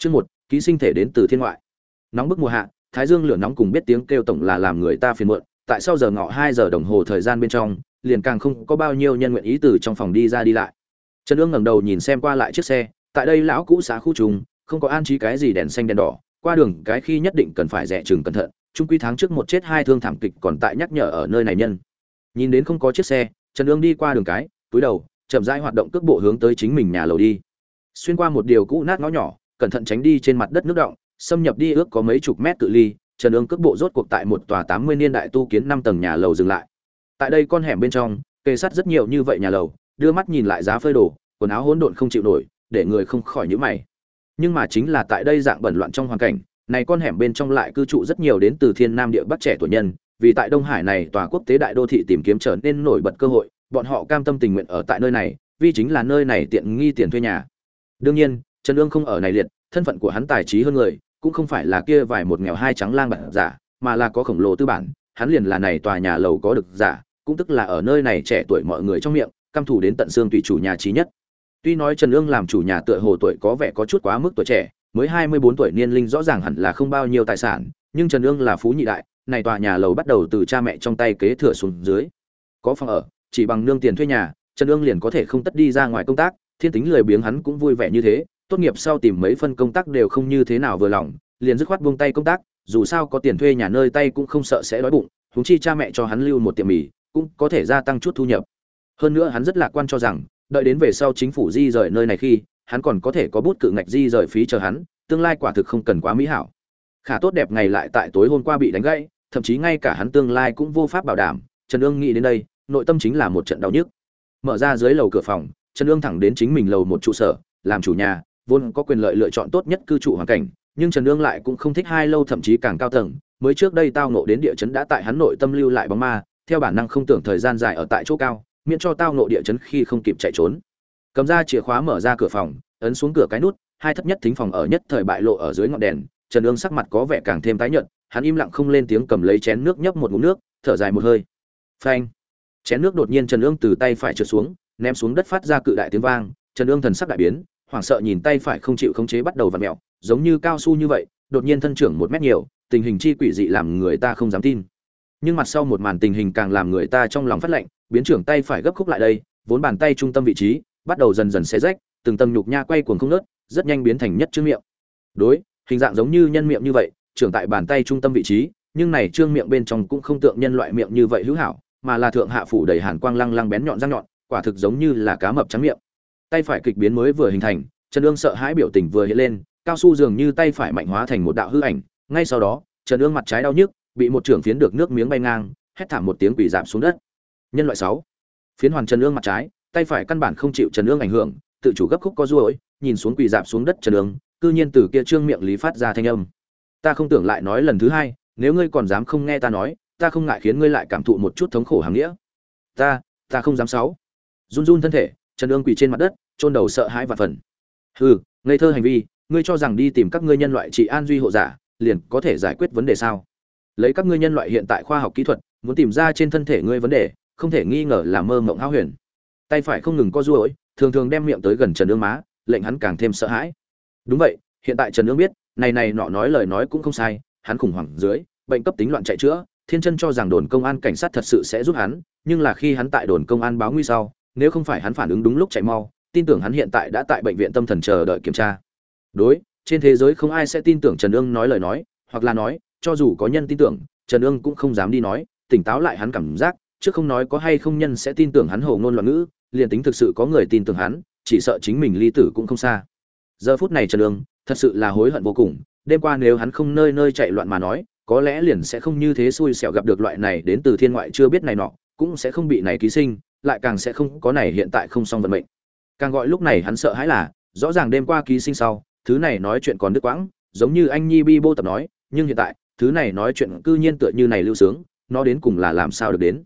Chương một, ký sinh thể đến từ thiên ngoại. Nóng bức mùa hạ, thái dương lửa nóng cùng biết tiếng kêu tổng là làm người ta phiền muộn, tại sau giờ ngọ hai giờ đồng hồ thời gian bên trong, liền càng không có bao nhiêu nhân nguyện ý từ trong phòng đi ra đi lại. Trần Dương ngẩng đầu nhìn xem qua lại chiếc xe, tại đây lão cũ xã khu trùng, không có an trí cái gì đèn xanh đèn đỏ, qua đường cái khi nhất định cần phải rẽ chừng cẩn thận, trung quy tháng trước một chết hai thương thảm kịch còn tại nhắc nhở ở nơi này nhân. Nhìn đến không có chiếc xe, Trần Dương đi qua đường cái, túi đầu, chậm rãi hoạt động cước bộ hướng tới chính mình nhà lầu đi. Xuyên qua một điều cũ nát ngõ nhỏ, cẩn thận tránh đi trên mặt đất nước động, xâm nhập đi ước có mấy chục mét cự ly, Trần Dương cước bộ rốt cuộc tại một tòa 80 niên đại tu kiến 5 tầng nhà lầu dừng lại. Tại đây con hẻm bên trong, kê sắt rất nhiều như vậy nhà lầu, đưa mắt nhìn lại giá phơi đồ, quần áo hỗn độn không chịu nổi, để người không khỏi nhíu mày. Nhưng mà chính là tại đây dạng bẩn loạn trong hoàn cảnh, này con hẻm bên trong lại cư trụ rất nhiều đến từ thiên nam địa bắc trẻ tuổi nhân, vì tại Đông Hải này tòa quốc tế đại đô thị tìm kiếm trở nên nổi bật cơ hội, bọn họ cam tâm tình nguyện ở tại nơi này, vì chính là nơi này tiện nghi tiền thuê nhà. Đương nhiên, Trần Dương không ở này liệt, thân phận của hắn tài trí hơn người, cũng không phải là kia vài một nghèo hai trắng lang bản giả, mà là có khổng lồ tư bản, hắn liền là này tòa nhà lầu có được giả, cũng tức là ở nơi này trẻ tuổi mọi người trong miệng, cam thủ đến tận xương tùy chủ nhà trí nhất. Tuy nói Trần Dương làm chủ nhà tựa hồ tuổi có vẻ có chút quá mức tuổi trẻ, mới 24 tuổi niên linh rõ ràng hẳn là không bao nhiêu tài sản, nhưng Trần Dương là phú nhị đại, này tòa nhà lầu bắt đầu từ cha mẹ trong tay kế thừa xuống dưới. Có phòng ở, chỉ bằng nương tiền thuê nhà, Trần Dương liền có thể không tất đi ra ngoài công tác, thiên tính lười biếng hắn cũng vui vẻ như thế, tốt nghiệp sau tìm mấy phân công tác đều không như thế nào vừa lòng, liền dứt khoát buông tay công tác, dù sao có tiền thuê nhà nơi tay cũng không sợ sẽ đói bụng, huống chi cha mẹ cho hắn lưu một tiệm mì, cũng có thể gia tăng chút thu nhập. Hơn nữa hắn rất lạc quan cho rằng, đợi đến về sau chính phủ di rời nơi này khi, hắn còn có thể có bút cự ngạch di rời phí chờ hắn, tương lai quả thực không cần quá mỹ hảo. Khả tốt đẹp ngày lại tại tối hôm qua bị đánh gãy, thậm chí ngay cả hắn tương lai cũng vô pháp bảo đảm, Trần Dương nghĩ đến đây, nội tâm chính là một trận đau nhức. Mở ra dưới lầu cửa phòng, Trần Dương thẳng đến chính mình lầu một trụ sở, làm chủ nhà, vốn có quyền lợi lựa chọn tốt nhất cư trụ hoàn cảnh, nhưng Trần Dương lại cũng không thích hai lâu thậm chí càng cao tầng, mới trước đây tao ngộ đến địa chấn đã tại hắn nội tâm lưu lại bóng ma, theo bản năng không tưởng thời gian dài ở tại chỗ cao, miễn cho tao ngộ địa chấn khi không kịp chạy trốn. Cầm ra chìa khóa mở ra cửa phòng, ấn xuống cửa cái nút, hai thấp nhất thính phòng ở nhất thời bại lộ ở dưới ngọn đèn, Trần Dương sắc mặt có vẻ càng thêm tái nhợt, hắn im lặng không lên tiếng cầm lấy chén nước nhấp một ngụm nước, thở dài một hơi. Phanh. Chén nước đột nhiên Trần Dương từ tay phải trượt xuống, ném xuống đất phát ra cự đại tiếng vang, Trần Dương thần sắc đại biến, hoảng sợ nhìn tay phải không chịu khống chế bắt đầu vặn mèo, giống như cao su như vậy, đột nhiên thân trưởng một mét nhiều, tình hình chi quỷ dị làm người ta không dám tin. Nhưng mặt sau một màn tình hình càng làm người ta trong lòng phát lạnh, biến trưởng tay phải gấp khúc lại đây, vốn bàn tay trung tâm vị trí, bắt đầu dần dần xé rách, từng tầng nhục nha quay cuồng không ngớt, rất nhanh biến thành nhất trương miệng. Đối, hình dạng giống như nhân miệng như vậy, trưởng tại bàn tay trung tâm vị trí, nhưng này trương miệng bên trong cũng không tượng nhân loại miệng như vậy hữu hảo, mà là thượng hạ phủ đầy hàn quang lăng lăng bén nhọn răng nhọn, quả thực giống như là cá mập trắng miệng. Tay phải kịch biến mới vừa hình thành, Trần Dương sợ hãi biểu tình vừa hiện lên, cao su dường như tay phải mạnh hóa thành một đạo hư ảnh, ngay sau đó, Trần Dương mặt trái đau nhức, bị một trưởng phiến được nước miếng bay ngang, hét thảm một tiếng quỷ giảm xuống đất. Nhân loại sáu, Phiến hoàn Trần Dương mặt trái, tay phải căn bản không chịu Trần Dương ảnh hưởng, tự chủ gấp khúc có ruồi, nhìn xuống quỷ giảm xuống đất Trần Dương, cư nhiên từ kia trương miệng lý phát ra thanh âm. Ta không tưởng lại nói lần thứ hai, nếu ngươi còn dám không nghe ta nói, ta không ngại khiến ngươi lại cảm thụ một chút thống khổ hàng nghĩa. Ta, ta không dám sáu. Run run thân thể, Trần Dương quỳ trên mặt đất, trôn đầu sợ hãi và phần. Hừ, ngây thơ hành vi, ngươi cho rằng đi tìm các ngươi nhân loại trị an duy hộ giả, liền có thể giải quyết vấn đề sao? Lấy các ngươi nhân loại hiện tại khoa học kỹ thuật, muốn tìm ra trên thân thể ngươi vấn đề, không thể nghi ngờ là mơ mộng hão huyền. Tay phải không ngừng co duỗi, thường thường đem miệng tới gần Trần ương má, lệnh hắn càng thêm sợ hãi. Đúng vậy, hiện tại Trần ương biết, này này nọ nói lời nói cũng không sai, hắn khủng hoảng dưới, bệnh cấp tính loạn chạy chữa, Thiên Chân cho rằng đồn công an cảnh sát thật sự sẽ giúp hắn, nhưng là khi hắn tại đồn công an báo nguy sau, nếu không phải hắn phản ứng đúng lúc chạy mau, tin tưởng hắn hiện tại đã tại bệnh viện tâm thần chờ đợi kiểm tra. Đối, trên thế giới không ai sẽ tin tưởng Trần Ương nói lời nói, hoặc là nói, cho dù có nhân tin tưởng, Trần Ương cũng không dám đi nói, tỉnh táo lại hắn cảm giác, trước không nói có hay không nhân sẽ tin tưởng hắn hồ ngôn loạn ngữ, liền tính thực sự có người tin tưởng hắn, chỉ sợ chính mình ly tử cũng không xa. Giờ phút này Trần Ương, thật sự là hối hận vô cùng, đêm qua nếu hắn không nơi nơi chạy loạn mà nói, có lẽ liền sẽ không như thế xui xẻo gặp được loại này đến từ thiên ngoại chưa biết này nọ, cũng sẽ không bị này ký sinh, lại càng sẽ không có này hiện tại không xong vận mệnh. Càng gọi lúc này hắn sợ hãi là, rõ ràng đêm qua ký sinh sau, thứ này nói chuyện còn đứt quãng, giống như anh Nhi Bi Bô tập nói, nhưng hiện tại, thứ này nói chuyện cư nhiên tựa như này lưu sướng, nó đến cùng là làm sao được đến.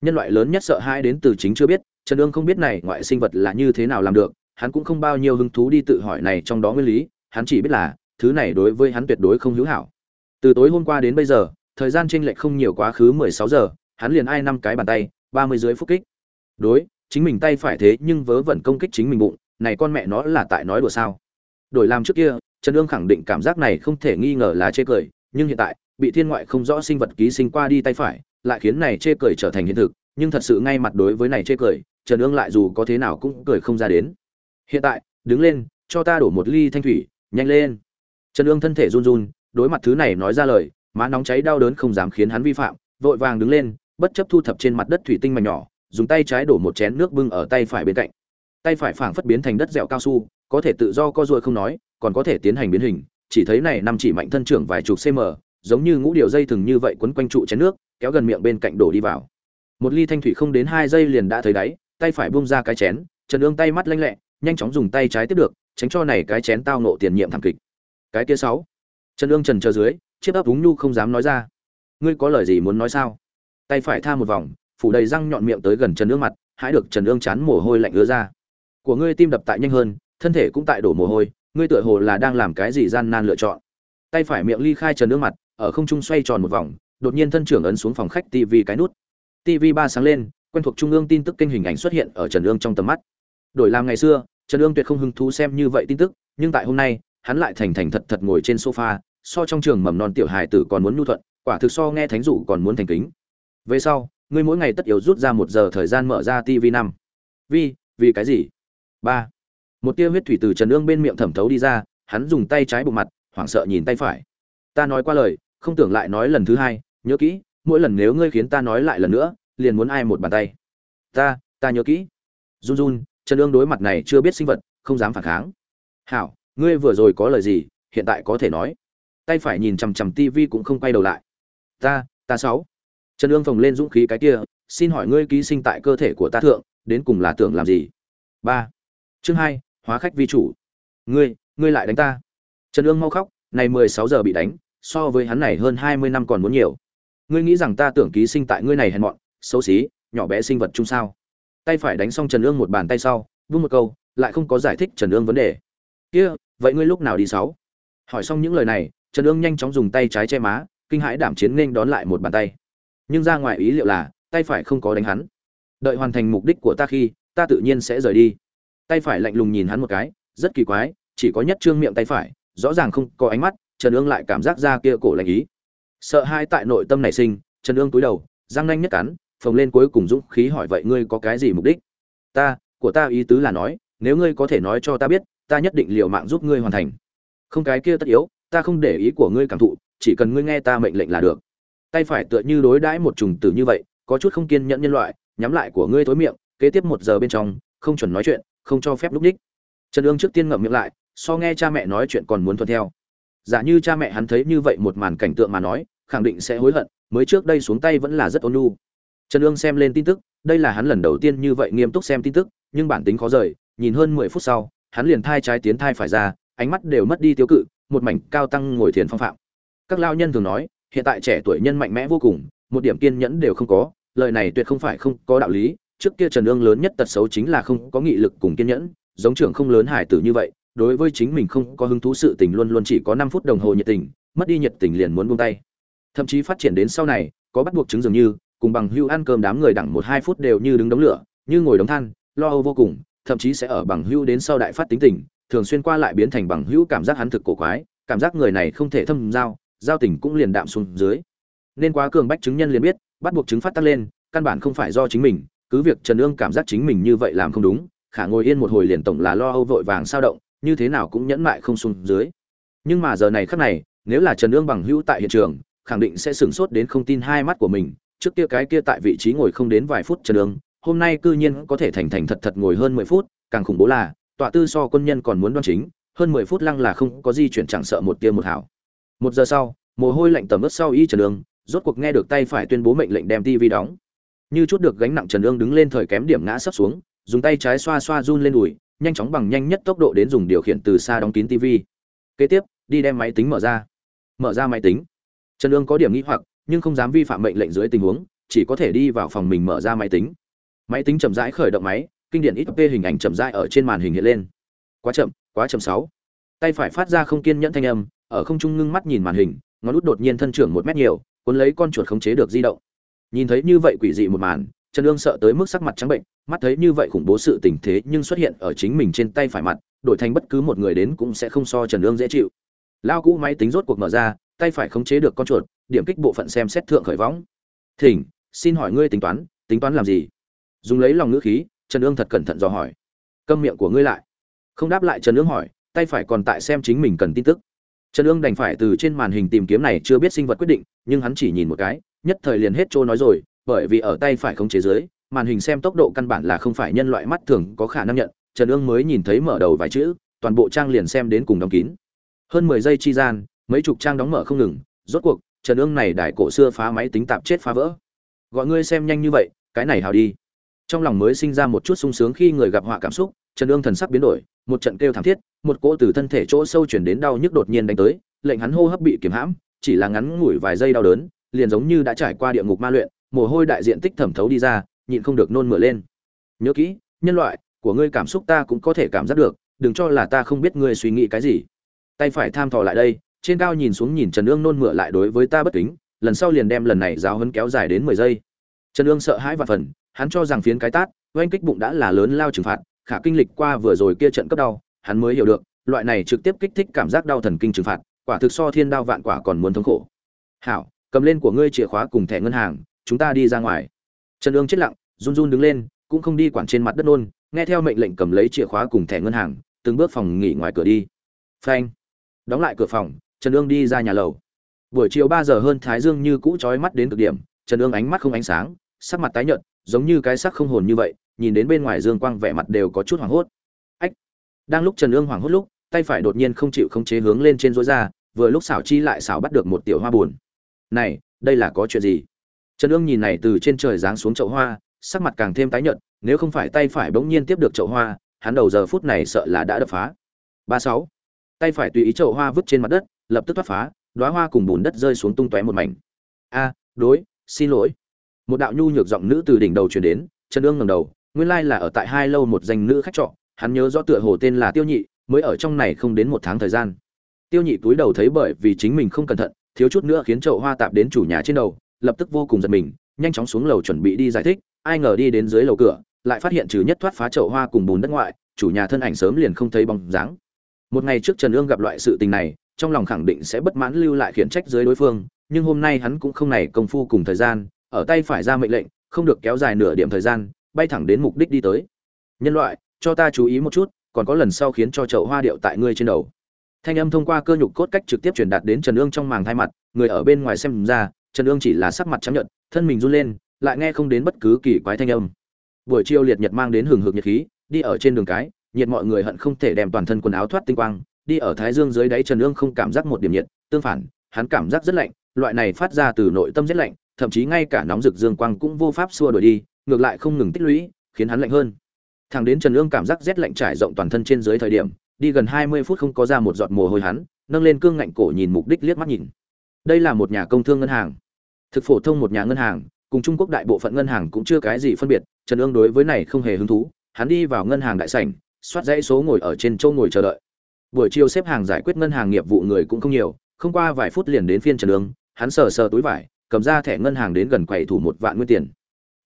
Nhân loại lớn nhất sợ hãi đến từ chính chưa biết, Trần Dương không biết này ngoại sinh vật là như thế nào làm được, hắn cũng không bao nhiêu hứng thú đi tự hỏi này trong đó nguyên lý, hắn chỉ biết là, thứ này đối với hắn tuyệt đối không hữu hảo. Từ tối hôm qua đến bây giờ, thời gian chênh lệch không nhiều quá khứ 16 giờ, hắn liền ai năm cái bàn tay, 30 dưới phút kích. Đối, chính mình tay phải thế nhưng vớ vẩn công kích chính mình bụng, này con mẹ nó là tại nói đùa sao? Đổi làm trước kia, trần ương khẳng định cảm giác này không thể nghi ngờ là chê cười nhưng hiện tại bị thiên ngoại không rõ sinh vật ký sinh qua đi tay phải lại khiến này chê cười trở thành hiện thực nhưng thật sự ngay mặt đối với này chê cười trần ương lại dù có thế nào cũng cười không ra đến hiện tại đứng lên cho ta đổ một ly thanh thủy nhanh lên trần ương thân thể run run đối mặt thứ này nói ra lời má nóng cháy đau đớn không dám khiến hắn vi phạm vội vàng đứng lên bất chấp thu thập trên mặt đất thủy tinh mảnh nhỏ dùng tay trái đổ một chén nước bưng ở tay phải bên cạnh. Tay phải phảng phất biến thành đất dẻo cao su, có thể tự do co ruồi không nói, còn có thể tiến hành biến hình, chỉ thấy này nằm chỉ mạnh thân trưởng vài chục cm giống như ngũ điệu dây thừng như vậy quấn quanh trụ chén nước, kéo gần miệng bên cạnh đổ đi vào. Một ly thanh thủy không đến hai giây liền đã thấy đáy, tay phải bung ra cái chén, trần ương tay mắt lanh lẹ, nhanh chóng dùng tay trái tiếp được, tránh cho này cái chén tao nộ tiền nhiệm thảm kịch. Cái kia sáu. Trần ương trần chờ dưới, chiếc ấp úng nhu không dám nói ra. Ngươi có lời gì muốn nói sao? Tay phải tha một vòng phủ đầy răng nhọn miệng tới gần trần ương mặt, hãi được trần ương chán mồ hôi lạnh ứa ra. Của ngươi tim đập tại nhanh hơn, thân thể cũng tại đổ mồ hôi, ngươi tựa hồ là đang làm cái gì gian nan lựa chọn. Tay phải miệng ly khai trần ương mặt, ở không trung xoay tròn một vòng, đột nhiên thân trưởng ấn xuống phòng khách tv cái nút. Tv ba sáng lên, quen thuộc trung ương tin tức kênh hình ảnh xuất hiện ở trần ương trong tầm mắt. Đổi làm ngày xưa, trần ương tuyệt không hứng thú xem như vậy tin tức, nhưng tại hôm nay, hắn lại thành thành thật thật ngồi trên sofa, so trong trường mầm non tiểu hài tử còn muốn nhu thuận, quả thực so nghe thánh dụ còn muốn thành kính. Về sau ngươi mỗi ngày tất yếu rút ra một giờ thời gian mở ra tv năm. Vì vì cái gì? Ba. Một tia huyết thủy từ trần ương bên miệng thẩm thấu đi ra, hắn dùng tay trái bụng mặt, hoảng sợ nhìn tay phải. Ta nói qua lời, không tưởng lại nói lần thứ hai, nhớ kỹ, mỗi lần nếu ngươi khiến ta nói lại lần nữa, liền muốn ai một bàn tay. Ta ta nhớ kỹ. Run run, trần ương đối mặt này chưa biết sinh vật, không dám phản kháng. Hảo, ngươi vừa rồi có lời gì, hiện tại có thể nói. Tay phải nhìn chằm chằm tivi cũng không quay đầu lại. Ta ta sáu trần ương phồng lên dũng khí cái kia, xin hỏi ngươi ký sinh tại cơ thể của ta thượng, đến cùng là tưởng làm gì? Ba. Chương hai, hóa khách vi chủ. Ngươi ngươi lại đánh ta. Trần ương mau khóc, này mười sáu giờ bị đánh, so với hắn này hơn hai mươi năm còn muốn nhiều. Ngươi nghĩ rằng ta tưởng ký sinh tại ngươi này hèn mọn, xấu xí, nhỏ bé sinh vật chung sao? Tay phải đánh xong trần ương một bàn tay sau, vung một câu, lại không có giải thích trần ương vấn đề. Kia, vậy ngươi lúc nào đi sáu? Hỏi xong những lời này, trần ương nhanh chóng dùng tay trái che má, kinh hãi đảm chiến nên đón lại một bàn tay nhưng ra ngoài ý liệu là, tay phải không có đánh hắn. Đợi hoàn thành mục đích của ta khi, ta tự nhiên sẽ rời đi. Tay phải lạnh lùng nhìn hắn một cái, rất kỳ quái, chỉ có nhất trương miệng tay phải, rõ ràng không có ánh mắt, trần ương lại cảm giác ra kia cổ lạnh ý. Sợ hai tại nội tâm nảy sinh, trần ương túi đầu, răng nanh nhất cắn, phồng lên cuối cùng dũng khí hỏi vậy ngươi có cái gì mục đích? Ta, của ta ý tứ là nói, nếu ngươi có thể nói cho ta biết, ta nhất định liều mạng giúp ngươi hoàn thành. Không cái kia tất yếu, ta không để ý của ngươi cảm thụ, chỉ cần ngươi nghe ta mệnh lệnh là được tay phải tựa như đối đãi một trùng tử như vậy, có chút không kiên nhẫn nhân loại, nhắm lại của ngươi tối miệng, kế tiếp một giờ bên trong, không chuẩn nói chuyện, không cho phép lúc đích trần ương trước tiên ngậm miệng lại, so nghe cha mẹ nói chuyện còn muốn thuận theo. Giả như cha mẹ hắn thấy như vậy một màn cảnh tượng mà nói, khẳng định sẽ hối hận, mới trước đây xuống tay vẫn là rất ôn nhu. Trần ương xem lên tin tức, đây là hắn lần đầu tiên như vậy nghiêm túc xem tin tức, nhưng bản tính khó rời, nhìn hơn mười phút sau, hắn liền thai trái tiến thai phải ra, ánh mắt đều mất đi tiêu cự, một mảnh cao tăng ngồi thiền phong phạm. Các lao nhân thường nói hiện tại trẻ tuổi nhân mạnh mẽ vô cùng, một điểm kiên nhẫn đều không có, lời này tuyệt không phải không có đạo lý, trước kia trần ương lớn nhất tật xấu chính là không có nghị lực cùng kiên nhẫn, giống trưởng không lớn hải tử như vậy, đối với chính mình không có hứng thú sự tình luôn luôn chỉ có năm phút đồng hồ nhiệt tình, mất đi nhiệt tình liền muốn buông tay. Thậm chí phát triển đến sau này, có bắt buộc chứng dường như, cùng bằng hưu ăn cơm đám người đẳng một hai phút đều như đứng đống lửa, như ngồi đống than, lo âu vô cùng, thậm chí sẽ ở bằng hưu đến sau đại phát tính tình, thường xuyên qua lại biến thành bằng hữu cảm giác hắn thực cổ quái, cảm giác người này không thể thâm giao giao tình cũng liền đạm xuống dưới. Nên quá cường bách chứng nhân liền biết, bắt buộc chứng phát tăng lên, căn bản không phải do chính mình, cứ việc trần ương cảm giác chính mình như vậy làm không đúng, khả ngồi yên một hồi liền tổng là lo âu vội vàng sao động, như thế nào cũng nhẫn mại không xuống dưới. Nhưng mà giờ này khắc này, nếu là trần ương bằng hữu tại hiện trường, khẳng định sẽ sửng sốt đến không tin hai mắt của mình, trước kia cái kia tại vị trí ngồi không đến vài phút trần ương, hôm nay cư nhiên có thể thành thành thật thật ngồi hơn mười phút, càng khủng bố là, tọa tư so quân nhân còn muốn đoan chính, hơn mười phút lăng là không có di chuyển chẳng sợ một tia một hảo một giờ sau mồ hôi lạnh tầm ướt sau y trần lương, rốt cuộc nghe được tay phải tuyên bố mệnh lệnh đem tivi đóng. Như chút được gánh nặng trần lương đứng lên thời kém điểm ngã sấp xuống dùng tay trái xoa xoa run lên đùi nhanh chóng bằng nhanh nhất tốc độ đến dùng điều khiển từ xa đóng kín tivi. Kế tiếp đi đem máy tính mở ra. Mở ra máy tính. Trần lương có điểm nghĩ hoặc nhưng không dám vi phạm mệnh lệnh dưới tình huống chỉ có thể đi vào phòng mình mở ra máy tính. Máy tính chậm rãi khởi động máy kinh điển ít p hình ảnh chậm rãi ở trên màn hình hiện lên. Quá chậm quá chậm sáu. Tay phải phát ra không kiên nhẫn thanh âm ở không trung ngưng mắt nhìn màn hình, ngón út đột nhiên thân trưởng một mét nhiều, cuốn lấy con chuột khống chế được di động. Nhìn thấy như vậy quỷ dị một màn, trần ương sợ tới mức sắc mặt trắng bệnh, mắt thấy như vậy khủng bố sự tình thế nhưng xuất hiện ở chính mình trên tay phải mặt, đổi thành bất cứ một người đến cũng sẽ không so trần ương dễ chịu. Lao cũ máy tính rốt cuộc mở ra, tay phải khống chế được con chuột, điểm kích bộ phận xem xét thượng khởi võng. Thỉnh, xin hỏi ngươi tính toán tính toán làm gì? Dùng lấy lòng ngữ khí, trần ương thật cẩn thận dò hỏi. Câm miệng của ngươi lại. Không đáp lại trần ương hỏi, tay phải còn tại xem chính mình cần tin tức trần ương đành phải từ trên màn hình tìm kiếm này chưa biết sinh vật quyết định, nhưng hắn chỉ nhìn một cái, nhất thời liền hết trôi nói rồi, bởi vì ở tay phải không chế giới màn hình xem tốc độ căn bản là không phải nhân loại mắt thường có khả năng nhận, trần ương mới nhìn thấy mở đầu vài chữ, toàn bộ trang liền xem đến cùng đóng kín. Hơn mười giây chi gian, mấy chục trang đóng mở không ngừng, rốt cuộc, trần ương này đại cổ xưa phá máy tính tạp chết phá vỡ. Gọi ngươi xem nhanh như vậy, cái này hào đi. Trong lòng mới sinh ra một chút sung sướng khi người gặp họa cảm xúc trần ương thần sắc biến đổi, một trận kêu thảm thiết, một cỗ từ thân thể chỗ sâu chuyển đến đau nhức đột nhiên đánh tới, lệnh hắn hô hấp bị kiềm hãm, chỉ là ngắn ngủi vài giây đau đớn, liền giống như đã trải qua địa ngục ma luyện, mồ hôi đại diện tích thẩm thấu đi ra, nhịn không được nôn mửa lên. Nhớ kỹ, nhân loại, của ngươi cảm xúc ta cũng có thể cảm giác được, đừng cho là ta không biết ngươi suy nghĩ cái gì. Tay phải tham thò lại đây, trên cao nhìn xuống nhìn trần ương nôn mửa lại đối với ta bất kính, lần sau liền đem lần này giáo hấn kéo dài đến mười giây. Trần ương sợ hãi và phần hắn cho rằng phiến cái tát, oanh kích bụng đã là lớn lao trừng phạt khả kinh lịch qua vừa rồi kia trận cấp đau, hắn mới hiểu được, loại này trực tiếp kích thích cảm giác đau thần kinh trừng phạt, quả thực so thiên đao vạn quả còn muốn thống khổ. Hảo, cầm lên của ngươi chìa khóa cùng thẻ ngân hàng, chúng ta đi ra ngoài. Trần Dương chết lặng, run run đứng lên, cũng không đi quản trên mặt đất nôn, nghe theo mệnh lệnh cầm lấy chìa khóa cùng thẻ ngân hàng, từng bước phòng nghỉ ngoài cửa đi. Phanh. Đóng lại cửa phòng, trần Dương đi ra nhà lầu. Buổi chiều ba giờ hơn thái dương như cũ chói mắt đến cực điểm, trần Dương ánh mắt không ánh sáng, sắc mặt tái nhợt, giống như cái sắc không hồn như vậy nhìn đến bên ngoài dương quang vẻ mặt đều có chút hoảng hốt. Ách! Đang lúc trần ương hoảng hốt lúc, tay phải đột nhiên không chịu khống chế hướng lên trên rối ra, vừa lúc xảo chi lại xảo bắt được một tiểu hoa buồn. Này, đây là có chuyện gì? Trần ương nhìn này từ trên trời giáng xuống chậu hoa, sắc mặt càng thêm tái nhợt, nếu không phải tay phải bỗng nhiên tiếp được chậu hoa, hắn đầu giờ phút này sợ là đã đập phá. Ba sáu. Tay phải tùy ý chậu hoa vứt trên mặt đất, lập tức thoát phá, đóa hoa cùng bùn đất rơi xuống tung tóe một mảnh. A, đối, xin lỗi. Một đạo nhu nhược giọng nữ từ đỉnh đầu truyền đến, trần ương ngẩng đầu nguyên lai là ở tại hai lâu một danh nữ khách trọ, hắn nhớ rõ tựa hồ tên là tiêu nhị, mới ở trong này không đến một tháng thời gian. Tiêu nhị túi đầu thấy bởi vì chính mình không cẩn thận, thiếu chút nữa khiến chậu hoa tạp đến chủ nhà trên đầu, lập tức vô cùng giật mình, nhanh chóng xuống lầu chuẩn bị đi giải thích, ai ngờ đi đến dưới lầu cửa, lại phát hiện trừ nhất thoát phá chậu hoa cùng bùn đất ngoại, chủ nhà thân ảnh sớm liền không thấy bóng dáng. Một ngày trước trần ương gặp loại sự tình này, trong lòng khẳng định sẽ bất mãn lưu lại khiển trách dưới đối phương, nhưng hôm nay hắn cũng không này công phu cùng thời gian, ở tay phải ra mệnh lệnh, không được kéo dài nửa điểm thời gian bay thẳng đến mục đích đi tới. Nhân loại, cho ta chú ý một chút, còn có lần sau khiến cho chậu hoa điệu tại ngươi trên đầu. Thanh âm thông qua cơ nhục cốt cách trực tiếp truyền đạt đến trần ương trong màng thai mặt, người ở bên ngoài xem ra, trần ương chỉ là sắc mặt chấp nhận thân mình run lên, lại nghe không đến bất cứ kỳ quái thanh âm. Buổi chiều liệt nhật mang đến hừng hực nhiệt khí, đi ở trên đường cái, nhiệt mọi người hận không thể đem toàn thân quần áo thoát tinh quang, đi ở thái dương dưới đáy trần ương không cảm giác một điểm nhiệt, tương phản, hắn cảm giác rất lạnh, loại này phát ra từ nội tâm rất lạnh, thậm chí ngay cả nóng rực dương quang cũng vô pháp xua đuổi đi ngược lại không ngừng tích lũy, khiến hắn lạnh hơn. Thằng đến trần ương cảm giác rét lạnh trải rộng toàn thân trên dưới thời điểm, đi gần hai mươi phút không có ra một giọt mồ hôi hắn, nâng lên cương ngạnh cổ nhìn mục đích liếc mắt nhìn. Đây là một nhà công thương ngân hàng. Thực phổ thông một nhà ngân hàng, cùng trung quốc đại bộ phận ngân hàng cũng chưa cái gì phân biệt, trần ương đối với này không hề hứng thú, hắn đi vào ngân hàng đại sảnh, soát dãy số ngồi ở trên châu ngồi chờ đợi. Buổi chiều xếp hàng giải quyết ngân hàng nghiệp vụ người cũng không nhiều, không qua vài phút liền đến phiên trần ương, hắn sờ sờ túi vải, cầm ra thẻ ngân hàng đến gần quầy thủ một vạn nguyên tiền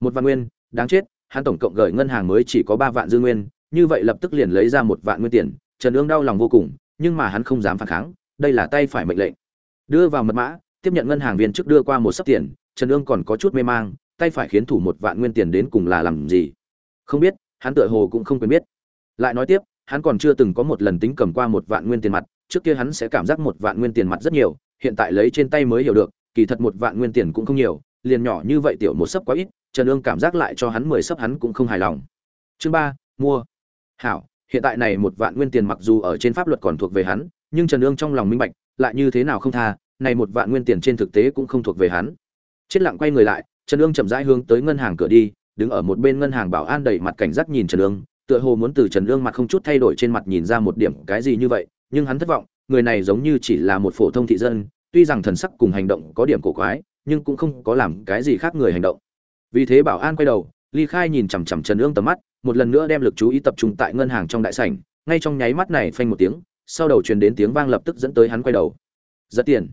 một vạn nguyên, đáng chết, hắn tổng cộng gửi ngân hàng mới chỉ có ba vạn dư nguyên, như vậy lập tức liền lấy ra một vạn nguyên tiền, trần ương đau lòng vô cùng, nhưng mà hắn không dám phản kháng, đây là tay phải mệnh lệnh. Đưa vào mật mã, tiếp nhận ngân hàng viên trước đưa qua một sấp tiền, trần ương còn có chút mê mang, tay phải khiến thủ một vạn nguyên tiền đến cùng là làm gì? Không biết, hắn tựa hồ cũng không quen biết. Lại nói tiếp, hắn còn chưa từng có một lần tính cầm qua một vạn nguyên tiền mặt, trước kia hắn sẽ cảm giác một vạn nguyên tiền mặt rất nhiều, hiện tại lấy trên tay mới hiểu được, kỳ thật một vạn nguyên tiền cũng không nhiều, liền nhỏ như vậy tiểu một sấp quá ít trần ương cảm giác lại cho hắn mười sấp hắn cũng không hài lòng. Chương ba, mua. Hảo, hiện tại này một vạn nguyên tiền mặc dù ở trên pháp luật còn thuộc về hắn, nhưng trần ương trong lòng minh bạch, lại như thế nào không tha, này một vạn nguyên tiền trên thực tế cũng không thuộc về hắn. Chết lặng quay người lại, trần ương chậm rãi hướng tới ngân hàng cửa đi, đứng ở một bên ngân hàng bảo an đầy mặt cảnh giác nhìn trần ương, tựa hồ muốn từ trần ương mặt không chút thay đổi trên mặt nhìn ra một điểm cái gì như vậy, nhưng hắn thất vọng, người này giống như chỉ là một phổ thông thị dân, tuy rằng thần sắc cùng hành động có điểm cổ quái, nhưng cũng không có làm cái gì khác người hành động vì thế bảo an quay đầu, ly khai nhìn chằm chằm trần ương tầm mắt, một lần nữa đem lực chú ý tập trung tại ngân hàng trong đại sảnh, ngay trong nháy mắt này phanh một tiếng, sau đầu truyền đến tiếng vang lập tức dẫn tới hắn quay đầu. Giật tiền.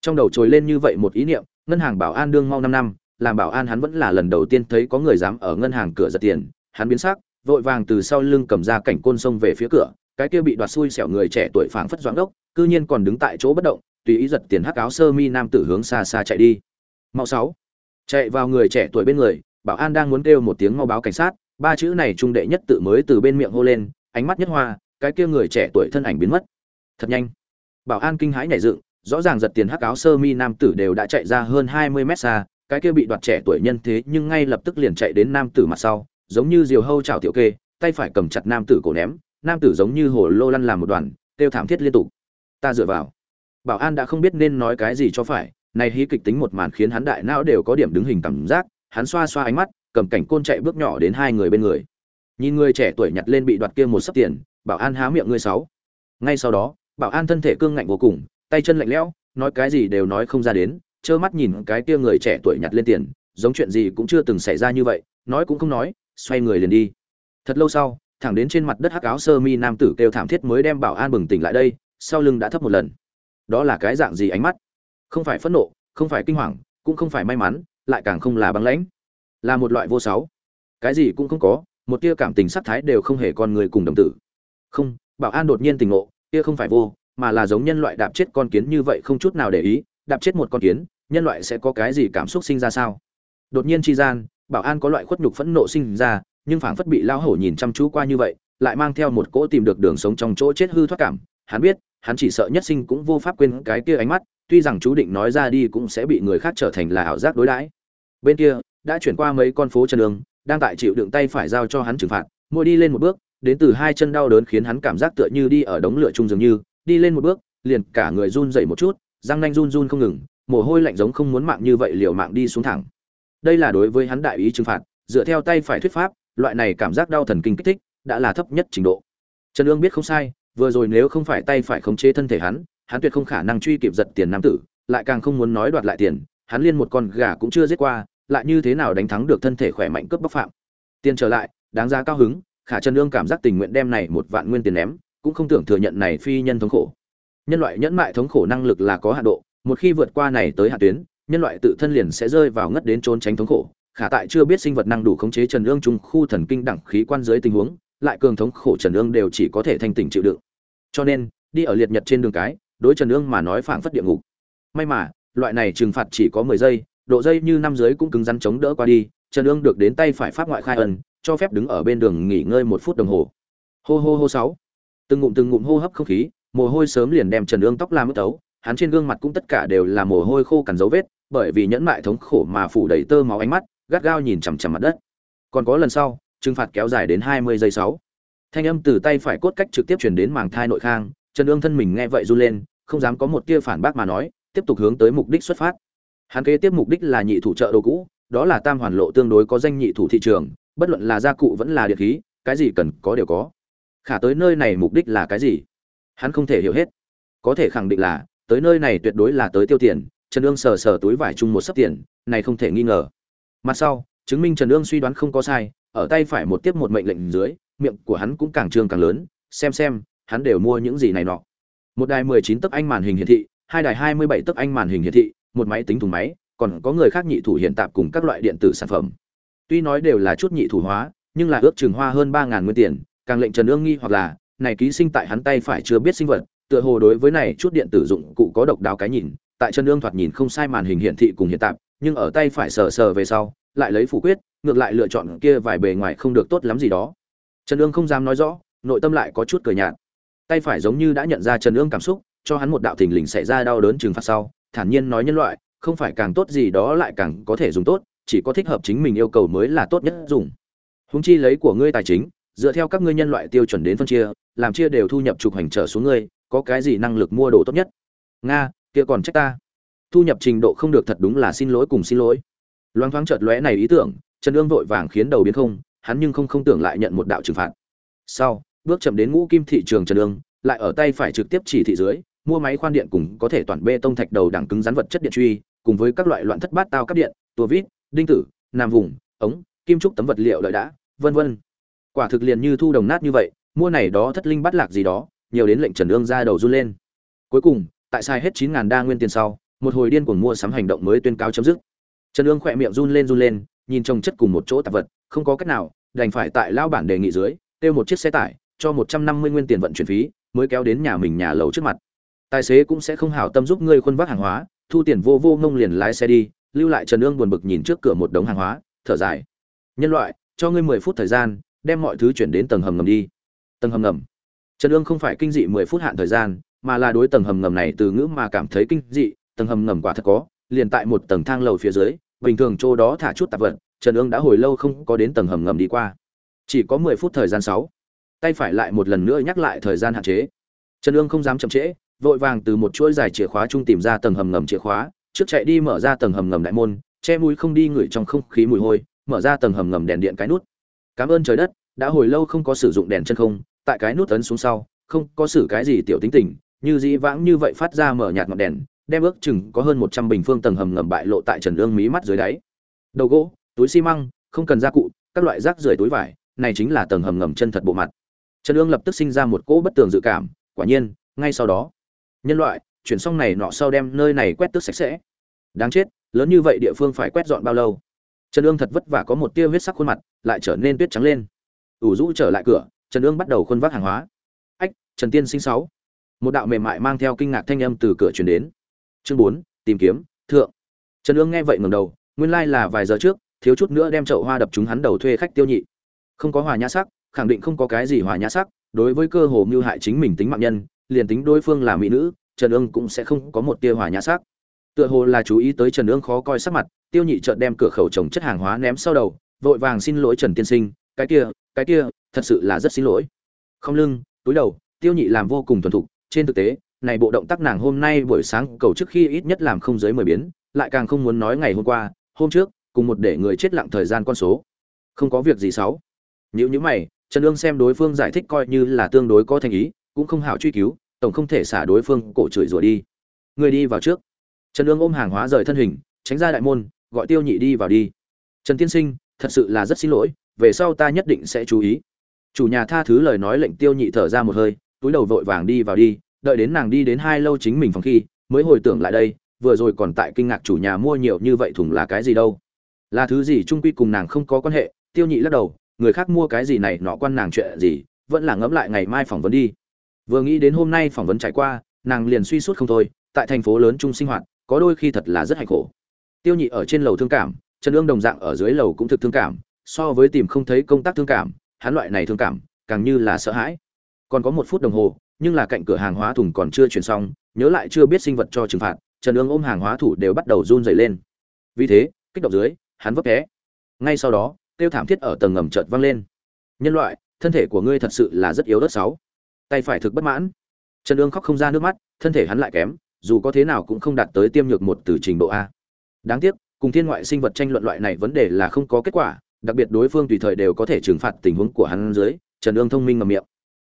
Trong đầu trồi lên như vậy một ý niệm, ngân hàng bảo an đương mau năm năm, làm bảo an hắn vẫn là lần đầu tiên thấy có người dám ở ngân hàng cửa giật tiền. Hắn biến sắc, vội vàng từ sau lưng cầm ra cảnh côn sông về phía cửa, cái kia bị đoạt xui xẻo người trẻ tuổi phảng phất doãn đốc, cư nhiên còn đứng tại chỗ bất động, tùy ý giật tiền hắc áo sơ mi nam tử hướng xa xa chạy đi. Mau sáu chạy vào người trẻ tuổi bên người, bảo an đang muốn kêu một tiếng mau báo cảnh sát, ba chữ này trung đệ nhất tự mới từ bên miệng hô lên, ánh mắt nhất hoa, cái kia người trẻ tuổi thân ảnh biến mất. Thật nhanh. Bảo an kinh hãi nhảy dựng, rõ ràng giật tiền hắc áo sơ mi nam tử đều đã chạy ra hơn hai mươi mét xa, cái kia bị đoạt trẻ tuổi nhân thế nhưng ngay lập tức liền chạy đến nam tử mặt sau, giống như diều hâu chào tiểu kê, tay phải cầm chặt nam tử cổ ném, nam tử giống như hồ lô lăn làm một đoàn, kêu thảm thiết liên tục. Ta dựa vào. Bảo an đã không biết nên nói cái gì cho phải này hí kịch tính một màn khiến hắn đại não đều có điểm đứng hình cảm giác, hắn xoa xoa ánh mắt, cầm cảnh côn chạy bước nhỏ đến hai người bên người. Nhìn người trẻ tuổi nhặt lên bị đoạt kia một sấp tiền, bảo an há miệng ngươi sáu. Ngay sau đó, bảo an thân thể cương ngạnh vô cùng, tay chân lạnh lẽo, nói cái gì đều nói không ra đến, trơ mắt nhìn cái kia người trẻ tuổi nhặt lên tiền, giống chuyện gì cũng chưa từng xảy ra như vậy, nói cũng không nói, xoay người liền đi. Thật lâu sau, thẳng đến trên mặt đất hắc áo sơ mi nam tử kêu thảm thiết mới đem bảo an bừng tỉnh lại đây, sau lưng đã thấp một lần. Đó là cái dạng gì ánh mắt? Không phải phẫn nộ, không phải kinh hoàng, cũng không phải may mắn, lại càng không là băng lãnh. Là một loại vô sáu. Cái gì cũng không có, một tia cảm tình sắc thái đều không hề con người cùng đồng tử. Không, bảo an đột nhiên tình ngộ, kia không phải vô, mà là giống nhân loại đạp chết con kiến như vậy không chút nào để ý, đạp chết một con kiến, nhân loại sẽ có cái gì cảm xúc sinh ra sao? Đột nhiên chi gian, bảo an có loại khuất nhục phẫn nộ sinh ra, nhưng phảng phất bị lao hổ nhìn chăm chú qua như vậy, lại mang theo một cỗ tìm được đường sống trong chỗ chết hư thoát cảm. Hắn biết, hắn chỉ sợ nhất sinh cũng vô pháp quên cái kia ánh mắt tuy rằng chú định nói ra đi cũng sẽ bị người khác trở thành là ảo giác đối đãi. Bên kia, đã chuyển qua mấy con phố chân đường, đang tại chịu đựng tay phải giao cho hắn trừng phạt, mỗi đi lên một bước, đến từ hai chân đau đớn khiến hắn cảm giác tựa như đi ở đống lửa chung dường như, đi lên một bước, liền cả người run dậy một chút, răng nanh run run không ngừng, mồ hôi lạnh giống không muốn mạng như vậy liều mạng đi xuống thẳng. Đây là đối với hắn đại ý trừng phạt, dựa theo tay phải thuyết pháp, loại này cảm giác đau thần kinh kích thích, đã là thấp nhất trình độ. Trần ương biết không sai, vừa rồi nếu không phải tay phải khống chế thân thể hắn hắn tuyệt không khả năng truy kịp giật tiền nam tử, lại càng không muốn nói đoạt lại tiền, hắn liên một con gà cũng chưa giết qua, lại như thế nào đánh thắng được thân thể khỏe mạnh cướp bóc phạm. Tiền trở lại, đáng giá cao hứng, khả trần Nương cảm giác tình nguyện đem này một vạn nguyên tiền ném, cũng không tưởng thừa nhận này phi nhân thống khổ. Nhân loại nhẫn mại thống khổ năng lực là có hạn độ, một khi vượt qua này tới hạ tuyến, nhân loại tự thân liền sẽ rơi vào ngất đến trốn tránh thống khổ. Khả tại chưa biết sinh vật năng đủ khống chế trần Nương trung khu thần kinh đẳng khí quan dưới tình huống, lại cường thống khổ trần Nương đều chỉ có thể thanh tỉnh chịu đựng. Cho nên, đi ở liệt nhật trên đường cái đối trần ương mà nói phảng phất địa ngục. May mà, loại này trừng phạt chỉ có mười giây, độ dây như năm giới cũng cứng rắn chống đỡ qua đi, trần ương được đến tay phải pháp ngoại khai ân, cho phép đứng ở bên đường nghỉ ngơi một phút đồng hồ. Hô hô hô sáu. Từng ngụm từng ngụm hô hấp không khí, mồ hôi sớm liền đem trần ương tóc làm ướt tấu, hắn trên gương mặt cũng tất cả đều là mồ hôi khô cằn dấu vết, bởi vì nhẫn mại thống khổ mà phủ đầy tơ máu ánh mắt, gắt gao nhìn chằm chằm mặt đất. Còn có lần sau, trừng phạt kéo dài đến hai mươi giây sáu. Thanh âm từ tay phải cốt cách trực tiếp truyền đến màng thai nội khang, trần ương thân mình nghe vậy run lên không dám có một tia phản bác mà nói, tiếp tục hướng tới mục đích xuất phát. Hắn kế tiếp mục đích là nhị thủ chợ đồ cũ, đó là tam hoàn lộ tương đối có danh nhị thủ thị trường, bất luận là gia cụ vẫn là địa khí, cái gì cần có đều có. Khả tới nơi này mục đích là cái gì? Hắn không thể hiểu hết. Có thể khẳng định là, tới nơi này tuyệt đối là tới tiêu tiền, trần ương sờ sờ túi vải chung một sấp tiền, này không thể nghi ngờ. Mặt sau, chứng minh trần ương suy đoán không có sai, ở tay phải một tiếp một mệnh lệnh dưới, miệng của hắn cũng càng trương càng lớn, xem xem, hắn đều mua những gì này nọ một đài mười chín tấc anh màn hình hiển thị, hai đài hai mươi bảy tấc anh màn hình hiển thị, một máy tính thùng máy, còn có người khác nhị thủ hiện tạp cùng các loại điện tử sản phẩm. Tuy nói đều là chút nhị thủ hóa, nhưng là ước chừng hoa hơn ba ngàn nguyên tiền, càng lệnh trần ương nghi hoặc là, này ký sinh tại hắn tay phải chưa biết sinh vật, tựa hồ đối với này chút điện tử dụng cụ có độc đáo cái nhìn, tại trần ương thoạt nhìn không sai màn hình hiển thị cùng hiện tạp, nhưng ở tay phải sờ sờ về sau, lại lấy phủ quyết, ngược lại lựa chọn kia vài bề ngoài không được tốt lắm gì đó. Trần ương không dám nói rõ, nội tâm lại có chút cười nhạt tay phải giống như đã nhận ra trần ương cảm xúc, cho hắn một đạo thình lình xảy ra đau đớn trừng phạt sau. Thản nhiên nói nhân loại, không phải càng tốt gì đó lại càng có thể dùng tốt, chỉ có thích hợp chính mình yêu cầu mới là tốt nhất dùng. Húng chi lấy của ngươi tài chính, dựa theo các ngươi nhân loại tiêu chuẩn đến phân chia, làm chia đều thu nhập trục hành trở xuống ngươi, có cái gì năng lực mua đồ tốt nhất? Nga, kia còn trách ta. Thu nhập trình độ không được thật đúng là xin lỗi cùng xin lỗi. Loáng thoáng chợt lóe này ý tưởng trần ương vội vàng khiến đầu biến không, hắn nhưng không không tưởng lại nhận một đạo trừng phạt. Sau bước chậm đến ngũ kim thị trường trần đường lại ở tay phải trực tiếp chỉ thị dưới, mua máy khoan điện cùng có thể toàn bê tông thạch đầu đẳng cứng rắn vật chất điện truy, cùng với các loại loạn thất bát tao cắp điện, tua vít, đinh tử, nam vùng, ống, kim trúc tấm vật liệu lợi đã, vân vân. Quả thực liền như thu đồng nát như vậy, mua này đó thất linh bắt lạc gì đó, nhiều đến lệnh trần ương ra đầu run lên. Cuối cùng, tại sai hết chín ngàn đa nguyên tiền sau, một hồi điên cuồng mua sắm hành động mới tuyên cáo chấm dứt. Trần ương khỏe miệng run lên run lên, nhìn trồng chất cùng một chỗ tạp vật, không có cách nào, đành phải tại lao bản đề nghị dưới kêu một chiếc xe tải cho một trăm năm mươi nguyên tiền vận chuyển phí, mới kéo đến nhà mình nhà lầu trước mặt. Tài xế cũng sẽ không hảo tâm giúp ngươi khuân vác hàng hóa, thu tiền vô vô ngông liền lái xe đi, lưu lại trần ương buồn bực nhìn trước cửa một đống hàng hóa, thở dài. Nhân loại, cho ngươi mười phút thời gian, đem mọi thứ chuyển đến tầng hầm ngầm đi. Tầng hầm ngầm. Trần ương không phải kinh dị mười phút hạn thời gian, mà là đối tầng hầm ngầm này từ ngữ mà cảm thấy kinh dị, tầng hầm ngầm quả thật có, liền tại một tầng thang lầu phía dưới, bình thường chỗ đó thả chút tạp vật, trần ương đã hồi lâu không có đến tầng hầm ngầm đi qua. Chỉ có mười phút thời gian sáu tay phải lại một lần nữa nhắc lại thời gian hạn chế. Trần ương không dám chậm trễ, vội vàng từ một chuỗi dài chìa khóa chung tìm ra tầng hầm ngầm chìa khóa, trước chạy đi mở ra tầng hầm ngầm đại môn, che mũi không đi ngửi trong không khí mùi hôi, mở ra tầng hầm ngầm đèn điện cái nút. Cảm ơn trời đất, đã hồi lâu không có sử dụng đèn chân không, tại cái nút ấn xuống sau, không có xử cái gì tiểu tính tình, như dĩ vãng như vậy phát ra mở nhạt ngọn đèn, đem ước chừng có hơn một trăm bình phương tầng hầm ngầm bại lộ tại trần ương mí mắt dưới đáy. Đầu gỗ, túi xi măng, không cần gia cụ, các loại rác rưởi túi vải, này chính là tầng hầm ngầm chân thật bộ mặt trần ương lập tức sinh ra một cỗ bất tường dự cảm, quả nhiên, ngay sau đó, nhân loại, chuyển xong này nọ sau đem nơi này quét tước sạch sẽ. Đáng chết, lớn như vậy địa phương phải quét dọn bao lâu? Trần ương thật vất vả có một tia huyết sắc khuôn mặt, lại trở nên tuyết trắng lên. Ủ rũ trở lại cửa, trần ương bắt đầu khuôn vác hàng hóa. Ách, trần tiên sinh sáu. Một đạo mềm mại mang theo kinh ngạc thanh âm từ cửa chuyển đến. Chương bốn, tìm kiếm, thượng. Trần ương nghe vậy ngẩng đầu, nguyên lai là vài giờ trước, thiếu chút nữa đem chậu hoa đập chúng hắn đầu thuê khách tiêu nhị. Không có hòa nhã sắc khẳng định không có cái gì hòa nhã sắc, đối với cơ hồ mưu hại chính mình tính mạng nhân, liền tính đối phương là mỹ nữ, trần ương cũng sẽ không có một tia hòa nhã sắc. Tựa hồ là chú ý tới trần ương khó coi sắc mặt, tiêu nhị chợt đem cửa khẩu trồng chất hàng hóa ném sau đầu, vội vàng xin lỗi trần tiên sinh, cái kia cái kia, thật sự là rất xin lỗi. Không lưng, túi đầu, tiêu nhị làm vô cùng thuần thục, trên thực tế, này bộ động tác nàng hôm nay buổi sáng cầu trước khi ít nhất làm không dưới mười biến, lại càng không muốn nói ngày hôm qua, hôm trước, cùng một để người chết lặng thời gian con số. Không có việc gì xấu. Nếu như mày trần ương xem đối phương giải thích coi như là tương đối có thành ý, cũng không hảo truy cứu, tổng không thể xả đối phương cổ chửi rủa đi. Người đi vào trước. Trần ương ôm hàng hóa rời thân hình, tránh ra đại môn, gọi tiêu nhị đi vào đi. Trần tiên sinh, thật sự là rất xin lỗi, về sau ta nhất định sẽ chú ý. Chủ nhà tha thứ lời nói lệnh tiêu nhị thở ra một hơi, túi đầu vội vàng đi vào đi, đợi đến nàng đi đến hai lâu chính mình phòng khi, mới hồi tưởng lại đây, vừa rồi còn tại kinh ngạc chủ nhà mua nhiều như vậy thùng là cái gì đâu. Là thứ gì trung quy cùng nàng không có quan hệ, tiêu nhị lắc đầu người khác mua cái gì này nọ quan nàng chuyện gì, vẫn là ngẫm lại ngày mai phỏng vấn đi. Vừa nghĩ đến hôm nay phỏng vấn trải qua, nàng liền suy suốt không thôi, tại thành phố lớn chung sinh hoạt, có đôi khi thật là rất hạnh khổ tiêu nhị ở trên lầu thương cảm, trần ương đồng dạng ở dưới lầu cũng thực thương cảm, so với tìm không thấy công tác thương cảm, hắn loại này thương cảm, càng như là sợ hãi. Còn có một phút đồng hồ, nhưng là cạnh cửa hàng hóa thùng còn chưa chuyển xong, nhớ lại chưa biết sinh vật cho trừng phạt, trần ương ôm hàng hóa thủ đều bắt đầu run dày lên. Vì thế, kích động dưới, hắn vấp té. Ngay sau đó tiêu thảm thiết ở tầng ngầm chợt vang lên. Nhân loại, thân thể của ngươi thật sự là rất yếu đất sáu. Tay phải thực bất mãn. Trần ương khóc không ra nước mắt, thân thể hắn lại kém, dù có thế nào cũng không đạt tới tiêm nhược một từ trình độ a. Đáng tiếc, cùng thiên ngoại sinh vật tranh luận loại này vấn đề là không có kết quả, đặc biệt đối phương tùy thời đều có thể trừng phạt tình huống của hắn dưới, trần ương thông minh ngầm miệng.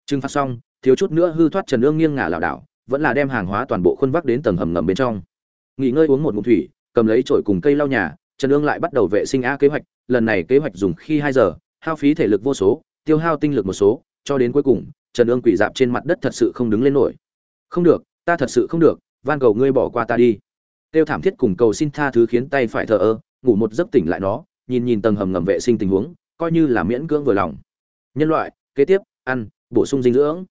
Trừng phạt xong, thiếu chút nữa hư thoát trần ương nghiêng ngả lảo đảo, vẫn là đem hàng hóa toàn bộ khuôn vác đến tầng hầm ngầm bên trong. Nghỉ ngơi uống một ngụm thủy, cầm lấy chổi cùng cây lau nhà trần ương lại bắt đầu vệ sinh a kế hoạch, lần này kế hoạch dùng khi hai giờ, hao phí thể lực vô số, tiêu hao tinh lực một số, cho đến cuối cùng, trần ương quỷ dạp trên mặt đất thật sự không đứng lên nổi. Không được, ta thật sự không được, van cầu ngươi bỏ qua ta đi. Tiêu thảm thiết cùng cầu xin tha thứ khiến tay phải thờ ơ, ngủ một giấc tỉnh lại nó, nhìn nhìn tầng hầm ngầm vệ sinh tình huống, coi như là miễn cưỡng vừa lòng. Nhân loại, kế tiếp, ăn, bổ sung dinh dưỡng.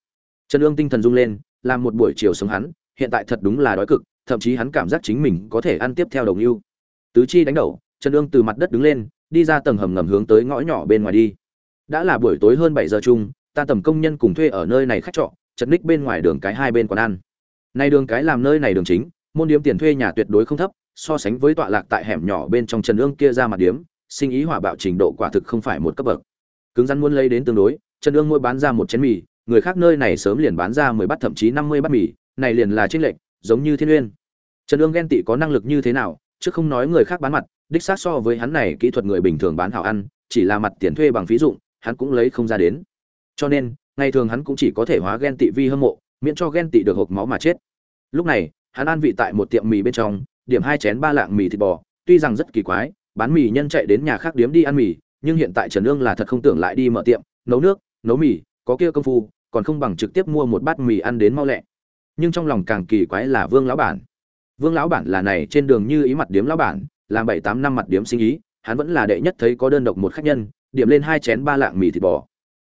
Trần ương tinh thần rung lên, làm một buổi chiều sống hắn, hiện tại thật đúng là đói cực, thậm chí hắn cảm giác chính mình có thể ăn tiếp theo đồng yêu tứ chi đánh đầu, trần ương từ mặt đất đứng lên, đi ra tầng hầm ngầm hướng tới ngõ nhỏ bên ngoài đi. Đã là buổi tối hơn bảy giờ chung, ta tầm công nhân cùng thuê ở nơi này khách trọ, chật ních bên ngoài đường cái hai bên quán ăn. Nay đường cái làm nơi này đường chính, môn điếm tiền thuê nhà tuyệt đối không thấp, so sánh với tọa lạc tại hẻm nhỏ bên trong trần ương kia ra mặt điếm, sinh ý hỏa bạo trình độ quả thực không phải một cấp bậc. Cứng rắn muốn lấy đến tương đối, trần ương mỗi bán ra một chén mì, người khác nơi này sớm liền bán ra mười bát thậm chí năm mươi bát mì, này liền là trinh lệch, giống như thiên uyên trần ương ghen tị có năng lực như thế nào chứ không nói người khác bán mặt, đích xác so với hắn này kỹ thuật người bình thường bán hảo ăn, chỉ là mặt tiền thuê bằng phí dụng, hắn cũng lấy không ra đến. Cho nên, ngày thường hắn cũng chỉ có thể hóa ghen tị vi hâm mộ, miễn cho ghen tị được hộp máu mà chết. Lúc này, hắn ăn vị tại một tiệm mì bên trong, điểm hai chén ba lạng mì thịt bò, tuy rằng rất kỳ quái, bán mì nhân chạy đến nhà khác điếm đi ăn mì, nhưng hiện tại trần lương là thật không tưởng lại đi mở tiệm, nấu nước, nấu mì, có kia công phu, còn không bằng trực tiếp mua một bát mì ăn đến mau lẹ. Nhưng trong lòng càng kỳ quái là vương lão bản vương lão bản là này, trên đường như ý mặt điếm lão bản, làm bảy tám năm mặt điếm sinh ý, hắn vẫn là đệ nhất thấy có đơn độc một khách nhân, điểm lên hai chén ba lạng mì thịt bò.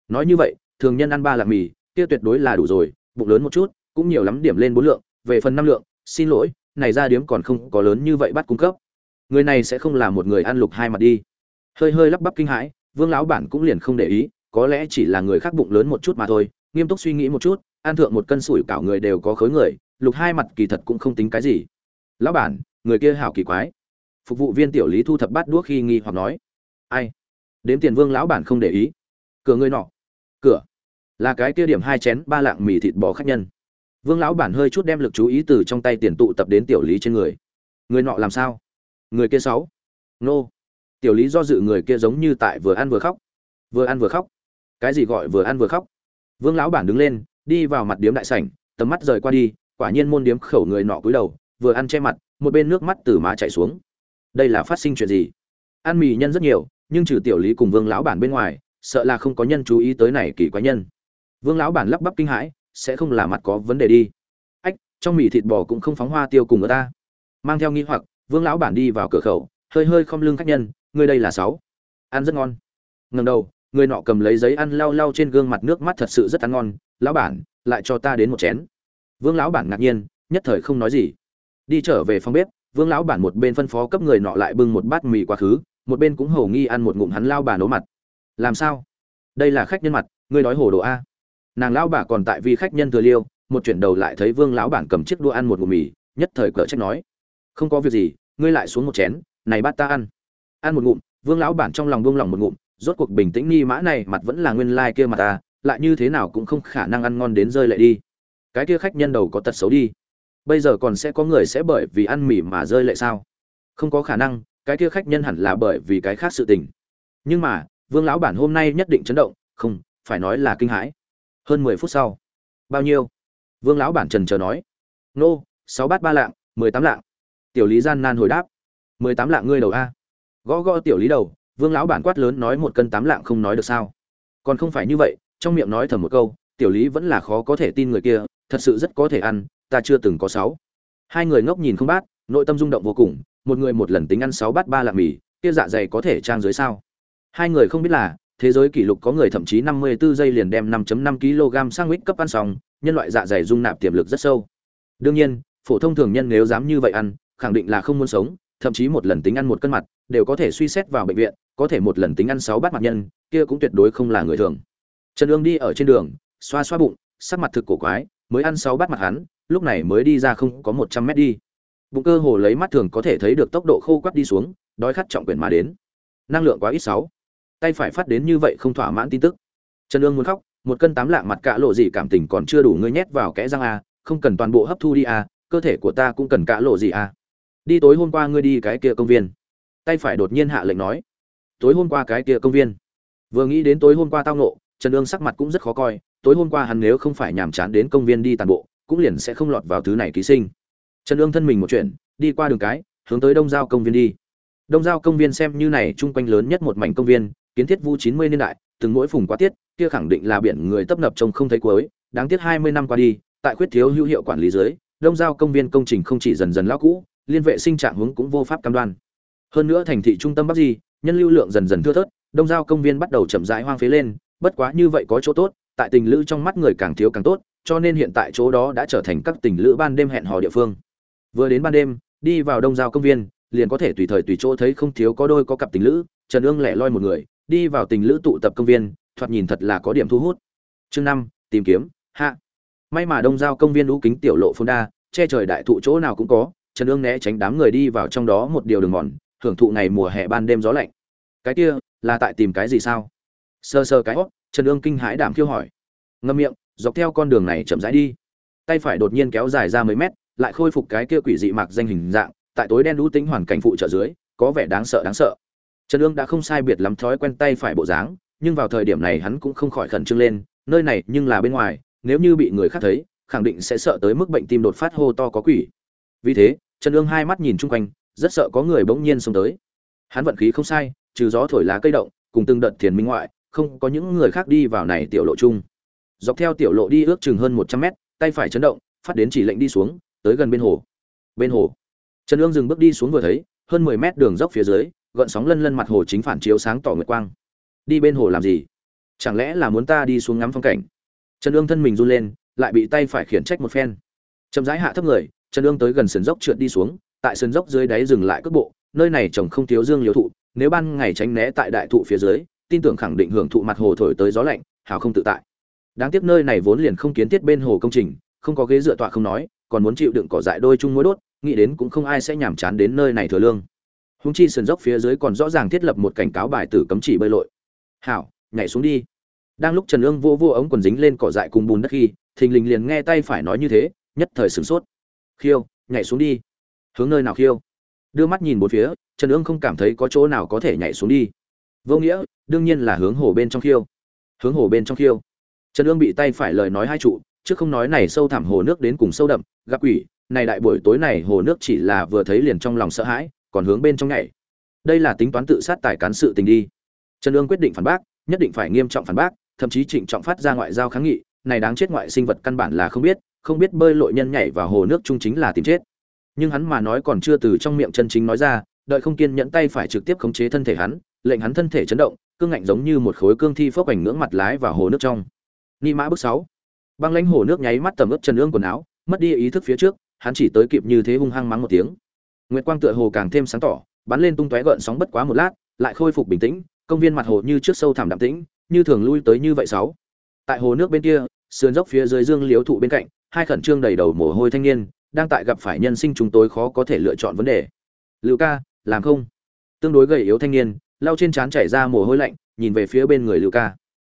Nói như vậy, thường nhân ăn ba lạng mì, kia tuyệt đối là đủ rồi, bụng lớn một chút, cũng nhiều lắm điểm lên bốn lượng, về phần năm lượng, xin lỗi, này ra điếm còn không có lớn như vậy bắt cung cấp. Người này sẽ không là một người ăn lục hai mặt đi. Hơi hơi lắp bắp kinh hãi, vương lão bản cũng liền không để ý, có lẽ chỉ là người khác bụng lớn một chút mà thôi, nghiêm túc suy nghĩ một chút, ăn thượng một cân sủi cảo người đều có khối người, lục hai mặt kỳ thật cũng không tính cái gì lão bản, người kia hảo kỳ quái. Phục vụ viên tiểu lý thu thập bát đuốc khi nghi hoặc nói, ai? Đếm tiền vương lão bản không để ý. Cửa người nọ. Cửa. Là cái kia điểm hai chén ba lạng mì thịt bò khách nhân. Vương lão bản hơi chút đem lực chú ý từ trong tay tiền tụ tập đến tiểu lý trên người. Người nọ làm sao? Người kia sáu. Nô. Tiểu lý do dự người kia giống như tại vừa ăn vừa khóc. Vừa ăn vừa khóc. Cái gì gọi vừa ăn vừa khóc? Vương lão bản đứng lên, đi vào mặt điếm đại sảnh, tầm mắt rời qua đi, quả nhiên môn điếm khẩu người nọ cúi đầu vừa ăn che mặt, một bên nước mắt từ má chảy xuống. Đây là phát sinh chuyện gì? Ăn mì nhân rất nhiều, nhưng trừ tiểu lý cùng vương lão bản bên ngoài, sợ là không có nhân chú ý tới này kỳ quái nhân. Vương lão bản lắp bắp kinh hãi, sẽ không là mặt có vấn đề đi. Ách, trong mì thịt bò cũng không phóng hoa tiêu cùng người ta. Mang theo nghi hoặc, vương lão bản đi vào cửa khẩu, hơi hơi không lưng khách nhân người đây là sáu. Ăn rất ngon. Ngẩng đầu, người nọ cầm lấy giấy ăn lau lau trên gương mặt nước mắt thật sự rất ăn ngon, lão bản, lại cho ta đến một chén. Vương lão bản ngạc nhiên, nhất thời không nói gì đi trở về phòng bếp, vương lão bản một bên phân phó cấp người nọ lại bưng một bát mì quá khứ, một bên cũng hầu nghi ăn một ngụm hắn lao bà nấu mặt. Làm sao? Đây là khách nhân mặt, ngươi nói hồ đồ a. Nàng lão bà còn tại vì khách nhân thừa liêu, một chuyển đầu lại thấy vương lão bản cầm chiếc đũa ăn một ngụm mì, nhất thời cỡ trách nói. Không có việc gì, ngươi lại xuống một chén, này bắt ta ăn. Ăn một ngụm, vương lão bản trong lòng buông lòng một ngụm, rốt cuộc bình tĩnh nghi mã này mặt vẫn là nguyên lai kia mà ta lại như thế nào cũng không khả năng ăn ngon đến rơi lại đi. Cái kia khách nhân đầu có tật xấu đi bây giờ còn sẽ có người sẽ bởi vì ăn mì mà rơi lệ sao? Không có khả năng, cái kia khách nhân hẳn là bởi vì cái khác sự tình. Nhưng mà, vương lão bản hôm nay nhất định chấn động, không, phải nói là kinh hãi. Hơn mười phút sau. Bao nhiêu? Vương lão bản trần chờ nói. Nô, sáu bát ba lạng, mười tám lạng. Tiểu lý gian nan hồi đáp. Mười tám lạng ngươi đầu a. Gõ gõ tiểu lý đầu, vương lão bản quát lớn nói một cân tám lạng không nói được sao. Còn không phải như vậy, trong miệng nói thầm một câu, tiểu lý vẫn là khó có thể tin người kia, thật sự rất có thể ăn ta chưa từng có sáu. Hai người ngốc nhìn không bát, nội tâm rung động vô cùng, một người một lần tính ăn sáu bát ba lạng mì, kia dạ dày có thể trang dưới sao? Hai người không biết là, thế giới kỷ lục có người thậm chí 54 giây liền đem 5.5 kg sandwich cấp ăn xong, nhân loại dạ dày dung nạp tiềm lực rất sâu. Đương nhiên, phổ thông thường nhân nếu dám như vậy ăn, khẳng định là không muốn sống, thậm chí một lần tính ăn một cân mặt, đều có thể suy xét vào bệnh viện, có thể một lần tính ăn sáu bát mặt nhân, kia cũng tuyệt đối không là người thường. Trần ương đi ở trên đường, xoa xoa bụng, sắc mặt thực cổ quái, mới ăn sáu bát mặt hắn lúc này mới đi ra không có một trăm mét đi. Bụng cơ hồ lấy mắt thường có thể thấy được tốc độ khô quắt đi xuống, đói khát trọng quyền mà đến. Năng lượng quá ít sáu. Tay phải phát đến như vậy không thỏa mãn tin tức. Trần ương muốn khóc, một cân tám lạng mặt cả lộ gì cảm tình còn chưa đủ ngươi nhét vào kẽ răng a, không cần toàn bộ hấp thu đi a, cơ thể của ta cũng cần cả lộ gì a. Đi tối hôm qua ngươi đi cái kia công viên. Tay phải đột nhiên hạ lệnh nói. Tối hôm qua cái kia công viên. Vừa nghĩ đến tối hôm qua tao nộ trần ương sắc mặt cũng rất khó coi, tối hôm qua hắn nếu không phải nhàm chán đến công viên đi tàn bộ cũng liền sẽ không lọt vào thứ này ký sinh. Trần ương thân mình một chuyện, đi qua đường cái, hướng tới đông giao công viên đi. Đông giao công viên xem như này chung quanh lớn nhất một mảnh công viên, kiến thiết vu chín mươi niên đại, từng mỗi phùng quá tiết, kia khẳng định là biển người tấp nập trông không thấy cuối, đáng tiếc hai mươi năm qua đi, tại khuyết thiếu hữu hiệu quản lý dưới, đông giao công viên công trình không chỉ dần dần lão cũ, liên vệ sinh trạng hướng cũng vô pháp cam đoan. Hơn nữa thành thị trung tâm bắc di, nhân lưu lượng dần dần thưa thớt, đông giao công viên bắt đầu chậm rãi hoang phế lên, bất quá như vậy có chỗ tốt, tại tình lữ trong mắt người càng thiếu càng tốt cho nên hiện tại chỗ đó đã trở thành các tình lữ ban đêm hẹn hò địa phương. Vừa đến ban đêm đi vào đông giao công viên liền có thể tùy thời tùy chỗ thấy không thiếu có đôi có cặp tình lữ trần ương lẻ loi một người đi vào tình lữ tụ tập công viên thoạt nhìn thật là có điểm thu hút. Chương năm tìm kiếm hạ. May mà đông giao công viên lũ kính tiểu lộ phong đa che trời đại thụ chỗ nào cũng có trần ương né tránh đám người đi vào trong đó một điều đường mòn hưởng thụ ngày mùa hè ban đêm gió lạnh. Cái kia là tại tìm cái gì sao? Sơ sơ cái hốc, trần ương kinh hãi đảm khiêu hỏi. Ngâm miệng dọc theo con đường này chậm rãi đi. Tay phải đột nhiên kéo dài ra mấy mét, lại khôi phục cái kia quỷ dị mạc danh hình dạng, tại tối đen đũ tính hoàn cảnh phụ trợ dưới, có vẻ đáng sợ đáng sợ. Trần ương đã không sai biệt lắm thói quen tay phải bộ dáng, nhưng vào thời điểm này hắn cũng không khỏi khẩn trương lên, nơi này nhưng là bên ngoài, nếu như bị người khác thấy, khẳng định sẽ sợ tới mức bệnh tim đột phát hô to có quỷ. Vì thế, trần ương hai mắt nhìn chung quanh, rất sợ có người bỗng nhiên xông tới. Hắn vận khí không sai, trừ gió thổi lá cây động, cùng từng đợt thiền minh ngoại, không có những người khác đi vào này tiểu lộ chung dọc theo tiểu lộ đi ước chừng hơn một trăm mét, tay phải chấn động, phát đến chỉ lệnh đi xuống, tới gần bên hồ. Bên hồ. Trần ương dừng bước đi xuống vừa thấy, hơn mười mét đường dốc phía dưới, gợn sóng lân lân mặt hồ chính phản chiếu sáng tỏ nguyệt quang. Đi bên hồ làm gì? Chẳng lẽ là muốn ta đi xuống ngắm phong cảnh? Trần ương thân mình run lên, lại bị tay phải khiển trách một phen. Chậm rãi hạ thấp người, trần ương tới gần sườn dốc trượt đi xuống, tại sườn dốc dưới đáy dừng lại cước bộ, nơi này trồng không thiếu dương liễu thụ, nếu ban ngày tránh né tại đại thụ phía dưới, tin tưởng khẳng định hưởng thụ mặt hồ thổi tới gió lạnh hào không tự tại đáng tiếc nơi này vốn liền không kiến thiết bên hồ công trình, không có ghế dựa tọa không nói, còn muốn chịu đựng cỏ dại đôi chung mối đốt, nghĩ đến cũng không ai sẽ nhàm chán đến nơi này thừa lương. Húng chi sườn dốc phía dưới còn rõ ràng thiết lập một cảnh cáo bài tử cấm chỉ bơi lội. Hảo, nhảy xuống đi. Đang lúc trần ương vô vô ống quần dính lên cỏ dại cùng bùn đất khi, thình lình liền nghe tay phải nói như thế, nhất thời sửng sốt. Khiêu, nhảy xuống đi. Hướng nơi nào khiêu? Đưa mắt nhìn một phía, trần ương không cảm thấy có chỗ nào có thể nhảy xuống đi. Vô nghĩa, đương nhiên là hướng hồ bên trong khiêu. Hướng hồ bên trong khiêu trần ương bị tay phải lời nói hai trụ chứ không nói này sâu thẳm hồ nước đến cùng sâu đậm, gặp quỷ, này đại buổi tối này hồ nước chỉ là vừa thấy liền trong lòng sợ hãi, còn hướng bên trong nhảy. Đây là tính toán tự sát tài cán sự tình đi. Trần ương quyết định phản bác, nhất định phải nghiêm trọng phản bác, thậm chí trịnh trọng phát ra ngoại giao kháng nghị, này đáng chết ngoại sinh vật căn bản là không biết không biết bơi lội nhân nhảy vào hồ nước chung chính là tìm chết. Nhưng hắn mà nói còn chưa từ trong miệng chân chính nói ra, đợi không kiên nhẫn tay phải trực tiếp khống chế thân thể hắn, lệnh hắn thân thể chấn động, cương ngạnh giống như một khối cương thi phốc ảnh ngưỡng mặt lái vào hồ nước trong ni mã bước sáu. Băng lãnh hồ nước nháy mắt tầm ướp chân ương quần áo, mất đi ý thức phía trước, hắn chỉ tới kịp như thế hung hăng mắng một tiếng. Nguyệt quang tựa hồ càng thêm sáng tỏ, bắn lên tung tóe gợn sóng bất quá một lát, lại khôi phục bình tĩnh, công viên mặt hồ như trước sâu thẳm đạm tĩnh, như thường lui tới như vậy sáu. Tại hồ nước bên kia, sườn dốc phía dưới dương liếu thụ bên cạnh, hai khẩn trương đầy đầu mồ hôi thanh niên, đang tại gặp phải nhân sinh chúng tôi khó có thể lựa chọn vấn đề. Lưu ca, làm không? Tương đối gầy yếu thanh niên, lau trên trán chảy ra mồ hôi lạnh, nhìn về phía bên người lưu ca.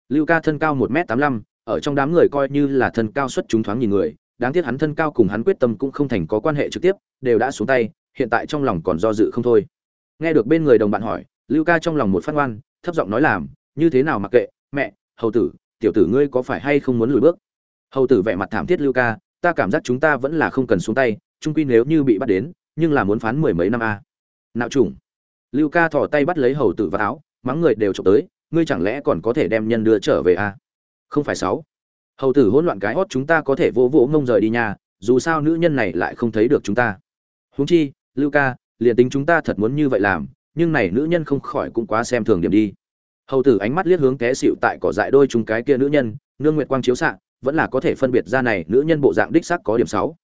Lưu ca thân cao một m tám mươi lăm ở trong đám người coi như là thân cao xuất chúng thoáng nhìn người, đáng tiếc hắn thân cao cùng hắn quyết tâm cũng không thành có quan hệ trực tiếp, đều đã xuống tay, hiện tại trong lòng còn do dự không thôi nghe được bên người đồng bạn hỏi, lưu ca trong lòng một phát ngoan, thấp giọng nói làm, như thế nào mặc kệ, mẹ, hầu tử, tiểu tử ngươi có phải hay không muốn lùi bước hầu tử vẻ mặt thảm thiết lưu ca, ta cảm giác chúng ta vẫn là không cần xuống tay, trung quy nếu như bị bắt đến, nhưng là muốn phán mười mấy năm a à. nạo trùng lưu ca thò tay bắt lấy hầu tử vào áo, mắng người đều trộm tới, ngươi chẳng lẽ còn có thể đem nhân đưa trở về a à? Không phải sáu. Hầu tử hỗn loạn cái hót chúng ta có thể vỗ vỗ ngông rời đi nhà dù sao nữ nhân này lại không thấy được chúng ta. Huống chi lưu ca liền tính chúng ta thật muốn như vậy làm nhưng này nữ nhân không khỏi cũng quá xem thường điểm đi. Hầu tử ánh mắt liếc hướng té xịu tại cỏ dại đôi chúng cái kia nữ nhân nương nguyệt quang chiếu xạ vẫn là có thể phân biệt ra này nữ nhân bộ dạng đích xác có điểm sáu.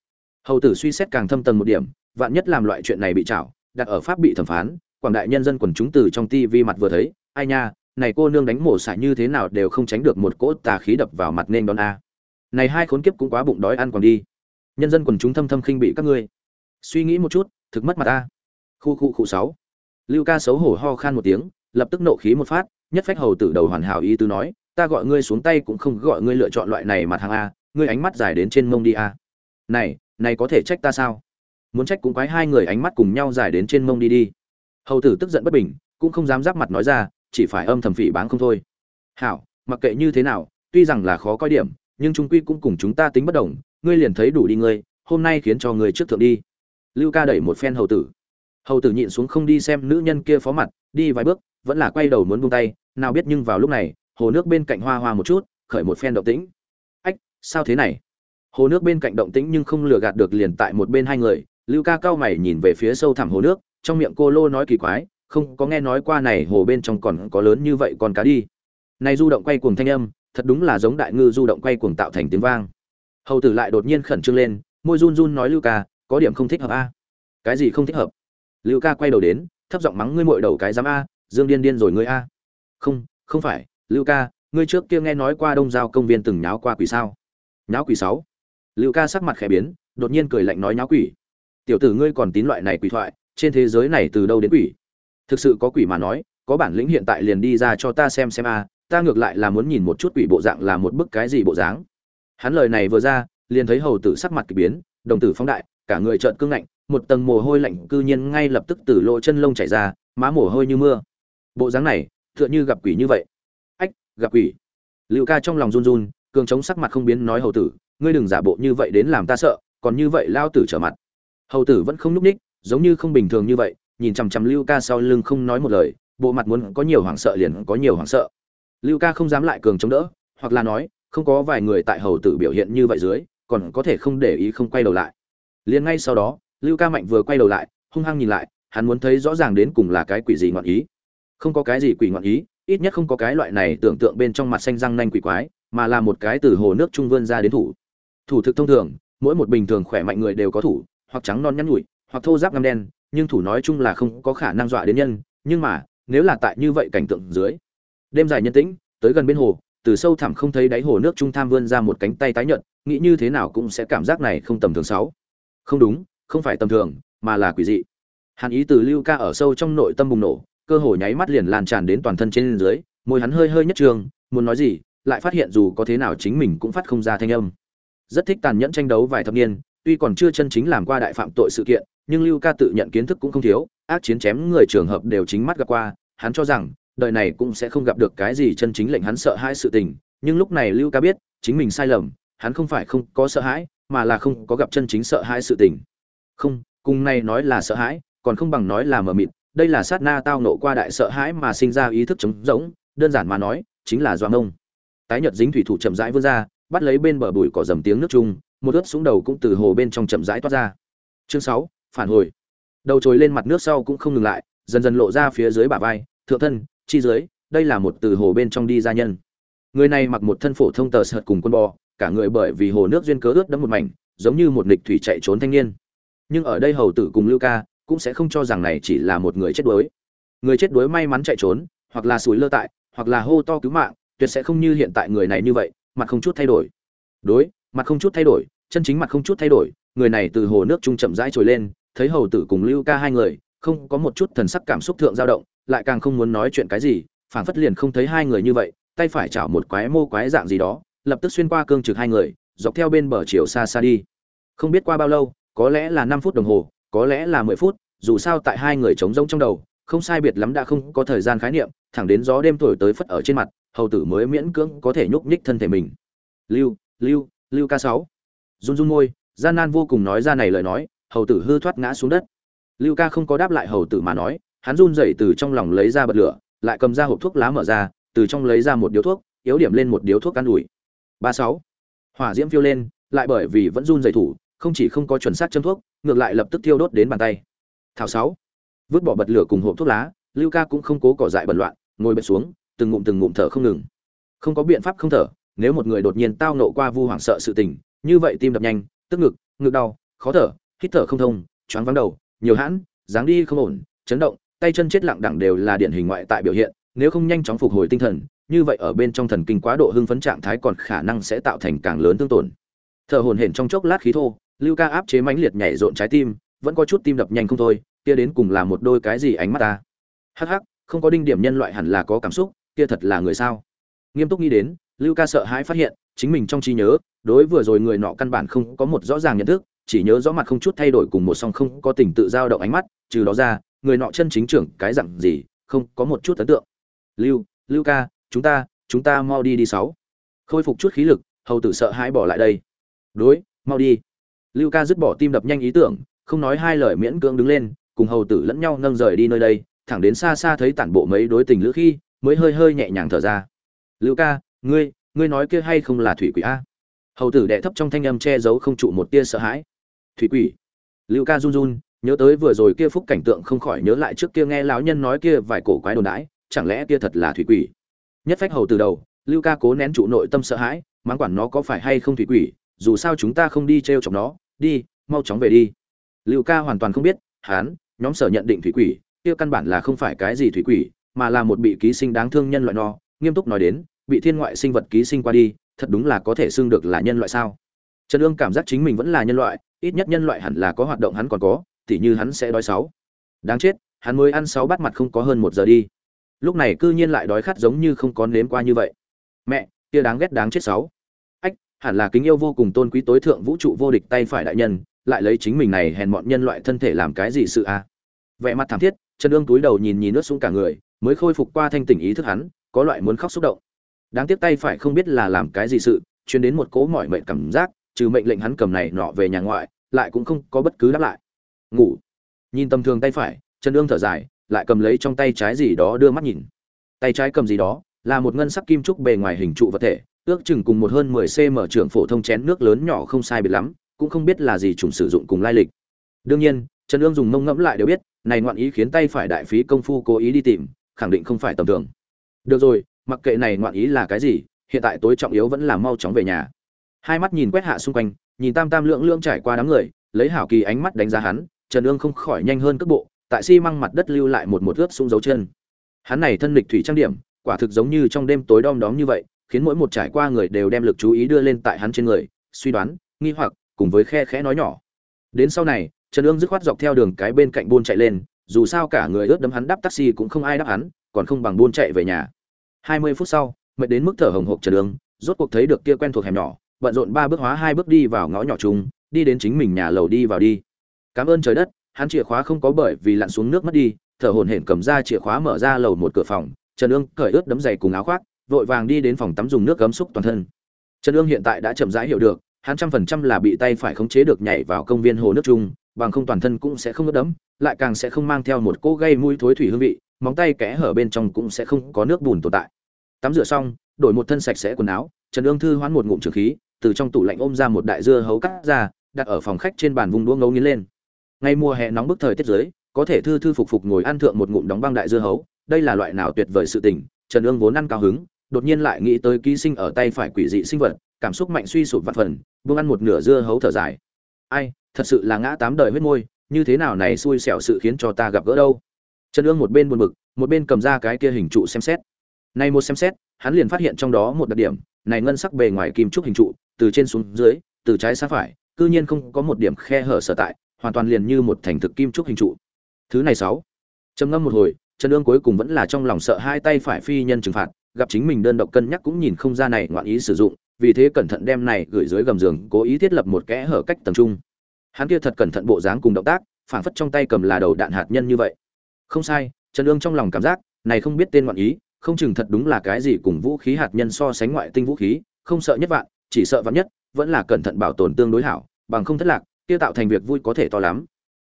Hầu tử suy xét càng thâm tầng một điểm vạn nhất làm loại chuyện này bị chảo, đặt ở pháp bị thẩm phán quảng đại nhân dân quần chúng từ trong tivi mặt vừa thấy ai nha này cô nương đánh mổ xả như thế nào đều không tránh được một cỗ tà khí đập vào mặt nên đón a. Này hai khốn kiếp cũng quá bụng đói ăn còn đi. Nhân dân quần chúng thâm thâm khinh bị các ngươi. Suy nghĩ một chút, thực mất mặt a. Khu khu khu sáu. Lưu ca xấu hổ ho khan một tiếng, lập tức nộ khí một phát, nhất phách hầu tử đầu hoàn hảo ý tứ nói, ta gọi ngươi xuống tay cũng không gọi ngươi lựa chọn loại này mặt hàng a, ngươi ánh mắt dài đến trên mông đi a. Này này có thể trách ta sao? Muốn trách cũng quái hai người ánh mắt cùng nhau dài đến trên mông đi đi. Hầu tử tức giận bất bình, cũng không dám giáp mặt nói ra chỉ phải âm thầm phỉ báng không thôi. Hảo, mặc kệ như thế nào, tuy rằng là khó coi điểm, nhưng chúng quy cũng cùng chúng ta tính bất đồng, ngươi liền thấy đủ đi ngươi, hôm nay khiến cho ngươi trước thượng đi. Lưu ca đẩy một phen hầu tử. Hầu tử nhịn xuống không đi xem nữ nhân kia phó mặt, đi vài bước, vẫn là quay đầu muốn buông tay, nào biết nhưng vào lúc này, hồ nước bên cạnh hoa hoa một chút, khởi một phen động tĩnh. Ách, sao thế này? Hồ nước bên cạnh động tĩnh nhưng không lừa gạt được liền tại một bên hai người, lưu ca cao mày nhìn về phía sâu thẳm hồ nước, trong miệng cô lô nói kỳ quái không có nghe nói qua này hồ bên trong còn có lớn như vậy còn cá đi. Này du động quay cuồng thanh âm, thật đúng là giống đại ngư du động quay cuồng tạo thành tiếng vang. Hầu tử lại đột nhiên khẩn trương lên, môi run run nói, lưu ca, có điểm không thích hợp a. Cái gì không thích hợp? Lưu ca quay đầu đến, thấp giọng mắng, ngươi mội đầu cái dám a, dương điên điên rồi ngươi a. Không không phải, lưu ca, ngươi trước kia nghe nói qua đông giao công viên từng nháo qua quỷ sao? Nháo quỷ sáu. Lưu ca sắc mặt khẽ biến, đột nhiên cười lạnh nói, nháo quỷ. Tiểu tử ngươi còn tín loại này quỷ thoại, trên thế giới này từ đâu đến quỷ? Thực sự có quỷ mà nói, có bản lĩnh hiện tại liền đi ra cho ta xem xem a, ta ngược lại là muốn nhìn một chút quỷ bộ dạng là một bức cái gì bộ dáng. Hắn lời này vừa ra, liền thấy hầu tử sắc mặt kỳ biến, đồng tử phóng đại, cả người trợn cương lạnh một tầng mồ hôi lạnh cư nhiên ngay lập tức từ lỗ chân lông chảy ra, má mồ hôi như mưa. Bộ dáng này, tựa như gặp quỷ như vậy. Ách, gặp quỷ. Liệu ca trong lòng run run, cường chống sắc mặt không biến nói hầu tử, ngươi đừng giả bộ như vậy đến làm ta sợ, còn như vậy lao tử trở mặt. Hầu tử vẫn không núp ních giống như không bình thường như vậy nhìn chằm chằm lưu ca sau lưng không nói một lời, bộ mặt muốn có nhiều hoảng sợ liền có nhiều hoảng sợ. Lưu ca không dám lại cường chống đỡ, hoặc là nói, không có vài người tại hầu tử biểu hiện như vậy dưới, còn có thể không để ý không quay đầu lại. Liền ngay sau đó, lưu ca mạnh vừa quay đầu lại, hung hăng nhìn lại, hắn muốn thấy rõ ràng đến cùng là cái quỷ gì ngọn ý. Không có cái gì quỷ ngọn ý, ít nhất không có cái loại này tưởng tượng bên trong mặt xanh răng nanh quỷ quái, mà là một cái từ hồ nước trung vươn ra đến thủ. Thủ thực thông thường, mỗi một bình thường khỏe mạnh người đều có thủ, hoặc trắng non nhắn nhủi, hoặc thô giáp ngăm đen nhưng thủ nói chung là không có khả năng dọa đến nhân, nhưng mà, nếu là tại như vậy cảnh tượng dưới, đêm dài nhân tĩnh, tới gần bên hồ, từ sâu thẳm không thấy đáy hồ nước trung tham vươn ra một cánh tay tái nhợt, nghĩ như thế nào cũng sẽ cảm giác này không tầm thường sáu. Không đúng, không phải tầm thường, mà là quỷ dị. Hàn ý từ lưu ca ở sâu trong nội tâm bùng nổ, cơ hồ nháy mắt liền lan tràn đến toàn thân trên dưới, môi hắn hơi hơi nhất trường, muốn nói gì, lại phát hiện dù có thế nào chính mình cũng phát không ra thanh âm. Rất thích tàn nhẫn tranh đấu vài thập niên tuy còn chưa chân chính làm qua đại phạm tội sự kiện, nhưng lưu ca tự nhận kiến thức cũng không thiếu, ác chiến chém người trường hợp đều chính mắt gặp qua, hắn cho rằng, đời này cũng sẽ không gặp được cái gì chân chính lệnh hắn sợ hãi sự tình, nhưng lúc này lưu ca biết, chính mình sai lầm, hắn không phải không có sợ hãi, mà là không có gặp chân chính sợ hãi sự tình. Không, cùng này nói là sợ hãi, còn không bằng nói là mờ mịt, đây là sát na tao nộ qua đại sợ hãi mà sinh ra ý thức trống rỗng, đơn giản mà nói, chính là doa ông tái nhật dính thủy thủ chậm rãi vươn ra, bắt lấy bên bờ bụi cỏ dầm tiếng nước chung một ướt xuống đầu cũng từ hồ bên trong chậm rãi toát ra. Chương sáu, phản hồi. Đầu trồi lên mặt nước sau cũng không ngừng lại, dần dần lộ ra phía dưới bả vai, thượng thân, chi dưới, đây là một từ hồ bên trong đi ra nhân. Người này mặc một thân phổ thông tờ sợt cùng quân bò, cả người bởi vì hồ nước duyên cớ ướt đẫm một mảnh, giống như một nghịch thủy chạy trốn thanh niên. Nhưng ở đây hầu tử cùng lưu ca cũng sẽ không cho rằng này chỉ là một người chết đuối. Người chết đuối may mắn chạy trốn, hoặc là sủi lơ tại, hoặc là hô to cứu mạng, tuyệt sẽ không như hiện tại người này như vậy, mặt không chút thay đổi. Đối mặt không chút thay đổi, chân chính mặt không chút thay đổi, người này từ hồ nước trung chậm rãi trồi lên, thấy hầu tử cùng lưu ca hai người, không có một chút thần sắc cảm xúc thượng dao động, lại càng không muốn nói chuyện cái gì, phảng phất liền không thấy hai người như vậy, tay phải chảo một quái mô quái dạng gì đó, lập tức xuyên qua cương trực hai người, dọc theo bên bờ chiều xa xa đi. Không biết qua bao lâu, có lẽ là năm phút đồng hồ, có lẽ là mười phút, dù sao tại hai người trống rỗng trong đầu, không sai biệt lắm đã không có thời gian khái niệm, thẳng đến gió đêm thổi tới phất ở trên mặt, hầu tử mới miễn cưỡng có thể nhúc nhích thân thể mình. Lưu lưu lưu ca sáu. Run run môi, gian nan vô cùng nói ra này lời nói, hầu tử hư thoát ngã xuống đất. Lưu ca không có đáp lại hầu tử mà nói, hắn run rẩy từ trong lòng lấy ra bật lửa, lại cầm ra hộp thuốc lá mở ra, từ trong lấy ra một điếu thuốc, yếu điểm lên một điếu thuốc can ủi. Ba sáu. Hỏa diễm phiêu lên, lại bởi vì vẫn run rẩy thủ, không chỉ không có chuẩn xác châm thuốc, ngược lại lập tức thiêu đốt đến bàn tay. Thảo sáu. Vứt bỏ bật lửa cùng hộp thuốc lá, lưu ca cũng không cố cỏ dại bẩn loạn, ngồi bệt xuống, từng ngụm từng ngụm thở không ngừng. Không có biện pháp không thở nếu một người đột nhiên tao nộ qua vu hoảng sợ sự tình, như vậy tim đập nhanh, tức ngực ngực đau, khó thở, hít thở không thông, choáng vắng đầu, nhiều hãn, dáng đi không ổn, chấn động, tay chân chết lặng đẳng đều là điển hình ngoại tại biểu hiện, nếu không nhanh chóng phục hồi tinh thần, như vậy ở bên trong thần kinh quá độ hưng phấn trạng thái còn khả năng sẽ tạo thành càng lớn tương tổn. Thở hồn hển trong chốc lát khí thô, lưu ca áp chế mãnh liệt nhảy rộn trái tim, vẫn có chút tim đập nhanh không thôi, kia đến cùng là một đôi cái gì ánh mắt ta? Hắc hắc, không có đinh điểm nhân loại hẳn là có cảm xúc, kia thật là người sao? Nghiêm túc nghĩ đến lưu ca sợ hãi phát hiện, chính mình trong trí nhớ, đối vừa rồi người nọ căn bản không có một rõ ràng nhận thức, chỉ nhớ rõ mặt không chút thay đổi cùng một song không có tình tự giao động ánh mắt, trừ đó ra, người nọ chân chính trưởng cái dặn gì, không có một chút ấn tượng. Lưu lưu ca, chúng ta chúng ta mau đi đi sáu. Khôi phục chút khí lực, hầu tử sợ hãi bỏ lại đây. Đối, mau đi. Lưu ca dứt bỏ tim đập nhanh ý tưởng, không nói hai lời miễn cưỡng đứng lên, cùng hầu tử lẫn nhau nâng rời đi nơi đây, thẳng đến xa xa thấy tản bộ mấy đối tình lữ khi, mới hơi hơi nhẹ nhàng thở ra. Lưu ca ngươi ngươi nói kia hay không là thủy quỷ a? Hầu tử đệ thấp trong thanh âm che giấu không trụ một tia sợ hãi. Thủy quỷ? Lưu ca run run, nhớ tới vừa rồi kia phúc cảnh tượng không khỏi nhớ lại trước kia nghe lão nhân nói kia vài cổ quái đồn đãi, chẳng lẽ kia thật là thủy quỷ? Nhất phách hầu từ đầu, lưu ca cố nén trụ nội tâm sợ hãi, mắng quản nó có phải hay không thủy quỷ, dù sao chúng ta không đi t r e o chọc nó, đi, mau chóng về đi. Lưu ca hoàn toàn không biết hán nhóm sở nhận định thủy quỷ, kia căn bản là không phải cái gì thủy quỷ, mà là một bị ký sinh đáng thương nhân loại no nghiêm túc nói đến bị thiên ngoại sinh vật ký sinh qua đi, thật đúng là có thể xưng được là nhân loại sao? Trần ương cảm giác chính mình vẫn là nhân loại, ít nhất nhân loại hẳn là có hoạt động hắn còn có, tỉ như hắn sẽ đói sáu. Đáng chết, hắn mới ăn sáu bát mặt không có hơn một giờ đi. Lúc này cư nhiên lại đói khát giống như không có nếm qua như vậy. Mẹ, kia đáng ghét đáng chết sáu. Ách, hẳn là kính yêu vô cùng tôn quý tối thượng vũ trụ vô địch tay phải đại nhân, lại lấy chính mình này hèn mọn nhân loại thân thể làm cái gì sự a à? vẻ mặt thảm thiết, trần ương túi đầu nhìn nhìn nước xuống cả người, mới khôi phục qua thanh tỉnh ý thức hắn, có loại muốn khóc xúc động đáng tiếc tay phải không biết là làm cái gì sự chuyến đến một cố mỏi mệnh cảm giác, trừ mệnh lệnh hắn cầm này nọ về nhà ngoại, lại cũng không có bất cứ đáp lại. Ngủ. Nhìn tầm thường tay phải chân ương thở dài, lại cầm lấy trong tay trái gì đó đưa mắt nhìn. Tay trái cầm gì đó, là một ngân sắc kim trúc bề ngoài hình trụ vật thể, ước chừng cùng một hơn 10 cm trưởng phổ thông chén nước lớn nhỏ không sai biệt lắm, cũng không biết là gì trùng sử dụng cùng lai lịch. Đương nhiên, trần ương dùng mông ngẫm lại đều biết, này ngoạn ý khiến tay phải đại phí công phu cố ý đi tìm, khẳng định không phải tầm thường. Được rồi mặc kệ này ngoạn ý là cái gì, hiện tại tối trọng yếu vẫn là mau chóng về nhà. Hai mắt nhìn quét hạ xung quanh, nhìn tam tam lượng lượng trải qua đám người, lấy hảo kỳ ánh mắt đánh giá hắn, trần ương không khỏi nhanh hơn cước bộ, tại xi măng mặt đất lưu lại một một ướt sung dấu chân. Hắn này thân lịch thủy trang điểm, quả thực giống như trong đêm tối đom đóm như vậy, khiến mỗi một trải qua người đều đem lực chú ý đưa lên tại hắn trên người, suy đoán, nghi hoặc, cùng với khe khẽ nói nhỏ. Đến sau này, trần ương dứt khoát dọc theo đường cái bên cạnh buôn chạy lên, dù sao cả người ướt đấm hắn đắp taxi cũng không ai đáp hắn, còn không bằng buôn chạy về nhà hai mươi phút sau, mệt đến mức thở hồng hộc trần đường, rốt cuộc thấy được kia quen thuộc hẻm nhỏ, bận rộn ba bước hóa hai bước đi vào ngõ nhỏ chung, đi đến chính mình nhà lầu đi vào đi. Cảm ơn trời đất, hắn chìa khóa không có bởi vì lặn xuống nước mất đi, thở hổn hển cầm ra chìa khóa mở ra lầu một cửa phòng, trần ương cởi ướt đấm giày cùng áo khoác, vội vàng đi đến phòng tắm dùng nước gấm xúc toàn thân. Trần ương hiện tại đã chậm rãi hiểu được, hắn trăm phần trăm là bị tay phải khống chế được nhảy vào công viên hồ nước chung, bằng không toàn thân cũng sẽ không ướt đẫm, lại càng sẽ không mang theo một cỗ gây mũi thối thủy hương vị, móng tay kẽ hở bên trong cũng sẽ không có nước bùn tồn tại tắm rửa xong, đổi một thân sạch sẽ quần áo, trần ương thư hoán một ngụm trường khí, từ trong tủ lạnh ôm ra một đại dưa hấu cắt ra, đặt ở phòng khách trên bàn vùng đũa ngấu nghiến lên. Ngay mùa hè nóng bức thời tiết dưới, có thể thư thư phục phục ngồi ăn thượng một ngụm đóng băng đại dưa hấu, đây là loại nào tuyệt vời sự tình, trần ương vốn ăn cao hứng, đột nhiên lại nghĩ tới ký sinh ở tay phải quỷ dị sinh vật, cảm xúc mạnh suy sụp vặt phần vương ăn một nửa dưa hấu thở dài. Ai, thật sự là ngã tám đời huyết môi, như thế nào này xui xẻo sự khiến cho ta gặp gỡ đâu? Trần ương một bên buồn bực, một bên cầm ra cái kia hình trụ xem xét này một xem xét, hắn liền phát hiện trong đó một đặc điểm, này ngân sắc bề ngoài kim trúc hình trụ, từ trên xuống dưới, từ trái sang phải, cư nhiên không có một điểm khe hở sở tại, hoàn toàn liền như một thành thực kim trúc hình trụ. Thứ này sáu. Trầm ngâm một hồi, trần Dương cuối cùng vẫn là trong lòng sợ hai tay phải phi nhân trừng phạt, gặp chính mình đơn độc cân nhắc cũng nhìn không ra này ngoạn ý sử dụng, vì thế cẩn thận đem này gửi dưới gầm giường, cố ý thiết lập một kẽ hở cách tầm trung. Hắn kia thật cẩn thận bộ dáng cùng động tác, phảng phất trong tay cầm là đầu đạn hạt nhân như vậy. Không sai, trần Dương trong lòng cảm giác, này không biết tên ngoạn ý không chừng thật đúng là cái gì cùng vũ khí hạt nhân so sánh ngoại tinh vũ khí, không sợ nhất vạn, chỉ sợ vạn nhất, vẫn là cẩn thận bảo tồn tương đối hảo, bằng không thất lạc, kia tạo thành việc vui có thể to lắm.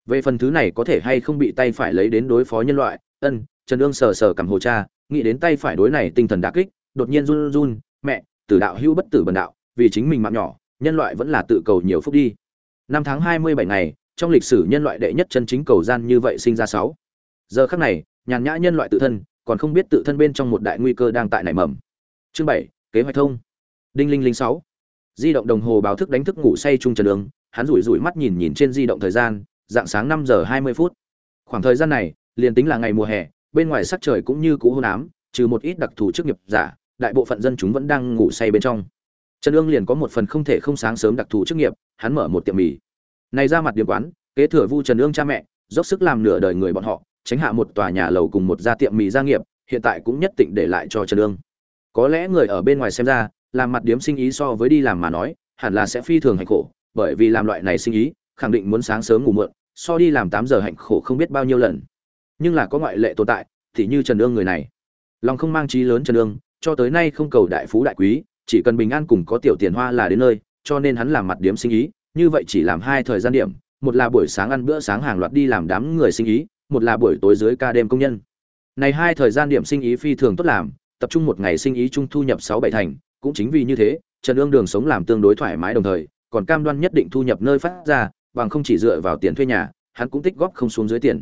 Về phần thứ này có thể hay không bị tay phải lấy đến đối phó nhân loại, ân, trần Dương sờ sờ cằm hồ cha, nghĩ đến tay phải đối này tinh thần đả kích, đột nhiên run run, mẹ, tử đạo hữu bất tử bần đạo, vì chính mình mạng nhỏ, nhân loại vẫn là tự cầu nhiều phúc đi. Năm tháng hai mươi bảy ngày, trong lịch sử nhân loại đệ nhất chân chính cầu gian như vậy sinh ra sáu. Giờ khắc này, nhàn nhã nhân loại tự thân còn không biết tự thân bên trong một đại nguy cơ đang tại nảy mầm. Chương bảy, kế hoạch thông. Đinh linh linh sáu. Di động đồng hồ báo thức đánh thức ngủ say trung trần đường, hắn rủi rủi mắt nhìn nhìn trên di động thời gian, dạng sáng năm giờ hai mươi phút. Khoảng thời gian này, liền tính là ngày mùa hè, bên ngoài sắc trời cũng như cũ hôn ám, trừ một ít đặc thù chức nghiệp giả, đại bộ phận dân chúng vẫn đang ngủ say bên trong. Trần Dương liền có một phần không thể không sáng sớm đặc thù chức nghiệp, hắn mở một tiệm mì. Này ra mặt điểm quán, kế thừa vu trần Dương cha mẹ, dốc sức làm nửa đời người bọn họ tránh hạ một tòa nhà lầu cùng một gia tiệm mì gia nghiệp hiện tại cũng nhất định để lại cho trần Dương. có lẽ người ở bên ngoài xem ra làm mặt điểm sinh ý so với đi làm mà nói hẳn là sẽ phi thường hạnh khổ bởi vì làm loại này sinh ý khẳng định muốn sáng sớm ngủ muộn so đi làm tám giờ hạnh khổ không biết bao nhiêu lần nhưng là có ngoại lệ tồn tại thì như trần Dương người này lòng không mang trí lớn trần Dương, cho tới nay không cầu đại phú đại quý chỉ cần bình an cùng có tiểu tiền hoa là đến nơi cho nên hắn làm mặt điểm sinh ý như vậy chỉ làm hai thời gian điểm một là buổi sáng ăn bữa sáng hàng loạt đi làm đám người sinh ý một là buổi tối dưới ca đêm công nhân. Này hai thời gian điểm sinh ý phi thường tốt làm, tập trung một ngày sinh ý chung thu nhập sáu bảy thành, cũng chính vì như thế, trần ương đường sống làm tương đối thoải mái đồng thời, còn cam đoan nhất định thu nhập nơi phát ra, bằng không chỉ dựa vào tiền thuê nhà, hắn cũng tích góp không xuống dưới tiền.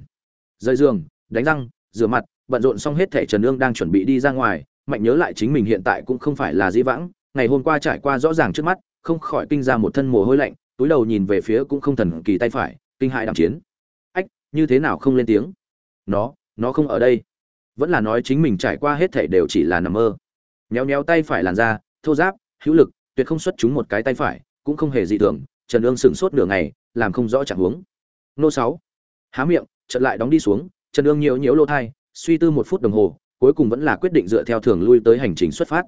Rời giường, đánh răng, rửa mặt, bận rộn xong hết thẻ trần ương đang chuẩn bị đi ra ngoài, mạnh nhớ lại chính mình hiện tại cũng không phải là dĩ vãng, ngày hôm qua trải qua rõ ràng trước mắt, không khỏi kinh ra một thân mồ hôi lạnh, túi đầu nhìn về phía cũng không thần kỳ tay phải, kinh hại đạm chiến như thế nào không lên tiếng? Nó nó không ở đây. Vẫn là nói chính mình trải qua hết thảy đều chỉ là nằm mơ. Nhéo nhéo tay phải làn ra thô giáp, hữu lực, tuyệt không xuất chúng một cái tay phải, cũng không hề dị thường, trần ương sửng sốt nửa ngày, làm không rõ trạng huống nô sáu. Há miệng, chợt lại đóng đi xuống, trần ương nhiễu nhiễu lô thai suy tư một phút đồng hồ, cuối cùng vẫn là quyết định dựa theo thường lui tới hành trình xuất phát.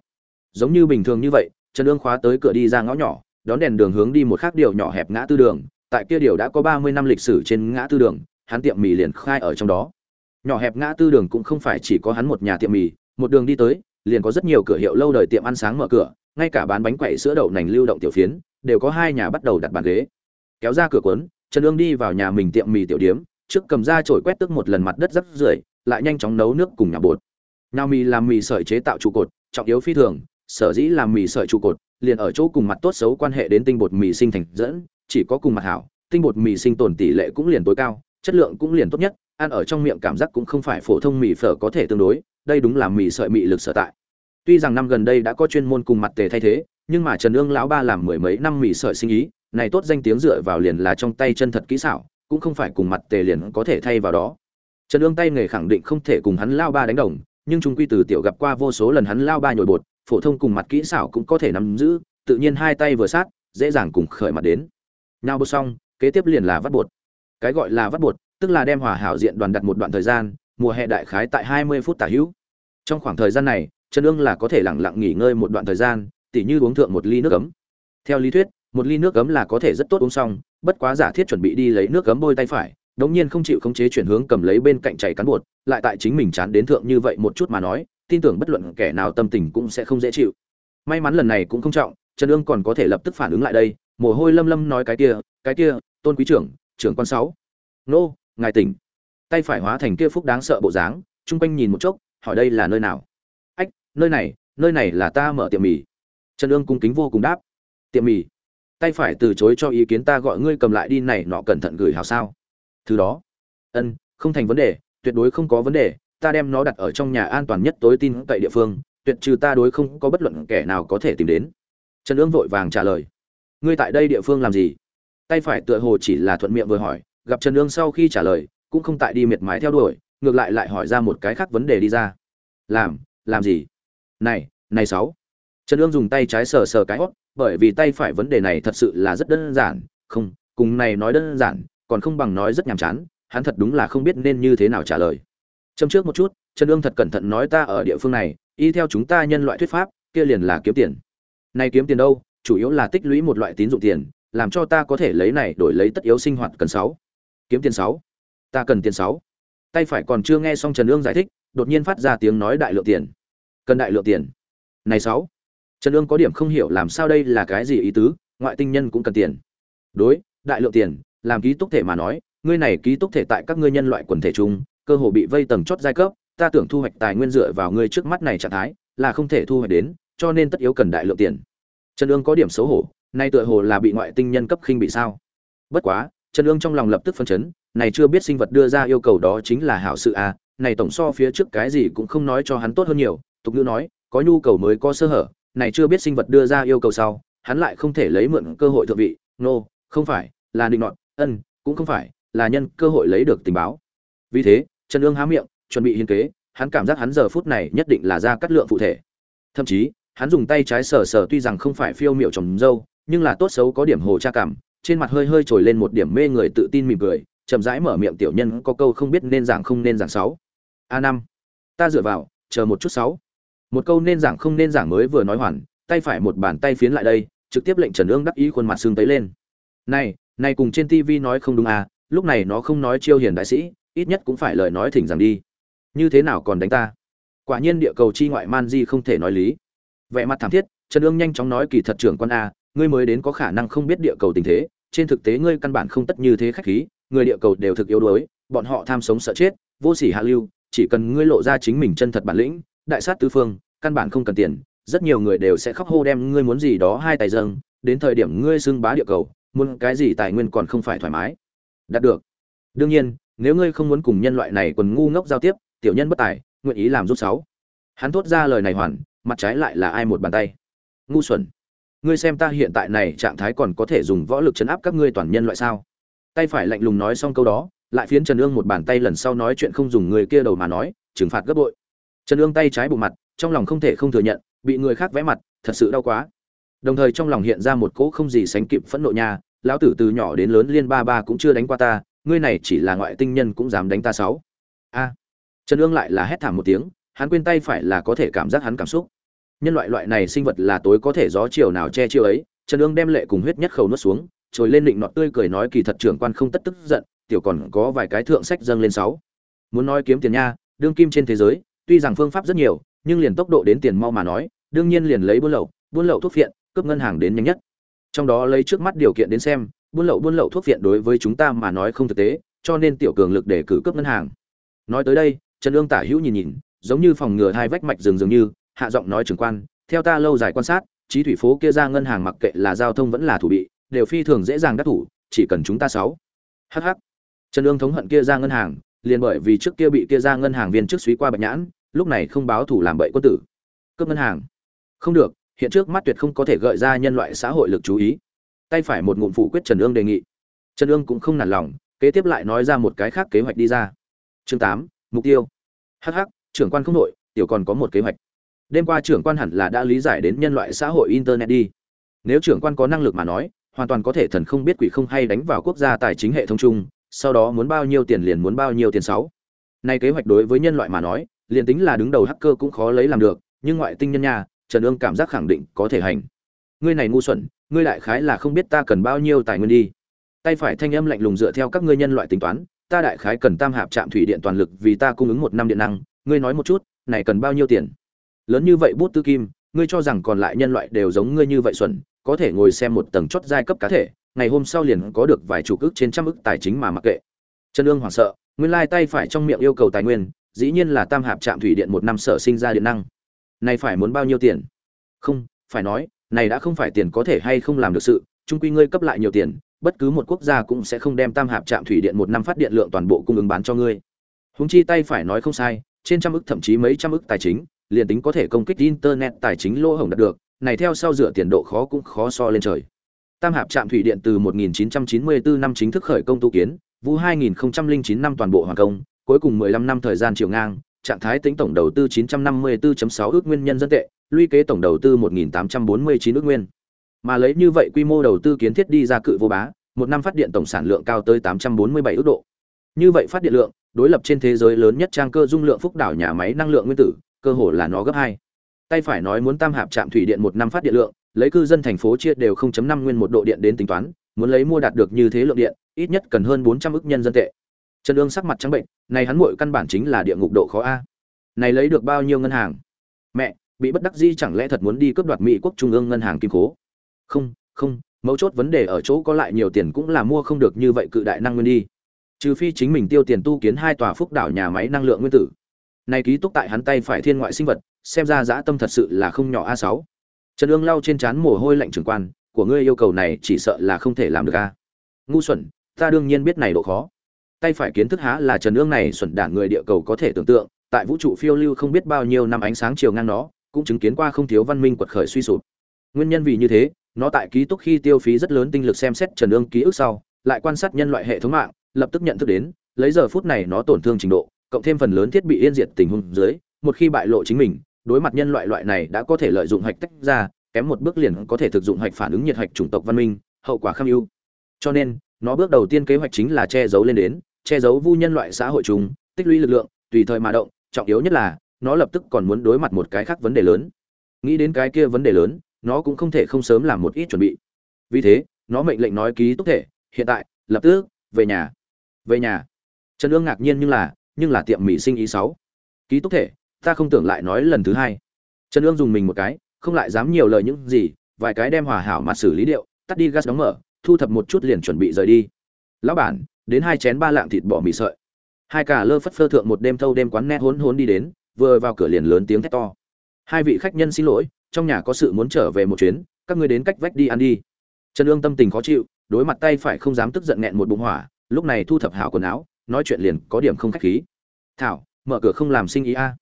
Giống như bình thường như vậy, trần ương khóa tới cửa đi ra ngõ nhỏ, đón đèn đường hướng đi một khác điều nhỏ hẹp ngã tư đường, tại kia điều đã có ba mươi năm lịch sử trên ngã tư đường hắn tiệm mì liền khai ở trong đó. Nhỏ hẹp ngã tư đường cũng không phải chỉ có hắn một nhà tiệm mì, một đường đi tới, liền có rất nhiều cửa hiệu lâu đời tiệm ăn sáng mở cửa, ngay cả bán bánh quẩy sữa đậu nành lưu động tiểu phiến, đều có hai nhà bắt đầu đặt bàn ghế. Kéo ra cửa cuốn, trần ương đi vào nhà mình tiệm mì tiểu điếm, trước cầm ra chổi quét tức một lần mặt đất rất rưởi, lại nhanh chóng nấu nước cùng nhà bột. Nào mì làm mì sợi chế tạo trụ cột, trọng yếu phi thường, sở dĩ làm mì sợi trụ cột, liền ở chỗ cùng mặt tốt xấu quan hệ đến tinh bột mì sinh thành dẫn, chỉ có cùng mặt hảo, tinh bột mì sinh tồn tỷ lệ cũng liền tối cao chất lượng cũng liền tốt nhất, ăn ở trong miệng cảm giác cũng không phải phổ thông mì phở có thể tương đối, đây đúng là mì sợi mị lực sở tại. Tuy rằng năm gần đây đã có chuyên môn cùng mặt tề thay thế, nhưng mà trần ương lão ba làm mười mấy năm mì sợi sinh ý, này tốt danh tiếng dựa vào liền là trong tay chân thật kỹ xảo, cũng không phải cùng mặt tề liền có thể thay vào đó. Trần ương tay nghề khẳng định không thể cùng hắn lao ba đánh đồng, nhưng trung quy từ tiểu gặp qua vô số lần hắn lao ba nhồi bột, phổ thông cùng mặt kỹ xảo cũng có thể nắm giữ, tự nhiên hai tay vừa sát, dễ dàng cùng khởi mặt đến. Nào bột xong, kế tiếp liền là vắt bột cái gọi là vắt bột, tức là đem hòa hảo diện đoàn đặt một đoạn thời gian, mùa hè đại khái tại hai mươi phút tả hữu. Trong khoảng thời gian này, trần ương là có thể lẳng lặng nghỉ ngơi một đoạn thời gian, tỉ như uống thượng một ly nước ấm. Theo lý thuyết, một ly nước ấm là có thể rất tốt uống xong, bất quá giả thiết chuẩn bị đi lấy nước ấm bôi tay phải, đống nhiên không chịu khống chế chuyển hướng cầm lấy bên cạnh chảy cán bột, lại tại chính mình chán đến thượng như vậy một chút mà nói, tin tưởng bất luận kẻ nào tâm tình cũng sẽ không dễ chịu. May mắn lần này cũng không trọng, trần ương còn có thể lập tức phản ứng lại đây, mồ hôi lâm lâm nói cái kia cái kia, tôn quý trưởng trưởng quan sáu. Nô, ngài tỉnh. Tay phải hóa thành kia phúc đáng sợ bộ dáng, chung quanh nhìn một chốc, hỏi đây là nơi nào? Ách, nơi này nơi này là ta mở tiệm mì. Trần ương cung kính vô cùng đáp. Tiệm mì. Tay phải từ chối cho ý kiến ta gọi ngươi cầm lại đi, này nọ cẩn thận gửi hào sao? Thứ đó. Ân, không thành vấn đề, tuyệt đối không có vấn đề, ta đem nó đặt ở trong nhà an toàn nhất tối tin cậy địa phương, tuyệt trừ ta đối không có bất luận kẻ nào có thể tìm đến. Trần ương vội vàng trả lời. Ngươi tại đây địa phương làm gì? Tay phải tựa hồ chỉ là thuận miệng vừa hỏi, gặp trần ương sau khi trả lời, cũng không tại đi miệt mài theo đuổi, ngược lại lại hỏi ra một cái khác vấn đề đi ra. Làm làm gì? Này này sáu. Trần ương dùng tay trái sờ sờ cái hót bởi vì tay phải vấn đề này thật sự là rất đơn giản. Không, cùng này nói đơn giản, còn không bằng nói rất nhàm chán, hắn thật đúng là không biết nên như thế nào trả lời. Châm trước một chút, trần ương thật cẩn thận nói ta ở địa phương này, y theo chúng ta nhân loại thuyết pháp, kia liền là kiếm tiền. Này kiếm tiền đâu? Chủ yếu là tích lũy một loại tín dụng tiền làm cho ta có thể lấy này đổi lấy tất yếu sinh hoạt cần sáu. Kiếm tiền sáu. Ta cần tiền sáu. Tay phải còn chưa nghe xong trần ương giải thích, đột nhiên phát ra tiếng nói đại lượng tiền. Cần đại lượng tiền. Này sáu. Trần ương có điểm không hiểu làm sao đây là cái gì ý tứ, ngoại tinh nhân cũng cần tiền. Đối, đại lượng tiền, làm ký túc thể mà nói, ngươi này ký túc thể tại các ngươi nhân loại quần thể chung, cơ hồ bị vây tầng chót giai cấp, ta tưởng thu hoạch tài nguyên dựa vào ngươi trước mắt này trạng thái, là không thể thu hoạch đến, cho nên tất yếu cần đại lượng tiền. Trần ương có điểm xấu hổ nay tựa hồ là bị ngoại tinh nhân cấp khinh bị sao? Bất quá trần ương trong lòng lập tức phân chấn này chưa biết sinh vật đưa ra yêu cầu đó chính là hảo sự à này tổng so phía trước cái gì cũng không nói cho hắn tốt hơn nhiều tục ngữ nói có nhu cầu mới có sơ hở này chưa biết sinh vật đưa ra yêu cầu sau hắn lại không thể lấy mượn cơ hội thượng vị nô、no, không phải là định nọt ân cũng không phải là nhân cơ hội lấy được tình báo. Vì thế trần ương há miệng chuẩn bị hiên kế hắn cảm giác hắn giờ phút này nhất định là ra cắt lượng phụ thể. Thậm chí hắn dùng tay trái sờ sờ tuy rằng không phải phiêu miệu trồng dâu nhưng là tốt xấu có điểm hồ cha cảm, trên mặt hơi hơi trồi lên một điểm mê người tự tin mỉm cười, chậm rãi mở miệng tiểu nhân có câu không biết nên giảng không nên giảng sáu. A năm, ta dựa vào, chờ một chút sáu. Một câu nên giảng không nên giảng mới vừa nói hoàn, tay phải một bàn tay phiến lại đây, trực tiếp lệnh trần ương đắc ý khuôn mặt xương tấy lên. Này này cùng trên tv nói không đúng à lúc này nó không nói chiêu hiền đại sĩ, ít nhất cũng phải lời nói thỉnh rằng đi. Như thế nào còn đánh ta? Quả nhiên địa cầu chi ngoại man di không thể nói lý. Vẻ mặt thảm thiết, trần ương nhanh chóng nói kỳ thật trưởng quan a ngươi mới đến có khả năng không biết địa cầu tình thế, trên thực tế ngươi căn bản không tất như thế khách khí, người địa cầu đều thực yếu đuối, bọn họ tham sống sợ chết, vô sỉ hạ lưu, chỉ cần ngươi lộ ra chính mình chân thật bản lĩnh, đại sát tứ phương, căn bản không cần tiền, rất nhiều người đều sẽ khóc hô đem ngươi muốn gì đó hai tài dâng, đến thời điểm ngươi xưng bá địa cầu, muốn cái gì tài nguyên còn không phải thoải mái. Đạt được. Đương nhiên, nếu ngươi không muốn cùng nhân loại này quần ngu ngốc giao tiếp, tiểu nhân bất tài, nguyện ý làm rút sáu. Hắn thốt ra lời này hoàn, mặt trái lại là ai một bàn tay. Ngu xuẩn ngươi xem ta hiện tại này trạng thái còn có thể dùng võ lực chấn áp các ngươi toàn nhân loại sao? Tay phải lạnh lùng nói xong câu đó, lại phiến trần ương một bàn tay lần sau nói chuyện không dùng người kia đầu mà nói, trừng phạt gấp bội. Trần ương tay trái bụng mặt, trong lòng không thể không thừa nhận, bị người khác vẽ mặt, thật sự đau quá. Đồng thời trong lòng hiện ra một cỗ không gì sánh kịp phẫn nộ nha, lão tử từ nhỏ đến lớn liên ba ba cũng chưa đánh qua ta, ngươi này chỉ là ngoại tinh nhân cũng dám đánh ta sáu. A. Trần ương lại là hét thảm một tiếng, hắn quên tay phải là có thể cảm giác hắn cảm xúc nhân loại loại này sinh vật là tối có thể gió chiều nào che chiều ấy, trần ương đem lệ cùng huyết nhất khẩu nuốt xuống trồi lên định nọt tươi cười nói kỳ thật trưởng quan không tất tức giận, tiểu còn có vài cái thượng sách dâng lên sáu. Muốn nói kiếm tiền nha, đương kim trên thế giới, tuy rằng phương pháp rất nhiều, nhưng liền tốc độ đến tiền mau mà nói, đương nhiên liền lấy buôn lậu buôn lậu thuốc phiện, cướp ngân hàng đến nhanh nhất. Trong đó lấy trước mắt điều kiện đến xem, buôn lậu buôn lậu thuốc phiện đối với chúng ta mà nói không thực tế, cho nên tiểu cường lực để cử cướp ngân hàng. Nói tới đây, trần ương tả hữu nhìn nhìn, giống như phòng ngừa hai vách mạch rừng dường như hạ giọng nói trưởng quan, theo ta lâu dài quan sát, trí thủy phố kia ra ngân hàng mặc kệ là giao thông vẫn là thủ bị, đều phi thường dễ dàng đắc thủ, chỉ cần chúng ta sáu. Hh trần ương thống hận kia ra ngân hàng, liền bởi vì trước kia bị kia ra ngân hàng viên trước suý qua bạch nhãn, lúc này không báo thủ làm bậy quân tử. Cướp ngân hàng. Không được, hiện trước mắt tuyệt không có thể gợi ra nhân loại xã hội lực chú ý. Tay phải một ngụm phụ quyết trần ương đề nghị. Trần ương cũng không nản lòng, kế tiếp lại nói ra một cái khác kế hoạch đi ra. Chương tám, mục tiêu. Hh trưởng quan không nội tiểu còn có một kế hoạch đêm qua trưởng quan hẳn là đã lý giải đến nhân loại xã hội internet đi. Nếu trưởng quan có năng lực mà nói, hoàn toàn có thể thần không biết quỷ không hay đánh vào quốc gia tài chính hệ thống chung, sau đó muốn bao nhiêu tiền liền muốn bao nhiêu tiền sáu. Nay kế hoạch đối với nhân loại mà nói, liền tính là đứng đầu hacker cũng khó lấy làm được, nhưng ngoại tinh nhân nhà trần ương cảm giác khẳng định có thể hành. Ngươi này ngu xuẩn, ngươi đại khái là không biết ta cần bao nhiêu tài nguyên đi. Tay phải thanh âm lạnh lùng dựa theo các ngươi nhân loại tính toán, ta đại khái cần tam hạp trạm thủy điện toàn lực vì ta cung ứng một năm điện năng. Ngươi nói một chút, này cần bao nhiêu tiền? Lớn như vậy bút tư kim, ngươi cho rằng còn lại nhân loại đều giống ngươi như vậy xuẩn, có thể ngồi xem một tầng chót giai cấp cá thể, ngày hôm sau liền có được vài chục ức trên trăm ức tài chính mà mặc kệ. Trần ương hoảng sợ, nguyên lai tay phải trong miệng yêu cầu tài nguyên, dĩ nhiên là tam hạp trạm thủy điện một năm sở sinh ra điện năng. Này phải muốn bao nhiêu tiền? Không, phải nói, này đã không phải tiền có thể hay không làm được sự trung quy ngươi cấp lại nhiều tiền, bất cứ một quốc gia cũng sẽ không đem tam hạp trạm thủy điện một năm phát điện lượng toàn bộ cung ứng bán cho ngươi. Húng chi tay phải nói không sai, trên trăm ức thậm chí mấy trăm ức tài chính liền tính có thể công kích internet tài chính lỗ hổng đạt được, này theo sau dựa tiền độ khó cũng khó so lên trời. Tam hạp trạm thủy điện từ 1994 năm chính thức khởi công tu kiến, vu 2009 năm toàn bộ hoàn công, cuối cùng 15 năm thời gian chiều ngang, trạng thái tính tổng đầu tư 954.6 ước nguyên nhân dân tệ, lũy kế tổng đầu tư 1.849 ước nguyên. Mà lấy như vậy quy mô đầu tư kiến thiết đi ra cự vô bá, một năm phát điện tổng sản lượng cao tới 847 ước độ. Như vậy phát điện lượng, đối lập trên thế giới lớn nhất trang cơ dung lượng phúc đảo nhà máy năng lượng nguyên tử cơ hồ là nó gấp hai. Tay phải nói muốn tam hạp trạm thủy điện một năm phát điện lượng, lấy cư dân thành phố chia đều 0.5 nguyên một độ điện đến tính toán, muốn lấy mua đạt được như thế lượng điện, ít nhất cần hơn 400 ức nhân dân tệ. Trần ương sắc mặt trắng bệnh, này hắn muội căn bản chính là địa ngục độ khó a. Này lấy được bao nhiêu ngân hàng? Mẹ, bị bất đắc dĩ chẳng lẽ thật muốn đi cướp đoạt mỹ quốc trung ương ngân hàng kim cố? Không không, mấu chốt vấn đề ở chỗ có lại nhiều tiền cũng là mua không được như vậy cự đại năng nguyên đi. Trừ phi chính mình tiêu tiền tu kiến hai tòa phúc đảo nhà máy năng lượng nguyên tử này ký túc tại hắn tay phải thiên ngoại sinh vật, xem ra dã tâm thật sự là không nhỏ a sáu. Trần ương lau trên trán mồ hôi lạnh trưởng quan, của ngươi yêu cầu này chỉ sợ là không thể làm được a. Ngu xuẩn, ta đương nhiên biết này độ khó. Tay phải kiến thức há là trần ương này xuẩn đản người địa cầu có thể tưởng tượng, tại vũ trụ phiêu lưu không biết bao nhiêu năm ánh sáng chiều ngang nó, cũng chứng kiến qua không thiếu văn minh quật khởi suy sụp. Nguyên nhân vì như thế, nó tại ký túc khi tiêu phí rất lớn tinh lực xem xét trần ương ký ức sau, lại quan sát nhân loại hệ thống mạng, lập tức nhận thức đến, lấy giờ phút này nó tổn thương trình độ cộng thêm phần lớn thiết bị yên diệt tình huống dưới, một khi bại lộ chính mình, đối mặt nhân loại loại này đã có thể lợi dụng hạch tách ra, kém một bước liền có thể thực dụng hạch phản ứng nhiệt hạch chủng tộc văn minh, hậu quả kham ưu cho nên, nó bước đầu tiên kế hoạch chính là che giấu lên đến, che giấu vu nhân loại xã hội chúng tích lũy lực lượng, tùy thời mà động, trọng yếu nhất là, nó lập tức còn muốn đối mặt một cái khác vấn đề lớn. Nghĩ đến cái kia vấn đề lớn, nó cũng không thể không sớm làm một ít chuẩn bị. Vì thế, nó mệnh lệnh nói ký túc thể, hiện tại, lập tức, về nhà. Về nhà. Trần ương ngạc nhiên nhưng là nhưng là tiệm mỹ sinh ý sáu. Ký túc thể, ta không tưởng lại nói lần thứ hai. Trần ương dùng mình một cái, không lại dám nhiều lời những gì, vài cái đem hòa hảo mà xử lý điệu, tắt đi gas đóng mở, thu thập một chút liền chuẩn bị rời đi. Lão bản, đến hai chén ba lạng thịt bò mì sợi. Hai cả lơ phất phơ thượng một đêm thâu đêm quán nét hốn hốn đi đến, vừa vào cửa liền lớn tiếng thét to. Hai vị khách nhân xin lỗi, trong nhà có sự muốn trở về một chuyến, các ngươi đến cách vách đi ăn đi. Trần ương tâm tình khó chịu, đối mặt tay phải không dám tức giận nghẹn một bụng hỏa, lúc này thu thập hảo quần áo, nói chuyện liền có điểm không khách khí thảo, mở cửa không làm sinh ý a.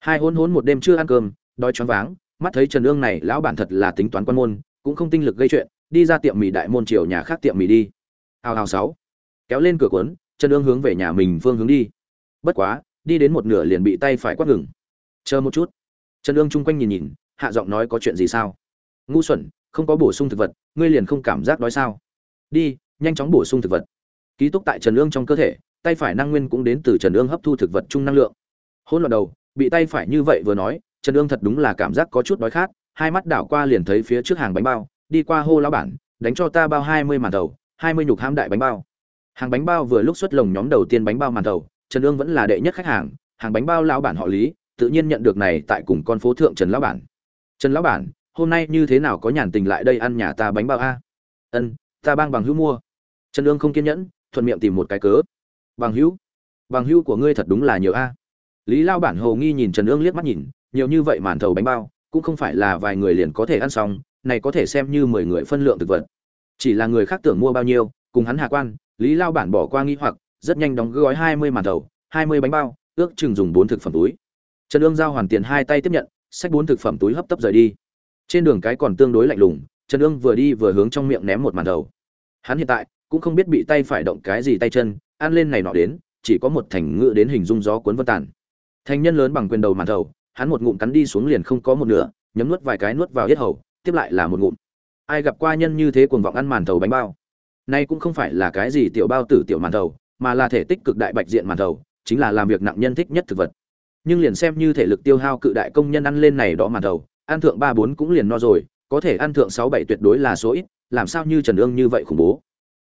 Hai hôn hôn một đêm chưa ăn cơm, đói choáng váng, mắt thấy trần ương này lão bản thật là tính toán quan môn, cũng không tinh lực gây chuyện, đi ra tiệm mì đại môn triều nhà khác tiệm mì đi. Hào hào sáu. Kéo lên cửa cuốn, trần ương hướng về nhà mình phương hướng đi. Bất quá, đi đến một nửa liền bị tay phải quát ngừng. Chờ một chút. Trần ương chung quanh nhìn nhìn, hạ giọng nói có chuyện gì sao? Ngu xuẩn, không có bổ sung thực vật, ngươi liền không cảm giác đói sao? Đi, nhanh chóng bổ sung thực vật. Ký túc tại trần ương trong cơ thể tay phải năng nguyên cũng đến từ trần ương hấp thu thực vật chung năng lượng. Hỗn loạn đầu, bị tay phải như vậy vừa nói, trần ương thật đúng là cảm giác có chút đói khát, hai mắt đảo qua liền thấy phía trước hàng bánh bao, đi qua hô lão bản, đánh cho ta bao hai mươi màn đầu, hai mươi nhục ham đại bánh bao. Hàng bánh bao vừa lúc xuất lồng nhóm đầu tiên bánh bao màn đầu, trần ương vẫn là đệ nhất khách hàng hàng bánh bao lão bản họ lý, tự nhiên nhận được này tại cùng con phố thượng trần lão bản. Trần lão bản, hôm nay như thế nào có nhàn tình lại đây ăn nhà ta bánh bao a? Ân, ta bang bằng hữu mua. Trần ương không kiên nhẫn, thuận miệng tìm một cái cớ bằng hữu bằng hữu của ngươi thật đúng là nhiều a. Lý lao bản hồ nghi nhìn trần ương liếc mắt nhìn, nhiều như vậy màn thầu bánh bao, cũng không phải là vài người liền có thể ăn xong, này có thể xem như mười người phân lượng thực vật. Chỉ là người khác tưởng mua bao nhiêu, cùng hắn hạ quan, lý lao bản bỏ qua nghi hoặc, rất nhanh đóng gói hai mươi màn thầu, hai mươi bánh bao, ước chừng dùng bốn thực phẩm túi. Trần ương giao hoàn tiền hai tay tiếp nhận, xách bốn thực phẩm túi hấp tấp rời đi. Trên đường cái còn tương đối lạnh lùng, trần ương vừa đi vừa hướng trong miệng ném một màn thầu. hắn hiện tại cũng không biết bị tay phải động cái gì tay chân ăn lên này nọ đến, chỉ có một thành ngựa đến hình dung gió cuốn vân tàn. Thành nhân lớn bằng quyền đầu màn đầu hắn một ngụm cắn đi xuống liền không có một nửa, nhấm nuốt vài cái nuốt vào hết hầu, tiếp lại là một ngụm. Ai gặp qua nhân như thế cuồng vọng ăn màn thầu bánh bao? Nay cũng không phải là cái gì tiểu bao tử tiểu màn thầu, mà là thể tích cực đại bạch diện màn thầu, chính là làm việc nặng nhân thích nhất thực vật. Nhưng liền xem như thể lực tiêu hao cự đại công nhân ăn lên này đó màn thầu, ăn thượng ba bốn cũng liền no rồi, có thể ăn thượng sáu bảy tuyệt đối là số ít, làm sao như trần ương như vậy khủng bố.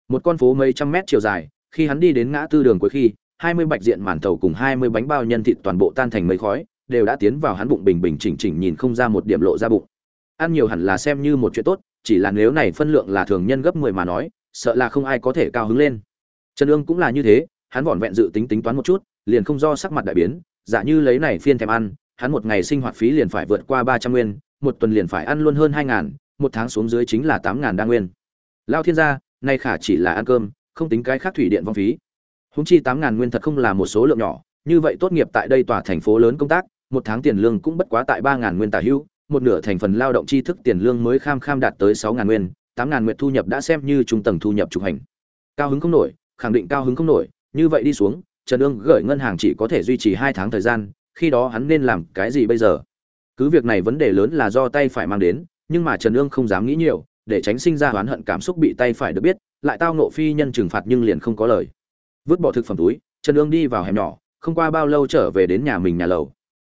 Một con phố mấy trăm mét chiều dài khi hắn đi đến ngã tư đường cuối khi, hai mươi bạch diện màn tàu cùng hai mươi bánh bao nhân thịt toàn bộ tan thành mấy khói, đều đã tiến vào hắn bụng bình bình chỉnh chỉnh nhìn không ra một điểm lộ ra bụng. Ăn nhiều hẳn là xem như một chuyện tốt, chỉ là nếu này phân lượng là thường nhân gấp mười mà nói, sợ là không ai có thể cao hứng lên. Trần Dương cũng là như thế, hắn vỏn vẹn dự tính tính toán một chút, liền không do sắc mặt đại biến, giả như lấy này phiên thèm ăn, hắn một ngày sinh hoạt phí liền phải vượt qua ba trăm nguyên, một tuần liền phải ăn luôn hơn hai ngàn, một tháng xuống dưới chính là tám ngàn đa nguyên. Lao thiên gia, nay khả chỉ là ăn cơm không tính cái khác thủy điện vong phí. Húng chi tám ngàn nguyên thật không là một số lượng nhỏ như vậy tốt nghiệp tại đây tòa thành phố lớn công tác một tháng tiền lương cũng bất quá tại ba ngàn nguyên tả hưu, một nửa thành phần lao động tri thức tiền lương mới kham kham đạt tới sáu ngàn nguyên tám ngàn nguyện thu nhập đã xem như trung tầng thu nhập trục hành. Cao hứng không nổi khẳng định cao hứng không nổi như vậy đi xuống trần ương gửi ngân hàng chỉ có thể duy trì hai tháng thời gian khi đó hắn nên làm cái gì bây giờ? Cứ việc này vấn đề lớn là do tay phải mang đến nhưng mà trần ương không dám nghĩ nhiều để tránh sinh ra oán hận cảm xúc bị tay phải được biết lại tao nộ phi nhân trừng phạt nhưng liền không có lời. Vứt bỏ thực phẩm túi, trần ương đi vào hẻm nhỏ, không qua bao lâu trở về đến nhà mình nhà lầu.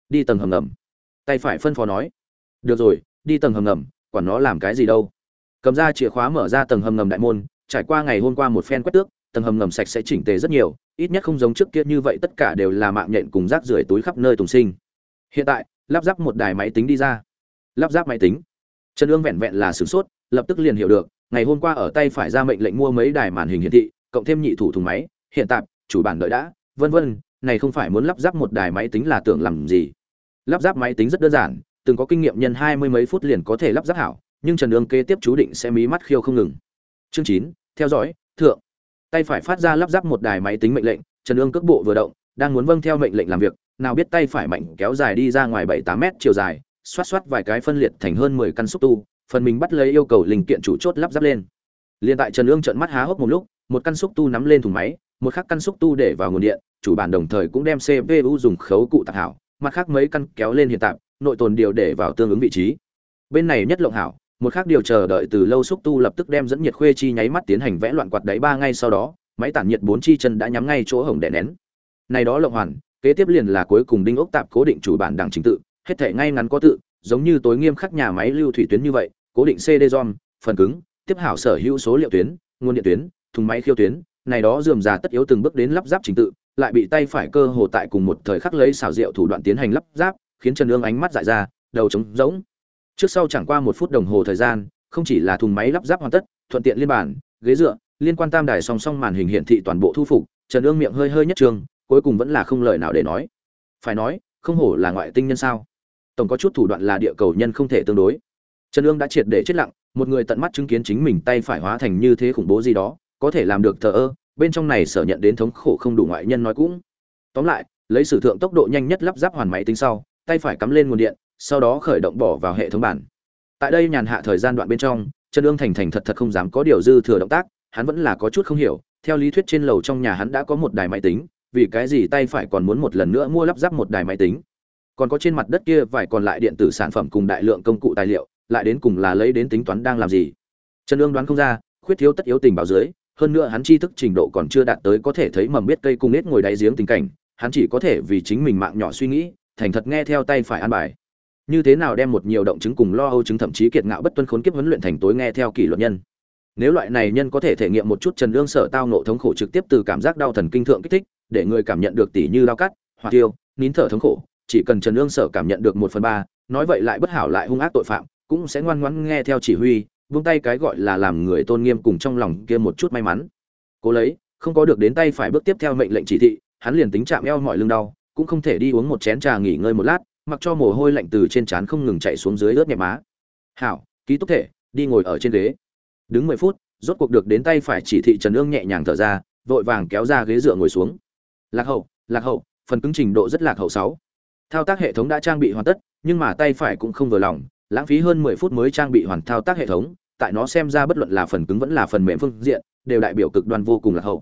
Đi tầng hầm ngầm. Tay phải phân phó nói, được rồi, đi tầng hầm ngầm, quản nó làm cái gì đâu. Cầm ra chìa khóa mở ra tầng hầm ngầm đại môn, trải qua ngày hôm qua một phen quét tước, tầng hầm ngầm sạch sẽ chỉnh tề rất nhiều, ít nhất không giống trước kia như vậy tất cả đều là mạng nhện cùng rác rưởi túi khắp nơi tùng sinh. Hiện tại, lắp ráp một đài máy tính đi ra. Lắp ráp máy tính. Trần ương vẹn vẹn là sửng sốt, lập tức liền hiểu được ngày hôm qua ở tay phải ra mệnh lệnh mua mấy đài màn hình hiển thị, cộng thêm nhị thủ thùng máy, hiện tại chủ bản đợi đã, vân vân, này không phải muốn lắp ráp một đài máy tính là tưởng làm gì? Lắp ráp máy tính rất đơn giản, từng có kinh nghiệm nhân hai mươi mấy phút liền có thể lắp ráp hảo, nhưng trần ương kế tiếp chú định sẽ mí mắt khiêu không ngừng. Chương chín, theo dõi, thượng. Tay phải phát ra lắp ráp một đài máy tính mệnh lệnh, trần ương cước bộ vừa động, đang muốn vâng theo mệnh lệnh làm việc, nào biết tay phải mạnh kéo dài đi ra ngoài bảy tám mét chiều dài, xoát xoát vài cái phân liệt thành hơn mười căn xúc tu phần mình bắt lấy yêu cầu linh kiện chủ chốt lắp ráp lên. Liền tại trần ương trợn mắt há hốc một lúc, một căn xúc tu nắm lên thùng máy, một khắc căn xúc tu để vào nguồn điện, chủ bản đồng thời cũng đem cpu dùng khấu cụ tạc hảo, mặt khác mấy căn kéo lên hiện tạp, nội tồn điều để vào tương ứng vị trí. Bên này nhất lộng hảo, một khác điều chờ đợi từ lâu xúc tu lập tức đem dẫn nhiệt khuê chi nháy mắt tiến hành vẽ loạn quạt đáy ba ngay sau đó, máy tản nhiệt bốn chi chân đã nhắm ngay chỗ hổng đè nén. Này đó lộng hoàn, kế tiếp liền là cuối cùng đinh ốc tạp cố định chủ bản đẳng chính tự, hết thể ngay ngắn có tự giống như tối nghiêm khắc nhà máy lưu thủy tuyến như vậy, cố định cd rom, phần cứng, tiếp hảo sở hữu số liệu tuyến, nguồn điện tuyến, thùng máy khiêu tuyến, này đó dườm già tất yếu từng bước đến lắp ráp trình tự, lại bị tay phải cơ hồ tại cùng một thời khắc lấy xảo diệu thủ đoạn tiến hành lắp ráp, khiến trần Nương ánh mắt dại ra, đầu trống rỗng. Trước sau chẳng qua một phút đồng hồ thời gian, không chỉ là thùng máy lắp ráp hoàn tất, thuận tiện liên bản, ghế dựa, liên quan tam đài song song màn hình hiển thị toàn bộ thu phục, trần Nương miệng hơi hơi nhất trường, cuối cùng vẫn là không lời nào để nói. Phải nói, không hổ là ngoại tinh nhân sao? Tổng có chút thủ đoạn là địa cầu nhân không thể tương đối. Trần ương đã triệt để chết lặng, một người tận mắt chứng kiến chính mình tay phải hóa thành như thế khủng bố gì đó, có thể làm được thờ ơ, bên trong này sở nhận đến thống khổ không đủ ngoại nhân nói cũng. Tóm lại, lấy sử thượng tốc độ nhanh nhất lắp ráp hoàn máy tính sau, tay phải cắm lên nguồn điện, sau đó khởi động bỏ vào hệ thống bản. Tại đây nhàn hạ thời gian đoạn bên trong, trần ương thành thành thật thật không dám có điều dư thừa động tác, hắn vẫn là có chút không hiểu, theo lý thuyết trên lầu trong nhà hắn đã có một đài máy tính, vì cái gì tay phải còn muốn một lần nữa mua lắp ráp một đài máy tính? Còn có trên mặt đất kia vài còn lại điện tử sản phẩm cùng đại lượng công cụ tài liệu, lại đến cùng là lấy đến tính toán đang làm gì. Trần ương đoán không ra, khuyết thiếu tất yếu tình báo dưới, hơn nữa hắn tri thức trình độ còn chưa đạt tới có thể thấy mầm biết cây cung nết ngồi đáy giếng tình cảnh, hắn chỉ có thể vì chính mình mạng nhỏ suy nghĩ, thành thật nghe theo tay phải an bài. Như thế nào đem một nhiều động chứng cùng lo âu chứng thậm chí kiệt ngạo bất tuân khốn kiếp huấn luyện thành tối nghe theo kỷ luật nhân. Nếu loại này nhân có thể thể nghiệm một chút trần lương sở tao nộ thống khổ trực tiếp từ cảm giác đau thần kinh thượng kích thích, để người cảm nhận được tỉ như đau cắt, hoặc tiêu, nín thở thống khổ chỉ cần trần nương sở cảm nhận được một phần ba, nói vậy lại bất hảo lại hung ác tội phạm, cũng sẽ ngoan ngoãn nghe theo chỉ huy, buông tay cái gọi là làm người tôn nghiêm cùng trong lòng kia một chút may mắn. Cố lấy, không có được đến tay phải bước tiếp theo mệnh lệnh chỉ thị, hắn liền tính chạm eo mọi lưng đau, cũng không thể đi uống một chén trà nghỉ ngơi một lát, mặc cho mồ hôi lạnh từ trên trán không ngừng chạy xuống dưới ướt nhẹ má. Hảo, ký túc thể, đi ngồi ở trên ghế. Đứng mười phút, rốt cuộc được đến tay phải chỉ thị trần ương nhẹ nhàng thở ra, vội vàng kéo ra ghế dựa ngồi xuống. Lạc hậu lạc hậu, phần cứng trình độ rất lạc hậu sáu thao tác hệ thống đã trang bị hoàn tất, nhưng mà tay phải cũng không vừa lòng, lãng phí hơn 10 phút mới trang bị hoàn thao tác hệ thống, tại nó xem ra bất luận là phần cứng vẫn là phần mềm phương diện, đều đại biểu cực đoan vô cùng là hậu.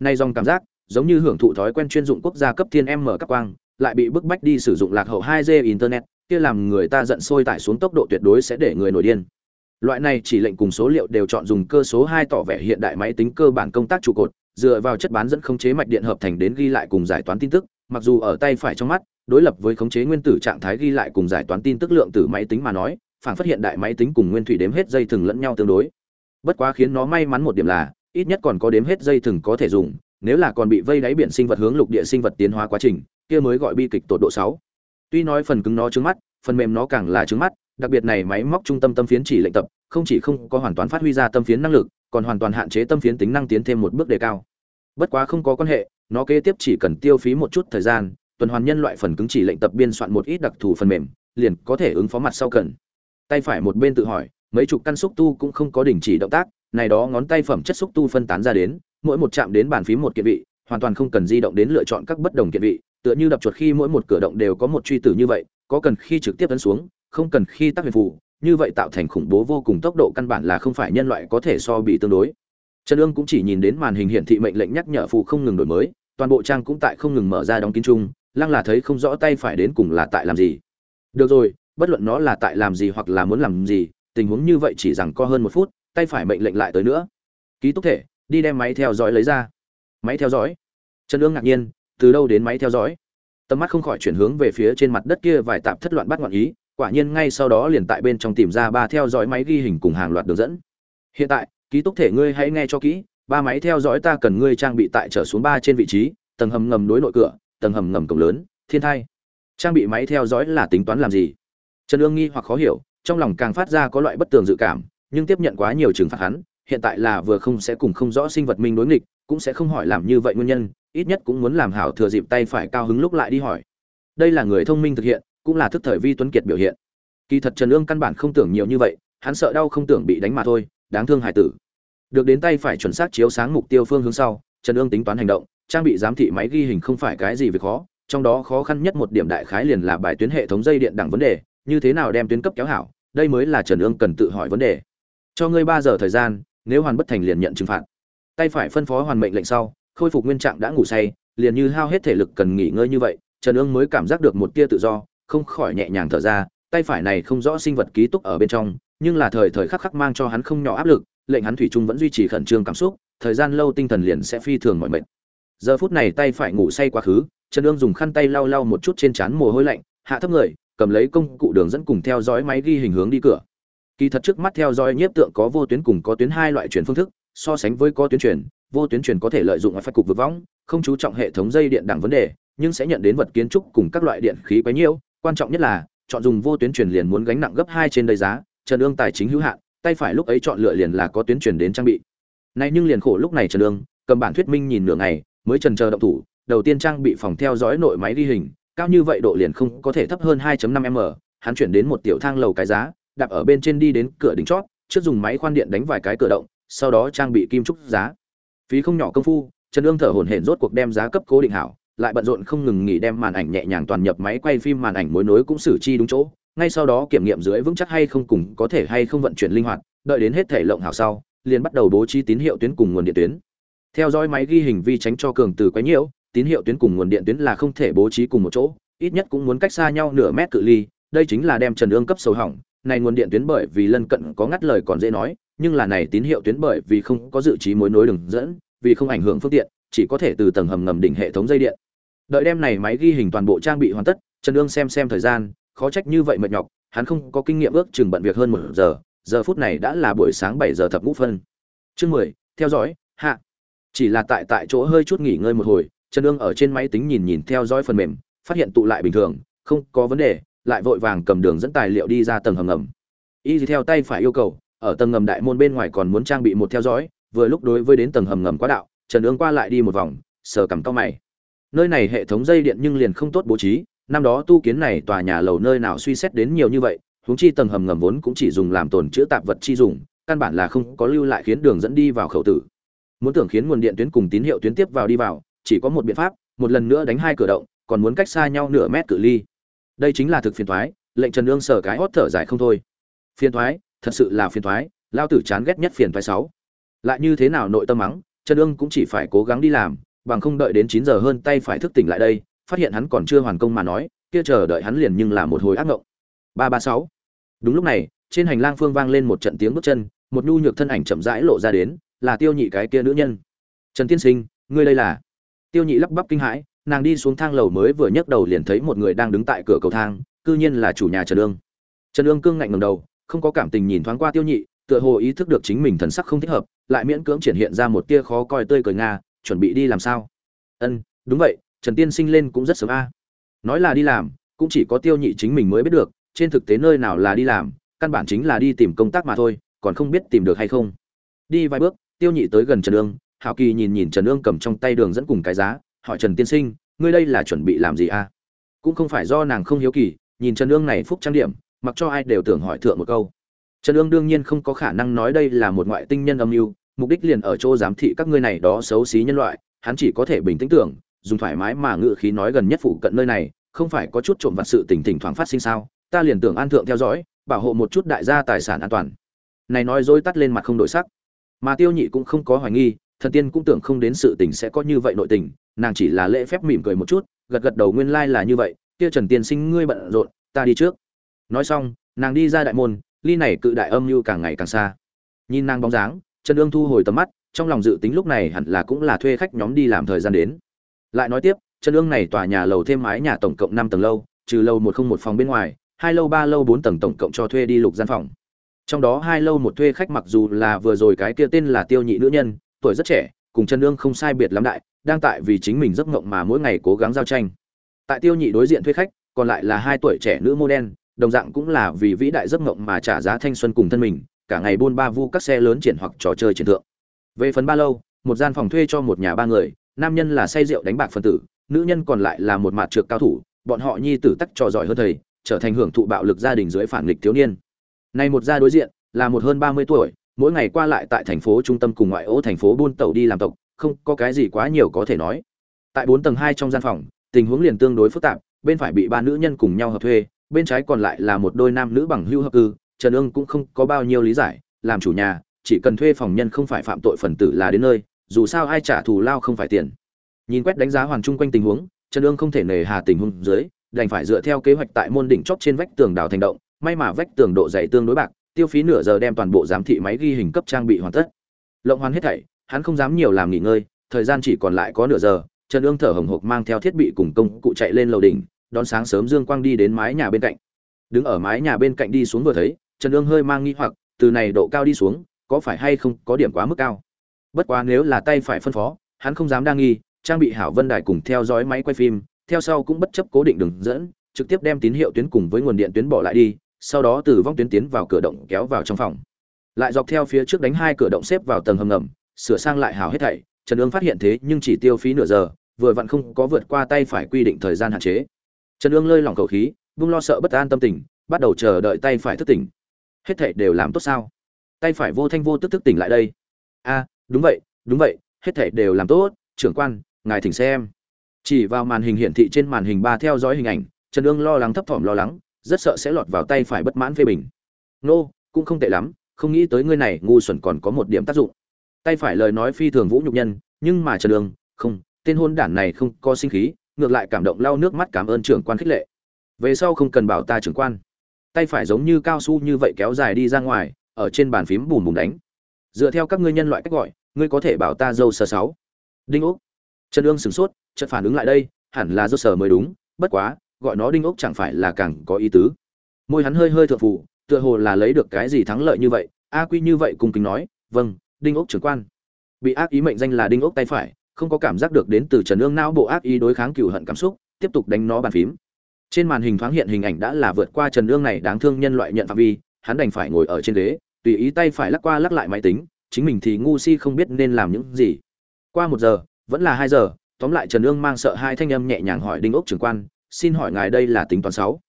Nay dòng cảm giác, giống như hưởng thụ thói quen chuyên dụng quốc gia cấp thiên m các quang, lại bị bức bách đi sử dụng lạc hậu 2G internet, kia làm người ta giận sôi tải xuống tốc độ tuyệt đối sẽ để người nổi điên. Loại này chỉ lệnh cùng số liệu đều chọn dùng cơ số 2 tỏ vẻ hiện đại máy tính cơ bản công tác trụ cột, dựa vào chất bán dẫn khống chế mạch điện hợp thành đến ghi lại cùng giải toán tin tức, mặc dù ở tay phải trong mắt đối lập với khống chế nguyên tử trạng thái ghi lại cùng giải toán tin tức lượng từ máy tính mà nói, phản phát hiện đại máy tính cùng nguyên thủy đếm hết dây thừng lẫn nhau tương đối bất quá khiến nó may mắn một điểm là, ít nhất còn có đếm hết dây thừng có thể dùng, nếu là còn bị vây đáy biển sinh vật hướng lục địa sinh vật tiến hóa quá trình, kia mới gọi bi kịch tột độ sáu. tuy nói phần cứng nó trứng mắt, phần mềm nó càng là trứng mắt, đặc biệt này máy móc trung tâm tâm phiến chỉ lệnh tập, không chỉ không có hoàn toàn phát huy ra tâm phiến năng lực, còn hoàn toàn hạn chế tâm phiến tính năng tiến thêm một bước đề cao bất quá không có quan hệ, nó kế tiếp chỉ cần tiêu phí một chút thời gian tuần hoàn nhân loại phần cứng chỉ lệnh tập biên soạn một ít đặc thù phần mềm, liền có thể ứng phó mặt sau cần. Tay phải một bên tự hỏi, mấy chục căn xúc tu cũng không có đình chỉ động tác, này đó ngón tay phẩm chất xúc tu phân tán ra đến, mỗi một chạm đến bàn phím một kiện vị, hoàn toàn không cần di động đến lựa chọn các bất đồng kiện vị, tựa như đập chuột khi mỗi một cửa động đều có một truy tử như vậy, có cần khi trực tiếp ấn xuống, không cần khi tác huyền phù, như vậy tạo thành khủng bố vô cùng tốc độ căn bản là không phải nhân loại có thể so bị tương đối. Trần ương cũng chỉ nhìn đến màn hình hiển thị mệnh lệnh nhắc nhở phù không ngừng đổi mới, toàn bộ trang cũng tại không ngừng mở ra đóng kín chung lăng là thấy không rõ tay phải đến cùng là tại làm gì. Được rồi, bất luận nó là tại làm gì hoặc là muốn làm gì, tình huống như vậy chỉ rằng co hơn một phút, tay phải mệnh lệnh lại tới nữa. Ký túc thể, đi đem máy theo dõi lấy ra. Máy theo dõi? Trần ương ngạc nhiên, từ đâu đến máy theo dõi? Tầm mắt không khỏi chuyển hướng về phía trên mặt đất kia vài tạp thất loạn bắt ngoạn ý, quả nhiên ngay sau đó liền tại bên trong tìm ra ba theo dõi máy ghi hình cùng hàng loạt đường dẫn. Hiện tại, ký túc thể ngươi hãy nghe cho kỹ, ba máy theo dõi ta cần ngươi trang bị tại trở xuống ba trên vị trí, tầng hầm ngầm đối nội cửa tầng hầm ngầm cổng lớn, thiên thai. Trang bị máy theo dõi là tính toán làm gì? Trần ương nghi hoặc khó hiểu, trong lòng càng phát ra có loại bất tường dự cảm, nhưng tiếp nhận quá nhiều trừng phạt hắn, hiện tại là vừa không sẽ cùng không rõ sinh vật minh đối nghịch, cũng sẽ không hỏi làm như vậy nguyên nhân, ít nhất cũng muốn làm hảo thừa dịp tay phải cao hứng lúc lại đi hỏi. Đây là người thông minh thực hiện, cũng là thức thời vi tuấn kiệt biểu hiện. Kỳ thật trần ương căn bản không tưởng nhiều như vậy, hắn sợ đau không tưởng bị đánh mà thôi, đáng thương hải tử. Được đến tay phải chuẩn xác chiếu sáng mục tiêu phương hướng sau, trần ương tính toán hành động trang bị giám thị máy ghi hình không phải cái gì việc khó, trong đó khó khăn nhất một điểm đại khái liền là bài tuyến hệ thống dây điện đẳng vấn đề, như thế nào đem tuyến cấp kéo hảo, đây mới là trần ương cần tự hỏi vấn đề. Cho ngươi ba giờ thời gian, nếu hoàn bất thành liền nhận trừng phạt. Tay phải phân phó hoàn mệnh lệnh sau, khôi phục nguyên trạng đã ngủ say, liền như hao hết thể lực cần nghỉ ngơi như vậy, trần ương mới cảm giác được một tia tự do, không khỏi nhẹ nhàng thở ra, tay phải này không rõ sinh vật ký túc ở bên trong, nhưng là thời thời khắc khắc mang cho hắn không nhỏ áp lực, lệnh hắn thủy chung vẫn duy trì khẩn trương cảm xúc, thời gian lâu tinh thần liền sẽ phi thường mọi mệt giờ phút này tay phải ngủ say quá khứ, trần ương dùng khăn tay lau lau một chút trên trán mồ hôi lạnh, hạ thấp người, cầm lấy công cụ đường dẫn cùng theo dõi máy ghi hình hướng đi cửa. Kỳ thật trước mắt theo dõi nhiếp tượng có vô tuyến cùng có tuyến hai loại chuyển phương thức, so sánh với có tuyến truyền vô tuyến truyền có thể lợi dụng ở phát cục vượt võng, không chú trọng hệ thống dây điện đẳng vấn đề, nhưng sẽ nhận đến vật kiến trúc cùng các loại điện khí quấy nhiêu quan trọng nhất là, chọn dùng vô tuyến truyền liền muốn gánh nặng gấp hai trên đầy giá, trần ương tài chính hữu hạn, tay phải lúc ấy chọn lựa liền là có tuyến truyền đến trang bị. Nay nhưng liền khổ lúc này trần ương, cầm bản thuyết minh nhìn nửa ngày mới trần chờ động thủ, đầu tiên trang bị phòng theo dõi nội máy ghi hình, cao như vậy độ liền không có thể thấp hơn 2.5 m hắn chuyển đến một tiểu thang lầu cái giá, đạp ở bên trên đi đến cửa đỉnh chót, trước dùng máy khoan điện đánh vài cái cửa động, sau đó trang bị kim trúc giá. Phí không nhỏ công phu, trần ương thở hổn hển rốt cuộc đem giá cấp cố định hảo, lại bận rộn không ngừng nghỉ đem màn ảnh nhẹ nhàng toàn nhập máy quay phim màn ảnh mối nối cũng xử chi đúng chỗ, ngay sau đó kiểm nghiệm dưới vững chắc hay không cùng có thể hay không vận chuyển linh hoạt, đợi đến hết thể lộng hảo sau, liền bắt đầu bố trí tín hiệu tuyến cùng nguồn điện tuyến theo dõi máy ghi hình vi tránh cho cường từ quấy nhiễu, tín hiệu tuyến cùng nguồn điện tuyến là không thể bố trí cùng một chỗ, ít nhất cũng muốn cách xa nhau nửa mét cự ly, đây chính là đem trần ương cấp sầu hỏng. Này nguồn điện tuyến bởi vì lân cận có ngắt lời còn dễ nói, nhưng là này tín hiệu tuyến bởi vì không có dự trí mối nối đường dẫn, vì không ảnh hưởng phương tiện, chỉ có thể từ tầng hầm ngầm đỉnh hệ thống dây điện. Đợi đem này máy ghi hình toàn bộ trang bị hoàn tất, trần ương xem xem thời gian, khó trách như vậy mệt nhọc, hắn không có kinh nghiệm ước chừng bận việc hơn một giờ giờ phút này đã là buổi sáng bảy giờ thập ngũ phân. Chương mười, theo dõi, hạ chỉ là tại tại chỗ hơi chút nghỉ ngơi một hồi, trần ương ở trên máy tính nhìn nhìn theo dõi phần mềm, phát hiện tụ lại bình thường, không có vấn đề, lại vội vàng cầm đường dẫn tài liệu đi ra tầng hầm ngầm. Y theo tay phải yêu cầu, ở tầng ngầm đại môn bên ngoài còn muốn trang bị một theo dõi, vừa lúc đối với đến tầng hầm ngầm quá đạo, trần ương qua lại đi một vòng, sờ cầm cao mày. Nơi này hệ thống dây điện nhưng liền không tốt bố trí, năm đó tu kiến này tòa nhà lầu nơi nào suy xét đến nhiều như vậy, huống chi tầng hầm ngầm vốn cũng chỉ dùng làm tồn chữa tạp vật chi dùng, căn bản là không có lưu lại khiến đường dẫn đi vào khẩu tử muốn tưởng khiến nguồn điện tuyến cùng tín hiệu tuyến tiếp vào đi vào, chỉ có một biện pháp, một lần nữa đánh hai cửa động, còn muốn cách xa nhau nửa mét cự ly. Đây chính là thực phiền thoái lệnh trần ương sở cái hót thở dài không thôi. Phiền thoái thật sự là phiền thoái lao tử chán ghét nhất phiền thoái sáu. Lại như thế nào nội tâm mắng, trần ương cũng chỉ phải cố gắng đi làm, bằng không đợi đến chín giờ hơn tay phải thức tỉnh lại đây, phát hiện hắn còn chưa hoàn công mà nói, kia chờ đợi hắn liền nhưng là một hồi ác ngộng. Ba ba sáu. Đúng lúc này, trên hành lang phương vang lên một trận tiếng bước chân, một nhu nhược thân ảnh chậm rãi lộ ra đến là tiêu nhị cái kia nữ nhân. Trần tiên sinh, ngươi đây là? Tiêu nhị lắp bắp kinh hãi, nàng đi xuống thang lầu mới vừa nhấc đầu liền thấy một người đang đứng tại cửa cầu thang, cư nhiên là chủ nhà trần ương. Trần ương cương ngạnh ngầm đầu, không có cảm tình nhìn thoáng qua tiêu nhị, tựa hồ ý thức được chính mình thần sắc không thích hợp, lại miễn cưỡng triển hiện ra một tia khó coi tươi cười nga, chuẩn bị đi làm sao? Ân, đúng vậy, trần tiên sinh lên cũng rất sớm a. À. Nói là đi làm, cũng chỉ có tiêu nhị chính mình mới biết được, trên thực tế nơi nào là đi làm, căn bản chính là đi tìm công tác mà thôi, còn không biết tìm được hay không. Đi vài bước tiêu nhị tới gần trần ương hào kỳ nhìn nhìn trần ương cầm trong tay đường dẫn cùng cái giá, hỏi trần tiên sinh, ngươi đây là chuẩn bị làm gì a cũng không phải do nàng không hiếu kỳ, nhìn trần ương này phúc trang điểm, mặc cho ai đều tưởng hỏi thượng một câu. Trần ương đương nhiên không có khả năng nói đây là một ngoại tinh nhân âm mưu, mục đích liền ở chỗ giám thị các ngươi này đó xấu xí nhân loại, hắn chỉ có thể bình tĩnh tưởng, dùng thoải mái mà ngự khí nói gần nhất phủ cận nơi này, không phải có chút trộm vặt sự tình thỉnh thoảng phát sinh sao? Ta liền tưởng an thượng theo dõi, bảo hộ một chút đại gia tài sản an toàn. Này nói dối tắt lên mặt không đổi sắc mà tiêu nhị cũng không có hoài nghi, thần tiên cũng tưởng không đến sự tình sẽ có như vậy nội tình, nàng chỉ là lễ phép mỉm cười một chút, gật gật đầu nguyên lai là như vậy, kia trần tiên sinh ngươi bận rộn, ta đi trước. Nói xong, nàng đi ra đại môn, ly này cự đại âm mưu càng ngày càng xa. Nhìn nàng bóng dáng, trần ương thu hồi tầm mắt, trong lòng dự tính lúc này hẳn là cũng là thuê khách nhóm đi làm thời gian đến. Lại nói tiếp, trần ương này tòa nhà lầu thêm mái nhà tổng cộng năm tầng lâu, trừ lâu một không một phòng bên ngoài, hai lâu ba lâu bốn tầng tổng cộng cho thuê đi lục gian phòng trong đó hai lâu một thuê khách mặc dù là vừa rồi cái kia tên là tiêu nhị nữ nhân, tuổi rất trẻ, cùng chân nương không sai biệt lắm đại, đang tại vì chính mình giấc mộng mà mỗi ngày cố gắng giao tranh. Tại tiêu nhị đối diện thuê khách, còn lại là hai tuổi trẻ nữ mô đen đồng dạng cũng là vì vĩ đại giấc mộng mà trả giá thanh xuân cùng thân mình, cả ngày buôn ba vu các xe lớn triển hoặc trò chơi triển thượng. Về phần ba lâu, một gian phòng thuê cho một nhà ba người, nam nhân là say rượu đánh bạc phân tử, nữ nhân còn lại là một mặt trượt cao thủ, bọn họ nhi tử tắc trò giỏi hơn thầy, trở thành hưởng thụ bạo lực gia đình dưới phản nghịch thiếu niên này một gia đối diện, là một hơn ba mươi tuổi, mỗi ngày qua lại tại thành phố trung tâm cùng ngoại ô thành phố buôn tàu đi làm tộc, không có cái gì quá nhiều có thể nói. Tại bốn tầng hai trong gian phòng, tình huống liền tương đối phức tạp, bên phải bị ba nữ nhân cùng nhau hợp thuê, bên trái còn lại là một đôi nam nữ bằng hữu hợp cư, trần ương cũng không có bao nhiêu lý giải, làm chủ nhà, chỉ cần thuê phòng nhân không phải phạm tội phần tử là đến nơi, dù sao ai trả thù lao không phải tiền. Nhìn quét đánh giá hoàn chung quanh tình huống, trần ương không thể nề hà tình huống dưới, đành phải dựa theo kế hoạch tại môn đỉnh chóp trên vách tường đào thành động may mà vách tường độ dày tương đối bạc, tiêu phí nửa giờ đem toàn bộ giám thị máy ghi hình cấp trang bị hoàn tất. Lộng hoàn hết thảy, hắn không dám nhiều làm nghỉ ngơi, thời gian chỉ còn lại có nửa giờ, trần ương thở hồng hộc mang theo thiết bị cùng công cụ chạy lên lầu đỉnh, đón sáng sớm dương quang đi đến mái nhà bên cạnh. Đứng ở mái nhà bên cạnh đi xuống vừa thấy, trần ương hơi mang nghi hoặc, từ này độ cao đi xuống, có phải hay không có điểm quá mức cao? Bất quá nếu là tay phải phân phó, hắn không dám đa nghi, trang bị hảo vân đài cùng theo dõi máy quay phim, theo sau cũng bất chấp cố định đường dẫn, trực tiếp đem tín hiệu tuyến cùng với nguồn điện tuyến bỏ lại đi sau đó từ vong tuyến tiến vào cửa động kéo vào trong phòng. Lại dọc theo phía trước đánh hai cửa động xếp vào tầng hầm ngầm, sửa sang lại hào hết thảy, trần ương phát hiện thế nhưng chỉ tiêu phí nửa giờ, vừa vặn không có vượt qua tay phải quy định thời gian hạn chế. Trần ương lơi lỏng khẩu khí, vung lo sợ bất an tâm tình, bắt đầu chờ đợi tay phải thức tỉnh. Hết thảy đều làm tốt sao? Tay phải vô thanh vô tức thức tỉnh lại đây. A, đúng vậy đúng vậy, hết thảy đều làm tốt, trưởng quan, ngài thỉnh xem. Chỉ vào màn hình hiển thị trên màn hình ba theo dõi hình ảnh, trần ương lo lắng thấp thỏm lo lắng rất sợ sẽ lọt vào tay phải bất mãn phê bình. Nô, cũng không tệ lắm, không nghĩ tới ngươi này ngu xuẩn còn có một điểm tác dụng. Tay phải lời nói phi thường vũ nhục nhân, nhưng mà trần đường, không, tên hôn đản này không có sinh khí, ngược lại cảm động lau nước mắt cảm ơn trưởng quan khích lệ. Về sau không cần bảo ta trưởng quan. Tay phải giống như cao su như vậy kéo dài đi ra ngoài, ở trên bàn phím bùm bùm đánh. Dựa theo các ngươi nhân loại cách gọi, ngươi có thể bảo ta dâu sờ sáu. Đinh úc. Trần ương sửng sốt, chợt phản ứng lại đây, hẳn là dâu sờ mới đúng, bất quá gọi nó đinh ốc chẳng phải là càng có ý tứ. Môi hắn hơi hơi thượng phụ, tựa hồ là lấy được cái gì thắng lợi như vậy. A quy như vậy cùng kính nói vâng đinh ốc trưởng quan. Bị ác ý mệnh danh là đinh ốc tay phải, không có cảm giác được đến từ trần ương não bộ ác ý đối kháng cựu hận cảm xúc, tiếp tục đánh nó bàn phím. Trên màn hình thoáng hiện hình ảnh đã là vượt qua trần ương này đáng thương nhân loại nhận phạm vi, hắn đành phải ngồi ở trên ghế, tùy ý tay phải lắc qua lắc lại máy tính, chính mình thì ngu si không biết nên làm những gì. Qua một giờ, vẫn là hai giờ, tóm lại trần ương mang sợ hai thanh âm nhẹ nhàng hỏi đinh ốc trưởng quan xin hỏi ngài đây là tính toán sáu.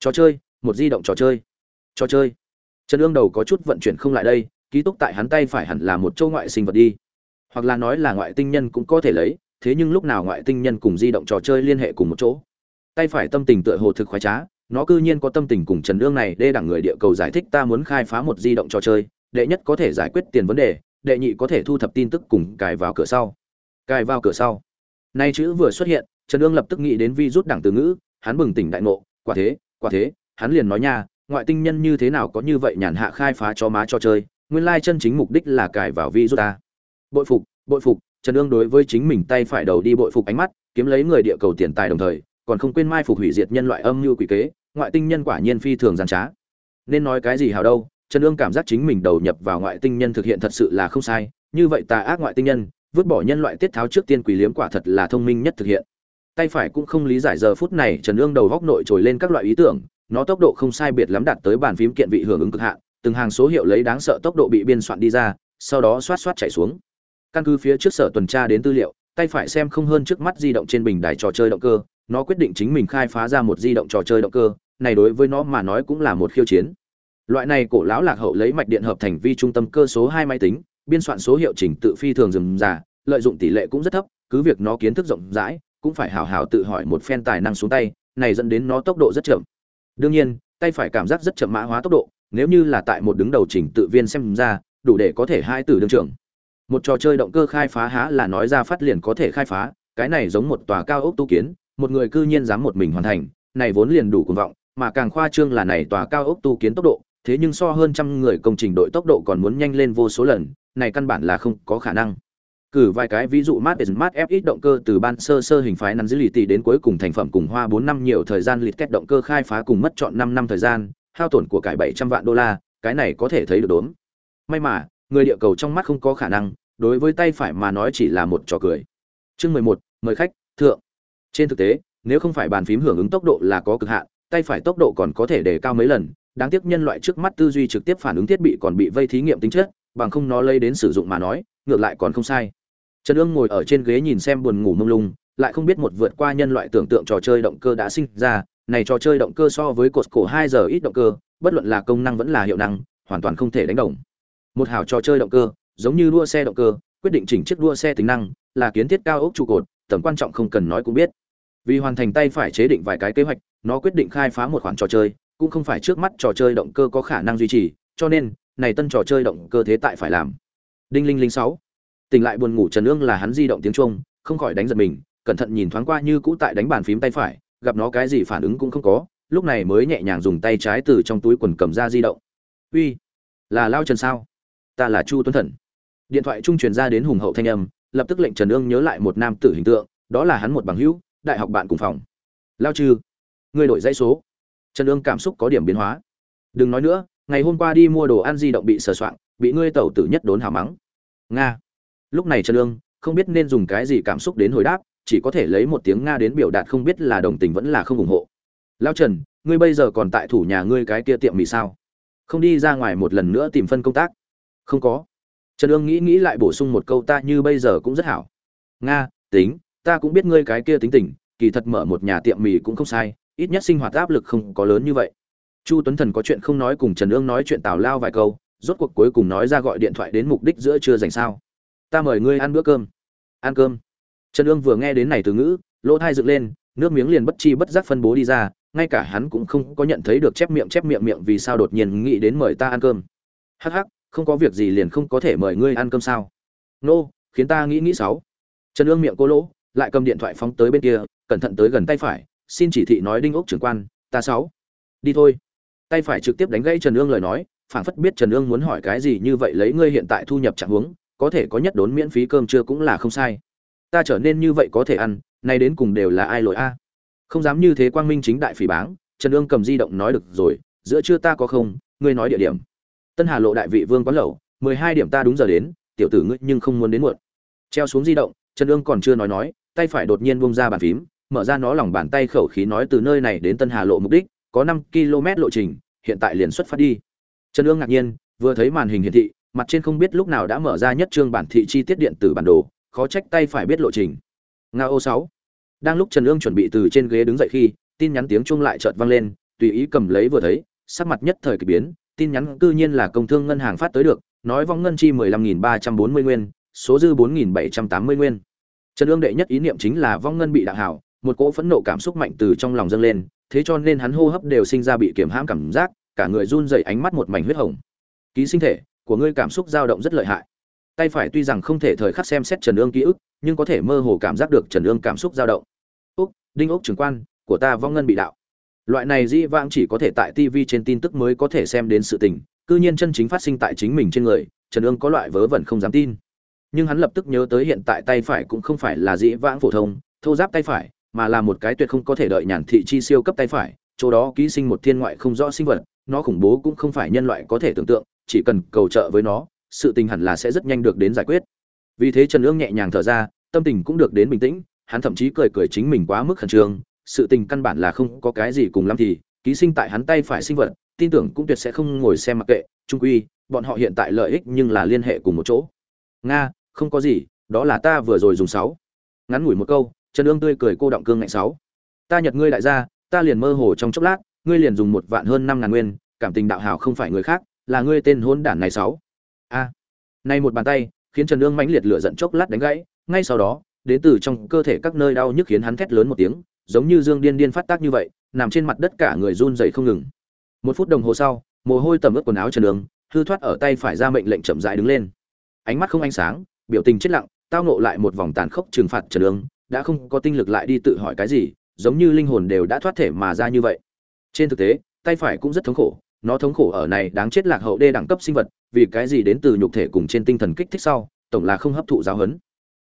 Trò chơi, một di động trò chơi. Trò chơi. Trần ương đầu có chút vận chuyển không lại đây, ký túc tại hắn tay phải hẳn là một châu ngoại sinh vật đi. Hoặc là nói là ngoại tinh nhân cũng có thể lấy, thế nhưng lúc nào ngoại tinh nhân cùng di động trò chơi liên hệ cùng một chỗ? Tay phải tâm tình tựa hồ thực khoái trá, nó cư nhiên có tâm tình cùng trần ương này đê đẳng người địa cầu giải thích ta muốn khai phá một di động trò chơi, đệ nhất có thể giải quyết tiền vấn đề, đệ nhị có thể thu thập tin tức cùng cài vào cửa sau. Cài vào cửa sau. Nay chữ vừa xuất hiện trần Dương lập tức nghĩ đến vi rút đẳng từ ngữ, hắn bừng tỉnh đại ngộ, quả thế quả thế, hắn liền nói nha, ngoại tinh nhân như thế nào có như vậy nhàn hạ khai phá cho má cho chơi, nguyên lai chân chính mục đích là cài vào vi rút ta. Bội phục bội phục. Trần Dương đối với chính mình tay phải đầu đi bội phục ánh mắt, kiếm lấy người địa cầu tiền tài đồng thời, còn không quên mai phục hủy diệt nhân loại âm như quỷ kế, ngoại tinh nhân quả nhiên phi thường gian trá. Nên nói cái gì hào đâu, trần Dương cảm giác chính mình đầu nhập vào ngoại tinh nhân thực hiện thật sự là không sai, như vậy tà ác ngoại tinh nhân, vứt bỏ nhân loại tiết tháo trước tiên quỷ liếm quả thật là thông minh nhất thực hiện tay phải cũng không lý giải giờ phút này trần ương đầu góc nội trồi lên các loại ý tưởng, nó tốc độ không sai biệt lắm đạt tới bàn phím kiện vị hưởng ứng cực hạn, từng hàng số hiệu lấy đáng sợ tốc độ bị biên soạn đi ra, sau đó xoát xoát chạy xuống. Căn cứ phía trước sở tuần tra đến tư liệu, tay phải xem không hơn trước mắt di động trên bình đài trò chơi động cơ, nó quyết định chính mình khai phá ra một di động trò chơi động cơ, này đối với nó mà nói cũng là một khiêu chiến. Loại này cổ lão lạc hậu lấy mạch điện hợp thành vi trung tâm cơ số hai máy tính, biên soạn số hiệu chỉnh tự phi thường dườm già lợi dụng tỷ lệ cũng rất thấp, cứ việc nó kiến thức rộng rãi cũng phải hào hào tự hỏi một phen tài năng xuống tay, này dẫn đến nó tốc độ rất chậm. Đương nhiên, tay phải cảm giác rất chậm mã hóa tốc độ, nếu như là tại một đứng đầu chỉnh tự viên xem ra, đủ để có thể hai từ đương trưởng. Một trò chơi động cơ khai phá há là nói ra phát liền có thể khai phá, cái này giống một tòa cao ốc tu kiến, một người cư nhiên dám một mình hoàn thành, này vốn liền đủ cuồng vọng, mà càng khoa trương là này tòa cao ốc tu kiến tốc độ, thế nhưng so hơn trăm người công trình đội tốc độ còn muốn nhanh lên vô số lần, này căn bản là không có khả năng cử vài cái ví dụ mát mát fx động cơ từ ban sơ sơ hình phái nắn dưới lì tì đến cuối cùng thành phẩm cùng hoa bốn năm nhiều thời gian lịt kết động cơ khai phá cùng mất chọn năm năm thời gian, hao tổn của cải bảy trăm vạn đô la, cái này có thể thấy được đốn may mà, người địa cầu trong mắt không có khả năng, đối với tay phải mà nói chỉ là một trò cười. Chương mười một, mời khách, thượng. Trên thực tế, nếu không phải bàn phím hưởng ứng tốc độ là có cực hạn, tay phải tốc độ còn có thể đề cao mấy lần, đáng tiếc nhân loại trước mắt tư duy trực tiếp phản ứng thiết bị còn bị vây thí nghiệm tính chất, bằng không nó lấy đến sử dụng mà nói, ngược lại còn không sai trần ương ngồi ở trên ghế nhìn xem buồn ngủ mông lung, lại không biết một vượt qua nhân loại tưởng tượng trò chơi động cơ đã sinh ra. Này trò chơi động cơ so với cột cổ hai giờ ít động cơ, bất luận là công năng vẫn là hiệu năng, hoàn toàn không thể đánh đồng. Một hảo trò chơi động cơ, giống như đua xe động cơ, quyết định chỉnh chiếc đua xe tính năng, là kiến thiết cao ốc trụ cột, tầm quan trọng không cần nói cũng biết. Vì hoàn thành tay phải chế định vài cái kế hoạch, nó quyết định khai phá một khoản trò chơi, cũng không phải trước mắt trò chơi động cơ có khả năng duy trì, cho nên, này tân trò chơi động cơ thế tại phải làm. Đinh linh linh sáu tỉnh lại buồn ngủ trần ương là hắn di động tiếng trung, không khỏi đánh giật mình, cẩn thận nhìn thoáng qua như cũ tại đánh bàn phím tay phải, gặp nó cái gì phản ứng cũng không có, lúc này mới nhẹ nhàng dùng tay trái từ trong túi quần cầm ra di động. Uy, là lao trần sao? Ta là chu tuấn thần. Điện thoại trung truyền ra đến hùng hậu thanh âm, lập tức lệnh trần ương nhớ lại một nam tử hình tượng, đó là hắn một bằng hữu, đại học bạn cùng phòng. Lao trừ ngươi đổi dãy số. Trần ương cảm xúc có điểm biến hóa. Đừng nói nữa, ngày hôm qua đi mua đồ ăn di động bị sờ soạng, bị ngươi tẩu tử nhất đốn hào mắng. Nga lúc này trần lương không biết nên dùng cái gì cảm xúc đến hồi đáp, chỉ có thể lấy một tiếng nga đến biểu đạt không biết là đồng tình vẫn là không ủng hộ. Lao trần, ngươi bây giờ còn tại thủ nhà ngươi cái kia tiệm mì sao? Không đi ra ngoài một lần nữa tìm phân công tác? Không có. Trần ương nghĩ nghĩ lại bổ sung một câu, ta như bây giờ cũng rất hảo. Nga, tính, ta cũng biết ngươi cái kia tính tình, kỳ thật mở một nhà tiệm mì cũng không sai, ít nhất sinh hoạt áp lực không có lớn như vậy. Chu tuấn thần có chuyện không nói cùng trần ương nói chuyện tào lao vài câu, rốt cuộc cuối cùng nói ra gọi điện thoại đến mục đích giữa chưa dành sao ta mời ngươi ăn bữa cơm. Ăn cơm. Trần ương vừa nghe đến này từ ngữ, lỗ thai dựng lên, nước miếng liền bất chi bất giác phân bố đi ra, ngay cả hắn cũng không có nhận thấy được chép miệng chép miệng miệng vì sao đột nhiên nghĩ đến mời ta ăn cơm. Hắc hắc, không có việc gì liền không có thể mời ngươi ăn cơm sao? Nô, khiến ta nghĩ nghĩ sáu. Trần ương miệng cô lỗ, lại cầm điện thoại phóng tới bên kia, cẩn thận tới gần tay phải, xin chỉ thị nói đinh ốc trưởng quan, ta sáu. Đi thôi. Tay phải trực tiếp đánh gãy trần ương lời nói, phảng phất biết trần ương muốn hỏi cái gì như vậy lấy ngươi hiện tại thu nhập trạng huống có thể có nhất đốn miễn phí cơm trưa cũng là không sai. Ta trở nên như vậy có thể ăn, nay đến cùng đều là ai lỗi a? Không dám như thế quang minh chính đại phỉ báng, trần ương cầm di động nói được rồi, giữa trưa ta có không, ngươi nói địa điểm. Tân hà lộ đại vị vương quán lẩu, mười hai điểm ta đúng giờ đến, tiểu tử ngươi nhưng không muốn đến muộn. Treo xuống di động, trần ương còn chưa nói nói, tay phải đột nhiên bông ra bàn phím, mở ra nó lòng bàn tay khẩu khí nói từ nơi này đến tân hà lộ mục đích, có năm km lộ trình, hiện tại liền xuất phát đi. Trần ương ngạc nhiên, vừa thấy màn hình hiển thị mặt trên không biết lúc nào đã mở ra nhất trương bản thị chi tiết điện tử bản đồ, khó trách tay phải biết lộ trình. Nga ô sáu. Đang lúc trần ương chuẩn bị từ trên ghế đứng dậy khi, tin nhắn tiếng chuông lại chợt vang lên, tùy ý cầm lấy vừa thấy, sắc mặt nhất thời kỳ biến, tin nhắn cư nhiên là công thương ngân hàng phát tới được, nói vong ngân chi mười lăm nghìn ba trăm bốn mươi nguyên, số dư bốn nghìn bảy trăm tám mươi nguyên. Trần ương đệ nhất ý niệm chính là vong ngân bị đạo hảo, một cỗ phẫn nộ cảm xúc mạnh từ trong lòng dâng lên, thế cho nên hắn hô hấp đều sinh ra bị kiềm hãm cảm giác, cả người run rẩy ánh mắt một mảnh huyết hồng. Ký sinh thể của ngươi cảm xúc dao động rất lợi hại. Tay phải tuy rằng không thể thời khắc xem xét trần ương ký ức, nhưng có thể mơ hồ cảm giác được trần ương cảm xúc dao động. Úc, đinh úc trưởng quan, của ta vong ngân bị đạo. Loại này dĩ vãng chỉ có thể tại tv trên tin tức mới có thể xem đến sự tình, cư nhiên chân chính phát sinh tại chính mình trên người, trần ương có loại vớ vẩn không dám tin. Nhưng hắn lập tức nhớ tới hiện tại tay phải cũng không phải là dĩ vãng phổ thông, thô giáp tay phải, mà là một cái tuyệt không có thể đợi nhàn thị chi siêu cấp tay phải, chỗ đó ký sinh một thiên ngoại không rõ sinh vật, nó khủng bố cũng không phải nhân loại có thể tưởng tượng chỉ cần cầu trợ với nó, sự tình hẳn là sẽ rất nhanh được đến giải quyết. Vì thế trần ương nhẹ nhàng thở ra, tâm tình cũng được đến bình tĩnh, hắn thậm chí cười cười chính mình quá mức khẩn trương, sự tình căn bản là không có cái gì cùng lắm thì, ký sinh tại hắn tay phải sinh vật, tin tưởng cũng tuyệt sẽ không ngồi xem mặc kệ, trung quy, bọn họ hiện tại lợi ích nhưng là liên hệ cùng một chỗ. Nga, không có gì, đó là ta vừa rồi dùng sáu. Ngắn ngủi một câu, trần ương tươi cười cô động cương ngạnh sáu. Ta nhật ngươi đại gia, ta liền mơ hồ trong chốc lát, ngươi liền dùng một vạn hơn năm ngàn nguyên, cảm tình đạo hào không phải người khác là ngươi tên hôn đản này sáu. A. À, nay một bàn tay khiến trần ương mãnh liệt lửa giận chốc lát đánh gãy ngay sau đó đến từ trong cơ thể các nơi đau nhức khiến hắn thét lớn một tiếng giống như dương điên điên phát tác như vậy nằm trên mặt đất cả người run rẩy không ngừng. Một phút đồng hồ sau mồ hôi tầm ướt quần áo trần ương hư thoát ở tay phải ra mệnh lệnh chậm rãi đứng lên. Ánh mắt không ánh sáng biểu tình chết lặng tao nộ lại một vòng tàn khốc trừng phạt trần ương đã không có tinh lực lại đi tự hỏi cái gì giống như linh hồn đều đã thoát thể mà ra như vậy. Trên thực tế tay phải cũng rất thống khổ nó thống khổ ở này đáng chết lạc hậu đê đẳng cấp sinh vật, vì cái gì đến từ nhục thể cùng trên tinh thần kích thích sau, tổng là không hấp thụ giáo huấn.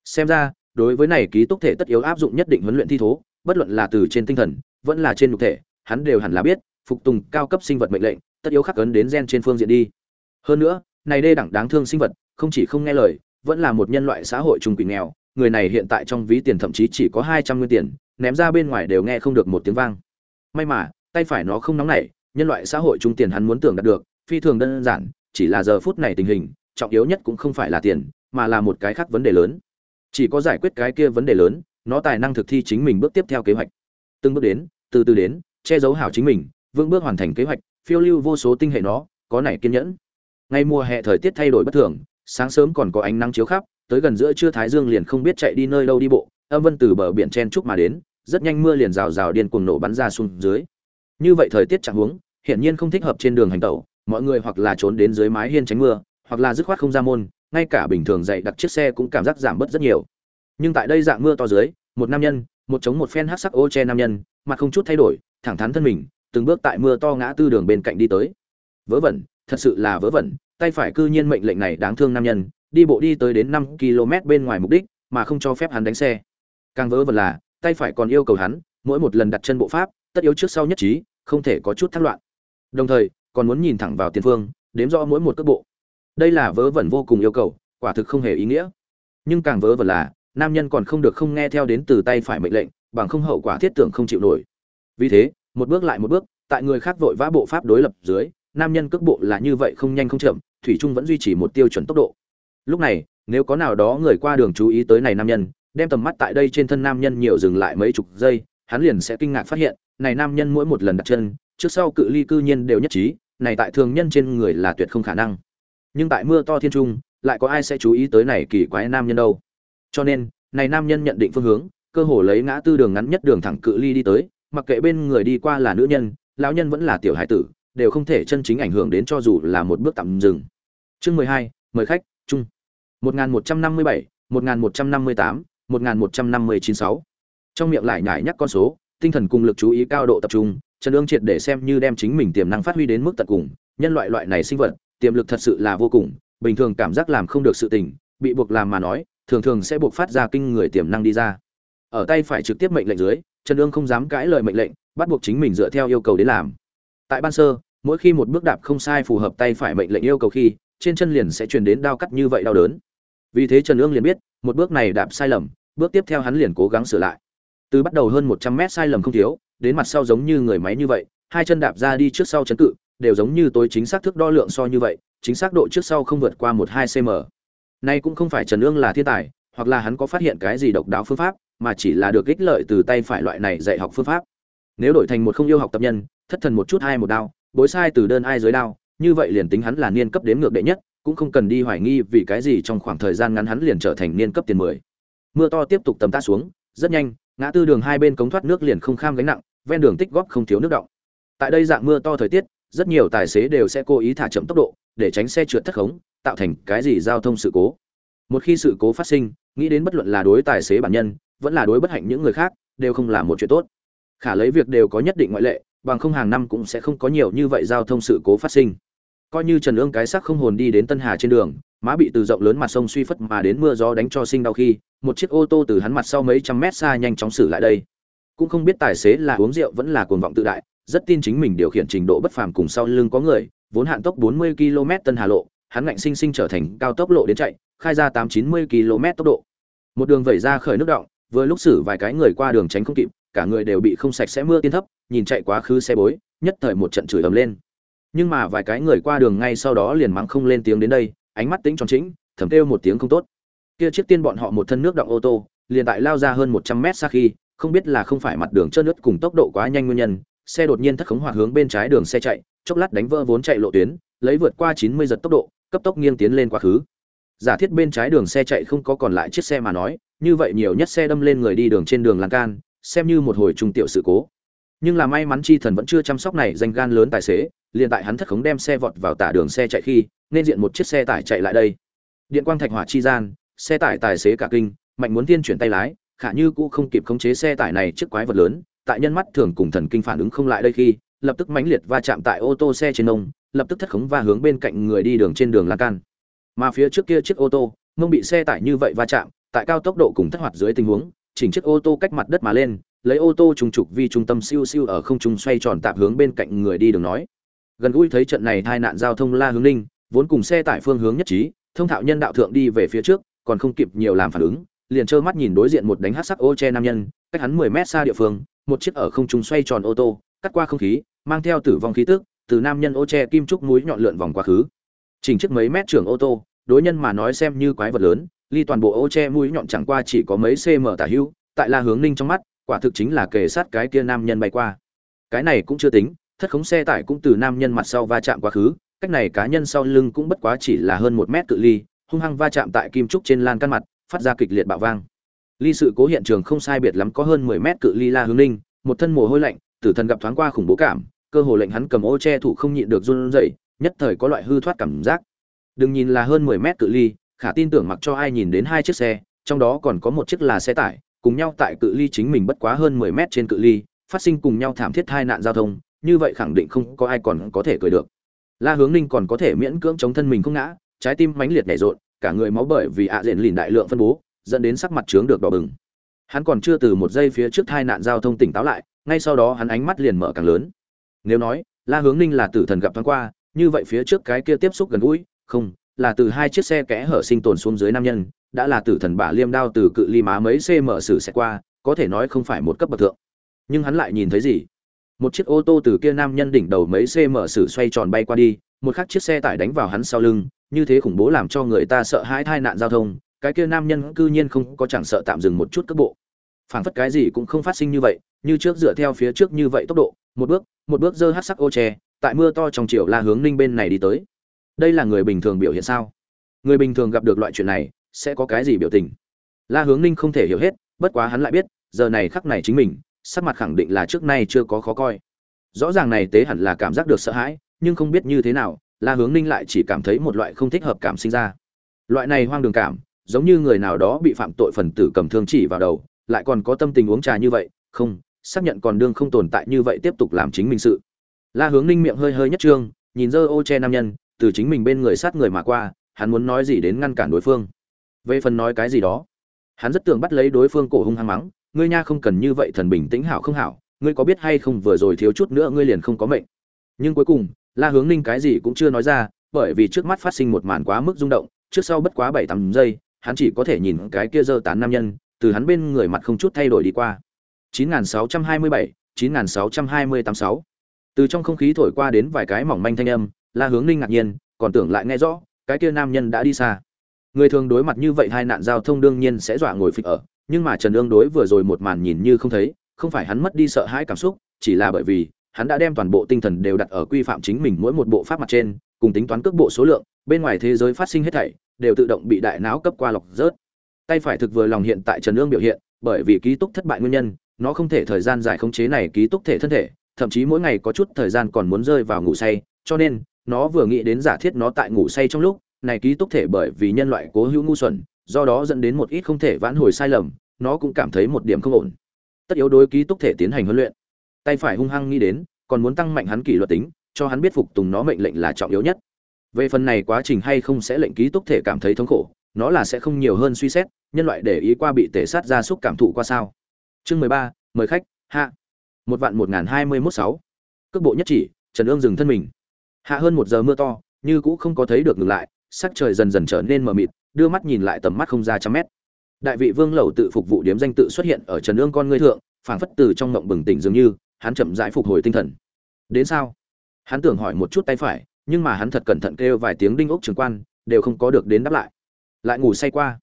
Xem ra, đối với này ký túc thể tất yếu áp dụng nhất định huấn luyện thi thố, bất luận là từ trên tinh thần, vẫn là trên nhục thể, hắn đều hẳn là biết, phục tùng cao cấp sinh vật mệnh lệnh, tất yếu khắc ấn đến gen trên phương diện đi. Hơn nữa, này đê đẳng đáng thương sinh vật, không chỉ không nghe lời, vẫn là một nhân loại xã hội trung quỷ nghèo, người này hiện tại trong ví tiền thậm chí chỉ có hai trăm nguyên tiền, ném ra bên ngoài đều nghe không được một tiếng vang. May mà, tay phải nó không nóng nảy nhân loại xã hội trung tiền hắn muốn tưởng đạt được, phi thường đơn giản, chỉ là giờ phút này tình hình, trọng yếu nhất cũng không phải là tiền, mà là một cái khác vấn đề lớn. Chỉ có giải quyết cái kia vấn đề lớn, nó tài năng thực thi chính mình bước tiếp theo kế hoạch. Từng bước đến, từ từ đến, che giấu hảo chính mình, vững bước hoàn thành kế hoạch, phiêu lưu vô số tinh hệ nó, có nảy kiên nhẫn. Ngay mùa hè thời tiết thay đổi bất thường, sáng sớm còn có ánh nắng chiếu khắp, tới gần giữa trưa thái dương liền không biết chạy đi nơi đâu đi bộ, âm vân từ bờ biển chen trúc mà đến, rất nhanh mưa liền rào rào điên cuồng nổ bắn ra xuống dưới như vậy thời tiết chẳng huống, hiển nhiên không thích hợp trên đường hành tẩu, mọi người hoặc là trốn đến dưới mái hiên tránh mưa, hoặc là dứt khoát không ra môn, ngay cả bình thường dậy đặt chiếc xe cũng cảm giác giảm bớt rất nhiều. Nhưng tại đây dạng mưa to dưới, một nam nhân, một chống một phen hát sắc ô che nam nhân, mặt không chút thay đổi, thẳng thắn thân mình, từng bước tại mưa to ngã tư đường bên cạnh đi tới. Vớ vẩn, thật sự là vớ vẩn, tay phải cư nhiên mệnh lệnh này đáng thương nam nhân, đi bộ đi tới đến năm km bên ngoài mục đích, mà không cho phép hắn đánh xe. Càng vớ vẩn là, tay phải còn yêu cầu hắn, mỗi một lần đặt chân bộ pháp tất yếu trước sau nhất trí, không thể có chút thất loạn. Đồng thời, còn muốn nhìn thẳng vào tiền phương, đếm rõ mỗi một cước bộ. Đây là vớ vẩn vô cùng yêu cầu, quả thực không hề ý nghĩa. Nhưng càng vớ vẩn là, nam nhân còn không được không nghe theo đến từ tay phải mệnh lệnh, bằng không hậu quả thiết tưởng không chịu nổi. Vì thế, một bước lại một bước, tại người khác vội vã bộ pháp đối lập dưới, nam nhân cước bộ là như vậy không nhanh không chậm, thủy trung vẫn duy trì một tiêu chuẩn tốc độ. Lúc này, nếu có nào đó người qua đường chú ý tới này nam nhân, đem tầm mắt tại đây trên thân nam nhân nhiều dừng lại mấy chục giây, hắn liền sẽ kinh ngạc phát hiện này nam nhân mỗi một lần đặt chân, trước sau cự ly cư nhiên đều nhất trí, này tại thường nhân trên người là tuyệt không khả năng. Nhưng tại mưa to thiên trung, lại có ai sẽ chú ý tới này kỳ quái nam nhân đâu? Cho nên, này nam nhân nhận định phương hướng, cơ hồ lấy ngã tư đường ngắn nhất đường thẳng cự ly đi tới, mặc kệ bên người đi qua là nữ nhân, lão nhân vẫn là tiểu hải tử, đều không thể chân chính ảnh hưởng đến cho dù là một bước tạm dừng. Chương mười hai, mời khách, chung. một nghìn một trăm năm mươi bảy, một nghìn một trăm năm mươi tám, một nghìn một trăm năm mươi chín sáu. Trong miệng lại nhải nhắc con số tinh thần cùng lực chú ý cao độ tập trung, trần ương triệt để xem như đem chính mình tiềm năng phát huy đến mức tận cùng, nhân loại loại này sinh vật, tiềm lực thật sự là vô cùng, bình thường cảm giác làm không được sự tình, bị buộc làm mà nói, thường thường sẽ buộc phát ra kinh người tiềm năng đi ra. Ở tay phải trực tiếp mệnh lệnh dưới, trần ương không dám cãi lời mệnh lệnh, bắt buộc chính mình dựa theo yêu cầu đến làm. Tại ban sơ, mỗi khi một bước đạp không sai phù hợp tay phải mệnh lệnh yêu cầu khi, trên chân liền sẽ truyền đến đau cắt như vậy đau đớn. Vì thế trần ương liền biết, một bước này đạp sai lầm, bước tiếp theo hắn liền cố gắng sửa lại từ bắt đầu hơn một trăm mét sai lầm không thiếu, đến mặt sau giống như người máy như vậy, hai chân đạp ra đi trước sau chấn cự, đều giống như tối chính xác thước đo lượng so như vậy, chính xác độ trước sau không vượt qua một hai cm nay cũng không phải trần ương là thiên tài, hoặc là hắn có phát hiện cái gì độc đáo phương pháp, mà chỉ là được ích lợi từ tay phải loại này dạy học phương pháp. Nếu đổi thành một không yêu học tập nhân, thất thần một chút hai một đao, bối sai từ đơn ai dưới đao, như vậy liền tính hắn là niên cấp đến ngược đệ nhất, cũng không cần đi hoài nghi vì cái gì trong khoảng thời gian ngắn hắn liền trở thành niên cấp tiền mười. Mưa to tiếp tục tầm tát xuống, rất nhanh ngã tư đường hai bên cống thoát nước liền không kham gánh nặng, ven đường tích góp không thiếu nước động. Tại đây dạng mưa to thời tiết, rất nhiều tài xế đều sẽ cố ý thả chậm tốc độ, để tránh xe trượt thất khống, tạo thành cái gì giao thông sự cố. Một khi sự cố phát sinh, nghĩ đến bất luận là đối tài xế bản nhân, vẫn là đối bất hạnh những người khác, đều không là một chuyện tốt. Khả lấy việc đều có nhất định ngoại lệ, bằng không hàng năm cũng sẽ không có nhiều như vậy giao thông sự cố phát sinh. Coi như trần ương cái sắc không hồn đi đến tân hà trên đường má bị từ rộng lớn mặt sông suy phất mà đến mưa gió đánh cho sinh đau khi, một chiếc ô tô từ hắn mặt sau mấy trăm mét xa nhanh chóng xử lại đây. Cũng không biết tài xế là uống rượu vẫn là cuồng vọng tự đại, rất tin chính mình điều khiển trình độ bất phàm cùng sau lưng có người, vốn hạn tốc 40 km tân hà lộ, hắn ngạnh sinh sinh trở thành cao tốc lộ đến chạy, khai ra 890 km tốc độ. Một đường vẩy ra khởi nước động, vừa lúc xử vài cái người qua đường tránh không kịp, cả người đều bị không sạch sẽ mưa tiên thấp, nhìn chạy quá khứ xe bối, nhất thời một trận chửi ầm lên. Nhưng mà vài cái người qua đường ngay sau đó liền mắng không lên tiếng đến đây ánh mắt tĩnh tròn chính thầm kêu một tiếng không tốt. Kia chiếc tiên bọn họ một thân nước động ô tô, liền tại lao ra hơn một trăm mét xa khi, không biết là không phải mặt đường trơn nước cùng tốc độ quá nhanh nguyên nhân, xe đột nhiên thất khống hoạt hướng bên trái đường xe chạy, chốc lát đánh vỡ vốn chạy lộ tuyến, lấy vượt qua chín mươi giật tốc độ, cấp tốc nghiêng tiến lên quá khứ. Giả thiết bên trái đường xe chạy không có còn lại chiếc xe mà nói, như vậy nhiều nhất xe đâm lên người đi đường trên đường lan can, xem như một hồi trung tiểu sự cố. Nhưng là may mắn chi thần vẫn chưa chăm sóc này danh gan lớn tài xế liền tại hắn thất khống đem xe vọt vào tả đường xe chạy khi, nên diện một chiếc xe tải chạy lại đây. Điện quang thạch hỏa chi gian, xe tải tài xế cả kinh, mạnh muốn tiên chuyển tay lái, khả như cũ không kịp khống chế xe tải này trước quái vật lớn, tại nhân mắt thường cùng thần kinh phản ứng không lại đây khi, lập tức mãnh liệt va chạm tại ô tô xe trên nông lập tức thất khống va hướng bên cạnh người đi đường trên đường lan can. Mà phía trước kia chiếc ô tô, mông bị xe tải như vậy va chạm, tại cao tốc độ cùng thất hoạt dưới tình huống, chỉnh chiếc ô tô cách mặt đất mà lên, lấy ô tô trùng trục vi trung tâm siêu siêu ở không trung xoay tròn tạm hướng bên cạnh người đi đường nói gần gũi thấy trận này tai nạn giao thông la hướng ninh, vốn cùng xe tải phương hướng nhất trí, thông thạo nhân đạo thượng đi về phía trước, còn không kịp nhiều làm phản ứng, liền trơ mắt nhìn đối diện một đánh hát sắc ô che nam nhân, cách hắn mười mét xa địa phương, một chiếc ở không trung xoay tròn ô tô, cắt qua không khí, mang theo tử vong khí tức, từ nam nhân ô che kim trúc mũi nhọn lượn vòng quá khứ. Chỉnh chiếc mấy mét trưởng ô tô, đối nhân mà nói xem như quái vật lớn, ly toàn bộ ô che mũi nhọn chẳng qua chỉ có mấy cm tả hữu, tại la hướng ninh trong mắt, quả thực chính là kề sát cái kia nam nhân bay qua. Cái này cũng chưa tính thất khống xe tải cũng từ nam nhân mặt sau va chạm quá khứ cách này cá nhân sau lưng cũng bất quá chỉ là hơn một mét cự ly hung hăng va chạm tại kim trúc trên lan căn mặt phát ra kịch liệt bạo vang. Ly sự cố hiện trường không sai biệt lắm có hơn mười mét cự ly la hướng ninh một thân mồ hôi lạnh tử thần gặp thoáng qua khủng bố cảm cơ hồ lệnh hắn cầm ô che thủ không nhịn được run rẩy nhất thời có loại hư thoát cảm giác. Đừng nhìn là hơn mười mét cự ly khả tin tưởng mặc cho ai nhìn đến hai chiếc xe trong đó còn có một chiếc là xe tải cùng nhau tại cự ly chính mình bất quá hơn 10 mét trên cự ly, phát sinh cùng nhau thảm thiết tai nạn giao thông, như vậy khẳng định không có ai còn có thể cười được. La Hướng Ninh còn có thể miễn cưỡng chống thân mình không ngã, trái tim mãnh liệt nhảy rộn, cả người máu bởi vì ạ à diện lìn đại lượng phân bố, dẫn đến sắc mặt trướng được đỏ bừng. Hắn còn chưa từ một giây phía trước tai nạn giao thông tỉnh táo lại, ngay sau đó hắn ánh mắt liền mở càng lớn. Nếu nói, La Hướng Ninh là tử thần gặp thoáng qua, như vậy phía trước cái kia tiếp xúc gần gũi, không, là từ hai chiếc xe kẽ hở sinh tồn xuống dưới nam nhân, đã là tử thần bả liêm đao từ cự ly má mấy cm sử sẽ qua, có thể nói không phải một cấp bậc thượng. Nhưng hắn lại nhìn thấy gì? Một chiếc ô tô từ kia nam nhân đỉnh đầu mấy cm sử xoay tròn bay qua đi, một khắc chiếc xe tải đánh vào hắn sau lưng, như thế khủng bố làm cho người ta sợ hãi tai nạn giao thông, cái kia nam nhân cư nhiên không có chẳng sợ tạm dừng một chút cước bộ. phảng phất cái gì cũng không phát sinh như vậy, như trước dựa theo phía trước như vậy tốc độ, một bước, một bước dơ hát sắc ô che, tại mưa to trong chiều la hướng ninh bên này đi tới. Đây là người bình thường biểu hiện sao? Người bình thường gặp được loại chuyện này, sẽ có cái gì biểu tình la hướng ninh không thể hiểu hết bất quá hắn lại biết giờ này khắc này chính mình sắc mặt khẳng định là trước nay chưa có khó coi. Rõ ràng này tế hẳn là cảm giác được sợ hãi, nhưng không biết như thế nào, la hướng ninh lại chỉ cảm thấy một loại không thích hợp cảm sinh ra. Loại này hoang đường cảm, giống như người nào đó bị phạm tội phần tử cầm thương chỉ vào đầu, lại còn có tâm tình uống trà như vậy, không, xác nhận còn đương không tồn tại như vậy tiếp tục làm chính mình sự. La hướng ninh miệng hơi hơi nhất trương, nhìn dơ ô che nam nhân, từ chính mình bên người sát người mà qua, hắn muốn nói gì đến ngăn cản đối phương. Về phần nói cái gì đó, hắn rất tưởng bắt lấy đối phương cổ hung hăng mắng ngươi nha không cần như vậy thần bình tĩnh hảo không hảo ngươi có biết hay không vừa rồi thiếu chút nữa ngươi liền không có mệnh. Nhưng cuối cùng la hướng ninh cái gì cũng chưa nói ra bởi vì trước mắt phát sinh một màn quá mức rung động trước sau bất quá bảy tám giây hắn chỉ có thể nhìn cái kia dơ tán nam nhân từ hắn bên người mặt không chút thay đổi đi qua. 9627, 96286 từ trong không khí thổi qua đến vài cái mỏng manh thanh âm la hướng ninh ngạc nhiên còn tưởng lại nghe rõ cái kia nam nhân đã đi xa. Người thường đối mặt như vậy hai nạn giao thông đương nhiên sẽ dọa ngồi phịch ở nhưng mà trần ương đối vừa rồi một màn nhìn như không thấy, không phải hắn mất đi sợ hãi cảm xúc, chỉ là bởi vì hắn đã đem toàn bộ tinh thần đều đặt ở quy phạm chính mình mỗi một bộ pháp mặt trên, cùng tính toán cước bộ số lượng, bên ngoài thế giới phát sinh hết thảy, đều tự động bị đại não cấp qua lọc rớt. Tay phải thực vừa lòng hiện tại trần ương biểu hiện, bởi vì ký túc thất bại nguyên nhân, nó không thể thời gian dài khống chế này ký túc thể thân thể, thậm chí mỗi ngày có chút thời gian còn muốn rơi vào ngủ say, cho nên, nó vừa nghĩ đến giả thiết nó tại ngủ say trong lúc, này ký túc thể bởi vì nhân loại cố hữu ngu xuẩn do đó dẫn đến một ít không thể vãn hồi sai lầm, nó cũng cảm thấy một điểm không ổn. Tất yếu đối ký túc thể tiến hành huấn luyện. Tay phải hung hăng nghĩ đến, còn muốn tăng mạnh hắn kỷ luật tính, cho hắn biết phục tùng nó mệnh lệnh là trọng yếu nhất. Về phần này quá trình hay không sẽ lệnh ký túc thể cảm thấy thống khổ, nó là sẽ không nhiều hơn suy xét, nhân loại để ý qua bị tể sát ra xúc cảm thụ qua sao. Chương mười ba, mời khách, hạ. Một vạn một n g h n hai mươi mốt sáu. Cước bộ nhất chỉ, trần ương dừng thân mình. Hạ hơn một giờ mưa to, như cũ không có thấy được ngừng lại, sắc trời dần dần trở nên mờ mịt đưa mắt nhìn lại tầm mắt không ra trăm mét. Đại vị vương lầu tự phục vụ điếm danh tự xuất hiện ở trần ương con ngươi thượng, phảng phất từ trong ngộng bừng tỉnh dường như, hắn chậm rãi phục hồi tinh thần. Đến sao? Hắn tưởng hỏi một chút tay phải, nhưng mà hắn thật cẩn thận kêu vài tiếng đinh ốc trường quan, đều không có được đến đáp lại. Lại ngủ say qua.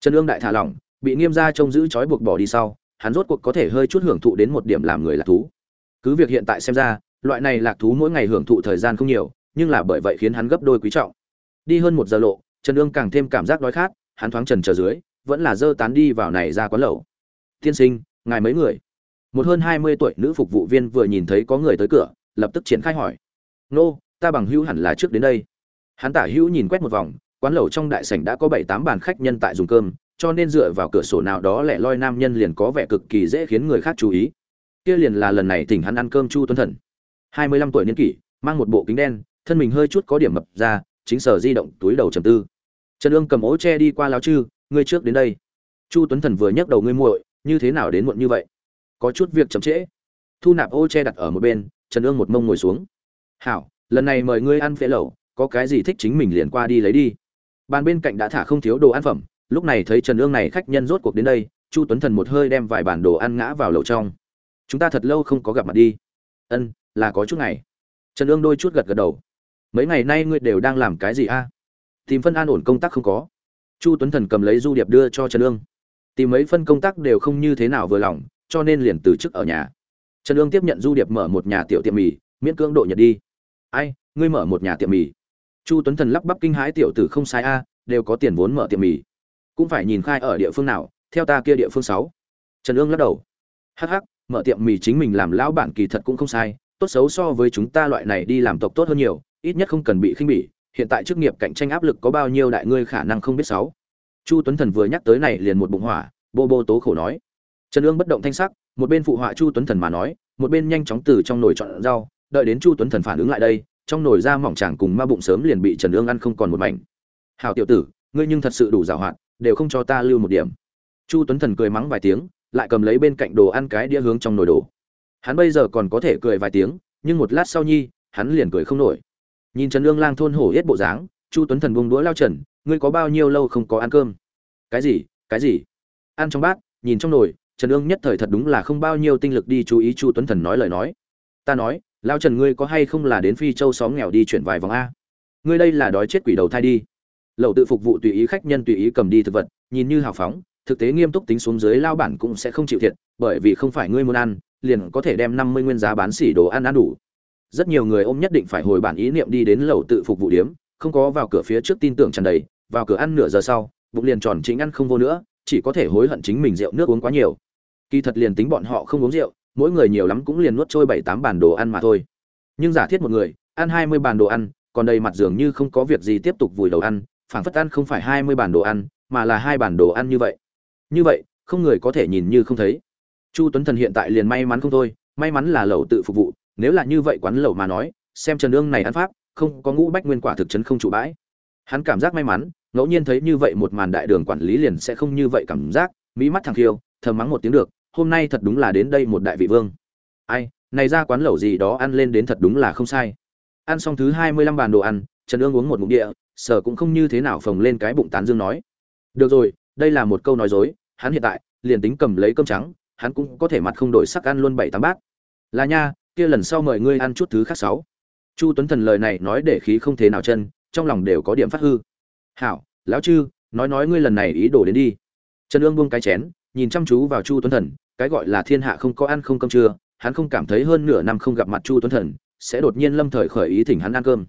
Trần ương đại thả lỏng, bị nghiêm gia trông giữ trói buộc bỏ đi sau, hắn rốt cuộc có thể hơi chút hưởng thụ đến một điểm làm người lạc thú. Cứ việc hiện tại xem ra, loại này lạc thú mỗi ngày hưởng thụ thời gian không nhiều, nhưng là bởi vậy khiến hắn gấp đôi quý trọng. Đi hơn một giờ lộ trần Dương càng thêm cảm giác đói khát, hắn thoáng trần chờ dưới, vẫn là dơ tán đi vào này ra quán lẩu. Tiên sinh, ngài mấy người? Một hơn hai mươi tuổi nữ phục vụ viên vừa nhìn thấy có người tới cửa, lập tức triển khai hỏi. Nô, ta bằng hữu hẳn là trước đến đây. Hắn tả hữu nhìn quét một vòng, quán lẩu trong đại sảnh đã có bảy tám bàn khách nhân tại dùng cơm, cho nên dựa vào cửa sổ nào đó lẻ loi nam nhân liền có vẻ cực kỳ dễ khiến người khác chú ý. Kia liền là lần này tỉnh hắn ăn cơm chu tuấn thần. Hai mươi lăm tuổi niên kỷ, mang một bộ kính đen, thân mình hơi chút có điểm mập ra chính sở di động túi đầu trầm tư. Trần ương cầm ố che đi qua lao chư, ngươi trước đến đây. Chu tuấn thần vừa nhấc đầu ngươi muội, như thế nào đến muộn như vậy? Có chút việc chậm trễ. Thu nạp ô che đặt ở một bên, trần ương một mông ngồi xuống. Hảo, lần này mời ngươi ăn phễ lẩu, có cái gì thích chính mình liền qua đi lấy đi. Bàn bên cạnh đã thả không thiếu đồ ăn phẩm, lúc này thấy trần ương này khách nhân rốt cuộc đến đây, chu tuấn thần một hơi đem vài bản đồ ăn ngã vào lẩu trong. Chúng ta thật lâu không có gặp mặt đi. Ân, là có chút ngày. Trần ương đôi chút gật gật đầu mấy ngày nay ngươi đều đang làm cái gì a? Tìm phân an ổn công tác không có. Chu tuấn thần cầm lấy du điệp đưa cho trần ương. Tìm mấy phân công tác đều không như thế nào vừa lòng, cho nên liền từ chức ở nhà. Trần ương tiếp nhận du điệp mở một nhà tiểu tiệm mì, miễn cưỡng độ nhật đi. Ai, ngươi mở một nhà tiệm mì? Chu tuấn thần lắp bắp kinh hãi tiểu tử không sai a, đều có tiền vốn mở tiệm mì. Cũng phải nhìn khai ở địa phương nào, theo ta kia địa phương sáu. Trần ương lắc đầu. Hh mở tiệm mì chính mình làm lão bản kỳ thật cũng không sai, tốt xấu so với chúng ta loại này đi làm tộc tốt hơn nhiều ít nhất không cần bị khinh bỉ, hiện tại chức nghiệp cạnh tranh áp lực có bao nhiêu đại ngươi khả năng không biết sáu. Chu tuấn thần vừa nhắc tới này liền một bụng hỏa, bô bô tố khổ nói. Trần ương bất động thanh sắc, một bên phụ họa chu tuấn thần mà nói, một bên nhanh chóng từ trong nồi chọn rau, đợi đến chu tuấn thần phản ứng lại đây, trong nồi da mỏng chàng cùng ma bụng sớm liền bị trần ương ăn không còn một mảnh. Hào tiểu tử, ngươi nhưng thật sự đủ giàu hạn, đều không cho ta lưu một điểm. Chu tuấn thần cười mắng vài tiếng, lại cầm lấy bên cạnh đồ ăn cái đĩa hướng trong nồi đổ. Hắn bây giờ còn có thể cười vài tiếng, nhưng một lát sau nhi, hắn liền cười không nổi nhìn trần lương lang thôn hổ hết bộ dáng, chu tuấn thần buông đũa lao trần, ngươi có bao nhiêu lâu không có ăn cơm? Cái gì? Cái gì? Ăn trong bát, nhìn trong nồi. Trần ương nhất thời thật đúng là không bao nhiêu tinh lực đi chú ý chu tuấn thần nói lời nói. Ta nói, lao trần ngươi có hay không là đến phi châu xóm nghèo đi chuyển vài vòng a? Ngươi đây là đói chết quỷ đầu thai đi. Lậu tự phục vụ tùy ý khách nhân tùy ý cầm đi thực vật, nhìn như hào phóng, thực tế nghiêm túc tính xuống dưới lao bản cũng sẽ không chịu thiệt, bởi vì không phải ngươi muốn ăn, liền có thể đem năm mươi nguyên giá bán xỉ đồ ăn ăn đủ rất nhiều người ôm nhất định phải hồi bản ý niệm đi đến lầu tự phục vụ điếm, không có vào cửa phía trước tin tưởng tràn đầy, vào cửa ăn nửa giờ sau, bụng liền tròn chính ăn không vô nữa, chỉ có thể hối hận chính mình rượu nước uống quá nhiều. Kỳ thật liền tính bọn họ không uống rượu, mỗi người nhiều lắm cũng liền nuốt trôi bảy tám bàn đồ ăn mà thôi. Nhưng giả thiết một người, ăn hai mươi bàn đồ ăn, còn đầy mặt dường như không có việc gì tiếp tục vùi đầu ăn, phảng phất ăn không phải hai mươi bàn đồ ăn, mà là hai bàn đồ ăn như vậy. Như vậy, không người có thể nhìn như không thấy. Chu tuấn thần hiện tại liền may mắn không thôi, may mắn là lẩu tự phục vụ nếu là như vậy quán lẩu mà nói, xem trần ương này ăn pháp, không có ngũ bách nguyên quả thực chấn không trụ bãi. Hắn cảm giác may mắn, ngẫu nhiên thấy như vậy một màn đại đường quản lý liền sẽ không như vậy cảm giác mỹ mắt thằng khiêu, thầm mắng một tiếng được, hôm nay thật đúng là đến đây một đại vị vương. Ai, này ra quán lẩu gì đó ăn lên đến thật đúng là không sai. Ăn xong thứ hai mươi lăm bàn đồ ăn, trần ương uống một ngụm địa, sở cũng không như thế nào phồng lên cái bụng tán dương nói. Được rồi, đây là một câu nói dối, hắn hiện tại liền tính cầm lấy cơm trắng, hắn cũng có thể mặt không đổi sắc ăn luôn bảy tám bát. Là nha kia lần sau mời ngươi ăn chút thứ khác sáu. Chu tuấn thần lời này nói để khí không thế nào chân, trong lòng đều có điểm phát hư. Hảo, lão chư, nói nói ngươi lần này ý đồ đến đi. Trần ương buông cái chén, nhìn chăm chú vào chu tuấn thần, cái gọi là thiên hạ không có ăn không cơm trưa, hắn không cảm thấy hơn nửa năm không gặp mặt chu tuấn thần, sẽ đột nhiên lâm thời khởi ý thỉnh hắn ăn cơm.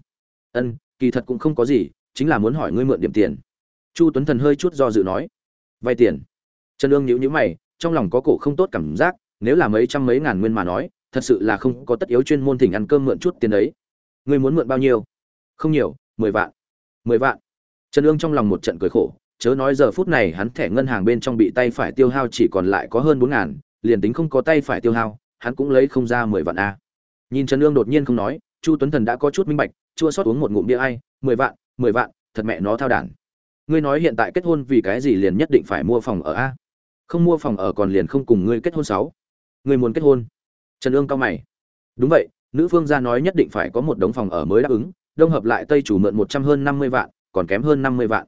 Ân, kỳ thật cũng không có gì, chính là muốn hỏi ngươi mượn điểm tiền. Chu tuấn thần hơi chút do dự nói. Vay tiền. Trần ương nhíu nhíu mày, trong lòng có cổ không tốt cảm giác, nếu là mấy trăm mấy ngàn nguyên mà nói thật sự là không có tất yếu chuyên môn thỉnh ăn cơm mượn chút tiền đấy. Ngươi muốn mượn bao nhiêu? Không nhiều, mười vạn. Mười vạn. Trần ương trong lòng một trận cười khổ, chớ nói giờ phút này hắn thẻ ngân hàng bên trong bị tay phải tiêu hao chỉ còn lại có hơn bốn ngàn, liền tính không có tay phải tiêu hao, hắn cũng lấy không ra mười vạn a. Nhìn trần ương đột nhiên không nói, chu tuấn thần đã có chút minh bạch, chua xót uống một ngụm bia ai, mười vạn mười vạn, thật mẹ nó thao đản. Ngươi nói hiện tại kết hôn vì cái gì liền nhất định phải mua phòng ở a? Không mua phòng ở còn liền không cùng ngươi kết hôn sáu. Ngươi muốn kết hôn? Trần ương cao mày. Đúng vậy, nữ phương gia nói nhất định phải có một đống phòng ở mới đáp ứng, đông hợp lại tây chủ mượn một trăm hơn năm mươi vạn, còn kém hơn năm mươi vạn.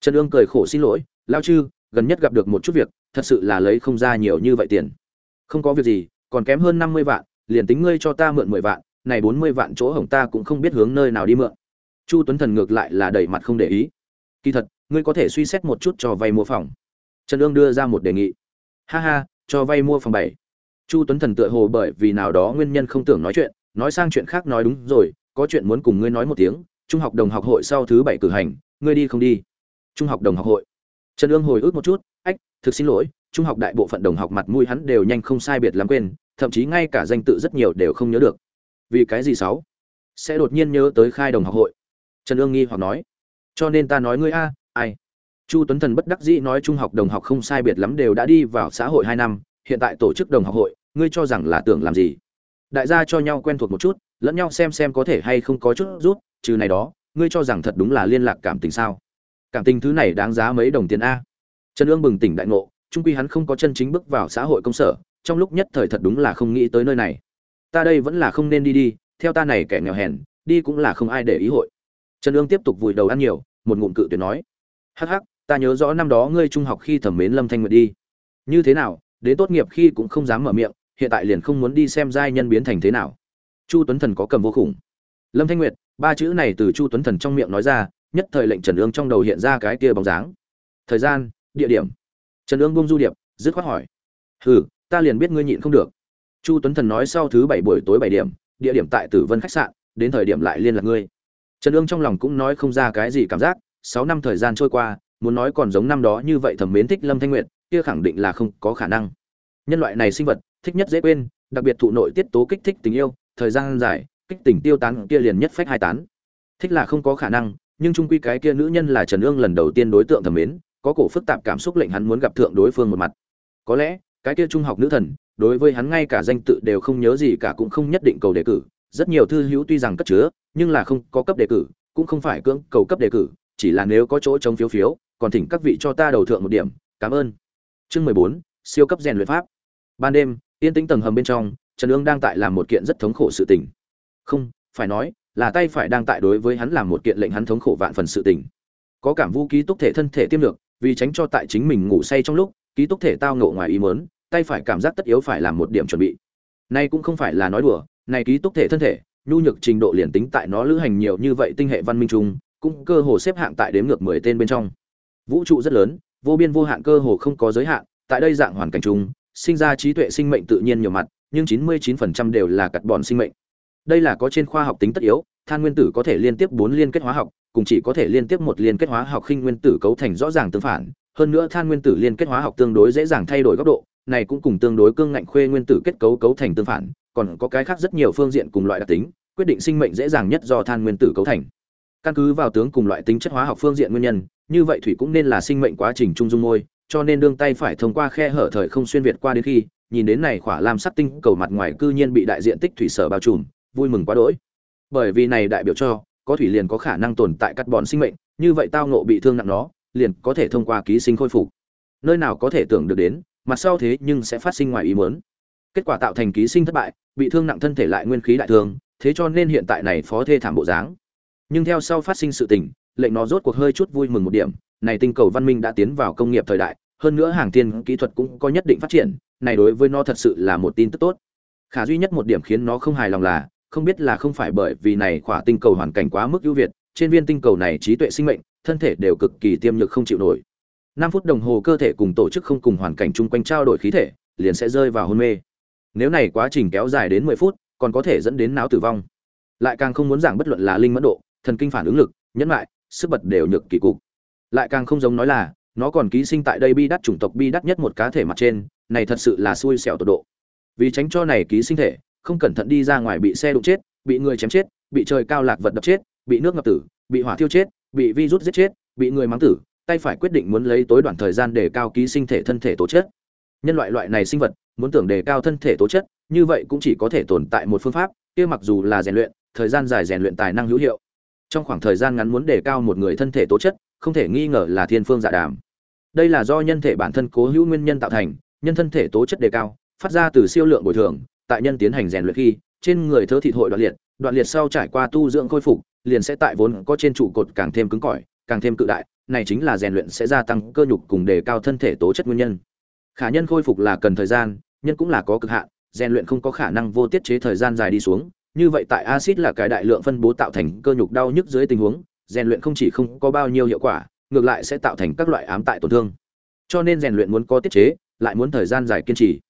Trần ương cười khổ xin lỗi lao chư, gần nhất gặp được một chút việc, thật sự là lấy không ra nhiều như vậy tiền. Không có việc gì, còn kém hơn năm mươi vạn, liền tính ngươi cho ta mượn mười vạn, này bốn mươi vạn chỗ hổng ta cũng không biết hướng nơi nào đi mượn. Chu tuấn thần ngược lại là đẩy mặt không để ý. Kỳ thật, ngươi có thể suy xét một chút cho vay mua phòng. Trần ương đưa ra một đề nghị. Ha ha, cho vay mua phòng bảy chu tuấn thần tựa hồ bởi vì nào đó nguyên nhân không tưởng nói chuyện, nói sang chuyện khác nói đúng rồi, có chuyện muốn cùng ngươi nói một tiếng, trung học đồng học hội sau thứ bảy cử hành, ngươi đi không đi? Trung học đồng học hội. Trần ương hồi ức một chút, ách, thực xin lỗi, trung học đại bộ phận đồng học mặt mũi hắn đều nhanh không sai biệt lắm quên, thậm chí ngay cả danh tự rất nhiều đều không nhớ được. Vì cái gì sáu? Sẽ đột nhiên nhớ tới khai đồng học hội. Trần ương nghi hoặc nói. Cho nên ta nói ngươi a, ai? Chu tuấn thần bất đắc dĩ nói trung học đồng học không sai biệt lắm đều đã đi vào xã hội hai năm hiện tại tổ chức đồng học hội, ngươi cho rằng là tưởng làm gì? Đại gia cho nhau quen thuộc một chút, lẫn nhau xem xem có thể hay không có chút rút trừ này đó, ngươi cho rằng thật đúng là liên lạc cảm tình sao? Cảm tình thứ này đáng giá mấy đồng tiền a. Trần ương bừng tỉnh đại ngộ trung quy hắn không có chân chính bước vào xã hội công sở, trong lúc nhất thời thật đúng là không nghĩ tới nơi này. Ta đây vẫn là không nên đi đi, theo ta này kẻ nghèo hèn, đi cũng là không ai để ý hội. Trần ương tiếp tục vùi đầu ăn nhiều, một ngụm cự tuyệt nói. Hắc hắc, ta nhớ rõ năm đó ngươi trung học khi thẩm mến lâm thanh nguyệt đi. Như thế nào đến tốt nghiệp khi cũng không dám mở miệng, hiện tại liền không muốn đi xem giai nhân biến thành thế nào. Chu tuấn thần có cầm vô khủng. Lâm thanh nguyệt, ba chữ này từ chu tuấn thần trong miệng nói ra, nhất thời lệnh trần ương trong đầu hiện ra cái tia bóng dáng. Thời gian, địa điểm. Trần ương bung du điệp, dứt khoát hỏi. Hừ, ta liền biết ngươi nhịn không được. Chu tuấn thần nói sau thứ bảy buổi tối bảy điểm, địa điểm tại tử vân khách sạn, đến thời điểm lại liên lạc ngươi. Trần ương trong lòng cũng nói không ra cái gì cảm giác, sáu năm thời gian trôi qua, muốn nói còn giống năm đó như vậy thẩm mến thích lâm thanh nguyệt kia khẳng định là không có khả năng. Nhân loại này sinh vật, thích nhất dễ quên, đặc biệt thụ nội tiết tố kích thích tình yêu, thời gian dài, kích tình tiêu tán kia liền nhất phách hai tán. Thích là không có khả năng, nhưng trung quy cái kia nữ nhân là trần ương lần đầu tiên đối tượng thẩm mến, có cổ phức tạp cảm xúc lệnh hắn muốn gặp thượng đối phương một mặt. Có lẽ, cái kia trung học nữ thần, đối với hắn ngay cả danh tự đều không nhớ gì cả cũng không nhất định cầu đề cử. Rất nhiều thư hữu tuy rằng cất chứa, nhưng là không có cấp đề cử, cũng không phải cưỡng cầu cấp đề cử, chỉ là nếu có chỗ chống phiếu phiếu, còn thỉnh các vị cho ta đầu thượng một điểm. Cảm ơn chương mười bốn, siêu cấp rèn luyện pháp. Ban đêm, yên tĩnh tầng hầm bên trong, trần ương đang tại làm một kiện rất thống khổ sự tình. Không, phải nói, là tay phải đang tại đối với hắn làm một kiện lệnh hắn thống khổ vạn phần sự tình. Có cảm vũ ký túc thể thân thể tiêm lược, vì tránh cho tại chính mình ngủ say trong lúc, ký túc thể tao ngộ ngoài ý mớn tay phải cảm giác tất yếu phải làm một điểm chuẩn bị. Nay cũng không phải là nói đùa, này ký túc thể thân thể, nhu nhược trình độ liền tính tại nó lữ hành nhiều như vậy tinh hệ văn minh chung, cũng cơ hồ xếp hạng tại đếm ngược mười tên bên trong. Vũ trụ rất lớn vô biên vô hạn cơ hồ không có giới hạn, tại đây dạng hoàn cảnh chung, sinh ra trí tuệ sinh mệnh tự nhiên nhiều mặt, nhưng 99% đều là cắt bọn sinh mệnh. Đây là có trên khoa học tính tất yếu, than nguyên tử có thể liên tiếp bốn liên kết hóa học, cùng chỉ có thể liên tiếp một liên kết hóa học khinh nguyên tử cấu thành rõ ràng tương phản. Hơn nữa than nguyên tử liên kết hóa học tương đối dễ dàng thay đổi góc độ, này cũng cùng tương đối cương ngạnh khuê nguyên tử kết cấu cấu thành tương phản, còn có cái khác rất nhiều phương diện cùng loại đặc tính, quyết định sinh mệnh dễ dàng nhất do than nguyên tử cấu thành căn cứ vào tướng cùng loại tính chất hóa học phương diện nguyên nhân, như vậy thủy cũng nên là sinh mệnh quá trình trung dung môi, cho nên đương tay phải thông qua khe hở thời không xuyên việt qua đến khi, nhìn đến này khỏa lam sắc tinh cầu mặt ngoài cư nhiên bị đại diện tích thủy sở bao trùm, vui mừng quá đỗi. Bởi vì này đại biểu cho, có thủy liền có khả năng tồn tại cắt bòn sinh mệnh, như vậy tao nộ bị thương nặng nó, liền có thể thông qua ký sinh khôi phục. Nơi nào có thể tưởng được đến mặt sau thế nhưng sẽ phát sinh ngoài ý muốn. Kết quả tạo thành ký sinh thất bại, bị thương nặng thân thể lại nguyên khí đại thương, thế cho nên hiện tại này phó thê thảm bộ dáng nhưng theo sau phát sinh sự tình, lệnh nó rốt cuộc hơi chút vui mừng một điểm. Này tinh cầu văn minh đã tiến vào công nghiệp thời đại, hơn nữa hàng tiên kỹ thuật cũng có nhất định phát triển, này đối với nó thật sự là một tin tức tốt. Khả duy nhất một điểm khiến nó không hài lòng là, không biết là không phải bởi vì này khỏa tinh cầu hoàn cảnh quá mức ưu việt, trên viên tinh cầu này trí tuệ sinh mệnh, thân thể đều cực kỳ tiêm nhược không chịu nổi. Năm phút đồng hồ cơ thể cùng tổ chức không cùng hoàn cảnh chung quanh trao đổi khí thể, liền sẽ rơi vào hôn mê. Nếu này quá trình kéo dài đến mười phút, còn có thể dẫn đến não tử vong. Lại càng không muốn giảng bất luận là linh mẫn độ thần kinh phản ứng lực, nhẫn lại sức bật đều nhược kỳ cục. Lại càng không giống nói là, nó còn ký sinh tại đây bi đắt chủng tộc bi đắt nhất một cá thể mặt trên, này thật sự là xui xẻo tột độ. Vì tránh cho này ký sinh thể, không cẩn thận đi ra ngoài bị xe đụng chết, bị người chém chết, bị trời cao lạc vật đập chết, bị nước ngập tử, bị hỏa thiêu chết, bị virus giết chết, bị người mắng tử, tay phải quyết định muốn lấy tối đoạn thời gian để cao ký sinh thể thân thể tố chất. Nhân loại loại này sinh vật, muốn tưởng đề cao thân thể tố chất, như vậy cũng chỉ có thể tồn tại một phương pháp, kia mặc dù là rèn luyện, thời gian dài rèn luyện tài năng hữu hiệu trong khoảng thời gian ngắn muốn đề cao một người thân thể tố chất, không thể nghi ngờ là thiên phương dạ đàm. Đây là do nhân thể bản thân cố hữu nguyên nhân tạo thành, nhân thân thể tố chất đề cao, phát ra từ siêu lượng bồi thường, tại nhân tiến hành rèn luyện khi, trên người thớ thịt hội đoạn liệt đoạn liệt sau trải qua tu dưỡng khôi phục, liền sẽ tại vốn có trên trụ cột càng thêm cứng cỏi, càng thêm cự đại, này chính là rèn luyện sẽ gia tăng cơ nhục cùng đề cao thân thể tố chất nguyên nhân. Khả nhân khôi phục là cần thời gian, nhân cũng là có cực hạn, rèn luyện không có khả năng vô tiết chế thời gian dài đi xuống như vậy tại axit là cái đại lượng phân bố tạo thành cơ nhục đau nhức dưới tình huống, rèn luyện không chỉ không có bao nhiêu hiệu quả, ngược lại sẽ tạo thành các loại ám tại tổn thương. Cho nên rèn luyện muốn có tiết chế, lại muốn thời gian dài kiên trì.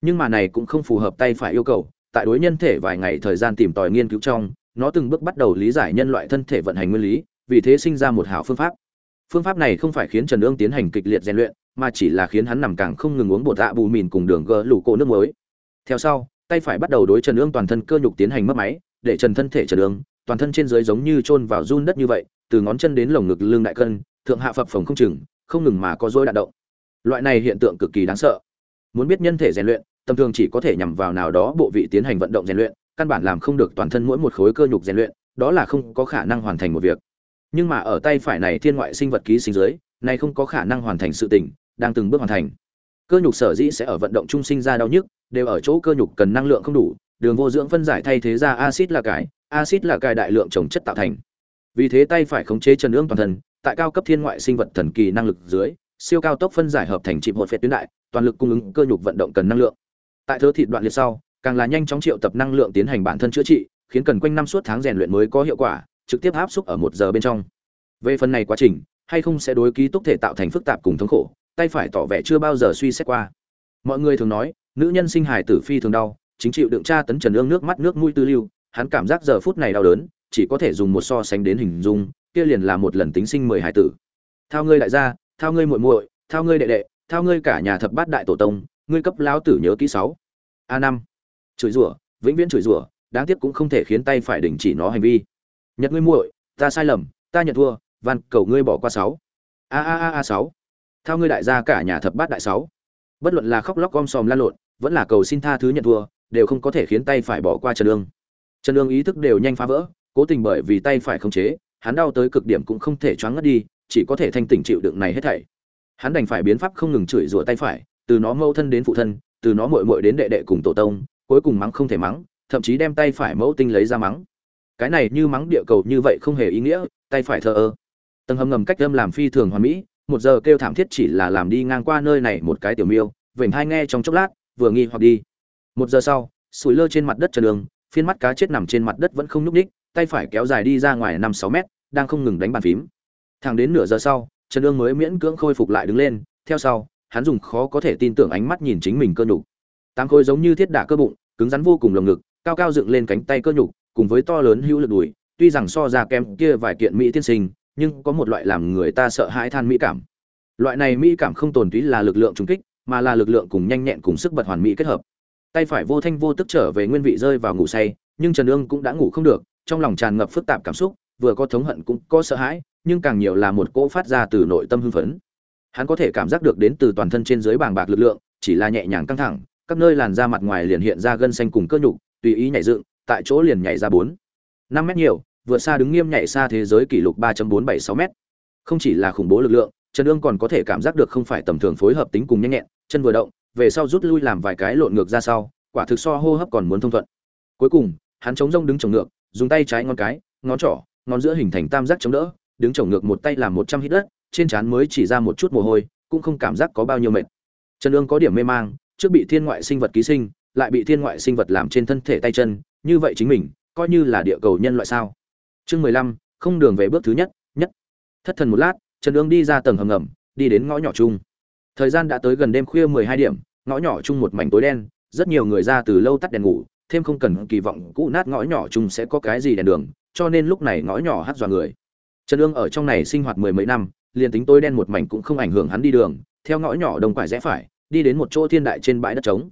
Nhưng mà này cũng không phù hợp tay phải yêu cầu, tại đối nhân thể vài ngày thời gian tìm tòi nghiên cứu trong, nó từng bước bắt đầu lý giải nhân loại thân thể vận hành nguyên lý, vì thế sinh ra một hảo phương pháp. Phương pháp này không phải khiến trần ương tiến hành kịch liệt rèn luyện, mà chỉ là khiến hắn nằm càng không ngừng uống bột dạ bù mìn cùng đường gỡ lũ cổ nước muối. Theo sau tay phải bắt đầu đối trần ương toàn thân cơ nhục tiến hành mất máy, để trần thân thể trần ương, toàn thân trên dưới giống như chôn vào run đất như vậy, từ ngón chân đến lồng ngực lưng đại cân, thượng hạ phập phồng không chừng, không ngừng mà có dối đạn động. Loại này hiện tượng cực kỳ đáng sợ. Muốn biết nhân thể rèn luyện, tầm thường chỉ có thể nhằm vào nào đó bộ vị tiến hành vận động rèn luyện, căn bản làm không được toàn thân mỗi một khối cơ nhục rèn luyện, đó là không có khả năng hoàn thành một việc. Nhưng mà ở tay phải này thiên ngoại sinh vật ký sinh dưới, này không có khả năng hoàn thành sự tình, đang từng bước hoàn thành. Cơ nhục sở dĩ sẽ ở vận động trung sinh ra đau nhức đều ở chỗ cơ nhục cần năng lượng không đủ, đường vô dưỡng phân giải thay thế ra axit là cái, axit là cái đại lượng trồng chất tạo thành. Vì thế tay phải khống chế chân ương toàn thân, tại cao cấp thiên ngoại sinh vật thần kỳ năng lực dưới, siêu cao tốc phân giải hợp thành chỉ hột phệ tuyến đại, toàn lực cung ứng cơ nhục vận động cần năng lượng. Tại thớ thịt đoạn liệt sau, càng là nhanh chóng triệu tập năng lượng tiến hành bản thân chữa trị, khiến cần quanh năm suốt tháng rèn luyện mới có hiệu quả, trực tiếp áp xúc ở một giờ bên trong. Về phần này quá trình, hay không sẽ đối ký túc thể tạo thành phức tạp cùng thống khổ, tay phải tỏ vẻ chưa bao giờ suy xét qua mọi người thường nói, nữ nhân sinh hài tử phi thường đau, chính chịu đựng tra tấn trần ương nước mắt nước mũi tư lưu, hắn cảm giác giờ phút này đau đớn, chỉ có thể dùng một so sánh đến hình dung, kia liền là một lần tính sinh mười hài tử. Thao ngươi đại gia, thao ngươi muội muội, thao ngươi đệ đệ, thao ngươi cả nhà thập bát đại tổ tông, ngươi cấp lão tử nhớ kỹ sáu. A năm. Chửi rủa, vĩnh viễn chửi rủa, đáng tiếc cũng không thể khiến tay phải đình chỉ nó hành vi. Nhật ngươi muội, ta sai lầm, ta nhận thua, van cầu ngươi bỏ qua sáu. A a a a sáu. Thao ngươi đại gia cả nhà thập bát đại sáu bất luận là khóc lóc gom sòm la lộn, vẫn là cầu xin tha thứ nhận thua, đều không có thể khiến tay phải bỏ qua trần lương. trần lương ý thức đều nhanh phá vỡ, cố tình bởi vì tay phải không chế, hắn đau tới cực điểm cũng không thể choáng ngất đi, chỉ có thể thanh tỉnh chịu đựng này hết thảy. Hắn đành phải biến pháp không ngừng chửi rủa tay phải, từ nó mâu thân đến phụ thân, từ nó muội muội đến đệ đệ cùng tổ tông, cuối cùng mắng không thể mắng, thậm chí đem tay phải mẫu tinh lấy ra mắng. Cái này như mắng địa cầu như vậy không hề ý nghĩa, tay phải thờ ơ. Tầng hầm ngầm cách âm làm phi thường hoàn mỹ một giờ kêu thảm thiết chỉ là làm đi ngang qua nơi này một cái tiểu miêu, vểnh hai nghe trong chốc lát, vừa nghi hoặc đi. Một giờ sau, sủi lơ trên mặt đất trần đường, phiên mắt cá chết nằm trên mặt đất vẫn không nhúc ních tay phải kéo dài đi ra ngoài năm sáu mét, đang không ngừng đánh bàn phím. Thẳng đến nửa giờ sau, trần ương mới miễn cưỡng khôi phục lại đứng lên, theo sau, hắn dùng khó có thể tin tưởng ánh mắt nhìn chính mình cơ nhục. Tám khối giống như thiết đả cơ bụng, cứng rắn vô cùng lồng ngực, cao cao dựng lên cánh tay cơ nhục, cùng với to lớn hữu lực đùi, tuy rằng so ra kém kia vài kiện mỹ tiên sinh nhưng có một loại làm người ta sợ hãi than mỹ cảm. Loại này mỹ cảm không tồn túy là lực lượng trùng kích, mà là lực lượng cùng nhanh nhẹn cùng sức bật hoàn mỹ kết hợp. Tay phải vô thanh vô tức trở về nguyên vị rơi vào ngủ say, nhưng trần ương cũng đã ngủ không được, trong lòng tràn ngập phức tạp cảm xúc, vừa có thống hận cũng có sợ hãi, nhưng càng nhiều là một cỗ phát ra từ nội tâm hưng phấn. Hắn có thể cảm giác được đến từ toàn thân trên dưới bàng bạc lực lượng, chỉ là nhẹ nhàng căng thẳng, các nơi làn da mặt ngoài liền hiện ra gân xanh cùng cơ nhục, tùy ý nhảy dựng, tại chỗ liền nhảy ra bốn, năm mét nhiều vượt xa đứng nghiêm nhảy xa thế giới kỷ lục ba bốn bảy sáu mét. Không chỉ là khủng bố lực lượng, trần Dương còn có thể cảm giác được không phải tầm thường phối hợp tính cùng nhanh nhẹn, chân vừa động, về sau rút lui làm vài cái lộn ngược ra sau, quả thực so hô hấp còn muốn thông thuận. Cuối cùng, hắn chống rông đứng trồng ngược, dùng tay trái ngón cái, ngón trỏ, ngón giữa hình thành tam giác chống đỡ, đứng trồng ngược một tay làm một trăm hít đất, trên trán mới chỉ ra một chút mồ hôi, cũng không cảm giác có bao nhiêu mệt. Trần Dương có điểm mê mang, trước bị thiên ngoại sinh vật ký sinh, lại bị thiên ngoại sinh vật làm trên thân thể tay chân, như vậy chính mình, coi như là địa cầu nhân loại sao? Chương mười lăm, không đường về bước thứ nhất nhất. Thất thần một lát, trần ương đi ra tầng hầm ngầm, đi đến ngõ nhỏ chung. Thời gian đã tới gần đêm khuya mười hai điểm, ngõ nhỏ chung một mảnh tối đen, rất nhiều người ra từ lâu tắt đèn ngủ, thêm không cần kỳ vọng cũ nát ngõ nhỏ chung sẽ có cái gì đèn đường, cho nên lúc này ngõ nhỏ hát dọa người. Trần ương ở trong này sinh hoạt mười mấy năm, liền tính tối đen một mảnh cũng không ảnh hưởng hắn đi đường, theo ngõ nhỏ đông quải rẽ phải, đi đến một chỗ thiên đại trên bãi đất trống.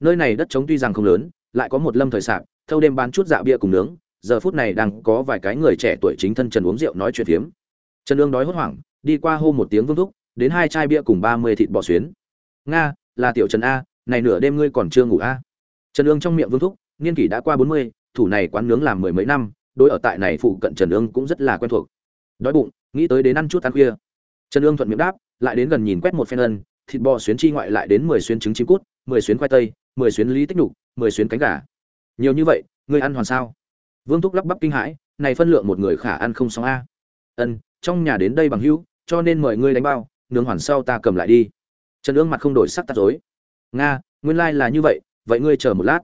Nơi này đất trống tuy rằng không lớn, lại có một lâm thời sạp, thâu đêm bán chút dạ bia cùng nướng giờ phút này đang có vài cái người trẻ tuổi chính thân trần uống rượu nói chuyện phiếm. Trần lương đói hốt hoảng, đi qua hô một tiếng vương thúc, đến hai chai bia cùng ba mươi thịt bò xuyến. Nga, là tiểu trần a, này nửa đêm ngươi còn chưa ngủ a. Trần lương trong miệng vương thúc, niên kỷ đã qua bốn mươi, thủ này quán nướng làm mười mấy năm, đối ở tại này phụ cận trần lương cũng rất là quen thuộc. Đói bụng, nghĩ tới đến ăn chút ăn khuya. Trần lương thuận miệng đáp, lại đến gần nhìn quét một phen ân, thịt bò xuyến chi ngoại lại đến mười xuyến trứng chim cút, mười xuyến khoai tây, mười xuyến lý tích nhục, mười xuyến cánh gà. Nhiều như vậy, ngươi ăn hoàn sao? Vương thúc lắp bắp kinh hãi, này phân lượng một người khả ăn không xong a. Ân, trong nhà đến đây bằng hữu, cho nên mời ngươi đánh bao, nướng hoàn sau ta cầm lại đi. Trần ương mặt không đổi sắc tắt dối nga, nguyên lai là như vậy vậy ngươi chờ một lát.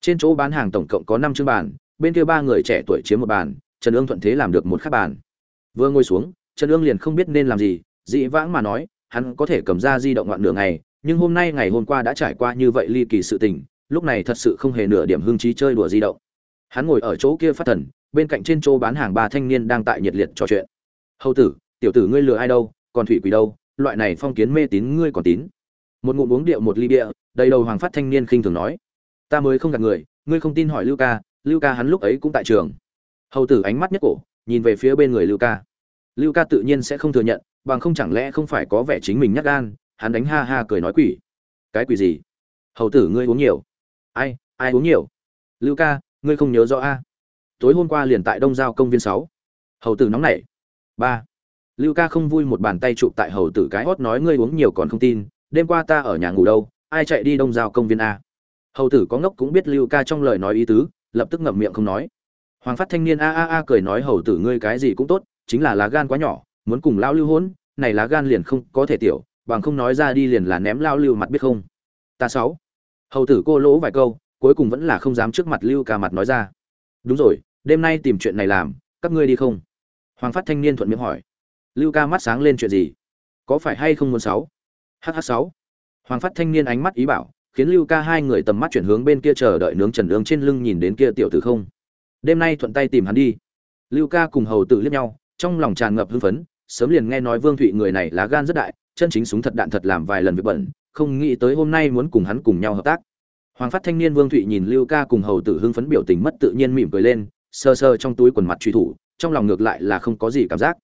Trên chỗ bán hàng tổng cộng có năm chương bàn, bên kia ba người trẻ tuổi chiếm một bàn, trần ương thuận thế làm được một khắc bàn. Vừa ngồi xuống, trần ương liền không biết nên làm gì, dị vãng mà nói, hắn có thể cầm ra di động ngoạn nửa ngày, nhưng hôm nay ngày hôm qua đã trải qua như vậy ly kỳ sự tình, lúc này thật sự không hề nửa điểm hương trí chơi đùa di động hắn ngồi ở chỗ kia phát thần, bên cạnh trên chỗ bán hàng ba thanh niên đang tại nhiệt liệt trò chuyện. Hầu tử, tiểu tử ngươi lừa ai đâu, còn thủy quỷ đâu, loại này phong kiến mê tín ngươi còn tín. Một ngụm uống điệu một ly bia, đầy đầu hoàng phát thanh niên khinh thường nói. Ta mới không gạt người, ngươi không tin hỏi lưu ca lưu ca hắn lúc ấy cũng tại trường. Hầu tử ánh mắt nhất cổ, nhìn về phía bên người lưu ca. Lưu ca tự nhiên sẽ không thừa nhận, bằng không chẳng lẽ không phải có vẻ chính mình nhắc gan, hắn đánh ha ha cười nói quỷ. Cái quỷ gì? Hầu tử ngươi uống nhiều. Ai ai uống nhiều? Lưu ca ngươi không nhớ rõ a? Tối hôm qua liền tại đông giao công viên sáu. Hầu tử nóng nảy. Ba. Lưu ca không vui một bàn tay chụp tại hầu tử cái hót nói ngươi uống nhiều còn không tin đêm qua ta ở nhà ngủ đâu ai chạy đi đông giao công viên a? Hầu tử có ngốc cũng biết lưu ca trong lời nói ý tứ lập tức ngậm miệng không nói. Hoàng phát thanh niên a a a cười nói hầu tử ngươi cái gì cũng tốt chính là lá gan quá nhỏ muốn cùng lao lưu hôn, này lá gan liền không có thể tiểu bằng không nói ra đi liền là ném lao lưu mặt biết không? Ta sáu. Hầu tử cô lỗ vài câu cuối cùng vẫn là không dám trước mặt lưu ca mặt nói ra. Đúng rồi, đêm nay tìm chuyện này làm, các ngươi đi không? Hoàng phát thanh niên thuận miệng hỏi. Lưu ca mắt sáng lên chuyện gì? Có phải hay không muốn sáu? Hh sáu. Hoàng phát thanh niên ánh mắt ý bảo, khiến lưu ca hai người tầm mắt chuyển hướng bên kia chờ đợi nướng trần ương trên lưng nhìn đến kia tiểu tử không. Đêm nay thuận tay tìm hắn đi. Lưu ca cùng hầu tử liếc nhau, trong lòng tràn ngập hưng phấn, sớm liền nghe nói vương thụy người này lá gan rất đại, chân chính súng thật đạn thật làm vài lần việc bẩn, không nghĩ tới hôm nay muốn cùng hắn cùng nhau hợp tác hoàng phát thanh niên vương thụy nhìn lưu ca cùng hầu tử hưng phấn biểu tình mất tự nhiên mỉm cười lên sơ sơ trong túi quần mặt truy thủ, trong lòng ngược lại là không có gì cảm giác.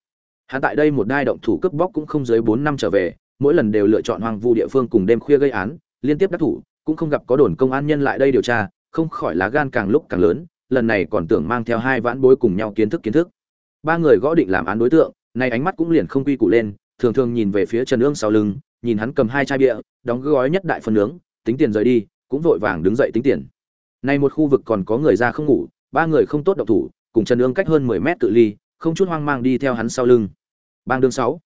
Hắn tại đây một đai động thủ cướp bóc cũng không dưới bốn năm trở về, mỗi lần đều lựa chọn hoang vu địa phương cùng đêm khuya gây án, liên tiếp đắc thủ, cũng không gặp có đồn công an nhân lại đây điều tra, không khỏi lá gan càng lúc càng lớn, lần này còn tưởng mang theo hai vãn bối cùng nhau kiến thức kiến thức. Ba người gõ định làm án đối tượng, nay ánh mắt cũng liền không quy củ lên, thường thường nhìn về phía trần ương sau lưng, nhìn hắn cầm hai chai bia, đóng gói nhất đại phần nướng, tính tiền rời đi cũng vội vàng đứng dậy tính tiền. Nay một khu vực còn có người ra không ngủ, ba người không tốt độc thủ, cùng trần ương cách hơn mười mét tự ly, không chút hoang mang đi theo hắn sau lưng. Bang đương sáu.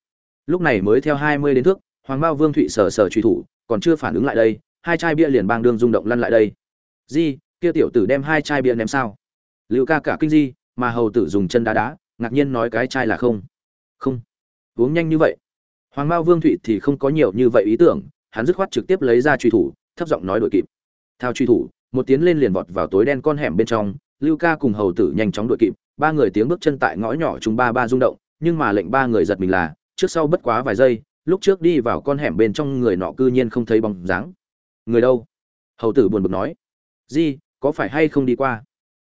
Lúc này mới theo hai mươi đến thước, hoàng bao vương thụy sờ sờ truy thủ, còn chưa phản ứng lại đây, hai chai bia liền bang đương rung động lăn lại đây. Di, kia tiểu tử đem hai chai bia ném sao? Lưu ca cả kinh di, mà hầu tử dùng chân đá đá, ngạc nhiên nói cái chai là không. Không. Uống nhanh như vậy. Hoàng bao vương thụy thì không có nhiều như vậy ý tưởng, hắn dứt khoát trực tiếp lấy ra truy thủ thấp giọng nói đội kịp. Thao truy thủ, một tiếng lên liền vọt vào tối đen con hẻm bên trong, lưu ca cùng hầu tử nhanh chóng đội kịp, ba người tiếng bước chân tại ngõ nhỏ chúng ba ba rung động, nhưng mà lệnh ba người giật mình là, trước sau bất quá vài giây, lúc trước đi vào con hẻm bên trong người nọ cư nhiên không thấy bóng dáng. Người đâu? Hầu tử buồn bực nói. Di, có phải hay không đi qua?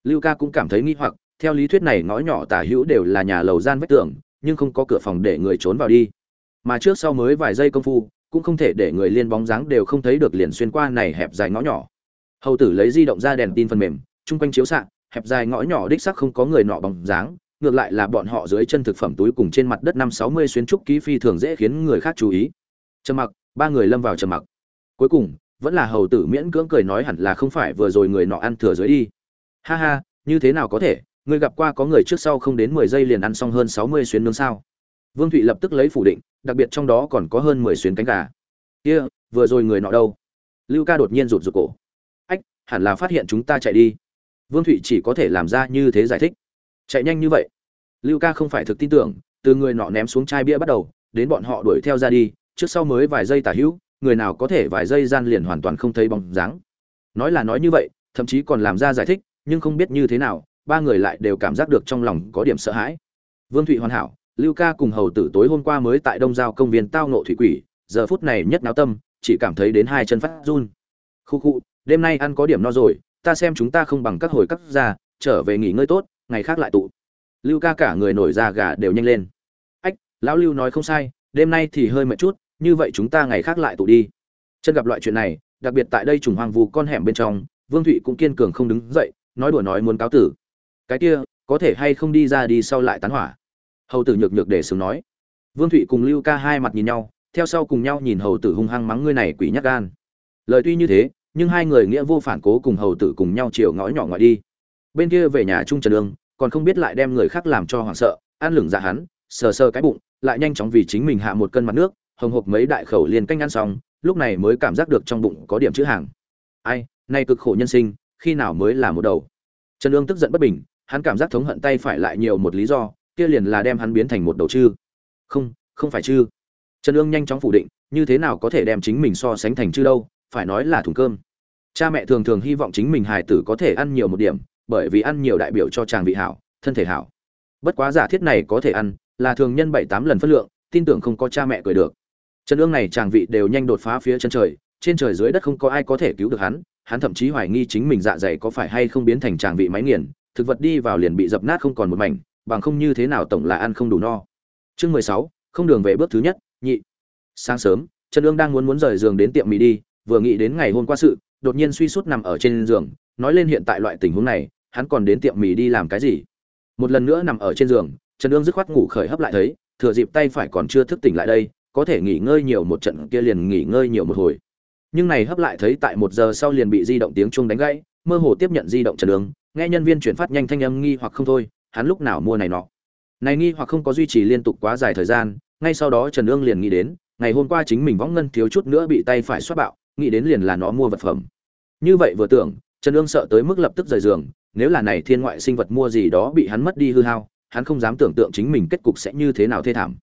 Lưu ca cũng cảm thấy nghi hoặc, theo lý thuyết này ngõ nhỏ tả hữu đều là nhà lầu gian vách tường, nhưng không có cửa phòng để người trốn vào đi. Mà trước sau mới vài giây công phu cũng không thể để người liên bóng dáng đều không thấy được liền xuyên qua này hẹp dài ngõ nhỏ. Hầu tử lấy di động ra đèn tin phần mềm, chung quanh chiếu xạ hẹp dài ngõ nhỏ đích sắc không có người nọ bóng dáng, ngược lại là bọn họ dưới chân thực phẩm túi cùng trên mặt đất năm sáu mươi xuyên trúc ký phi thường dễ khiến người khác chú ý. Trầm mặc, ba người lâm vào trầm mặc. Cuối cùng, vẫn là hầu tử miễn cưỡng cười nói hẳn là không phải vừa rồi người nọ ăn thừa dưới đi. Ha ha, như thế nào có thể, ngươi gặp qua có người trước sau không đến mười giây liền ăn xong hơn sáu mươi xuyến nướng sao? Vương thụy lập tức lấy phủ định, đặc biệt trong đó còn có hơn mười xuyến cánh gà. Kia, vừa rồi người nọ đâu? Lưu ca đột nhiên rụt rụt cổ. Ách, hẳn là phát hiện chúng ta chạy đi. Vương thụy chỉ có thể làm ra như thế giải thích. Chạy nhanh như vậy? Lưu ca không phải thực tin tưởng, từ người nọ ném xuống chai bia bắt đầu, đến bọn họ đuổi theo ra đi, trước sau mới vài giây tả hữu, người nào có thể vài giây gian liền hoàn toàn không thấy bóng dáng. Nói là nói như vậy, thậm chí còn làm ra giải thích, nhưng không biết như thế nào, ba người lại đều cảm giác được trong lòng có điểm sợ hãi. Vương thụy hoàn hảo lưu ca cùng hầu tử tối hôm qua mới tại đông giao công viên tao nộ thủy quỷ, giờ phút này nhất náo tâm, chỉ cảm thấy đến hai chân phát run. Khu khu, đêm nay ăn có điểm no rồi, ta xem chúng ta không bằng các hồi cắt ra trở về nghỉ ngơi tốt, ngày khác lại tụ. Lưu ca cả người nổi da gà đều nhanh lên. Ách, lão lưu nói không sai, đêm nay thì hơi mệt chút, như vậy chúng ta ngày khác lại tụ đi. Chân gặp loại chuyện này, đặc biệt tại đây trùng hoang vu con hẻm bên trong, vương thụy cũng kiên cường không đứng dậy, nói đùa nói muốn cáo tử. Cái kia, có thể hay không đi ra đi sau lại tán hỏa? Hầu tử nhược nhược để sướng nói. Vương thụy cùng lưu ca hai mặt nhìn nhau, theo sau cùng nhau nhìn hầu tử hung hăng mắng ngươi này quỷ nhắc gan. Lời tuy như thế, nhưng hai người nghĩa vô phản cố cùng hầu tử cùng nhau chiều ngõ nhỏ ngoại đi. Bên kia về nhà trung trần lương, còn không biết lại đem người khác làm cho hoảng sợ, ăn lửng dạ hắn, sờ sờ cái bụng, lại nhanh chóng vì chính mình hạ một cân mặt nước, hồng hộc mấy đại khẩu liền canh ăn xong, lúc này mới cảm giác được trong bụng có điểm chữ hàng. Ai nay cực khổ nhân sinh, khi nào mới là một đầu? Trần lương tức giận bất bình, hắn cảm giác thống hận tay phải lại nhiều một lý do kia liền là đem hắn biến thành một đầu chư. Không không phải chư. Trần ương nhanh chóng phủ định, như thế nào có thể đem chính mình so sánh thành chư đâu, phải nói là thùng cơm. Cha mẹ thường thường hy vọng chính mình hài tử có thể ăn nhiều một điểm, bởi vì ăn nhiều đại biểu cho chàng vị hảo, thân thể hảo. Bất quá giả thiết này có thể ăn, là thường nhân bảy tám lần phân lượng, tin tưởng không có cha mẹ cười được. Trần ương này chàng vị đều nhanh đột phá phía chân trời, trên trời dưới đất không có ai có thể cứu được hắn hắn thậm chí hoài nghi chính mình dạ dày có phải hay không biến thành chàng vị máy nghiền, thực vật đi vào liền bị dập nát không còn một mảnh bằng không như thế nào tổng là ăn không đủ no. Chương mười sáu, không đường về bước thứ nhất, nhị. Sáng sớm, trần ương đang muốn muốn rời giường đến tiệm mì đi, vừa nghĩ đến ngày hôm qua sự, đột nhiên suy sút nằm ở trên giường, nói lên hiện tại loại tình huống này, hắn còn đến tiệm mì đi làm cái gì? Một lần nữa nằm ở trên giường, trần ương dứt khoát ngủ khởi hấp lại thấy, thừa dịp tay phải còn chưa thức tỉnh lại đây, có thể nghỉ ngơi nhiều một trận kia liền nghỉ ngơi nhiều một hồi. Nhưng này hấp lại thấy tại một giờ sau liền bị di động tiếng chuông đánh gãy, mơ hồ tiếp nhận di động trần ương, nghe nhân viên chuyển phát nhanh thanh âm nghi hoặc không thôi hắn lúc nào mua này nọ. Này nghi hoặc không có duy trì liên tục quá dài thời gian, ngay sau đó trần ương liền nghĩ đến, ngày hôm qua chính mình võng ngân thiếu chút nữa bị tay phải xoát bạo, nghĩ đến liền là nó mua vật phẩm. Như vậy vừa tưởng, trần ương sợ tới mức lập tức rời giường, nếu là này thiên ngoại sinh vật mua gì đó bị hắn mất đi hư hao, hắn không dám tưởng tượng chính mình kết cục sẽ như thế nào thê thảm.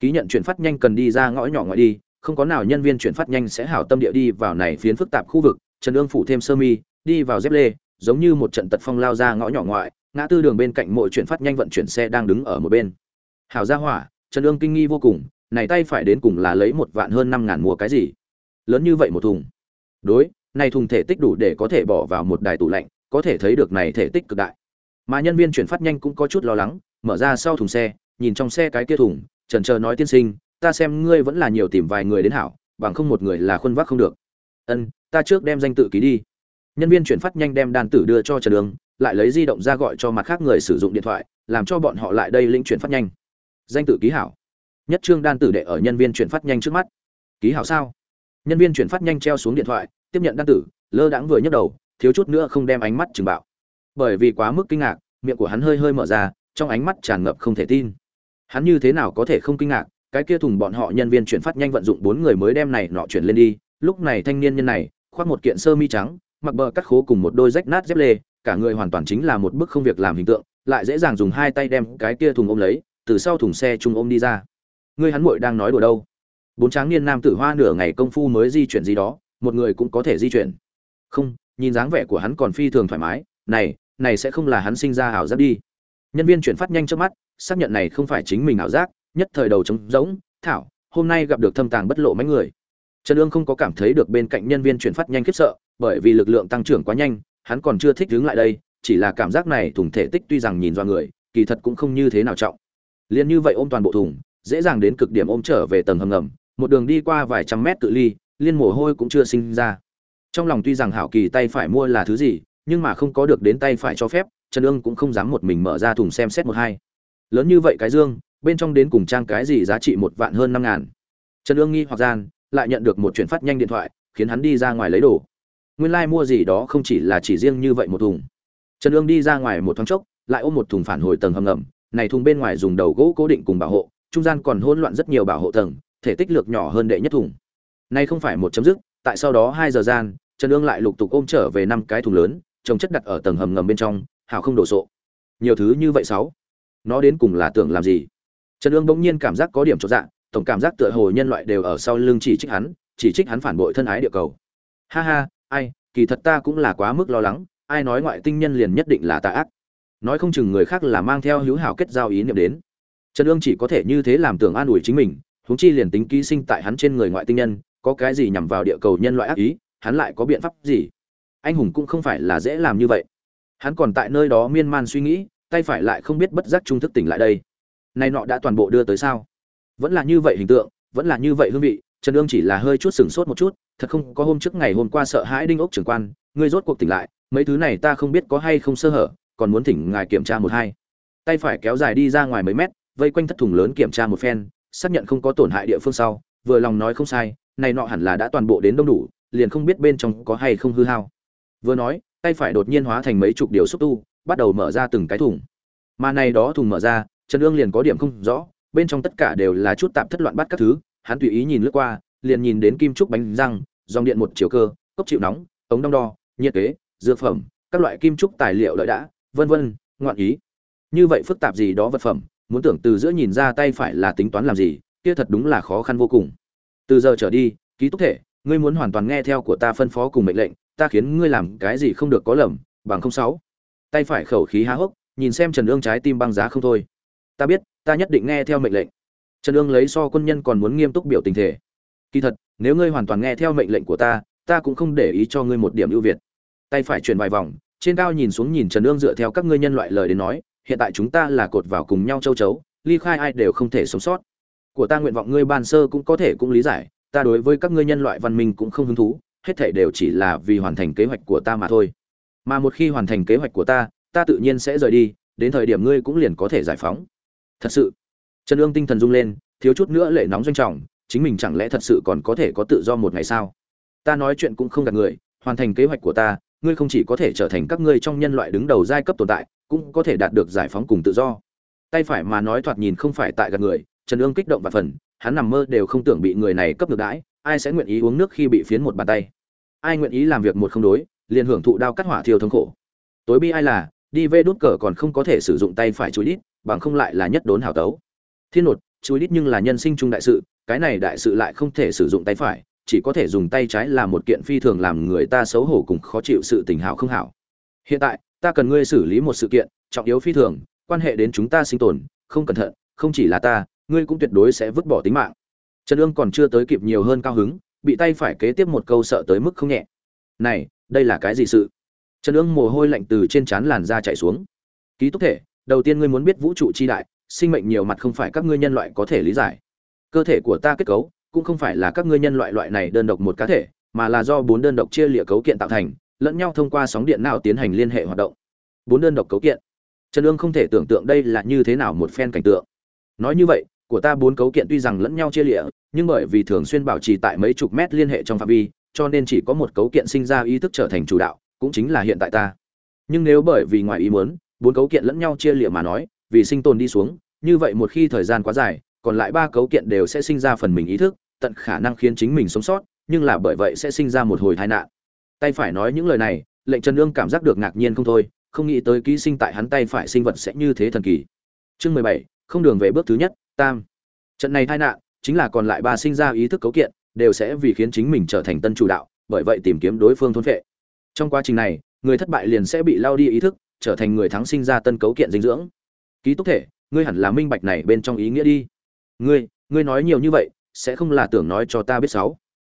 Ký nhận chuyển phát nhanh cần đi ra ngõ nhỏ ngoại đi, không có nào nhân viên chuyển phát nhanh sẽ hảo tâm địa đi vào này phiến phức tạp khu vực, trần ương phủ thêm sơ mi, đi vào dép lê, giống như một trận tật phong lao ra ngõ nhỏ ngoại ngã tư đường bên cạnh mỗi chuyển phát nhanh vận chuyển xe đang đứng ở một bên. Hảo gia hỏa, trần ương kinh nghi vô cùng, này tay phải đến cùng là lấy một vạn hơn năm ngàn mua cái gì? Lớn như vậy một thùng. Đối, này thùng thể tích đủ để có thể bỏ vào một đài tủ lạnh, có thể thấy được này thể tích cực đại. Mà nhân viên chuyển phát nhanh cũng có chút lo lắng, mở ra sau thùng xe, nhìn trong xe cái kia thùng, trần chờ nói tiên sinh, ta xem ngươi vẫn là nhiều tìm vài người đến hảo, bằng không một người là khuân vác không được. Ân, ta trước đem danh tự ký đi. Nhân viên chuyển phát nhanh đem đàn tử đưa cho trần đường lại lấy di động ra gọi cho mặt khác người sử dụng điện thoại, làm cho bọn họ lại đây linh chuyển phát nhanh. Danh tự ký hảo. Nhất trương đan tử đệ ở nhân viên chuyển phát nhanh trước mắt. Ký hảo sao? Nhân viên chuyển phát nhanh treo xuống điện thoại, tiếp nhận đan tử, lơ đãng vừa nhấc đầu, thiếu chút nữa không đem ánh mắt chừng bạo. Bởi vì quá mức kinh ngạc, miệng của hắn hơi hơi mở ra, trong ánh mắt tràn ngập không thể tin. Hắn như thế nào có thể không kinh ngạc, cái kia thùng bọn họ nhân viên chuyển phát nhanh vận dụng bốn người mới đem này nọ chuyển lên đi, lúc này thanh niên nhân này, khoác một kiện sơ mi trắng, mặc bờ cắt khố cùng một đôi rách nát dép lê cả người hoàn toàn chính là một bức không việc làm hình tượng, lại dễ dàng dùng hai tay đem cái kia thùng ôm lấy, từ sau thùng xe trung ôm đi ra. Ngươi hắn muội đang nói đùa đâu? Bốn tráng niên nam tử hoa nửa ngày công phu mới di chuyển gì đó, một người cũng có thể di chuyển. Không, nhìn dáng vẻ của hắn còn phi thường thoải mái, này này sẽ không là hắn sinh ra ảo giác đi. Nhân viên chuyển phát nhanh trước mắt, xác nhận này không phải chính mình ảo giác, nhất thời đầu trống rỗng, thảo, hôm nay gặp được thâm tàng bất lộ mấy người. Trần ương không có cảm thấy được bên cạnh nhân viên chuyển phát nhanh khiếp sợ, bởi vì lực lượng tăng trưởng quá nhanh hắn còn chưa thích đứng lại đây, chỉ là cảm giác này thùng thể tích tuy rằng nhìn do người, kỳ thật cũng không như thế nào trọng. Liền như vậy ôm toàn bộ thùng, dễ dàng đến cực điểm ôm trở về tầng hầm ngầm, một đường đi qua vài trăm mét cự ly, liên mồ hôi cũng chưa sinh ra. Trong lòng tuy rằng hảo kỳ tay phải mua là thứ gì, nhưng mà không có được đến tay phải cho phép, trần ương cũng không dám một mình mở ra thùng xem xét một hai. Lớn như vậy cái dương, bên trong đến cùng trang cái gì giá trị một vạn hơn năm ngàn. Trần ương nghi hoặc gian, lại nhận được một chuyển phát nhanh điện thoại, khiến hắn đi ra ngoài lấy đồ nguyên lai mua gì đó không chỉ là chỉ riêng như vậy một thùng. Trần ương đi ra ngoài một thoáng chốc, lại ôm một thùng phản hồi tầng hầm ngầm, này thùng bên ngoài dùng đầu gỗ cố định cùng bảo hộ, trung gian còn hỗn loạn rất nhiều bảo hộ tầng, thể tích lược nhỏ hơn đệ nhất thùng. Nay không phải một chấm dứt, tại sau đó hai giờ gian, trần ương lại lục tục ôm trở về năm cái thùng lớn, trồng chất đặt ở tầng hầm ngầm bên trong hào không đổ sộ. Nhiều thứ như vậy sáu. Nó đến cùng là tưởng làm gì? Trần ương bỗng nhiên cảm giác có điểm chột dạ tổng cảm giác tựa hồ nhân loại đều ở sau lưng chỉ trích hắn, chỉ trích hắn phản bội thân ái địa cầu. Ha ha ai, kỳ thật ta cũng là quá mức lo lắng, ai nói ngoại tinh nhân liền nhất định là tà ác. Nói không chừng người khác là mang theo hữu hảo kết giao ý niệm đến. Trần ương chỉ có thể như thế làm tưởng an ủi chính mình, huống chi liền tính ký sinh tại hắn trên người ngoại tinh nhân, có cái gì nhằm vào địa cầu nhân loại ác ý, hắn lại có biện pháp gì? Anh hùng cũng không phải là dễ làm như vậy. Hắn còn tại nơi đó miên man suy nghĩ, tay phải lại không biết bất giác trung thức tỉnh lại đây. Nay nọ đã toàn bộ đưa tới sao? Vẫn là như vậy hình tượng, vẫn là như vậy hương vị, trần ương chỉ là hơi chút sừng sốt một chút thật không có hôm trước ngày hôm qua sợ hãi đinh ốc trưởng quan, ngươi rốt cuộc tỉnh lại, mấy thứ này ta không biết có hay không sơ hở, còn muốn thỉnh ngài kiểm tra một hai. Tay phải kéo dài đi ra ngoài mấy mét, vây quanh thất thùng lớn kiểm tra một phen, xác nhận không có tổn hại địa phương sau, vừa lòng nói không sai, này nọ hẳn là đã toàn bộ đến đông đủ, liền không biết bên trong có hay không hư hao. Vừa nói, tay phải đột nhiên hóa thành mấy chục điều xúc tu, bắt đầu mở ra từng cái thùng. Mà này đó thùng mở ra, trần ương liền có điểm không rõ, bên trong tất cả đều là chút tạm thất loạn bắt các thứ, hắn tùy ý nhìn lướt qua liền nhìn đến kim trúc bánh răng, dòng điện một chiều cơ, cốc chịu nóng, ống đong đo, nhiệt kế, dược phẩm, các loại kim trúc tài liệu lợi đã, vân vân, ngoạn ý. Như vậy phức tạp gì đó vật phẩm, muốn tưởng từ giữa nhìn ra tay phải là tính toán làm gì, kia thật đúng là khó khăn vô cùng. Từ giờ trở đi, ký túc thể, ngươi muốn hoàn toàn nghe theo của ta phân phó cùng mệnh lệnh, ta khiến ngươi làm cái gì không được có lầm, bằng không sáu. Tay phải khẩu khí há hốc, nhìn xem trần ương trái tim băng giá không thôi. Ta biết, ta nhất định nghe theo mệnh lệnh. Trần ương lấy so quân nhân còn muốn nghiêm túc biểu tình thể kỳ thật, nếu ngươi hoàn toàn nghe theo mệnh lệnh của ta ta cũng không để ý cho ngươi một điểm ưu việt. Tay phải chuyển vài vòng, trên cao nhìn xuống nhìn trần ương dựa theo các ngươi nhân loại lời đến nói, hiện tại chúng ta là cột vào cùng nhau châu chấu, ly khai ai đều không thể sống sót. Của ta nguyện vọng ngươi ban sơ cũng có thể cũng lý giải, ta đối với các ngươi nhân loại văn minh cũng không hứng thú, hết thể đều chỉ là vì hoàn thành kế hoạch của ta mà thôi. Mà một khi hoàn thành kế hoạch của ta ta tự nhiên sẽ rời đi, đến thời điểm ngươi cũng liền có thể giải phóng. Thật sự, trần ương tinh thần rung lên, thiếu chút nữa lệ nóng doanh trọng chính mình chẳng lẽ thật sự còn có thể có tự do một ngày sao? Ta nói chuyện cũng không gạt người, hoàn thành kế hoạch của ta, ngươi không chỉ có thể trở thành các ngươi trong nhân loại đứng đầu giai cấp tồn tại, cũng có thể đạt được giải phóng cùng tự do. Tay phải mà nói thoạt nhìn không phải tại gạt người, trần ương kích động và phần, hắn nằm mơ đều không tưởng bị người này cấp ngược đãi, ai sẽ nguyện ý uống nước khi bị phiến một bàn tay? Ai nguyện ý làm việc một không đối, liền hưởng thụ đao cắt hỏa thiêu thống khổ? Tối bi ai là, đi vê đốt cờ còn không có thể sử dụng tay phải chú đít, bằng không lại là nhất đốn hảo tấu. Thiên nột, chú đít nhưng là nhân sinh trung đại sự cái này đại sự lại không thể sử dụng tay phải, chỉ có thể dùng tay trái làm một kiện phi thường làm người ta xấu hổ cùng khó chịu sự tình hảo không hảo. Hiện tại, ta cần ngươi xử lý một sự kiện, trọng yếu phi thường, quan hệ đến chúng ta sinh tồn, không cẩn thận, không chỉ là ta, ngươi cũng tuyệt đối sẽ vứt bỏ tính mạng. Trần ương còn chưa tới kịp nhiều hơn cao hứng, bị tay phải kế tiếp một câu sợ tới mức không nhẹ. Này, đây là cái gì sự? Trần ương mồ hôi lạnh từ trên trán làn da chạy xuống. Ký túc thể, đầu tiên ngươi muốn biết vũ trụ chi đại, sinh mệnh nhiều mặt không phải các ngươi nhân loại có thể lý giải cơ thể của ta kết cấu cũng không phải là các ngươi nhân loại loại này đơn độc một cá thể, mà là do bốn đơn độc chia lịa cấu kiện tạo thành, lẫn nhau thông qua sóng điện não tiến hành liên hệ hoạt động. Bốn đơn độc cấu kiện. Trần ương không thể tưởng tượng đây là như thế nào một phen cảnh tượng. Nói như vậy, của ta bốn cấu kiện tuy rằng lẫn nhau chia lịa nhưng bởi vì thường xuyên bảo trì tại mấy chục mét liên hệ trong phạm vi, cho nên chỉ có một cấu kiện sinh ra ý thức trở thành chủ đạo, cũng chính là hiện tại ta. Nhưng nếu bởi vì ngoài ý muốn, bốn cấu kiện lẫn nhau chia lịa mà nói, vì sinh tồn đi xuống, như vậy một khi thời gian quá dài còn lại ba cấu kiện đều sẽ sinh ra phần mình ý thức, tận khả năng khiến chính mình sống sót, nhưng là bởi vậy sẽ sinh ra một hồi tai nạn. Tay phải nói những lời này, lệnh trần nương cảm giác được ngạc nhiên không thôi, không nghĩ tới ký sinh tại hắn tay phải sinh vật sẽ như thế thần kỳ. Chương mười bảy, không đường về bước thứ nhất, tam. Trận này tai nạn, chính là còn lại ba sinh ra ý thức cấu kiện, đều sẽ vì khiến chính mình trở thành tân chủ đạo, bởi vậy tìm kiếm đối phương thôn vệ trong quá trình này, người thất bại liền sẽ bị lao đi ý thức, trở thành người thắng sinh ra tân cấu kiện dinh dưỡng. Ký túc thể, ngươi hẳn là minh bạch này bên trong ý nghĩa đi ngươi ngươi nói nhiều như vậy, sẽ không là tưởng nói cho ta biết sáu?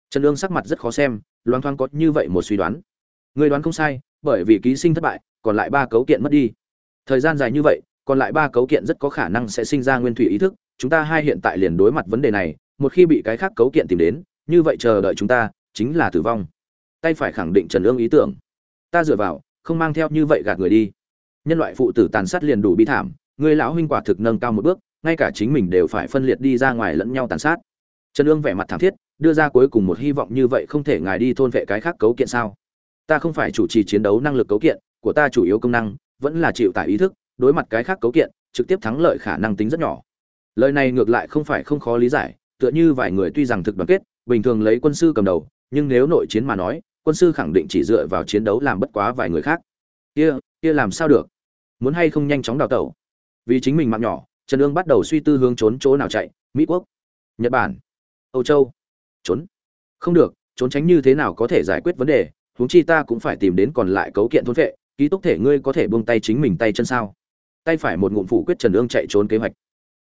Trần ương sắc mặt rất khó xem, loang thoang có như vậy một suy đoán. Ngươi đoán không sai, bởi vì ký sinh thất bại, còn lại ba cấu kiện mất đi. Thời gian dài như vậy, còn lại ba cấu kiện rất có khả năng sẽ sinh ra nguyên thủy ý thức, chúng ta hai hiện tại liền đối mặt vấn đề này, một khi bị cái khác cấu kiện tìm đến, như vậy chờ đợi chúng ta, chính là tử vong. Tay phải khẳng định trần ương ý tưởng. Ta dựa vào, không mang theo như vậy gạt người đi. Nhân loại phụ tử tàn sát liền đủ bi thảm, người lão huynh quả thực nâng cao một bước ngay cả chính mình đều phải phân liệt đi ra ngoài lẫn nhau tàn sát. Trần ương vẻ mặt thảm thiết, đưa ra cuối cùng một hy vọng như vậy không thể ngài đi thôn vệ cái khác cấu kiện sao? Ta không phải chủ trì chiến đấu năng lực cấu kiện, của ta chủ yếu công năng, vẫn là chịu tải ý thức, đối mặt cái khác cấu kiện, trực tiếp thắng lợi khả năng tính rất nhỏ. Lời này ngược lại không phải không khó lý giải, tựa như vài người tuy rằng thực đoàn kết, bình thường lấy quân sư cầm đầu, nhưng nếu nội chiến mà nói, quân sư khẳng định chỉ dựa vào chiến đấu làm bất quá vài người khác. Kia kia làm sao được? Muốn hay không nhanh chóng đào tẩu? Vì chính mình mạng nhỏ trần ương bắt đầu suy tư hướng trốn chỗ nào chạy, mỹ quốc, nhật bản, âu châu. Trốn? Không được, trốn tránh như thế nào có thể giải quyết vấn đề, huống chi ta cũng phải tìm đến còn lại cấu kiện thôn vệ, ký túc thể ngươi có thể buông tay chính mình tay chân sao? Tay phải một ngụm phủ quyết trần ương chạy trốn kế hoạch.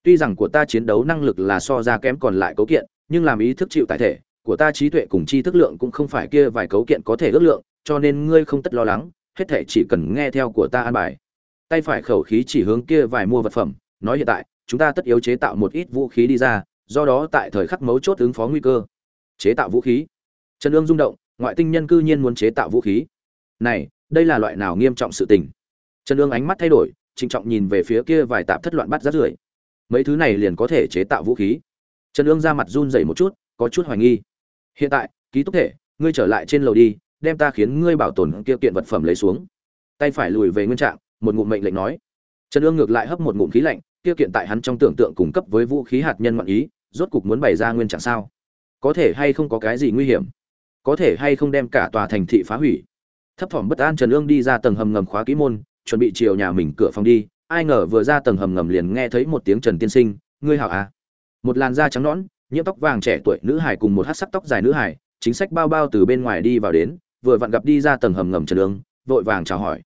Tuy rằng của ta chiến đấu năng lực là so ra kém còn lại cấu kiện, nhưng làm ý thức chịu tại thể, của ta trí tuệ cùng chi thức lượng cũng không phải kia vài cấu kiện có thể ước lượng, cho nên ngươi không tất lo lắng, hết thể chỉ cần nghe theo của ta an bài. Tay phải khẩu khí chỉ hướng kia vài mua vật phẩm nói hiện tại, chúng ta tất yếu chế tạo một ít vũ khí đi ra, do đó tại thời khắc mấu chốt ứng phó nguy cơ. Chế tạo vũ khí. Trần ương rung động, ngoại tinh nhân cư nhiên muốn chế tạo vũ khí. Này, đây là loại nào nghiêm trọng sự tình? Trần ương ánh mắt thay đổi, trịnh trọng nhìn về phía kia vài tạp thất loạn bắt rát rưởi. Mấy thứ này liền có thể chế tạo vũ khí. Trần ương ra mặt run rẩy một chút, có chút hoài nghi. Hiện tại, ký túc thể, ngươi trở lại trên lầu đi, đem ta khiến ngươi bảo tồn kia kiện vật phẩm lấy xuống. Tay phải lùi về nguyên trạng, một ngụm mệnh lệnh nói. Trần ương ngược lại hấp một ngụm khí lạnh kia kiện tại hắn trong tưởng tượng cung cấp với vũ khí hạt nhân ngoạn ý, rốt cục muốn bày ra nguyên trạng sao? Có thể hay không có cái gì nguy hiểm? Có thể hay không đem cả tòa thành thị phá hủy? Thấp thỏm bất an trần ương đi ra tầng hầm ngầm khóa kỹ môn, chuẩn bị chiều nhà mình cửa phòng đi. Ai ngờ vừa ra tầng hầm ngầm liền nghe thấy một tiếng trần tiên sinh, ngươi hảo à? Một làn da trắng nõn, nhiễm tóc vàng trẻ tuổi nữ hải cùng một hát sắc tóc dài nữ hải chính sách bao bao từ bên ngoài đi vào đến, vừa vặn gặp đi ra tầng hầm ngầm trần ương vội vàng chào hỏi.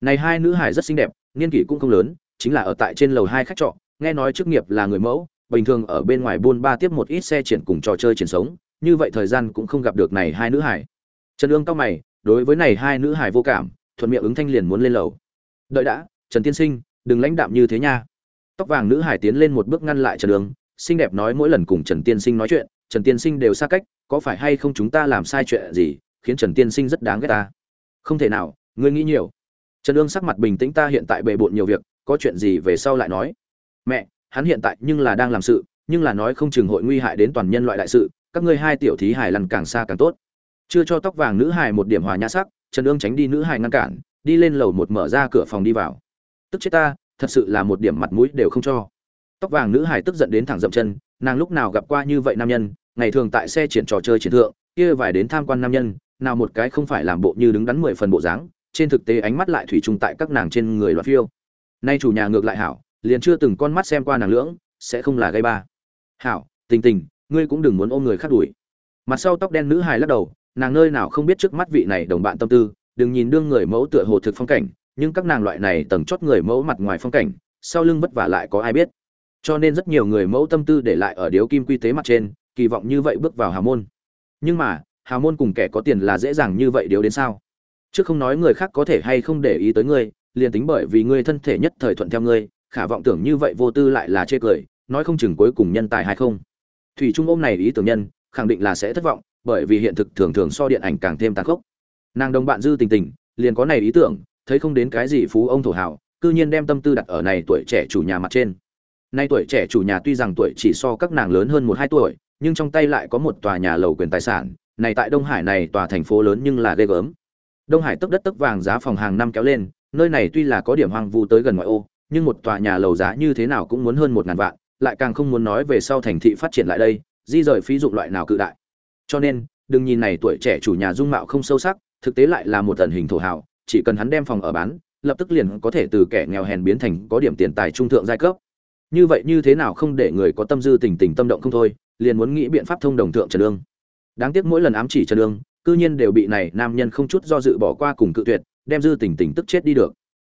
Này hai nữ hải rất xinh đẹp, niên kỷ cũng không lớn chính là ở tại trên lầu hai khách trọ, nghe nói chức nghiệp là người mẫu, bình thường ở bên ngoài buôn ba tiếp một ít xe triển cùng trò chơi triển sống, như vậy thời gian cũng không gặp được này hai nữ hải. Trần ương cao mày, đối với này hai nữ hải vô cảm, thuận miệng ứng thanh liền muốn lên lầu. Đợi đã, trần tiên sinh, đừng lãnh đạm như thế nha. Tóc vàng nữ hải tiến lên một bước ngăn lại trần ương, xinh đẹp nói mỗi lần cùng trần tiên sinh nói chuyện, trần tiên sinh đều xa cách, có phải hay không chúng ta làm sai chuyện gì, khiến trần tiên sinh rất đáng ghét ta? Không thể nào, ngươi nghĩ nhiều trần ương sắc mặt bình tĩnh, ta hiện tại bề bộn nhiều việc, có chuyện gì về sau lại nói. Mẹ, hắn hiện tại nhưng là đang làm sự, nhưng là nói không chừng hội nguy hại đến toàn nhân loại đại sự, các ngươi hai tiểu thí hài lằn càng xa càng tốt. Chưa cho tóc vàng nữ hài một điểm hòa nhã sắc, trần ương tránh đi nữ hài ngăn cản, đi lên lầu một mở ra cửa phòng đi vào. Tức chết ta, thật sự là một điểm mặt mũi đều không cho. Tóc vàng nữ hài tức giận đến thẳng dậm chân, nàng lúc nào gặp qua như vậy nam nhân, ngày thường tại xe triển trò chơi triển thượng, kia vài đến tham quan nam nhân, nào một cái không phải làm bộ như đứng đắn mười phần bộ dáng trên thực tế ánh mắt lại thủy chung tại các nàng trên người loạt phiêu. Nay chủ nhà ngược lại hảo, liền chưa từng con mắt xem qua nàng lưỡng, sẽ không là gây ba. Hảo, tình tình, ngươi cũng đừng muốn ôm người khác đuổi. Mặt sau tóc đen nữ hài lắc đầu, nàng nơi nào không biết trước mắt vị này đồng bạn tâm tư, đừng nhìn đương người mẫu tựa hồ thực phong cảnh, nhưng các nàng loại này tầng chót người mẫu mặt ngoài phong cảnh, sau lưng vất vả lại có ai biết. Cho nên rất nhiều người mẫu tâm tư để lại ở điếu kim quy tế mặt trên, kỳ vọng như vậy bước vào hào môn. Nhưng mà, hào môn cùng kẻ có tiền là dễ dàng như vậy điếu đến sao? Chứ không nói người khác có thể hay không để ý tới ngươi, liền tính bởi vì ngươi thân thể nhất thời thuận theo ngươi, khả vọng tưởng như vậy vô tư lại là chê cười, nói không chừng cuối cùng nhân tài hay không. Thủy trung ôm này ý tưởng nhân, khẳng định là sẽ thất vọng, bởi vì hiện thực thường thường so điện ảnh càng thêm tàn khốc. Nàng đồng bạn dư tình tình, liền có này ý tưởng, thấy không đến cái gì phú ông thổ hào, cư nhiên đem tâm tư đặt ở này tuổi trẻ chủ nhà mặt trên. Nay tuổi trẻ chủ nhà tuy rằng tuổi chỉ so các nàng lớn hơn một hai tuổi, nhưng trong tay lại có một tòa nhà lầu quyền tài sản, này tại đông hải này tòa thành phố lớn nhưng là ghê gớm đông hải tức đất tức vàng giá phòng hàng năm kéo lên, nơi này tuy là có điểm hoang vu tới gần ngoại ô, nhưng một tòa nhà lầu giá như thế nào cũng muốn hơn một ngàn vạn, lại càng không muốn nói về sau thành thị phát triển lại đây, di rời phí dụng loại nào cự đại. Cho nên, đừng nhìn này tuổi trẻ chủ nhà dung mạo không sâu sắc, thực tế lại là một tần hình thổ hào, chỉ cần hắn đem phòng ở bán, lập tức liền có thể từ kẻ nghèo hèn biến thành có điểm tiền tài trung thượng giai cấp. Như vậy như thế nào không để người có tâm dư tình tình tâm động không thôi, liền muốn nghĩ biện pháp thông đồng thượng trần Dương đáng tiếc mỗi lần ám chỉ trần Dương cư nhiên đều bị này nam nhân không chút do dự bỏ qua cùng cự tuyệt, đem dư tình tình tức chết đi được.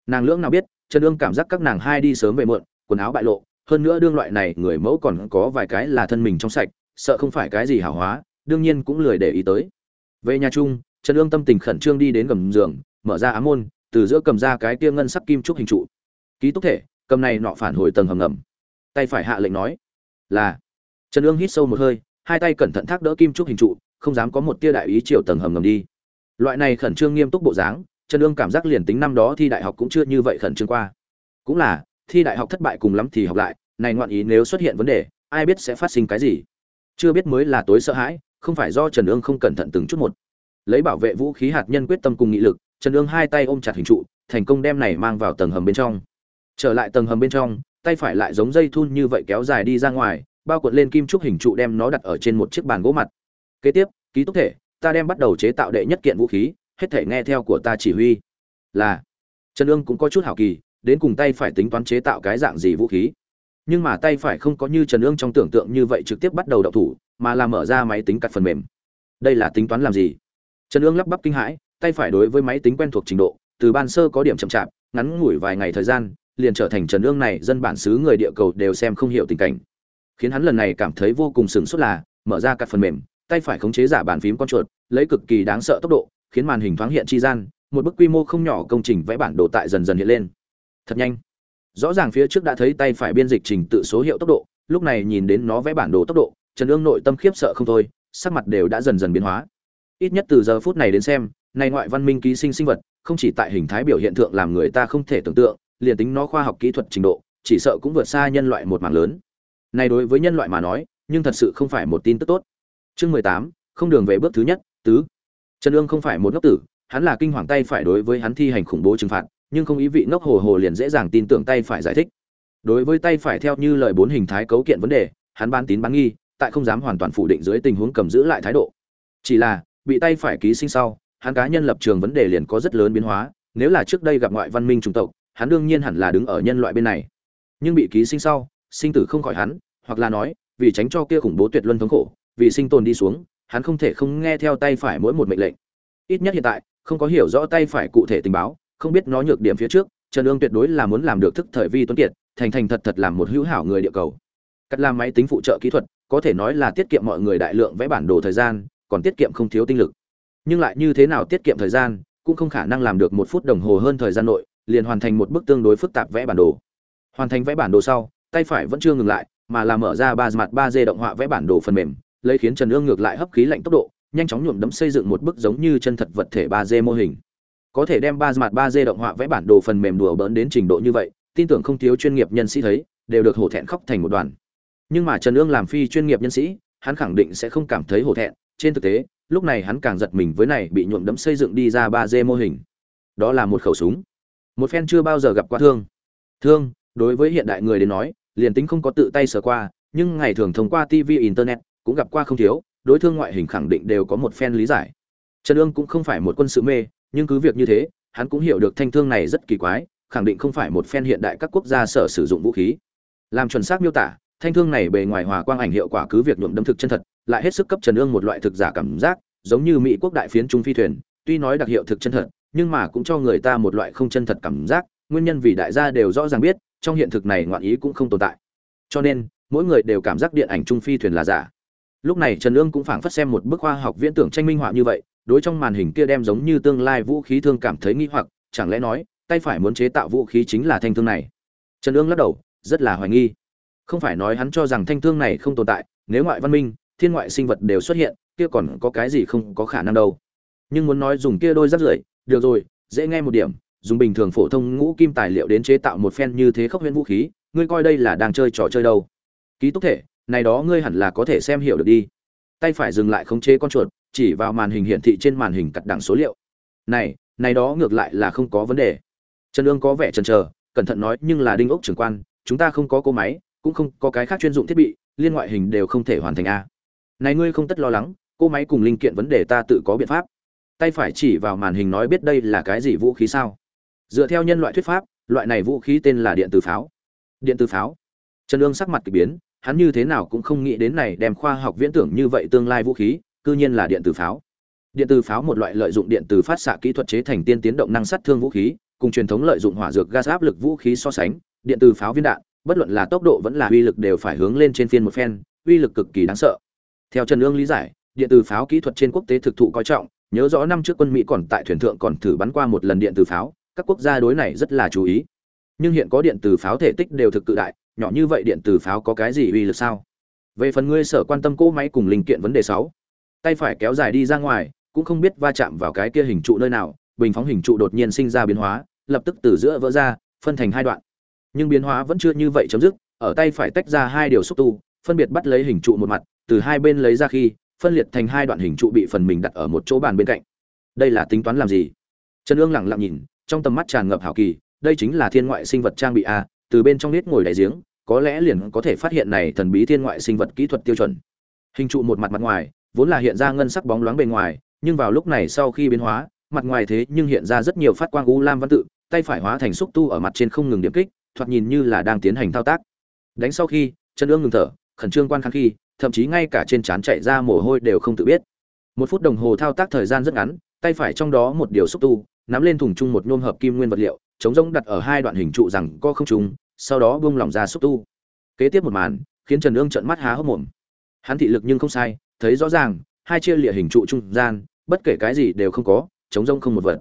Nàng lưỡng nào biết, trần Dương cảm giác các nàng hai đi sớm về muộn, quần áo bại lộ, hơn nữa đương loại này người mẫu còn có vài cái là thân mình trong sạch, sợ không phải cái gì hảo hóa, đương nhiên cũng lười để ý tới. Về nhà chung, trần Dương tâm tình khẩn trương đi đến gầm giường, mở ra ám môn, từ giữa cầm ra cái kia ngân sắc kim trúc hình trụ. Ký túc thể, cầm này nọ phản hồi tầng hầm ngầm. Tay phải hạ lệnh nói, là. Trần Dương hít sâu một hơi, hai tay cẩn thận thác đỡ kim trúc hình trụ không dám có một tia đại ý chiều tầng hầm ngầm đi. Loại này khẩn trương nghiêm túc bộ dáng, trần ương cảm giác liền tính năm đó thi đại học cũng chưa như vậy khẩn trương qua. Cũng là, thi đại học thất bại cùng lắm thì học lại, này ngoạn ý nếu xuất hiện vấn đề, ai biết sẽ phát sinh cái gì? Chưa biết mới là tối sợ hãi, không phải do trần ương không cẩn thận từng chút một. Lấy bảo vệ vũ khí hạt nhân quyết tâm cùng nghị lực, trần ương hai tay ôm chặt hình trụ, thành công đem này mang vào tầng hầm bên trong. Trở lại tầng hầm bên trong, tay phải lại giống dây thun như vậy kéo dài đi ra ngoài, bao cuộn lên kim trúc hình trụ đem nó đặt ở trên một chiếc bàn gỗ mặt kế tiếp, ký túc thể, ta đem bắt đầu chế tạo đệ nhất kiện vũ khí, hết thể nghe theo của ta chỉ huy. Là, trần ương cũng có chút hảo kỳ, đến cùng tay phải tính toán chế tạo cái dạng gì vũ khí. Nhưng mà tay phải không có như trần ương trong tưởng tượng như vậy trực tiếp bắt đầu đậu thủ, mà là mở ra máy tính cắt phần mềm. Đây là tính toán làm gì? Trần ương lắp bắp kinh hãi, tay phải đối với máy tính quen thuộc trình độ, từ ban sơ có điểm chậm chạp, ngắn ngủi vài ngày thời gian, liền trở thành trần ương này dân bản xứ người địa cầu đều xem không hiểu tình cảnh. Khiến hắn lần này cảm thấy vô cùng sửng sốt là, mở ra các phần mềm tay phải khống chế giả bàn phím con chuột, lấy cực kỳ đáng sợ tốc độ, khiến màn hình thoáng hiện chi gian, một bức quy mô không nhỏ công trình vẽ bản đồ tại dần dần hiện lên. Thật nhanh. Rõ ràng phía trước đã thấy tay phải biên dịch trình tự số hiệu tốc độ, lúc này nhìn đến nó vẽ bản đồ tốc độ, trần Dương nội tâm khiếp sợ không thôi, sắc mặt đều đã dần dần biến hóa. Ít nhất từ giờ phút này đến xem, này ngoại văn minh ký sinh sinh vật, không chỉ tại hình thái biểu hiện thượng làm người ta không thể tưởng tượng, liền tính nó khoa học kỹ thuật trình độ, chỉ sợ cũng vượt xa nhân loại một mảng lớn. Này đối với nhân loại mà nói, nhưng thật sự không phải một tin tức tốt chương mười tám, không đường về bước thứ nhất, tứ. Trần ương không phải một ngốc tử, hắn là kinh hoàng tay phải đối với hắn thi hành khủng bố trừng phạt, nhưng không ý vị ngốc hồ hồ liền dễ dàng tin tưởng tay phải giải thích. Đối với tay phải theo như lời bốn hình thái cấu kiện vấn đề, hắn ban tín bán nghi, tại không dám hoàn toàn phủ định dưới tình huống cầm giữ lại thái độ. Chỉ là, bị tay phải ký sinh sau, hắn cá nhân lập trường vấn đề liền có rất lớn biến hóa, nếu là trước đây gặp ngoại văn minh chủng tộc, hắn đương nhiên hẳn là đứng ở nhân loại bên này. Nhưng bị ký sinh sau, sinh tử không khỏi hắn, hoặc là nói, vì tránh cho kia khủng bố tuyệt luân thống khổ vì sinh tồn đi xuống, hắn không thể không nghe theo tay phải mỗi một mệnh lệnh. Ít nhất hiện tại, không có hiểu rõ tay phải cụ thể tình báo, không biết nó nhược điểm phía trước, trần ương tuyệt đối là muốn làm được thức thời vi tuấn kiệt, thành thành thật thật làm một hữu hảo người địa cầu. Cắt làm máy tính phụ trợ kỹ thuật, có thể nói là tiết kiệm mọi người đại lượng vẽ bản đồ thời gian, còn tiết kiệm không thiếu tinh lực. Nhưng lại như thế nào tiết kiệm thời gian, cũng không khả năng làm được một phút đồng hồ hơn thời gian nội, liền hoàn thành một bức tương đối phức tạp vẽ bản đồ. Hoàn thành vẽ bản đồ sau, tay phải vẫn chưa ngừng lại, mà là mở ra ba mặt ba d động họa vẽ bản đồ phần mềm lấy khiến trần ương ngược lại hấp khí lạnh tốc độ, nhanh chóng nhuộm đấm xây dựng một bức giống như chân thật vật thể ba d mô hình. Có thể đem ba mặt ba d động họa vẽ bản đồ phần mềm đùa bỡn đến trình độ như vậy, tin tưởng không thiếu chuyên nghiệp nhân sĩ thấy, đều được hổ thẹn khóc thành một đoàn. Nhưng mà trần ương làm phi chuyên nghiệp nhân sĩ, hắn khẳng định sẽ không cảm thấy hổ thẹn, trên thực tế, lúc này hắn càng giật mình với này bị nhuộm đấm xây dựng đi ra ba d mô hình. Đó là một khẩu súng. Một phen chưa bao giờ gặp qua thương. Thương, đối với hiện đại người đến nói, liền tính không có tự tay sờ qua, nhưng ngày thường thông qua tv internet cũng gặp qua không thiếu, đối thương ngoại hình khẳng định đều có một phen lý giải. Trần ương cũng không phải một quân sự mê, nhưng cứ việc như thế, hắn cũng hiểu được thanh thương này rất kỳ quái, khẳng định không phải một phen hiện đại các quốc gia sở sử dụng vũ khí. Làm chuẩn xác miêu tả, thanh thương này bề ngoài hòa quang ảnh hiệu quả cứ việc nhuộm đâm thực chân thật, lại hết sức cấp trần ương một loại thực giả cảm giác, giống như mỹ quốc đại phiến trung phi thuyền, tuy nói đặc hiệu thực chân thật, nhưng mà cũng cho người ta một loại không chân thật cảm giác, nguyên nhân vì đại gia đều rõ ràng biết, trong hiện thực này ngoạn ý cũng không tồn tại. Cho nên, mỗi người đều cảm giác điện ảnh trung phi thuyền là giả lúc này trần ương cũng phảng phất xem một bức khoa học viễn tưởng tranh minh họa như vậy, đối trong màn hình kia đem giống như tương lai vũ khí thương cảm thấy nghi hoặc, chẳng lẽ nói, tay phải muốn chế tạo vũ khí chính là thanh thương này? Trần ương lắc đầu, rất là hoài nghi. Không phải nói hắn cho rằng thanh thương này không tồn tại, nếu ngoại văn minh, thiên ngoại sinh vật đều xuất hiện, kia còn có cái gì không có khả năng đâu. Nhưng muốn nói dùng kia đôi rắc rưởi được rồi, dễ nghe một điểm, dùng bình thường phổ thông ngũ kim tài liệu đến chế tạo một phen như thế khốc huyễn vũ khí, ngươi coi đây là đang chơi trò chơi đâu. Ký túc thể này đó ngươi hẳn là có thể xem hiểu được đi. Tay phải dừng lại khống chế con chuột, chỉ vào màn hình hiển thị trên màn hình cặt đẳng số liệu. Này này đó ngược lại là không có vấn đề. Trần ương có vẻ chần chờ, cẩn thận nói, nhưng là đinh ốc trưởng quan, chúng ta không có cỗ máy, cũng không có cái khác chuyên dụng thiết bị, liên ngoại hình đều không thể hoàn thành a. Này ngươi không tất lo lắng, cô máy cùng linh kiện vấn đề ta tự có biện pháp. Tay phải chỉ vào màn hình nói biết đây là cái gì vũ khí sao. Dựa theo nhân loại thuyết pháp, loại này vũ khí tên là điện tử pháo. Điện tử pháo. Trần ương sắc mặt k ỳ biến hắn như thế nào cũng không nghĩ đến này đem khoa học viễn tưởng như vậy tương lai vũ khí, cư nhiên là điện từ pháo. Điện từ pháo một loại lợi dụng điện từ phát xạ kỹ thuật chế thành tiên tiến động năng sát thương vũ khí, cùng truyền thống lợi dụng hỏa dược gas áp lực vũ khí so sánh, điện từ pháo viên đạn, bất luận là tốc độ vẫn là uy lực đều phải hướng lên trên phiên một phen, uy lực cực kỳ đáng sợ. Theo trần ương lý giải, điện từ pháo kỹ thuật trên quốc tế thực thụ coi trọng, nhớ rõ năm trước quân mỹ còn tại thuyền thượng còn thử bắn qua một lần điện từ pháo, các quốc gia đối này rất là chú ý. Nhưng hiện có điện từ pháo thể tích đều thực cự đại nhỏ như vậy điện từ pháo có cái gì uy lực sao? Về phần ngươi sở quan tâm cỗ máy cùng linh kiện vấn đề sáu, tay phải kéo dài đi ra ngoài, cũng không biết va chạm vào cái kia hình trụ nơi nào, bình phóng hình trụ đột nhiên sinh ra biến hóa, lập tức từ giữa vỡ ra, phân thành hai đoạn. Nhưng biến hóa vẫn chưa như vậy chấm dứt, ở tay phải tách ra hai điều xúc tu, phân biệt bắt lấy hình trụ một mặt, từ hai bên lấy ra khi, phân liệt thành hai đoạn hình trụ bị phần mình đặt ở một chỗ bàn bên cạnh. Đây là tính toán làm gì? Trần ương lẳng lặng nhìn, trong tầm mắt tràn ngập hảo kỳ, đây chính là thiên ngoại sinh vật trang bị a, từ bên trong nết ngồi đại giếng có lẽ liền có thể phát hiện này thần bí thiên ngoại sinh vật kỹ thuật tiêu chuẩn. Hình trụ một mặt mặt ngoài, vốn là hiện ra ngân sắc bóng loáng bề ngoài, nhưng vào lúc này sau khi biến hóa, mặt ngoài thế nhưng hiện ra rất nhiều phát quang u lam văn tự, tay phải hóa thành xúc tu ở mặt trên không ngừng điểm kích, thoạt nhìn như là đang tiến hành thao tác. Đánh sau khi, chân ương ngừng thở, khẩn trương quan kháng khi, thậm chí ngay cả trên trán chạy ra mồ hôi đều không tự biết. Một phút đồng hồ thao tác thời gian rất ngắn, tay phải trong đó một điều xúc tu, nắm lên thùng chung một nhôm hợp kim nguyên vật liệu, chống rỗng đặt ở hai đoạn hình trụ rằng co không trùng sau đó buông lỏng ra xúc tu. Kế tiếp một màn, khiến trần ương trợn mắt há hốc mồm. Hắn thị lực nhưng không sai, thấy rõ ràng, hai chia lịa hình trụ trung gian, bất kể cái gì đều không có, chống rông không một vật.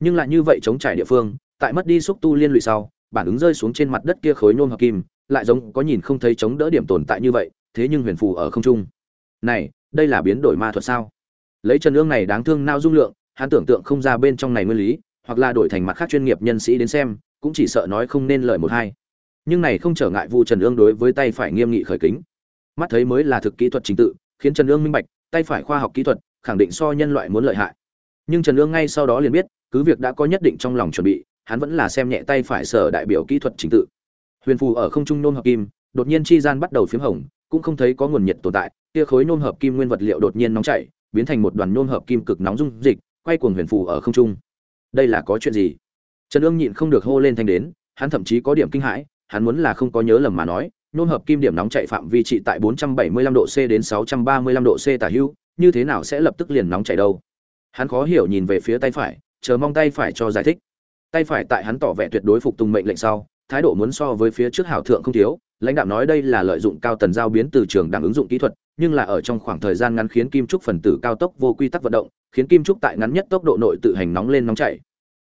Nhưng lại như vậy chống trải địa phương, tại mất đi xúc tu liên lụy sau, bản ứng rơi xuống trên mặt đất kia khối nôm hợp kim, lại giống có nhìn không thấy chống đỡ điểm tồn tại như vậy, thế nhưng huyền phù ở không trung. Này, đây là biến đổi ma thuật sao? Lấy trần ương này đáng thương nao dung lượng, hắn tưởng tượng không ra bên trong này nguyên lý, hoặc là đổi thành mặt khác chuyên nghiệp nhân sĩ đến xem, cũng chỉ sợ nói không nên lời một hai nhưng này không trở ngại vu trần ương đối với tay phải nghiêm nghị khởi kính. Mắt thấy mới là thực kỹ thuật chính tự, khiến trần ương minh bạch, tay phải khoa học kỹ thuật, khẳng định so nhân loại muốn lợi hại. Nhưng trần ương ngay sau đó liền biết, cứ việc đã có nhất định trong lòng chuẩn bị, hắn vẫn là xem nhẹ tay phải sở đại biểu kỹ thuật chính tự. Huyền phù ở không trung nôn hợp kim, đột nhiên chi gian bắt đầu phiếm hồng, cũng không thấy có nguồn nhiệt tồn tại kia khối nôn hợp kim nguyên vật liệu đột nhiên nóng chảy, biến thành một đoàn nôn hợp kim cực nóng dung dịch, quay cuồng huyền phù ở không trung. Đây là có chuyện gì? Trần ương nhịn không được hô lên thanh đến, hắn thậm chí có điểm kinh hãi hắn muốn là không có nhớ lầm mà nói nôn hợp kim điểm nóng chạy phạm vi trị tại 475 độ C đến 635 độ C tả hữu, như thế nào sẽ lập tức liền nóng chảy đâu? Hắn khó hiểu nhìn về phía tay phải, chờ mong tay phải cho giải thích. Tay phải tại hắn tỏ vẻ tuyệt đối phục tùng mệnh lệnh sau, thái độ muốn so với phía trước hảo thượng không thiếu, lãnh đạo nói đây là lợi dụng cao tần giao biến từ trường đẳng ứng dụng kỹ thuật, nhưng là ở trong khoảng thời gian ngắn khiến kim trúc phần tử cao tốc vô quy tắc vận động, khiến kim trúc tại ngắn nhất tốc độ nội tự hành nóng lên nóng chảy.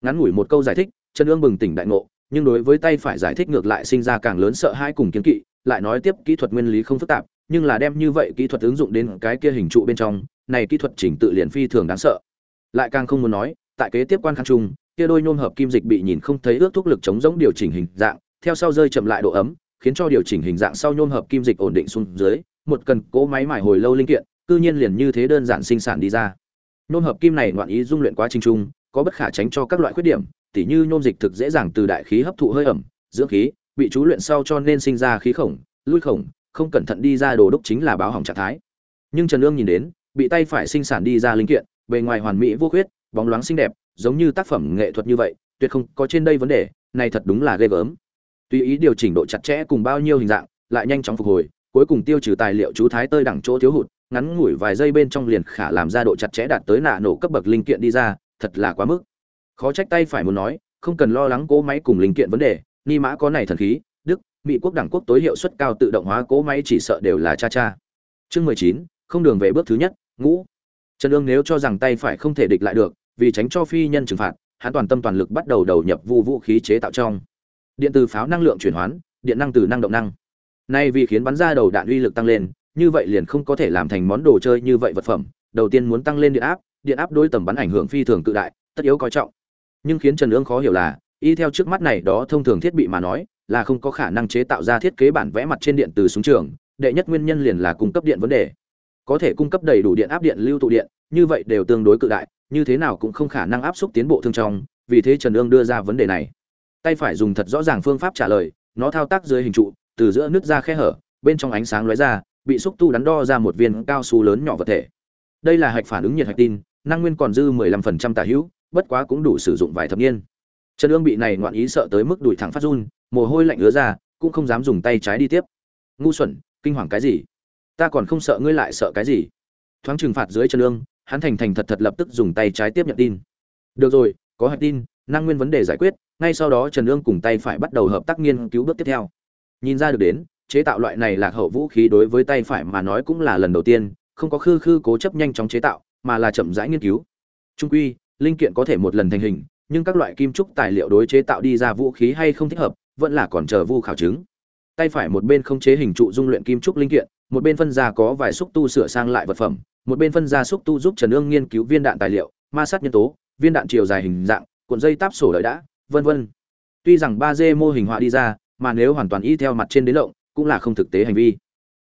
Ngắn ngủi một câu giải thích, Trần Ương bừng tỉnh đại ngộ, nhưng đối với tay phải giải thích ngược lại sinh ra càng lớn sợ hãi cùng kiến kỵ, lại nói tiếp kỹ thuật nguyên lý không phức tạp, nhưng là đem như vậy kỹ thuật ứng dụng đến cái kia hình trụ bên trong, này kỹ thuật chỉnh tự liền phi thường đáng sợ. Lại càng không muốn nói, tại kế tiếp quan khăn trung, kia đôi nhôm hợp kim dịch bị nhìn không thấy ước thúc lực chống giống điều chỉnh hình dạng, theo sau rơi chậm lại độ ấm, khiến cho điều chỉnh hình dạng sau nhôm hợp kim dịch ổn định xuống dưới, một cần cố máy mài hồi lâu linh kiện, cư nhiên liền như thế đơn giản sinh sản đi ra. Nhôm hợp kim này ngoạn ý dung luyện quá trình trung, có bất khả tránh cho các loại khuyết điểm, tỉ như nhôm dịch thực dễ dàng từ đại khí hấp thụ hơi ẩm, dưỡng khí, bị chú luyện sau cho nên sinh ra khí khổng, lui khổng, không cẩn thận đi ra đồ đúc chính là báo hỏng trạng thái. Nhưng Trần lương nhìn đến, bị tay phải sinh sản đi ra linh kiện, bề ngoài hoàn mỹ vô khuyết, bóng loáng xinh đẹp, giống như tác phẩm nghệ thuật như vậy, tuyệt không có trên đây vấn đề, này thật đúng là ghê gớm. Tùy ý điều chỉnh độ chặt chẽ cùng bao nhiêu hình dạng, lại nhanh chóng phục hồi, cuối cùng tiêu trừ tài liệu chú thái tơi đẳng chỗ thiếu hụt, ngắn ngủi vài giây bên trong liền khả làm ra độ chặt chẽ đạt tới nạ nổ cấp bậc linh kiện đi ra, thật là quá mức. Khó trách tay phải muốn nói, không cần lo lắng cố máy cùng linh kiện vấn đề, ni mã có này thần khí, Đức, Mỹ quốc đảng quốc tối hiệu suất cao tự động hóa cố máy chỉ sợ đều là cha cha. Chương mười chín không đường về bước thứ nhất, ngũ. Trần Dương nếu cho rằng tay phải không thể địch lại được, vì tránh cho phi nhân trừng phạt, hắn toàn tâm toàn lực bắt đầu đầu nhập vụ vũ khí chế tạo trong. Điện từ pháo năng lượng chuyển hoán, điện năng từ năng động năng. Nay vì khiến bắn ra đầu đạn uy lực tăng lên, như vậy liền không có thể làm thành món đồ chơi như vậy vật phẩm, đầu tiên muốn tăng lên điện áp, điện áp đối tầm bắn ảnh hưởng phi thường cự đại, tất yếu coi trọng. Nhưng khiến Trần Ương khó hiểu là, y theo trước mắt này đó thông thường thiết bị mà nói, là không có khả năng chế tạo ra thiết kế bản vẽ mặt trên điện từ súng trường, đệ nhất nguyên nhân liền là cung cấp điện vấn đề. Có thể cung cấp đầy đủ điện áp điện lưu tụ điện, như vậy đều tương đối cự đại, như thế nào cũng không khả năng áp suất tiến bộ thương trong, vì thế Trần Ương đưa ra vấn đề này. Tay phải dùng thật rõ ràng phương pháp trả lời, nó thao tác dưới hình trụ, từ giữa nước ra khe hở, bên trong ánh sáng lóe ra, bị xúc tu đắn đo ra một viên cao su lớn nhỏ vật thể. Đây là hạch phản ứng nhiệt hạch tin, năng nguyên còn dư 15% tả hữu, bất quá cũng đủ sử dụng vài thập niên. Trần Dương bị này ngoạn ý sợ tới mức đùi thẳng phát run, mồ hôi lạnh ứa ra, cũng không dám dùng tay trái đi tiếp. Ngu xuẩn, kinh hoàng cái gì? Ta còn không sợ ngươi lại sợ cái gì? Thoáng trừng phạt dưới Trần Dương, hắn thành thành thật thật lập tức dùng tay trái tiếp nhận tin. Được rồi, có hạch tin, năng nguyên vấn đề giải quyết, ngay sau đó Trần Dương cùng tay phải bắt đầu hợp tác nghiên cứu bước tiếp theo. Nhìn ra được đến, chế tạo loại này lạc hậu vũ khí đối với tay phải mà nói cũng là lần đầu tiên, không có khư khư cố chấp nhanh chóng chế tạo, mà là chậm rãi nghiên cứu. Trung quy, linh kiện có thể một lần thành hình, nhưng các loại kim trúc tài liệu đối chế tạo đi ra vũ khí hay không thích hợp, vẫn là còn chờ vu khảo chứng. Tay phải một bên không chế hình trụ dung luyện kim trúc linh kiện, một bên phân ra có vài xúc tu sửa sang lại vật phẩm, một bên phân ra xúc tu giúp Trần Ương nghiên cứu viên đạn tài liệu, ma sát nhân tố, viên đạn chiều dài hình dạng, cuộn dây táp sổ đợi đã, vân vân. Tuy rằng ba d mô hình họa đi ra, mà nếu hoàn toàn y theo mặt trên đến lộng, cũng là không thực tế hành vi.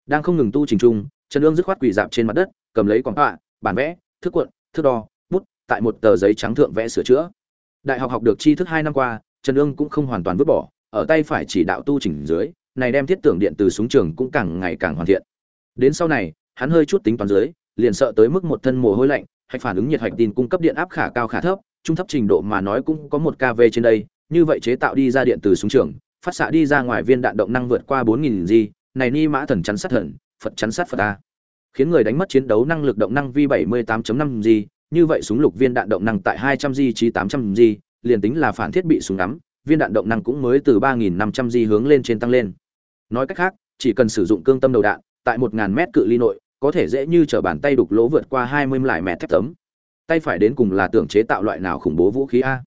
Đang không ngừng tu trình trung, Trần Ương dứt khoát quỳ dạp trên mặt đất, cầm lấy quảng họa, bản vẽ, thước cuộn, thước đo, tại một tờ giấy trắng thượng vẽ sửa chữa. Đại học học được tri thức 2 năm qua, Trần Ương cũng không hoàn toàn vứt bỏ, ở tay phải chỉ đạo tu chỉnh dưới, này đem thiết tưởng điện từ súng trường cũng càng ngày càng hoàn thiện. Đến sau này, hắn hơi chút tính toán dưới, liền sợ tới mức một thân mồ hôi lạnh, hạch phản ứng nhiệt hạch tin cung cấp điện áp khả cao khả thấp, trung thấp trình độ mà nói cũng có một kV trên đây, như vậy chế tạo đi ra điện từ súng trường, phát xạ đi ra ngoài viên đạn động năng vượt qua 4000 gì, này ni mã thần chắn sát thần, Phật chắn sát Phật a. Khiến người đánh mất chiến đấu năng lực động năng vi 78.5 gì, như vậy súng lục viên đạn động năng tại 200 G chí 800 G, liền tính là phản thiết bị súng ngắm, viên đạn động năng cũng mới từ 3500 G hướng lên trên tăng lên. Nói cách khác, chỉ cần sử dụng cương tâm đầu đạn, tại 1000 mét cự ly nội, có thể dễ như trở bàn tay đục lỗ vượt qua hai mươi lại mẹ thép tấm. Tay phải đến cùng là tưởng chế tạo loại nào khủng bố vũ khí a?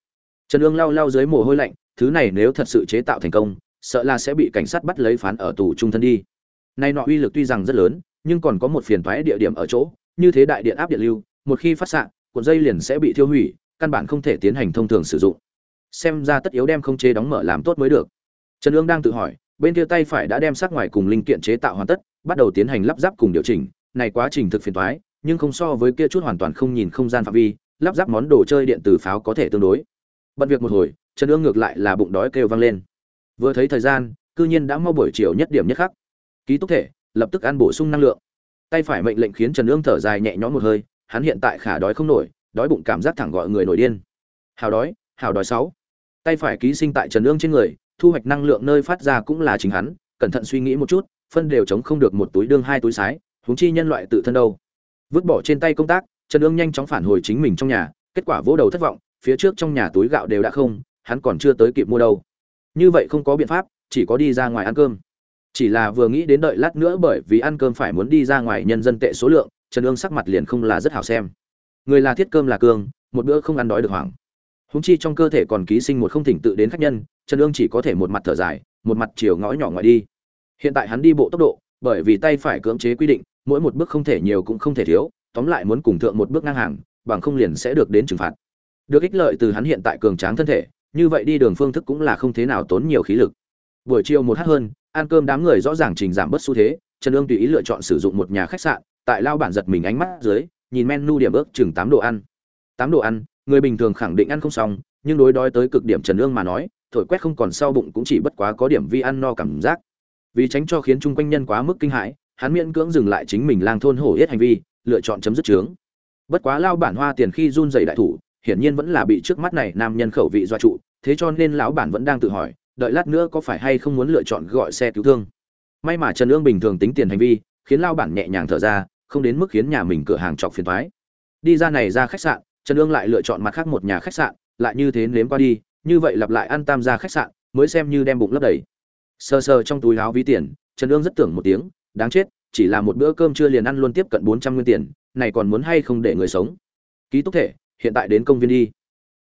Trần Dương lau lau dưới mồ hôi lạnh thứ này nếu thật sự chế tạo thành công sợ là sẽ bị cảnh sát bắt lấy phán ở tù trung thân đi. Nay nọ uy lực tuy rằng rất lớn nhưng còn có một phiền toái địa điểm ở chỗ như thế đại điện áp điện lưu một khi phát xạ, cuộn dây liền sẽ bị thiêu hủy, căn bản không thể tiến hành thông thường sử dụng. Xem ra tất yếu đem không chế đóng mở làm tốt mới được. Trần ương đang tự hỏi, bên kia tay phải đã đem sắc ngoài cùng linh kiện chế tạo hoàn tất, bắt đầu tiến hành lắp ráp cùng điều chỉnh. Này quá trình thực phiền toái, nhưng không so với kia chút hoàn toàn không nhìn không gian phạm vi, lắp ráp món đồ chơi điện tử pháo có thể tương đối. Bận việc một hồi, trần ương ngược lại là bụng đói kêu vang lên. Vừa thấy thời gian, cư nhiên đã mau buổi chiều nhất điểm nhất khắc. Ký túc thể, lập tức ăn bổ sung năng lượng. Tay phải mệnh lệnh khiến trần ương thở dài nhẹ nhõm một hơi hắn hiện tại khả đói không nổi, đói bụng cảm giác thẳng gọi người nổi điên. Hào đói hào đói sáu. Tay phải ký sinh tại trần ương trên người, thu hoạch năng lượng nơi phát ra cũng là chính hắn, cẩn thận suy nghĩ một chút, phân đều chống không được một túi đương hai túi sái, huống chi nhân loại tự thân đâu. Vứt bỏ trên tay công tác, trần ương nhanh chóng phản hồi chính mình trong nhà, kết quả vỗ đầu thất vọng, phía trước trong nhà túi gạo đều đã không, hắn còn chưa tới kịp mua đâu. Như vậy không có biện pháp, chỉ có đi ra ngoài ăn cơm. Chỉ là vừa nghĩ đến đợi lát nữa bởi vì ăn cơm phải muốn đi ra ngoài nhân dân tệ số lượng trần ương sắc mặt liền không là rất hảo xem. Người là thiết cơm là cương, một bữa không ăn đói được hoảng. Húng chi trong cơ thể còn ký sinh một không thỉnh tự đến khách nhân, trần ương chỉ có thể một mặt thở dài, một mặt chiều ngõ nhỏ ngoài đi. Hiện tại hắn đi bộ tốc độ, bởi vì tay phải cưỡng chế quy định, mỗi một bước không thể nhiều cũng không thể thiếu, tóm lại muốn cùng thượng một bước ngang hàng, bằng không liền sẽ được đến trừng phạt. Được ích lợi từ hắn hiện tại cường tráng thân thể, như vậy đi đường phương thức cũng là không thế nào tốn nhiều khí lực. Buổi chiều một h hơn, ăn cơm đám người rõ ràng trình giảm bớt xu thế, trần ương tùy ý lựa chọn sử dụng một nhà khách sạn tại lao bản giật mình ánh mắt dưới, nhìn menu điểm ước chừng tám độ ăn. Tám độ ăn, người bình thường khẳng định ăn không xong, nhưng đối đói tới cực điểm trần ương mà nói, thổi quét không còn sau bụng cũng chỉ bất quá có điểm vi ăn no cảm giác. Vì tránh cho khiến chung quanh nhân quá mức kinh hãi, hắn miễn cưỡng dừng lại chính mình lang thôn hổ hết hành vi, lựa chọn chấm dứt trướng bất quá lao bản hoa tiền khi run dày đại thủ, hiển nhiên vẫn là bị trước mắt này nam nhân khẩu vị do trụ, thế cho nên lão bản vẫn đang tự hỏi, đợi lát nữa có phải hay không muốn lựa chọn gọi xe cứu thương. May mà trần ương bình thường tính tiền hành vi, khiến lao bản nhẹ nhàng thở ra không đến mức khiến nhà mình cửa hàng chọc phiền toái. đi ra này ra khách sạn, trần Dương lại lựa chọn mặt khác một nhà khách sạn, lại như thế nếm qua đi, như vậy lặp lại ăn tam gia khách sạn, mới xem như đem bụng lấp đầy. Sờ sờ trong túi áo ví tiền, trần Dương rất tưởng một tiếng, đáng chết, chỉ là một bữa cơm trưa liền ăn luôn tiếp cận bốn trăm nguyên tiền, này còn muốn hay không để người sống? Ký túc thể, hiện tại đến công viên đi.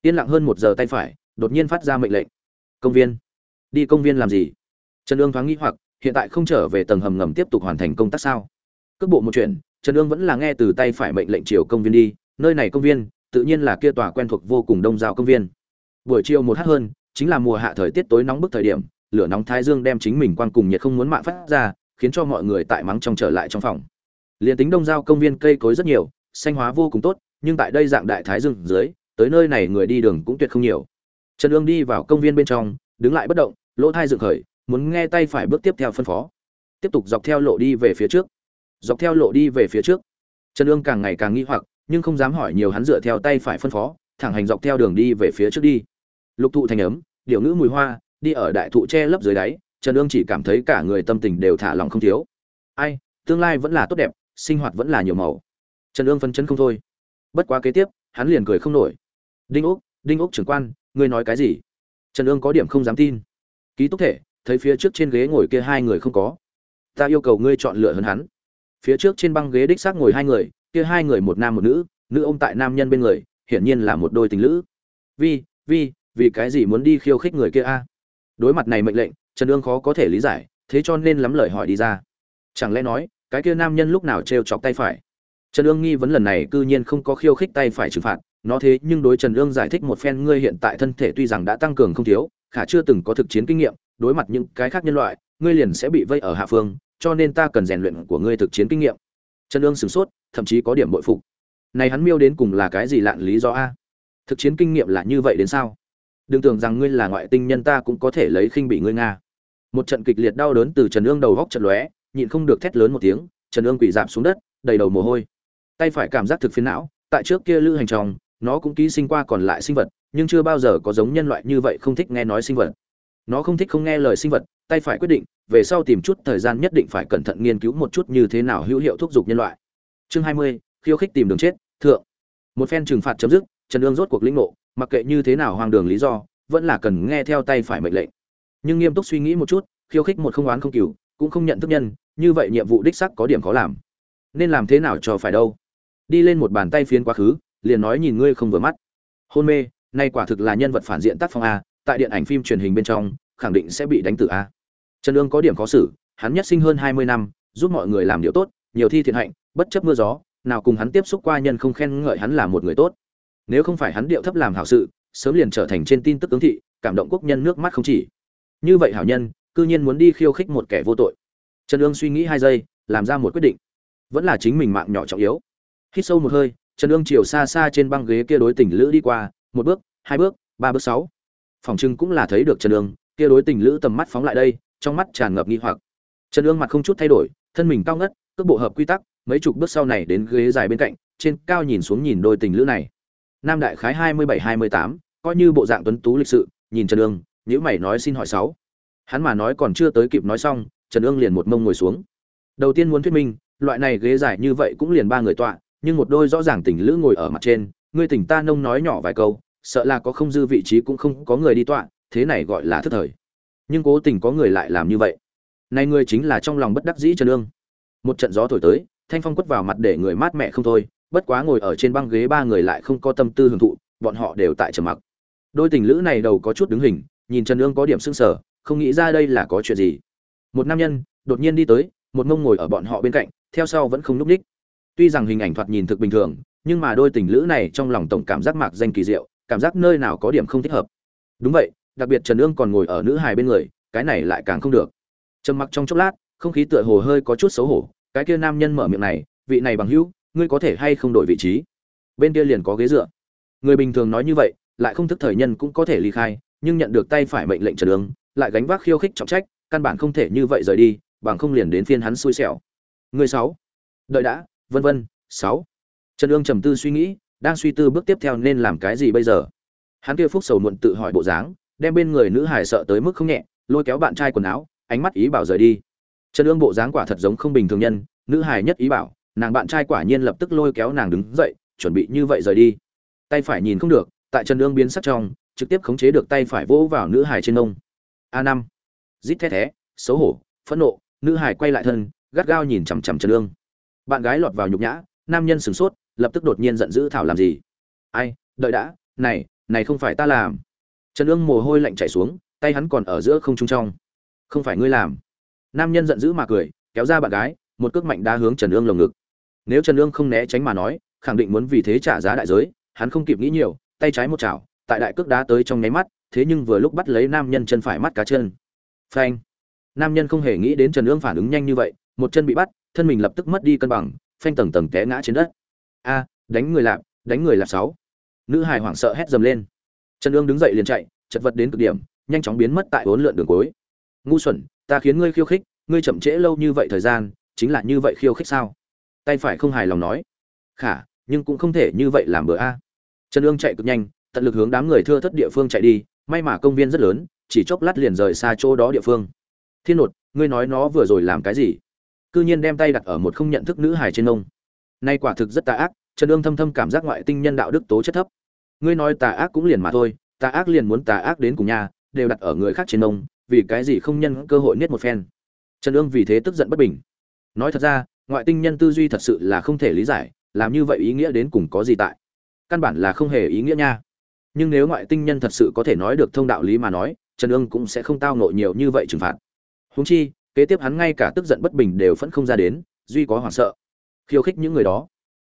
Yên lặng hơn một giờ tay phải, đột nhiên phát ra mệnh lệnh. Công viên. Đi công viên làm gì? Trần Dương thoáng nghĩ hoặc, hiện tại không trở về tầng hầm ngầm tiếp tục hoàn thành công tác sao? Cước bộ một chuyện trần ương vẫn là nghe từ tay phải mệnh lệnh chiều công viên đi, nơi này công viên, tự nhiên là kia tòa quen thuộc vô cùng đông giao công viên. Buổi chiều một h hơn, chính là mùa hạ thời tiết tối nóng bức thời điểm, lửa nóng thái dương đem chính mình quang cùng nhiệt không muốn mạ phát ra, khiến cho mọi người tại mắng trong trở lại trong phòng. Liên tính đông giao công viên cây cối rất nhiều, xanh hóa vô cùng tốt, nhưng tại đây dạng đại thái dương dưới, tới nơi này người đi đường cũng tuyệt không nhiều. Trần Dương đi vào công viên bên trong, đứng lại bất động, lỗ thai dựng khởi, muốn nghe tay phải bước tiếp theo phân phó. Tiếp tục dọc theo lộ đi về phía trước dọc theo lộ đi về phía trước. Trần ương càng ngày càng nghi hoặc, nhưng không dám hỏi nhiều hắn dựa theo tay phải phân phó, thẳng hành dọc theo đường đi về phía trước đi. Lục thụ thành ấm điệu ngữ mùi hoa, đi ở đại thụ che lấp dưới đáy, trần ương chỉ cảm thấy cả người tâm tình đều thả lòng không thiếu. Ai, tương lai vẫn là tốt đẹp, sinh hoạt vẫn là nhiều màu. Trần ương phấn chấn không thôi. Bất quá kế tiếp, hắn liền cười không nổi. Đinh úc đinh úc trưởng quan, ngươi nói cái gì? Trần ương có điểm không dám tin. Ký túc thể, thấy phía trước trên ghế ngồi kia hai người không có. Ta yêu cầu ngươi chọn lựa hơn hắn phía trước trên băng ghế đích xác ngồi hai người, kia hai người một nam một nữ nữ ông tại nam nhân bên người, hiển nhiên là một đôi tình lữ. Vi vi, vì cái gì muốn đi khiêu khích người kia a? Đối mặt này mệnh lệnh, trần ương khó có thể lý giải, thế cho nên lắm lời hỏi đi ra. Chẳng lẽ nói, cái kia nam nhân lúc nào trêu chọc tay phải? Trần ương nghi vấn lần này cư nhiên không có khiêu khích tay phải trừng phạt, nó thế nhưng đối trần ương giải thích một phen, ngươi hiện tại thân thể tuy rằng đã tăng cường không thiếu, khả chưa từng có thực chiến kinh nghiệm, đối mặt những cái khác nhân loại, ngươi liền sẽ bị vây ở hạ phương cho nên ta cần rèn luyện của ngươi thực chiến kinh nghiệm. Trần ương sửng sốt, thậm chí có điểm bội phục. Này hắn miêu đến cùng là cái gì lạn lý do a? Thực chiến kinh nghiệm là như vậy đến sao? Đừng tưởng rằng ngươi là ngoại tinh nhân ta cũng có thể lấy khinh bị ngươi nga. Một trận kịch liệt đau đớn từ trần ương đầu góc trận lóe, nhịn không được thét lớn một tiếng, trần ương quỳ dạp xuống đất, đầy đầu mồ hôi. Tay phải cảm giác thực phiến não, tại trước kia lữ hành tròng nó cũng ký sinh qua còn lại sinh vật, nhưng chưa bao giờ có giống nhân loại như vậy không thích nghe nói sinh vật. Nó không thích không nghe lời sinh vật, tay phải quyết định về sau tìm chút thời gian nhất định phải cẩn thận nghiên cứu một chút như thế nào hữu hiệu thúc giục nhân loại. Chương hai mươi, khiêu khích tìm đường chết, thượng. Một phen trừng phạt chấm dứt, trần ương rốt cuộc lĩnh ngộ, mặc kệ như thế nào hoang đường lý do, vẫn là cần nghe theo tay phải mệnh lệnh. Nhưng nghiêm túc suy nghĩ một chút, khiêu khích một không oán không cừu, cũng không nhận thức nhân, như vậy nhiệm vụ đích sắc có điểm khó làm. Nên làm thế nào cho phải đâu? Đi lên một bàn tay phiến quá khứ, liền nói nhìn ngươi không vừa mắt. Hôn mê, nay quả thực là nhân vật phản diện tác phong a, tại điện ảnh phim truyền hình bên trong, khẳng định sẽ bị đánh tử a trần ương có điểm khó xử, hắn nhất sinh hơn hai mươi năm, giúp mọi người làm điều tốt, nhiều thi thiện hạnh, bất chấp mưa gió, nào cùng hắn tiếp xúc qua nhân không khen ngợi hắn là một người tốt. Nếu không phải hắn điệu thấp làm hảo sự, sớm liền trở thành trên tin tức ứng thị, cảm động quốc nhân nước mắt không chỉ. Như vậy hảo nhân, cư nhiên muốn đi khiêu khích một kẻ vô tội. Trần ương suy nghĩ hai giây, làm ra một quyết định. Vẫn là chính mình mạng nhỏ trọng yếu. Hít sâu một hơi, trần ương chiều xa xa trên băng ghế kia đối tình lữ đi qua, một bước, hai bước, ba bước, sáu. Phòng trưng cũng là thấy được trần ương, kia đối tình lữ tầm mắt phóng lại đây trong mắt tràn ngập nghi hoặc. Trần ương mặt không chút thay đổi, thân mình cao ngất, cước bộ hợp quy tắc, mấy chục bước sau này đến ghế dài bên cạnh, trên cao nhìn xuống nhìn đôi tình lữ này. Nam đại khái hai mươi bảy, hai mươi tám, coi như bộ dạng tuấn tú lịch sự, nhìn trần ương nhữ mày nói xin hỏi sáu. Hắn mà nói còn chưa tới kịp nói xong, trần ương liền một mông ngồi xuống. Đầu tiên muốn thuyết minh, loại này ghế dài như vậy cũng liền ba người tọa, nhưng một đôi rõ ràng tình lữ ngồi ở mặt trên, ngươi tỉnh ta nông nói nhỏ vài câu, sợ là có không dư vị trí cũng không có người đi tọa, thế này gọi là thất thời nhưng cố tình có người lại làm như vậy. Này ngươi chính là trong lòng bất đắc dĩ trần ương. Một trận gió thổi tới, thanh phong quất vào mặt để người mát mẹ không thôi, bất quá ngồi ở trên băng ghế ba người lại không có tâm tư hưởng thụ, bọn họ đều tại trầm mặc. Đôi tình lữ này đầu có chút đứng hình, nhìn trần ương có điểm sưng sở không nghĩ ra đây là có chuyện gì. Một nam nhân đột nhiên đi tới, một mông ngồi ở bọn họ bên cạnh, theo sau vẫn không núp ních. Tuy rằng hình ảnh thoạt nhìn thực bình thường, nhưng mà đôi tình lữ này trong lòng tổng cảm giác mạc danh kỳ diệu, cảm giác nơi nào có điểm không thích hợp. Đúng vậy đặc biệt trần ương còn ngồi ở nữ hài bên người, cái này lại càng không được. Trầm mặc trong chốc lát, không khí tựa hồ hơi có chút xấu hổ, cái kia nam nhân mở miệng này, vị này bằng hữu, ngươi có thể hay không đổi vị trí? Bên kia liền có ghế dựa. Người bình thường nói như vậy, lại không thức thời nhân cũng có thể ly khai, nhưng nhận được tay phải mệnh lệnh trần ương, lại gánh vác khiêu khích trọng trách, căn bản không thể như vậy rời đi, bằng không liền đến phiên hắn xui xẻo. Người sáu. Đợi đã, vân vân, sáu. Trần ương trầm tư suy nghĩ, đang suy tư bước tiếp theo nên làm cái gì bây giờ? Hắn kia phúc sầu muộn tự hỏi bộ dáng đem bên người nữ hải sợ tới mức không nhẹ, lôi kéo bạn trai quần áo, ánh mắt ý bảo rời đi. Trần ương bộ dáng quả thật giống không bình thường nhân, nữ hải nhất ý bảo, nàng bạn trai quả nhiên lập tức lôi kéo nàng đứng dậy, chuẩn bị như vậy rời đi. Tay phải nhìn không được, tại trần ương biến sắc trong, trực tiếp khống chế được tay phải vỗ vào nữ hải trên ông. a năm. Rít thét thé, xấu hổ, phẫn nộ, nữ hải quay lại thân, gắt gao nhìn chằm chằm trần ương. Bạn gái lọt vào nhục nhã, nam nhân sửng sốt, lập tức đột nhiên giận dữ thảo làm gì? Ai, đợi đã, này này không phải ta làm trần ương mồ hôi lạnh chảy xuống, tay hắn còn ở giữa không trung trong. Không phải ngươi làm. Nam nhân giận dữ mà cười, kéo ra bạn gái, một cước mạnh đá hướng trần ương lồng ngực. Nếu trần ương không né tránh mà nói, khẳng định muốn vì thế trả giá đại giới, hắn không kịp nghĩ nhiều, tay trái một chảo, tại đại cước đá tới trong nháy mắt, thế nhưng vừa lúc bắt lấy nam nhân chân phải mắt cá chân. Phanh. Nam nhân không hề nghĩ đến trần ương phản ứng nhanh như vậy, một chân bị bắt, thân mình lập tức mất đi cân bằng, phanh tầng tầng té ngã trên đất. A, đánh người lạp, đánh người lạp sáu. Nữ hài hoảng sợ hét dầm lên trần ương đứng dậy liền chạy, chật vật đến cực điểm, nhanh chóng biến mất tại bốn lượn đường cuối. Ngu xuẩn, ta khiến ngươi khiêu khích, ngươi chậm trễ lâu như vậy thời gian, chính là như vậy khiêu khích sao? Tay phải không hài lòng nói. Khả, nhưng cũng không thể như vậy làm bữa a. Trần ương chạy cực nhanh, tận lực hướng đám người thưa thất địa phương chạy đi, may mà công viên rất lớn, chỉ chốc lát liền rời xa chỗ đó địa phương. Thiên nột, ngươi nói nó vừa rồi làm cái gì? Cư nhiên đem tay đặt ở một không nhận thức nữ hài trên ông. nay quả thực rất tà ác, trần ương thâm thâm cảm giác ngoại tinh nhân đạo đức tố chất thấp ngươi nói tà ác cũng liền mà thôi, tà ác liền muốn tà ác đến cùng nhà, đều đặt ở người khác trên nông vì cái gì không nhân cơ hội niết một phen. Trần ương vì thế tức giận bất bình. Nói thật ra, ngoại tinh nhân tư duy thật sự là không thể lý giải, làm như vậy ý nghĩa đến cùng có gì tại? Căn bản là không hề ý nghĩa nha. Nhưng nếu ngoại tinh nhân thật sự có thể nói được thông đạo lý mà nói, trần ương cũng sẽ không tao nộ nhiều như vậy trừng phạt. Húng chi, kế tiếp hắn ngay cả tức giận bất bình đều vẫn không ra đến, duy có hoảng sợ. Khiêu khích những người đó.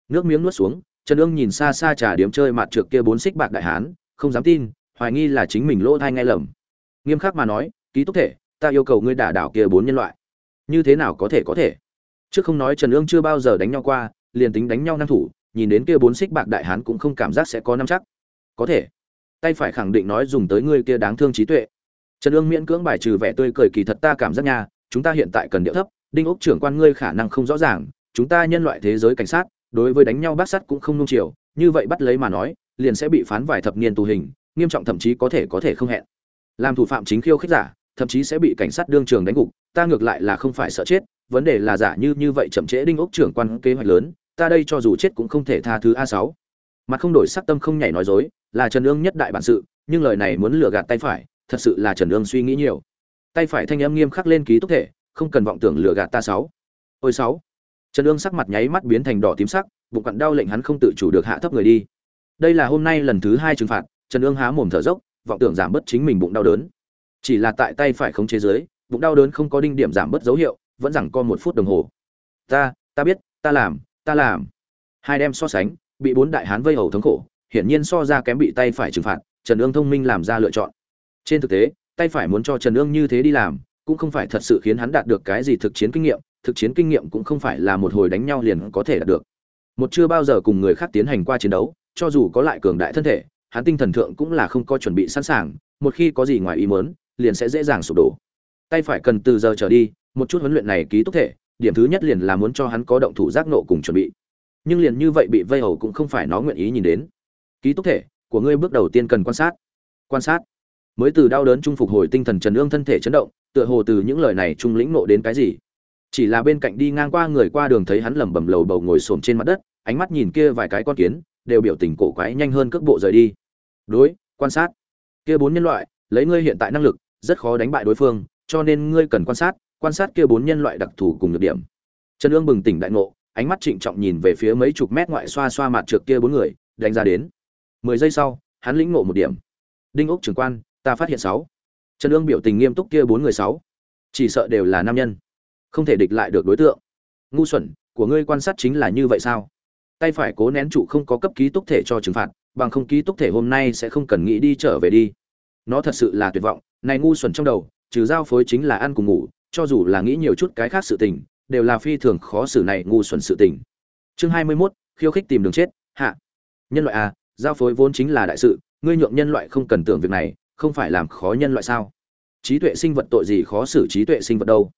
Nước miếng nuốt xuống trần ương nhìn xa xa trà điếm chơi mặt trượt kia bốn xích bạc đại hán, không dám tin, hoài nghi là chính mình lỗ thai ngay lầm. Nghiêm khắc mà nói, ký túc thể, ta yêu cầu ngươi đả đảo kia bốn nhân loại. Như thế nào có thể có thể? Trước không nói trần ương chưa bao giờ đánh nhau qua, liền tính đánh nhau năng thủ, nhìn đến kia bốn xích bạc đại hán cũng không cảm giác sẽ có năm chắc. Có thể. Tay phải khẳng định nói dùng tới ngươi kia đáng thương trí tuệ. Trần ương miễn cưỡng bài trừ vẻ tươi cười kỳ thật ta cảm giác nha, chúng ta hiện tại cần điệu thấp, đinh ốc trưởng quan ngươi khả năng không rõ ràng, chúng ta nhân loại thế giới cảnh sát đối với đánh nhau bát sắt cũng không nung chiều, như vậy bắt lấy mà nói, liền sẽ bị phán vài thập niên tù hình, nghiêm trọng thậm chí có thể có thể không hẹn. Làm thủ phạm chính khiêu khích giả, thậm chí sẽ bị cảnh sát đương trường đánh gục, ta ngược lại là không phải sợ chết, vấn đề là giả như như vậy chậm trễ đinh ốc trưởng quan kế hoạch lớn, ta đây cho dù chết cũng không thể tha thứ a sáu. Mặt không đổi sắc tâm không nhảy nói dối, là trần ương nhất đại bản sự, nhưng lời này muốn lừa gạt tay phải, thật sự là trần ương suy nghĩ nhiều. Tay phải thanh âm nghiêm khắc lên ký túc thể, không cần vọng tưởng lừa gạt ta sáu. Ôi sáu trần ương sắc mặt nháy mắt biến thành đỏ tím sắc, bụng cặn đau lệnh hắn không tự chủ được hạ thấp người đi. Đây là hôm nay lần thứ hai trừng phạt, trần ương há mồm thở dốc, vọng tưởng giảm bớt chính mình bụng đau đớn. Chỉ là tại tay phải không chế giới bụng đau đớn không có đinh điểm giảm bớt dấu hiệu, vẫn rằng co một phút đồng hồ. Ta ta biết, ta làm ta làm. Hai đem so sánh, bị bốn đại hán vây hầu thống khổ, hiển nhiên so ra kém bị tay phải trừng phạt, trần ương thông minh làm ra lựa chọn. Trên thực tế, tay phải muốn cho trần ương như thế đi làm, cũng không phải thật sự khiến hắn đạt được cái gì thực chiến kinh nghiệm thực chiến kinh nghiệm cũng không phải là một hồi đánh nhau liền có thể đạt được. Một chưa bao giờ cùng người khác tiến hành qua chiến đấu, cho dù có lại cường đại thân thể, hắn tinh thần thượng cũng là không có chuẩn bị sẵn sàng, một khi có gì ngoài ý muốn, liền sẽ dễ dàng sụp đổ. Tay phải cần từ giờ trở đi, một chút huấn luyện này ký túc thể, điểm thứ nhất liền là muốn cho hắn có động thủ giác nộ cùng chuẩn bị. Nhưng liền như vậy bị vây hầu cũng không phải nó nguyện ý nhìn đến. Ký túc thể của ngươi bước đầu tiên cần quan sát. Quan sát. Mới từ đau đớn trung phục hồi tinh thần trần ương thân thể chấn động, tựa hồ từ những lời này trung lĩnh nộ đến cái gì chỉ là bên cạnh đi ngang qua người qua đường thấy hắn lẩm bẩm lầu bầu ngồi xổm trên mặt đất, ánh mắt nhìn kia vài cái con kiến, đều biểu tình cổ quái nhanh hơn cước bộ rời đi. Đối, quan sát. Kia bốn nhân loại, lấy ngươi hiện tại năng lực, rất khó đánh bại đối phương, cho nên ngươi cần quan sát quan sát kia bốn nhân loại đặc thù cùng nhược điểm. Trần ương bừng tỉnh đại ngộ, ánh mắt trịnh trọng nhìn về phía mấy chục mét ngoại xoa xoa mặt trượt kia bốn người, đánh ra đến. Mười giây sau, hắn lĩnh ngộ một điểm. Đinh ốc trưởng quan, ta phát hiện sáu. Trần ương biểu tình nghiêm túc kia bốn người sáu. Chỉ sợ đều là nam nhân không thể địch lại được đối tượng. Ngu xuẩn của ngươi quan sát chính là như vậy sao? Tay phải cố nén trụ không có cấp ký túc thể cho trừng phạt bằng không ký túc thể hôm nay sẽ không cần nghĩ đi trở về đi. Nó thật sự là tuyệt vọng này ngu xuẩn trong đầu trừ giao phối chính là ăn cùng ngủ cho dù là nghĩ nhiều chút cái khác sự tình đều là phi thường khó xử này ngu xuẩn sự tình. Chương hai mươi 21, khiêu khích tìm đường chết hạ. Nhân loại à giao phối vốn chính là đại sự ngươi nhượng nhân loại không cần tưởng việc này không phải làm khó nhân loại sao? Trí tuệ sinh vật tội gì khó xử trí tuệ sinh vật đâu?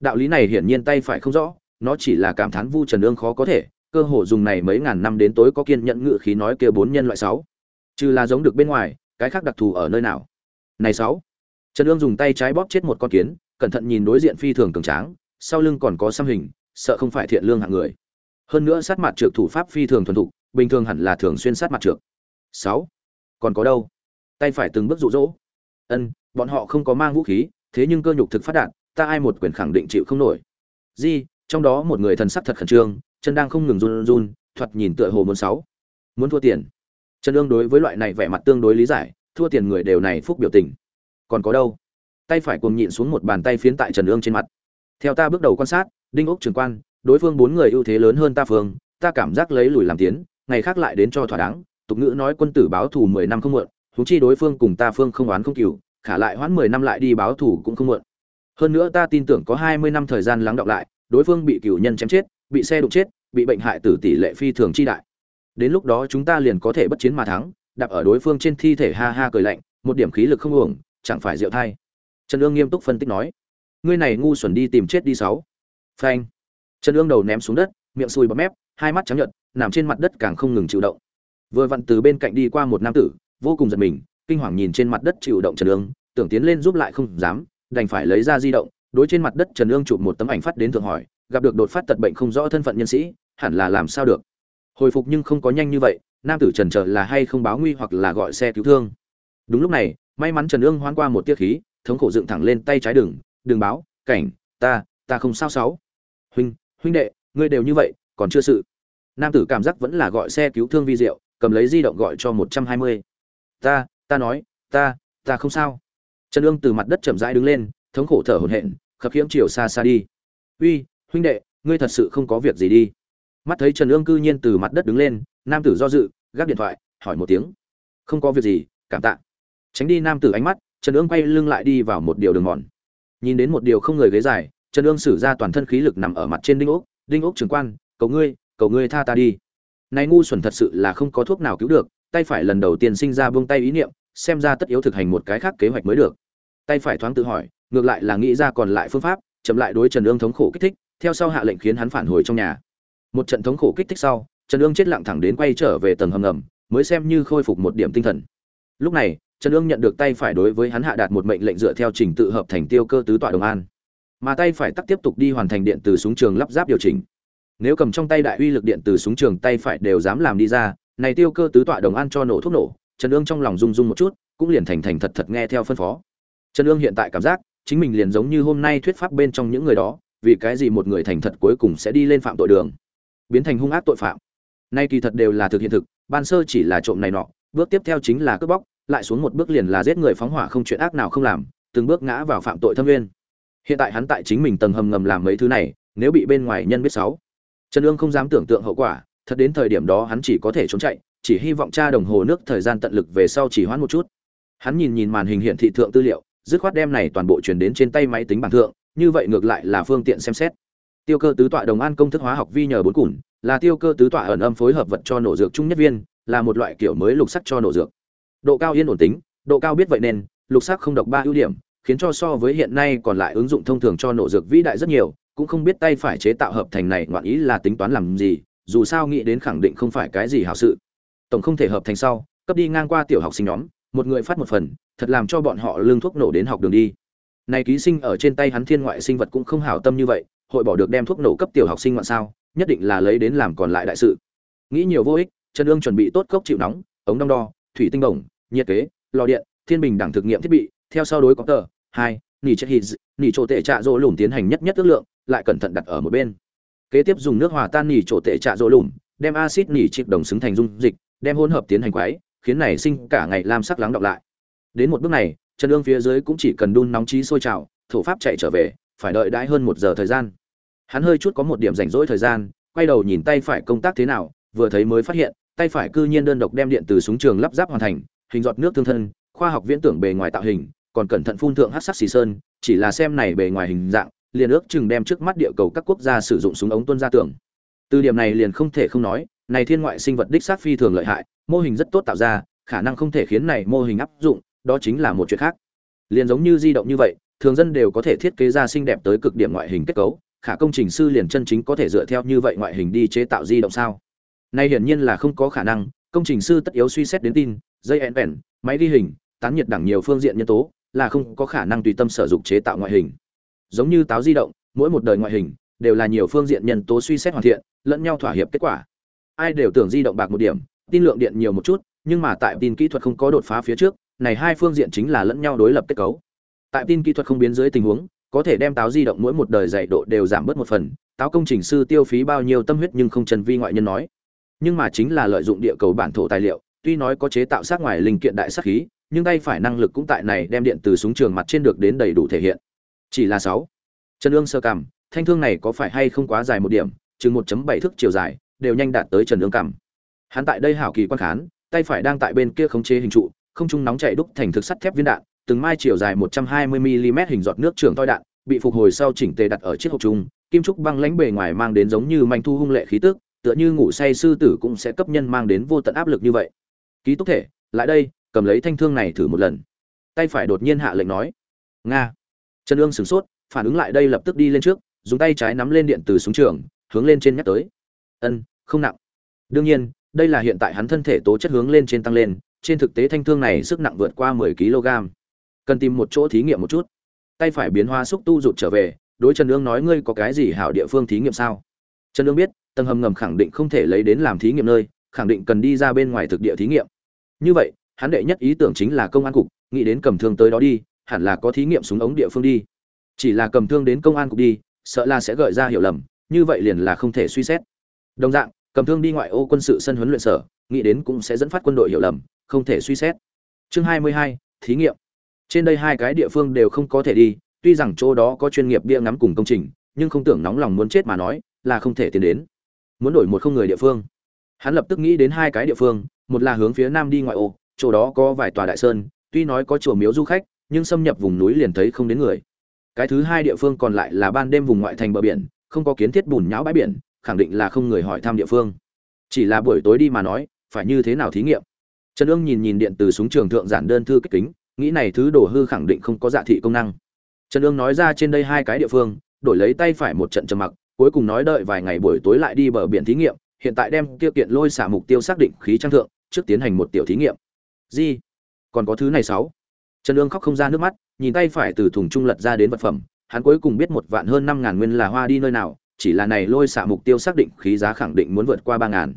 Đạo lý này hiển nhiên tay phải không rõ, nó chỉ là cảm thán vu trần ương khó có thể, cơ hồ dùng này mấy ngàn năm đến tối có kiên nhẫn ngự khí nói kia bốn nhân loại sáu. Trừ là giống được bên ngoài, cái khác đặc thù ở nơi nào? Này sáu. Trần ương dùng tay trái bóp chết một con kiến, cẩn thận nhìn đối diện phi thường cường tráng, sau lưng còn có xăm hình, sợ không phải thiện lương hạng người. Hơn nữa sát mặt trượt thủ pháp phi thường thuần thục, bình thường hẳn là thường xuyên sát mặt trượt sáu. Còn có đâu? Tay phải từng bước rụ rỗ. Ân, bọn họ không có mang vũ khí, thế nhưng cơ nhục thực phát đạt ta ai một quyền khẳng định chịu không nổi. Di, trong đó một người thần sắc thật khẩn trương, chân đang không ngừng run run thoạt nhìn tựa hồ muốn sáu. Muốn thua tiền. Trần ương đối với loại này vẻ mặt tương đối lý giải, thua tiền người đều này phúc biểu tình. Còn có đâu? Tay phải cùng nhịn xuống một bàn tay phiến tại trần ương trên mặt. Theo ta bước đầu quan sát, đinh ốc trường quan, đối phương bốn người ưu thế lớn hơn ta phương ta cảm giác lấy lùi làm tiến, ngày khác lại đến cho thỏa đáng, tục ngữ nói quân tử báo thù mười năm không muộn, huống chi đối phương cùng ta phương không oán không cừu, khả lại hoãn mười năm lại đi báo thù cũng không muộn hơn nữa ta tin tưởng có hai mươi năm thời gian lắng đọng lại, đối phương bị cửu nhân chém chết, bị xe đụng chết, bị bệnh hại tử tỷ lệ phi thường chi đại. Đến lúc đó chúng ta liền có thể bất chiến mà thắng, đạp ở đối phương trên thi thể ha ha cười lạnh, một điểm khí lực không uổng, chẳng phải diệu thay trần ương nghiêm túc phân tích nói, ngươi này ngu xuẩn đi tìm chết đi sáu. Phanh. Trần ương đầu ném xuống đất, miệng sùi bọt mép, hai mắt trắng nhợt, nằm trên mặt đất càng không ngừng chịu động. Vừa vặn từ bên cạnh đi qua một nam tử, vô cùng giật mình, kinh hoàng nhìn trên mặt đất chịu động trần ương, tưởng tiến lên giúp lại không dám đành phải lấy ra di động, đối trên mặt đất trần ương chụp một tấm ảnh phát đến thượng hỏi, gặp được đột phát tật bệnh không rõ thân phận nhân sĩ, hẳn là làm sao được? Hồi phục nhưng không có nhanh như vậy, nam tử trần trở là hay không báo nguy hoặc là gọi xe cứu thương? Đúng lúc này, may mắn trần ương hoán qua một tiết khí, thống khổ dựng thẳng lên tay trái đường đường báo, cảnh, ta ta không sao sáu. Huynh huynh đệ, ngươi đều như vậy, còn chưa sự. Nam tử cảm giác vẫn là gọi xe cứu thương vi diệu, cầm lấy di động gọi cho một trăm hai mươi. Ta ta nói, ta ta không sao trần ương từ mặt đất chậm rãi đứng lên, thống khổ thở hổn hển, khập khiễng chiều xa xa đi. Uy, huynh đệ, ngươi thật sự không có việc gì đi. Mắt thấy trần ương cư nhiên từ mặt đất đứng lên, nam tử do dự, gác điện thoại, hỏi một tiếng. Không có việc gì, cảm tạ. Tránh đi nam tử ánh mắt, trần ương quay lưng lại đi vào một điều đường mòn. Nhìn đến một điều không người ghế dài, trần ương sử ra toàn thân khí lực nằm ở mặt trên đinh ốc đinh ốc trường quan, cầu ngươi cầu ngươi tha ta đi. Này ngu xuẩn thật sự là không có thuốc nào cứu được, tay phải lần đầu tiên sinh ra buông tay ý niệm xem ra tất yếu thực hành một cái khác kế hoạch mới được. Tay phải thoáng tự hỏi, ngược lại là nghĩ ra còn lại phương pháp, chậm lại đối trần ương thống khổ kích thích, theo sau hạ lệnh khiến hắn phản hồi trong nhà. Một trận thống khổ kích thích sau, trần ương chết lặng thẳng đến quay trở về tầng hầm ngầm, mới xem như khôi phục một điểm tinh thần. Lúc này, trần ương nhận được tay phải đối với hắn hạ đạt một mệnh lệnh dựa theo trình tự hợp thành tiêu cơ tứ tọa đồng an. Mà tay phải tắt tiếp tục đi hoàn thành điện từ súng trường lắp ráp điều chỉnh. Nếu cầm trong tay đại uy lực điện từ súng trường, tay phải đều dám làm đi ra, này tiêu cơ tứ tọa đồng an cho nổ thuốc nổ trần ương trong lòng rung rung một chút, cũng liền thành thành thật thật nghe theo phân phó. Trần ương hiện tại cảm giác, chính mình liền giống như hôm nay thuyết pháp bên trong những người đó, vì cái gì một người thành thật cuối cùng sẽ đi lên phạm tội đường. Biến thành hung ác tội phạm. Nay kỳ thật đều là thực hiện thực, ban sơ chỉ là trộm này nọ, bước tiếp theo chính là cướp bóc, lại xuống một bước liền là giết người phóng hỏa không chuyện ác nào không làm, từng bước ngã vào phạm tội thâm nguyên. Hiện tại hắn tại chính mình tầng hầm ngầm làm mấy thứ này, nếu bị bên ngoài nhân biết sáu. Trần ương không dám tưởng tượng hậu quả, thật đến thời điểm đó hắn chỉ có thể trốn chạy chỉ hy vọng cha đồng hồ nước thời gian tận lực về sau chỉ hoãn một chút. Hắn nhìn nhìn màn hình hiển thị thượng tư liệu, dứt khoát đem này toàn bộ chuyển đến trên tay máy tính bảng thượng, như vậy ngược lại là phương tiện xem xét. Tiêu cơ tứ tọa đồng an công thức hóa học vi nhờ bốn cùn là tiêu cơ tứ tọa ẩn âm phối hợp vật cho nổ dược trung nhất viên, là một loại kiểu mới lục sắc cho nổ dược. Độ cao yên ổn tính, độ cao biết vậy nên, lục sắc không độc ba ưu điểm, khiến cho so với hiện nay còn lại ứng dụng thông thường cho nổ dược vĩ đại rất nhiều, cũng không biết tay phải chế tạo hợp thành này ngoạn ý là tính toán làm gì, dù sao nghĩ đến khẳng định không phải cái gì hảo sự tổng không thể hợp thành sau, cấp đi ngang qua tiểu học sinh nhóm, một người phát một phần, thật làm cho bọn họ lương thuốc nổ đến học đường đi. Này ký sinh ở trên tay hắn thiên ngoại sinh vật cũng không hảo tâm như vậy, hội bỏ được đem thuốc nổ cấp tiểu học sinh ngoạn sao, nhất định là lấy đến làm còn lại đại sự. Nghĩ nhiều vô ích, trần ương chuẩn bị tốt cốc chịu nóng, ống đong đo, thủy tinh bổng, nhiệt kế, lò điện, thiên bình đẳng thực nghiệm thiết bị, theo sau đối có tờ, hai, nỉ chất hít, nỉ chỗ tệ trạ rỗ lùm tiến hành nhất nhất ước lượng, lại cẩn thận đặt ở một bên. Kế tiếp dùng nước hòa tan nỉ chỗ tệ trạ rỗ lùm, đem axit nỉ chịp đồng xứng thành dung dịch đem hỗn hợp tiến hành quái, khiến này sinh cả ngày lam sắc lắng đọng lại. Đến một bước này, chân ương phía dưới cũng chỉ cần đun nóng trí sôi trào, thổ pháp chạy trở về, phải đợi đãi hơn một giờ thời gian. Hắn hơi chút có một điểm rảnh rỗi thời gian, quay đầu nhìn tay phải công tác thế nào, vừa thấy mới phát hiện, tay phải cư nhiên đơn độc đem điện từ súng trường lắp ráp hoàn thành, hình giọt nước thương thân, khoa học viễn tưởng bề ngoài tạo hình, còn cẩn thận phun thượng hát sắc xì sơn, chỉ là xem này bề ngoài hình dạng, liền ước chừng đem trước mắt địa cầu các quốc gia sử dụng súng ống tuân ra tưởng từ điểm này liền không thể không nói này thiên ngoại sinh vật đích xác phi thường lợi hại, mô hình rất tốt tạo ra, khả năng không thể khiến này mô hình áp dụng, đó chính là một chuyện khác. Liền giống như di động như vậy, thường dân đều có thể thiết kế ra xinh đẹp tới cực điểm ngoại hình kết cấu, khả công trình sư liền chân chính có thể dựa theo như vậy ngoại hình đi chế tạo di động sao? Nay hiển nhiên là không có khả năng, công trình sư tất yếu suy xét đến tin, dây ẹn vẹn máy ghi hình, tán nhiệt đẳng nhiều phương diện nhân tố, là không có khả năng tùy tâm sở dụng chế tạo ngoại hình. Giống như táo di động, mỗi một đời ngoại hình, đều là nhiều phương diện nhân tố suy xét hoàn thiện, lẫn nhau thỏa hiệp kết quả ai đều tưởng di động bạc một điểm, tin lượng điện nhiều một chút, nhưng mà tại tin kỹ thuật không có đột phá phía trước, này hai phương diện chính là lẫn nhau đối lập kết cấu. Tại tin kỹ thuật không biến dưới tình huống, có thể đem táo di động mỗi một đời dạy độ đều giảm bớt một phần, táo công trình sư tiêu phí bao nhiêu tâm huyết nhưng không trần vi ngoại nhân nói. Nhưng mà chính là lợi dụng địa cầu bản thổ tài liệu, tuy nói có chế tạo sát ngoài linh kiện đại sát khí, nhưng tay phải năng lực cũng tại này đem điện từ súng trường mặt trên được đến đầy đủ thể hiện. Chỉ là sáu. Trần ương sơ cảm thanh thương này có phải hay không quá dài một điểm, chừng 1.7 thước chiều dài đều nhanh đạt tới trần ương cảm. Hắn tại đây hảo kỳ quan khán, tay phải đang tại bên kia khống chế hình trụ, không trung nóng chảy đúc thành thực sắt thép viên đạn, từng mai chiều dài 120 mm hình giọt nước trường toi đạn, bị phục hồi sau chỉnh tề đặt ở chiếc hộp trung kim trúc băng lãnh bề ngoài mang đến giống như manh thu hung lệ khí tức, tựa như ngủ say sư tử cũng sẽ cấp nhân mang đến vô tận áp lực như vậy. Ký túc thể, lại đây, cầm lấy thanh thương này thử một lần. Tay phải đột nhiên hạ lệnh nói, nga. Trần ương sửng sốt, phản ứng lại đây lập tức đi lên trước, dùng tay trái nắm lên điện từ súng trường, hướng lên trên nhắc tới ân, không nặng. Đương nhiên, đây là hiện tại hắn thân thể tố chất hướng lên trên tăng lên, trên thực tế thanh thương này sức nặng vượt qua 10 kg cần tìm một chỗ thí nghiệm một chút. Tay phải biến hóa xúc tu rụt trở về, đối trần ương nói ngươi có cái gì hảo địa phương thí nghiệm sao? Trần ương biết, tầng hầm ngầm khẳng định không thể lấy đến làm thí nghiệm nơi, khẳng định cần đi ra bên ngoài thực địa thí nghiệm. Như vậy, hắn đệ nhất ý tưởng chính là công an cục, nghĩ đến cầm thương tới đó đi, hẳn là có thí nghiệm súng ống địa phương đi. Chỉ là cầm thương đến công an cục đi, sợ là sẽ gợi ra hiểu lầm, như vậy liền là không thể suy xét đồng dạng cầm thương đi ngoại ô quân sự sân huấn luyện sở nghĩ đến cũng sẽ dẫn phát quân đội hiểu lầm không thể suy xét. Chương 22, thí nghiệm. Trên đây hai cái địa phương đều không có thể đi tuy rằng chỗ đó có chuyên nghiệp bia ngắm cùng công trình nhưng không tưởng nóng lòng muốn chết mà nói là không thể tiến đến. Muốn đổi một không người địa phương. Hắn lập tức nghĩ đến hai cái địa phương một là hướng phía nam đi ngoại ô chỗ đó có vài tòa đại sơn tuy nói có chùa miếu du khách nhưng xâm nhập vùng núi liền thấy không đến người. Cái thứ hai địa phương còn lại là ban đêm vùng ngoại thành bờ biển không có kiến thiết bùn nhão bãi biển khẳng định là không người hỏi thăm địa phương. Chỉ là buổi tối đi mà nói, phải như thế nào thí nghiệm? Trần ương nhìn nhìn điện từ súng trường thượng giản đơn thư kích kính, nghĩ này thứ đồ hư khẳng định không có dạ thị công năng. Trần ương nói ra trên đây hai cái địa phương, đổi lấy tay phải một trận trầm mặc, cuối cùng nói đợi vài ngày buổi tối lại đi bờ biển thí nghiệm, hiện tại đem tiêu kiện lôi xả mục tiêu xác định khí trang thượng, trước tiến hành một tiểu thí nghiệm. Gì? Còn có thứ này sáu? Trần ương khóc không ra nước mắt, nhìn tay phải từ thùng trung lật ra đến vật phẩm, hắn cuối cùng biết một vạn hơn năm ngàn nguyên là hoa đi nơi nào chỉ là này lôi xạ mục tiêu xác định khí giá khẳng định muốn vượt qua ba ngàn.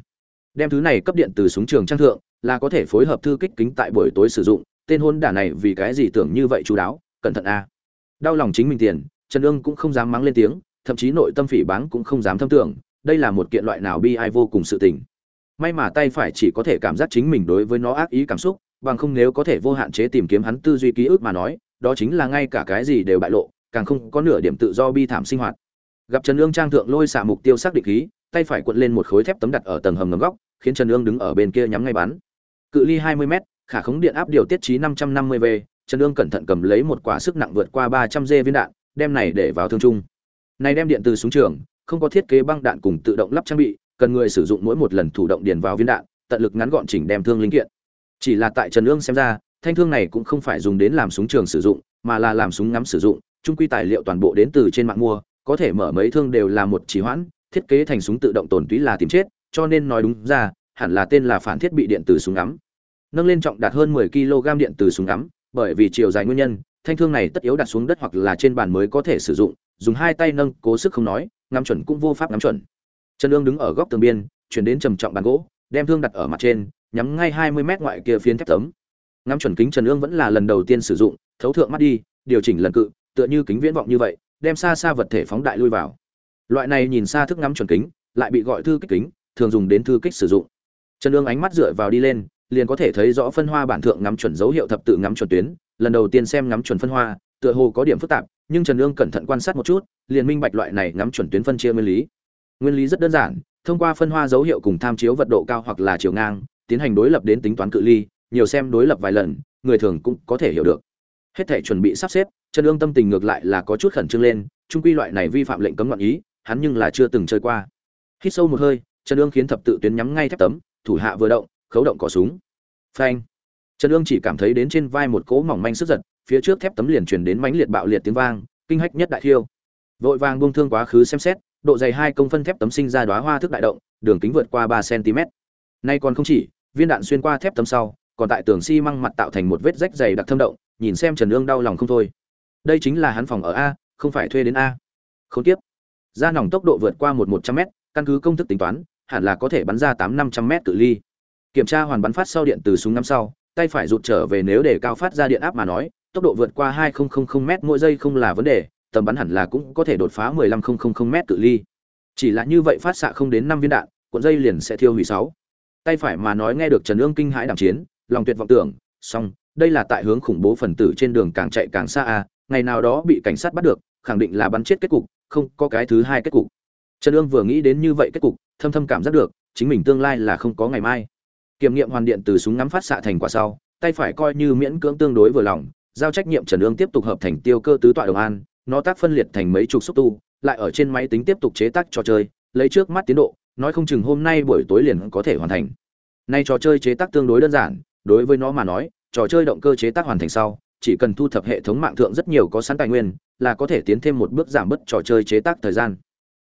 Đem thứ này cấp điện từ súng trường trang thượng, là có thể phối hợp thư kích kính tại buổi tối sử dụng, tên hôn đả này vì cái gì tưởng như vậy chú đáo, cẩn thận a. Đau lòng chính mình tiền, trần ương cũng không dám mắng lên tiếng, thậm chí nội tâm phỉ báng cũng không dám thâm tưởng, đây là một kiện loại nào bi ai vô cùng sự tình. May mà tay phải chỉ có thể cảm giác chính mình đối với nó ác ý cảm xúc, bằng không nếu có thể vô hạn chế tìm kiếm hắn tư duy ký ức mà nói, đó chính là ngay cả cái gì đều bại lộ, càng không có nửa điểm tự do bi thảm sinh hoạt gặp trần ương trang thượng lôi xả mục tiêu xác định khí, tay phải cuộn lên một khối thép tấm đặt ở tầng hầm ngầm góc, khiến trần ương đứng ở bên kia nhắm ngay bắn. Cự ly 20 m khả khống điện áp điều tiết trí 550 v, trần ương cẩn thận cầm lấy một quả sức nặng vượt qua 300 g viên đạn, đem này để vào thương trung. Này đem điện từ súng trường, không có thiết kế băng đạn cùng tự động lắp trang bị, cần người sử dụng mỗi một lần thủ động điền vào viên đạn, tận lực ngắn gọn chỉnh đem thương linh kiện. Chỉ là tại trần ương xem ra, thanh thương này cũng không phải dùng đến làm súng trường sử dụng, mà là làm súng ngắm sử dụng, trung quy tài liệu toàn bộ đến từ trên mạng mua có thể mở mấy thương đều là một chỉ hoãn, thiết kế thành súng tự động tồn túy là tìm chết, cho nên nói đúng ra, hẳn là tên là phản thiết bị điện tử súng ngắm. Nâng lên trọng đạt hơn 10 kg điện tử súng ngắm, bởi vì chiều dài nguyên nhân, thanh thương này tất yếu đặt xuống đất hoặc là trên bàn mới có thể sử dụng, dùng hai tay nâng, cố sức không nói, ngắm chuẩn cũng vô pháp ngắm chuẩn. Trần ương đứng ở góc tường biên, chuyển đến trầm trọng bàn gỗ, đem thương đặt ở mặt trên, nhắm ngay 20 mét ngoại kia phiến thép tấm. Ngắm chuẩn kính trần ương vẫn là lần đầu tiên sử dụng, thấu thượng mắt đi, điều chỉnh lần cự, tựa như kính viễn vọng như vậy đem xa xa vật thể phóng đại lui vào. Loại này nhìn xa thức ngắm chuẩn kính, lại bị gọi thư kích kính, thường dùng đến thư kích sử dụng. Trần ương ánh mắt dựa vào đi lên, liền có thể thấy rõ phân hoa bản thượng ngắm chuẩn dấu hiệu thập tự ngắm chuẩn tuyến, lần đầu tiên xem ngắm chuẩn phân hoa, tựa hồ có điểm phức tạp, nhưng trần ương cẩn thận quan sát một chút, liền minh bạch loại này ngắm chuẩn tuyến phân chia nguyên lý. Nguyên lý rất đơn giản, thông qua phân hoa dấu hiệu cùng tham chiếu vật độ cao hoặc là chiều ngang, tiến hành đối lập đến tính toán cự ly, nhiều xem đối lập vài lần, người thường cũng có thể hiểu được. Hết thể chuẩn bị sắp xếp trần Dương tâm tình ngược lại là có chút khẩn trương lên, trung quy loại này vi phạm lệnh cấm loạn ý, hắn nhưng là chưa từng chơi qua. Hít sâu một hơi, trần Dương khiến thập tự tuyến nhắm ngay thép tấm, thủ hạ vừa động, khấu động cò súng. Phanh. Trần Dương chỉ cảm thấy đến trên vai một cỗ mỏng manh sức giật, phía trước thép tấm liền truyền đến mãnh liệt bạo liệt tiếng vang, kinh hách nhất đại thiêu vội vàng buông thương quá khứ xem xét, độ dày hai công phân thép tấm sinh ra đóa hoa thức đại động, đường kính vượt qua ba cm. Nay còn không chỉ, viên đạn xuyên qua thép tấm sau, còn tại tường xi măng mặt tạo thành một vết rách dày đặc thâm động, nhìn xem trần Dương đau lòng không thôi đây chính là hắn phòng ở a, không phải thuê đến a. Không tiếp. Ra nòng tốc độ vượt qua một một trăm m căn cứ công thức tính toán, hẳn là có thể bắn ra tám năm trăm m cự ly. Kiểm tra hoàn bắn phát sau điện từ súng năm sau, tay phải rụt trở về nếu để cao phát ra điện áp mà nói, tốc độ vượt qua hai m mỗi giây không là vấn đề, tầm bắn hẳn là cũng có thể đột phá mười lăm m cự ly. Chỉ là như vậy phát xạ không đến năm viên đạn, cuộn dây liền sẽ thiêu hủy sáu. Tay phải mà nói nghe được trần ương kinh hãi đảm chiến, lòng tuyệt vọng tưởng, xong, đây là tại hướng khủng bố phần tử trên đường càng chạy càng xa a ngày nào đó bị cảnh sát bắt được, khẳng định là bắn chết kết cục, không có cái thứ hai kết cục. Trần ương vừa nghĩ đến như vậy kết cục, thâm thâm cảm giác được, chính mình tương lai là không có ngày mai. Kiểm nghiệm hoàn điện từ súng ngắm phát xạ thành quả sau, tay phải coi như miễn cưỡng tương đối vừa lòng, giao trách nhiệm trần ương tiếp tục hợp thành tiêu cơ tứ tọa đồng an, nó tác phân liệt thành mấy chục xúc tu, lại ở trên máy tính tiếp tục chế tác trò chơi, lấy trước mắt tiến độ, nói không chừng hôm nay buổi tối liền có thể hoàn thành. Nay trò chơi chế tác tương đối đơn giản, đối với nó mà nói, trò chơi động cơ chế tác hoàn thành sau chỉ cần thu thập hệ thống mạng thượng rất nhiều có sẵn tài nguyên, là có thể tiến thêm một bước giảm bớt trò chơi chế tác thời gian.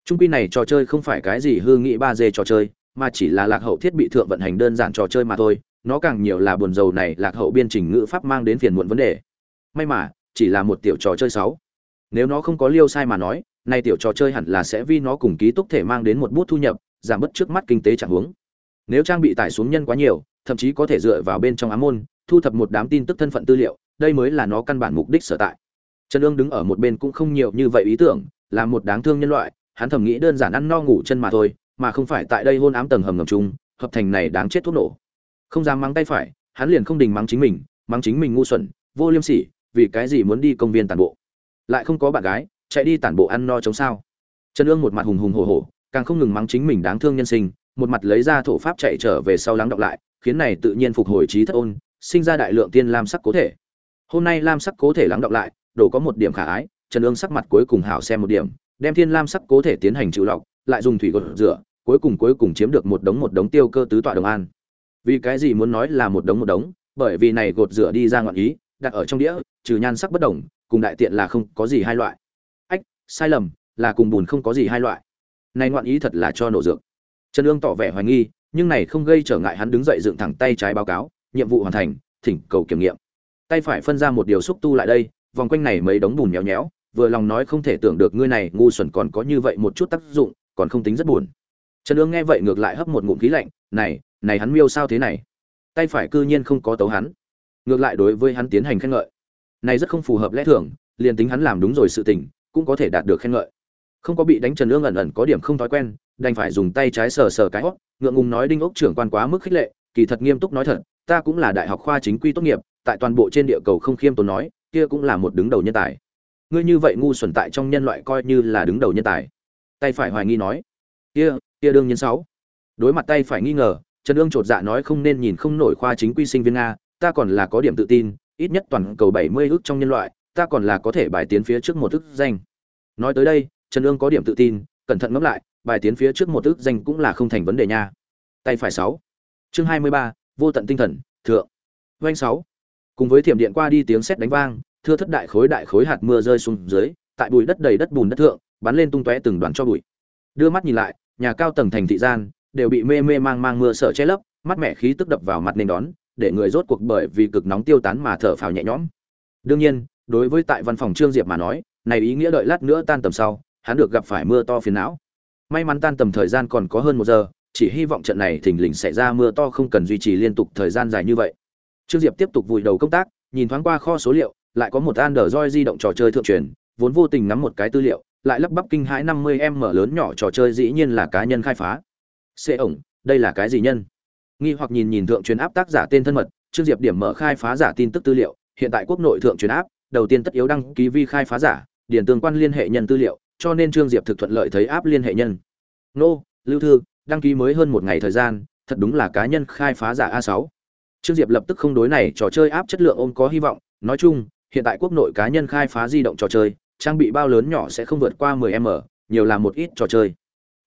Trung quy này trò chơi không phải cái gì hư nghị ba d trò chơi, mà chỉ là lạc hậu thiết bị thượng vận hành đơn giản trò chơi mà thôi, nó càng nhiều là buồn dầu này lạc hậu biên trình ngữ pháp mang đến phiền muộn vấn đề. May mà, chỉ là một tiểu trò chơi sáu. Nếu nó không có liêu sai mà nói, nay tiểu trò chơi hẳn là sẽ vì nó cùng ký túc thể mang đến một bút thu nhập, giảm bớt trước mắt kinh tế chẳng huống. Nếu trang bị tải xuống nhân quá nhiều, thậm chí có thể dựa vào bên trong ám môn, thu thập một đám tin tức thân phận tư liệu đây mới là nó căn bản mục đích sở tại. Trần ương đứng ở một bên cũng không nhiều như vậy ý tưởng, là một đáng thương nhân loại, hắn thầm nghĩ đơn giản ăn no ngủ chân mà thôi, mà không phải tại đây hôn ám tầng hầm ngầm chung, hợp thành này đáng chết thuốc nổ. Không dám mắng tay phải, hắn liền không đình mắng chính mình, mắng chính mình ngu xuẩn, vô liêm sỉ, vì cái gì muốn đi công viên tản bộ. Lại không có bạn gái, chạy đi tản bộ ăn no chống sao. Trần ương một mặt hùng hùng hổ hổ, càng không ngừng mắng chính mình đáng thương nhân sinh, một mặt lấy ra thổ pháp chạy trở về sau lắng đọng lại, khiến này tự nhiên phục hồi trí thất ôn, sinh ra đại lượng tiên lam sắc cố thể hôm nay lam sắc cố thể lắng đọng lại, đồ có một điểm khả ái, trần ương sắc mặt cuối cùng hảo xem một điểm, đem thiên lam sắc cố thể tiến hành trừ lọc, lại dùng thủy gột rửa, cuối cùng cuối cùng chiếm được một đống một đống tiêu cơ tứ tọa đồng an. Vì cái gì muốn nói là một đống một đống? Bởi vì này gột rửa đi ra ngọn ý, đặt ở trong đĩa, trừ nhan sắc bất đồng cùng đại tiện là không có gì hai loại. Ách, sai lầm, là cùng bùn không có gì hai loại. Này ngoạn ý thật là cho nổ dược. Trần ương tỏ vẻ hoài nghi, nhưng này không gây trở ngại hắn đứng dậy dựng thẳng tay trái báo cáo, nhiệm vụ hoàn thành, thỉnh cầu kiểm nghiệm tay phải phân ra một điều xúc tu lại đây, vòng quanh này mấy đống bùn nhéo nhéo vừa lòng nói không thể tưởng được ngươi này ngu xuẩn còn có như vậy một chút tác dụng, còn không tính rất buồn. Trần ương nghe vậy ngược lại hấp một ngụm khí lạnh, này này hắn miêu sao thế này? Tay phải cư nhiên không có tấu hắn. Ngược lại đối với hắn tiến hành khen ngợi. Này rất không phù hợp lẽ thường, liền tính hắn làm đúng rồi sự tình, cũng có thể đạt được khen ngợi. Không có bị đánh trần ương ẩn ẩn có điểm không thói quen, đành phải dùng tay trái sờ sờ cái hót ngượng ngùng nói đinh ốc trưởng quan quá mức khích lệ kỳ thật nghiêm túc nói thật, ta cũng là đại học khoa chính quy tốt nghiệp, tại toàn bộ trên địa cầu không khiêm tốn nói, kia cũng là một đứng đầu nhân tài. Ngươi như vậy ngu xuẩn tại trong nhân loại coi như là đứng đầu nhân tài. Tay phải hoài nghi nói, kia kia đương nhiên sáu. Đối mặt tay phải nghi ngờ, trần ương chột dạ nói không nên nhìn không nổi khoa chính quy sinh viên nga, ta còn là có điểm tự tin, ít nhất toàn cầu bảy mươi ước trong nhân loại, ta còn là có thể bài tiến phía trước một ước danh. Nói tới đây, trần ương có điểm tự tin, cẩn thận ngẫm lại, bài tiến phía trước một ước danh cũng là không thành vấn đề nha. Tay phải sáu chương hai mươi ba, vô tận tinh thần, thượng. Doanh sáu. Cùng với thiểm điện qua đi tiếng sét đánh vang, thưa thất đại khối đại khối hạt mưa rơi xuống dưới, tại bụi đất đầy đất bùn đất thượng, bắn lên tung tóe từng đoàn cho bụi. Đưa mắt nhìn lại, nhà cao tầng thành thị gian, đều bị mê mê mang mang mưa sợ che lấp, mắt mẹ khí tức đập vào mặt nên đón, để người rốt cuộc bởi vì cực nóng tiêu tán mà thở phào nhẹ nhõm. Đương nhiên, đối với tại văn phòng trương diệp mà nói, này ý nghĩa đợi lát nữa tan tầm sau, hắn được gặp phải mưa to phiền não. May mắn tan tầm thời gian còn có hơn một giờ chỉ hy vọng trận này thình lình xảy ra mưa to không cần duy trì liên tục thời gian dài như vậy. Trương diệp tiếp tục vùi đầu công tác, nhìn thoáng qua kho số liệu, lại có một android di động trò chơi thượng truyền, vốn vô tình nắm một cái tư liệu, lại lắp bắp kinh hãi 50 m lớn nhỏ trò chơi dĩ nhiên là cá nhân khai phá. Xê ổng, đây là cái gì nhân? Nghi hoặc nhìn nhìn thượng truyền áp tác giả tên thân mật, trương diệp điểm mở khai phá giả tin tức tư liệu, hiện tại quốc nội thượng truyền áp đầu tiên tất yếu đăng ký vi khai phá giả, điền tương quan liên hệ nhân tư liệu, cho nên trương diệp thực thuận lợi thấy áp liên hệ nhân. Nô, lưu thư đăng ký mới hơn một ngày thời gian, thật đúng là cá nhân khai phá giả a 6 trương diệp lập tức không đối này trò chơi áp chất lượng ôm có hy vọng, nói chung, hiện tại quốc nội cá nhân khai phá di động trò chơi, trang bị bao lớn nhỏ sẽ không vượt qua 10 m, nhiều là một ít trò chơi.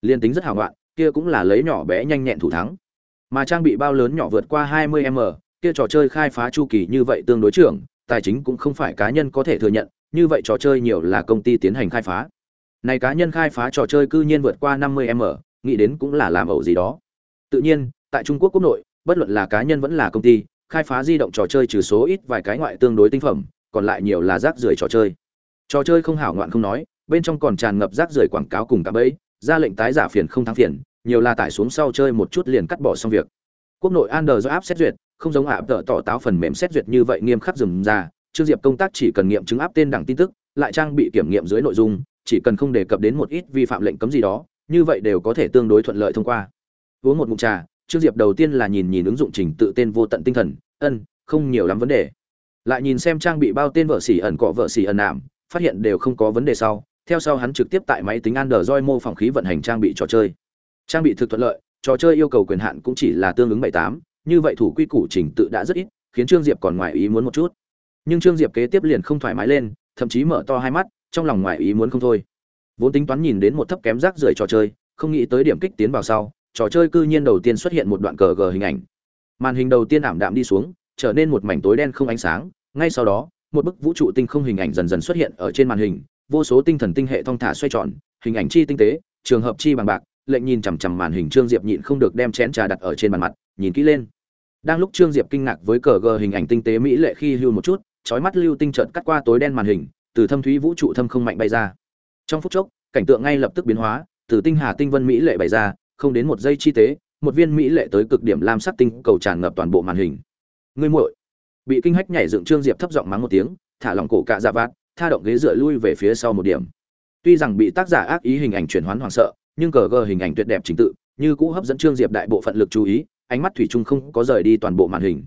Liên tính rất hào ngoạn, kia cũng là lấy nhỏ bé nhanh nhẹn thủ thắng. Mà trang bị bao lớn nhỏ vượt qua 20 m, kia trò chơi khai phá chu kỳ như vậy tương đối trưởng, tài chính cũng không phải cá nhân có thể thừa nhận, như vậy trò chơi nhiều là công ty tiến hành khai phá. Này cá nhân khai phá trò chơi cư nhiên vượt qua 50 m nghĩ đến cũng là làm ẩu gì đó. Tự nhiên, tại trung quốc quốc nội, bất luận là cá nhân vẫn là công ty, khai phá di động trò chơi trừ số ít vài cái ngoại tương đối tinh phẩm, còn lại nhiều là rác rưởi trò chơi. Trò chơi không hảo ngoạn không nói, bên trong còn tràn ngập rác rưởi quảng cáo cùng cả bẫy, ra lệnh tái giả phiền không thắng phiền, nhiều là tải xuống sau chơi một chút liền cắt bỏ xong việc. Quốc nội Android do áp xét duyệt, không giống áp tợ tỏ táo phần mềm xét duyệt như vậy nghiêm khắc dừng ra, trương diệp công tác chỉ cần nghiệm chứng áp tên đẳng tin tức, lại trang bị kiểm nghiệm dưới nội dung, chỉ cần không đề cập đến một ít vi phạm lệnh cấm gì đó như vậy đều có thể tương đối thuận lợi thông qua. Uống một ngụm trà, trương diệp đầu tiên là nhìn nhìn ứng dụng trình tự tên vô tận tinh thần, ân, không nhiều lắm vấn đề. Lại nhìn xem trang bị bao tên vợ xỉ ẩn cọ vợ xỉ ẩn ảm phát hiện đều không có vấn đề sau, theo sau hắn trực tiếp tại máy tính android mô phỏng khí vận hành trang bị trò chơi. Trang bị thực thuận lợi, trò chơi yêu cầu quyền hạn cũng chỉ là tương ứng bảy tám, như vậy thủ quy củ trình tự đã rất ít, khiến trương diệp còn ngoài ý muốn một chút. Nhưng trương diệp kế tiếp liền không thoải mái lên, thậm chí mở to hai mắt, trong lòng ngoài ý muốn không thôi vốn tính toán nhìn đến một thấp kém rác rưởi trò chơi, không nghĩ tới điểm kích tiến vào sau, trò chơi cư nhiên đầu tiên xuất hiện một đoạn cờ gờ hình ảnh. Màn hình đầu tiên ảm đạm đi xuống, trở nên một mảnh tối đen không ánh sáng, ngay sau đó, một bức vũ trụ tinh không hình ảnh dần dần xuất hiện ở trên màn hình, vô số tinh thần tinh hệ thong thả xoay tròn, hình ảnh chi tinh tế, trường hợp chi bằng bạc, lệnh nhìn chằm chằm màn hình trương diệp nhịn không được đem chén trà đặt ở trên bàn mặt, nhìn kỹ lên. Đang lúc trương diệp kinh ngạc với cờ gờ hình ảnh tinh tế mỹ lệ khi hưu một chút trói mắt lưu tinh trợn cắt qua tối đen màn hình, từ thâm thúy vũ trụ thâm không mạnh bay ra trong phút chốc, cảnh tượng ngay lập tức biến hóa, từ tinh hà tinh vân mỹ lệ bày ra, không đến một giây chi tế, một viên mỹ lệ tới cực điểm lam sắc tinh cầu tràn ngập toàn bộ màn hình. Ngươi muội! Bị kinh hách nhảy dựng trương diệp thấp giọng mắng một tiếng, thả lỏng cổ cạ dạ vát tha động ghế dựa lui về phía sau một điểm. Tuy rằng bị tác giả ác ý hình ảnh chuyển hoán hoảng sợ, nhưng cờ gờ hình ảnh tuyệt đẹp trình tự, như cũ hấp dẫn trương diệp đại bộ phận lực chú ý, ánh mắt thủy chung không có rời đi toàn bộ màn hình.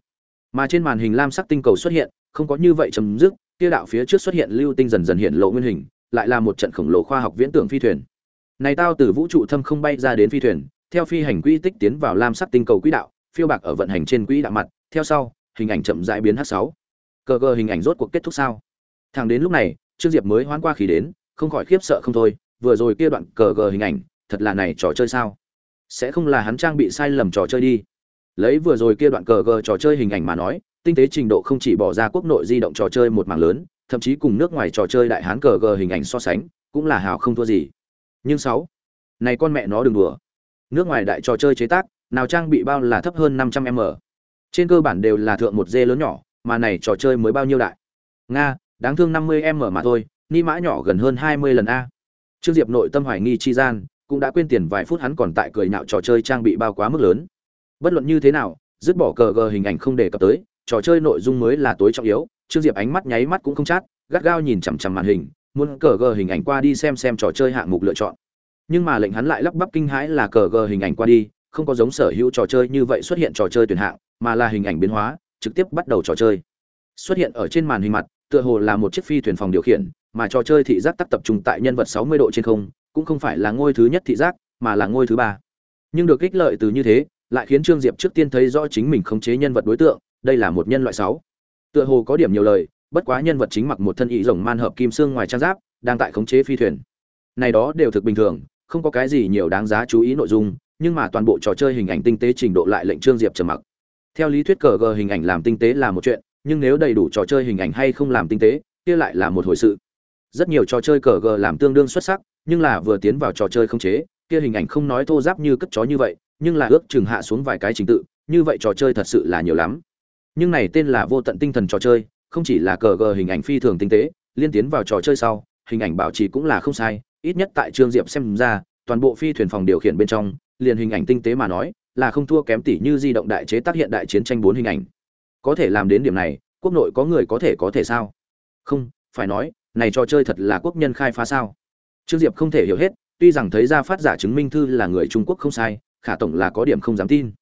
Mà trên màn hình lam sắc tinh cầu xuất hiện, không có như vậy chấm dứt, kia đạo phía trước xuất hiện lưu tinh dần dần hiện lộ nguyên hình lại là một trận khổng lồ khoa học viễn tưởng phi thuyền. Này tao từ vũ trụ thâm không bay ra đến phi thuyền, theo phi hành quỹ tích tiến vào lam sắc tinh cầu quỹ đạo, phiêu bạc ở vận hành trên quỹ đạo mặt, theo sau, hình ảnh chậm rãi biến h sáu. Cờ cờ hình ảnh rốt cuộc kết thúc sao? Thẳng đến lúc này, trương diệp mới hoán qua khí đến, không khỏi khiếp sợ không thôi, vừa rồi kia đoạn cờ cờ hình ảnh, thật là này trò chơi sao? Sẽ không là hắn trang bị sai lầm trò chơi đi. Lấy vừa rồi kia đoạn cờ cờ trò chơi hình ảnh mà nói, tinh tế trình độ không chỉ bỏ ra quốc nội di động trò chơi một mảng lớn thậm chí cùng nước ngoài trò chơi đại hán cờ gờ hình ảnh so sánh, cũng là hào không thua gì. Nhưng sáu, này con mẹ nó đừng đùa. Nước ngoài đại trò chơi chế tác, nào trang bị bao là thấp hơn 500 m. Trên cơ bản đều là thượng một dê lớn nhỏ, mà này trò chơi mới bao nhiêu đại? Nga, đáng thương 50 m mà thôi, ni mã nhỏ gần hơn 20 lần a. Trương diệp nội tâm hoài nghi chi gian, cũng đã quên tiền vài phút hắn còn tại cười nhạo trò chơi trang bị bao quá mức lớn. Bất luận như thế nào, dứt bỏ cờ gờ hình ảnh không đề cập tới, trò chơi nội dung mới là tối trọng yếu trương diệp ánh mắt nháy mắt cũng không chát, gắt gao nhìn chằm chằm màn hình, muốn cờ gờ hình ảnh qua đi xem xem trò chơi hạng mục lựa chọn. Nhưng mà lệnh hắn lại lắp bắp kinh hãi là cờ gờ hình ảnh qua đi, không có giống sở hữu trò chơi như vậy xuất hiện trò chơi tuyển hạng, mà là hình ảnh biến hóa, trực tiếp bắt đầu trò chơi. Xuất hiện ở trên màn hình mặt, tựa hồ là một chiếc phi thuyền phòng điều khiển, mà trò chơi thị giác tắc tập trung tại nhân vật 60 độ trên không, cũng không phải là ngôi thứ nhất thị giác, mà là ngôi thứ ba. Nhưng được ích lợi từ như thế, lại khiến trương diệp trước tiên thấy rõ chính mình khống chế nhân vật đối tượng, đây là một nhân loại sáu tựa hồ có điểm nhiều lời, bất quá nhân vật chính mặc một thân ý rồng man hợp kim xương ngoài trang giáp, đang tại khống chế phi thuyền. Này đó đều thực bình thường, không có cái gì nhiều đáng giá chú ý nội dung, nhưng mà toàn bộ trò chơi hình ảnh tinh tế trình độ lại lệnh trương diệp trầm mặc. Theo lý thuyết cờ gờ hình ảnh làm tinh tế là một chuyện, nhưng nếu đầy đủ trò chơi hình ảnh hay không làm tinh tế, kia lại là một hồi sự. Rất nhiều trò chơi cờ gờ làm tương đương xuất sắc, nhưng là vừa tiến vào trò chơi không chế, kia hình ảnh không nói thô giáp như cất chó như vậy, nhưng là ước chừng hạ xuống vài cái trình tự, như vậy trò chơi thật sự là nhiều lắm nhưng này tên là vô tận tinh thần trò chơi, không chỉ là cờ gờ hình ảnh phi thường tinh tế, liên tiến vào trò chơi sau, hình ảnh bảo trì cũng là không sai, ít nhất tại trương diệp xem ra, toàn bộ phi thuyền phòng điều khiển bên trong, liền hình ảnh tinh tế mà nói, là không thua kém tỷ như di động đại chế tác hiện đại chiến tranh bốn hình ảnh. Có thể làm đến điểm này, quốc nội có người có thể có thể sao? Không, phải nói, này trò chơi thật là quốc nhân khai phá sao? Trương diệp không thể hiểu hết, tuy rằng thấy ra phát giả chứng minh thư là người trung quốc không sai, khả tổng là có điểm không dám tin.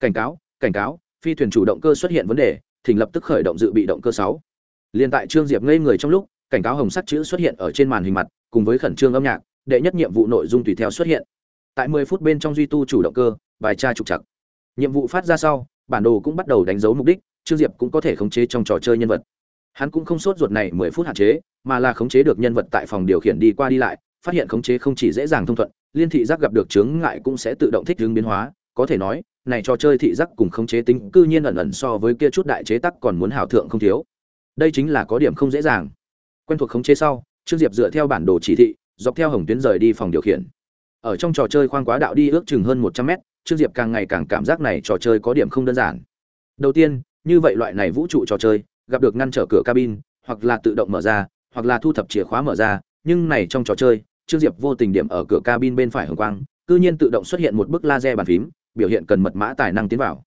Cảnh cáo cảnh cáo phi thuyền chủ động cơ xuất hiện vấn đề thỉnh lập tức khởi động dự bị động cơ sáu. Liên tại trương diệp ngây người trong lúc, cảnh cáo hồng sắt chữ xuất hiện ở trên màn hình mặt, cùng với khẩn trương âm nhạc, đệ nhất nhiệm vụ nội dung tùy theo xuất hiện. Tại 10 phút bên trong duy tu chủ động cơ, bài tra trục chặt nhiệm vụ phát ra sau, bản đồ cũng bắt đầu đánh dấu mục đích, trương diệp cũng có thể khống chế trong trò chơi nhân vật. Hắn cũng không sốt ruột này 10 phút hạn chế, mà là khống chế được nhân vật tại phòng điều khiển đi qua đi lại, phát hiện khống chế không chỉ dễ dàng thông thuận, liên thị giác gặp được chướng ngại cũng sẽ tự động thích ứng biến hóa, có thể nói này trò chơi thị giác cùng khống chế tính cư nhiên ẩn ẩn so với kia chút đại chế tác còn muốn hảo thượng không thiếu. Đây chính là có điểm không dễ dàng. Quen thuộc khống chế sau, trương diệp dựa theo bản đồ chỉ thị, dọc theo hồng tuyến rời đi phòng điều khiển. Ở trong trò chơi khoang quá đạo đi ước chừng hơn một trăm mét, trương diệp càng ngày càng cảm giác này trò chơi có điểm không đơn giản. Đầu tiên, như vậy loại này vũ trụ trò chơi, gặp được ngăn trở cửa cabin, hoặc là tự động mở ra, hoặc là thu thập chìa khóa mở ra, nhưng này trong trò chơi, trương diệp vô tình điểm ở cửa cabin bên phải hồng quang, cư nhiên tự động xuất hiện một bức laser bàn phím biểu hiện cần mật mã tài năng tiến vào.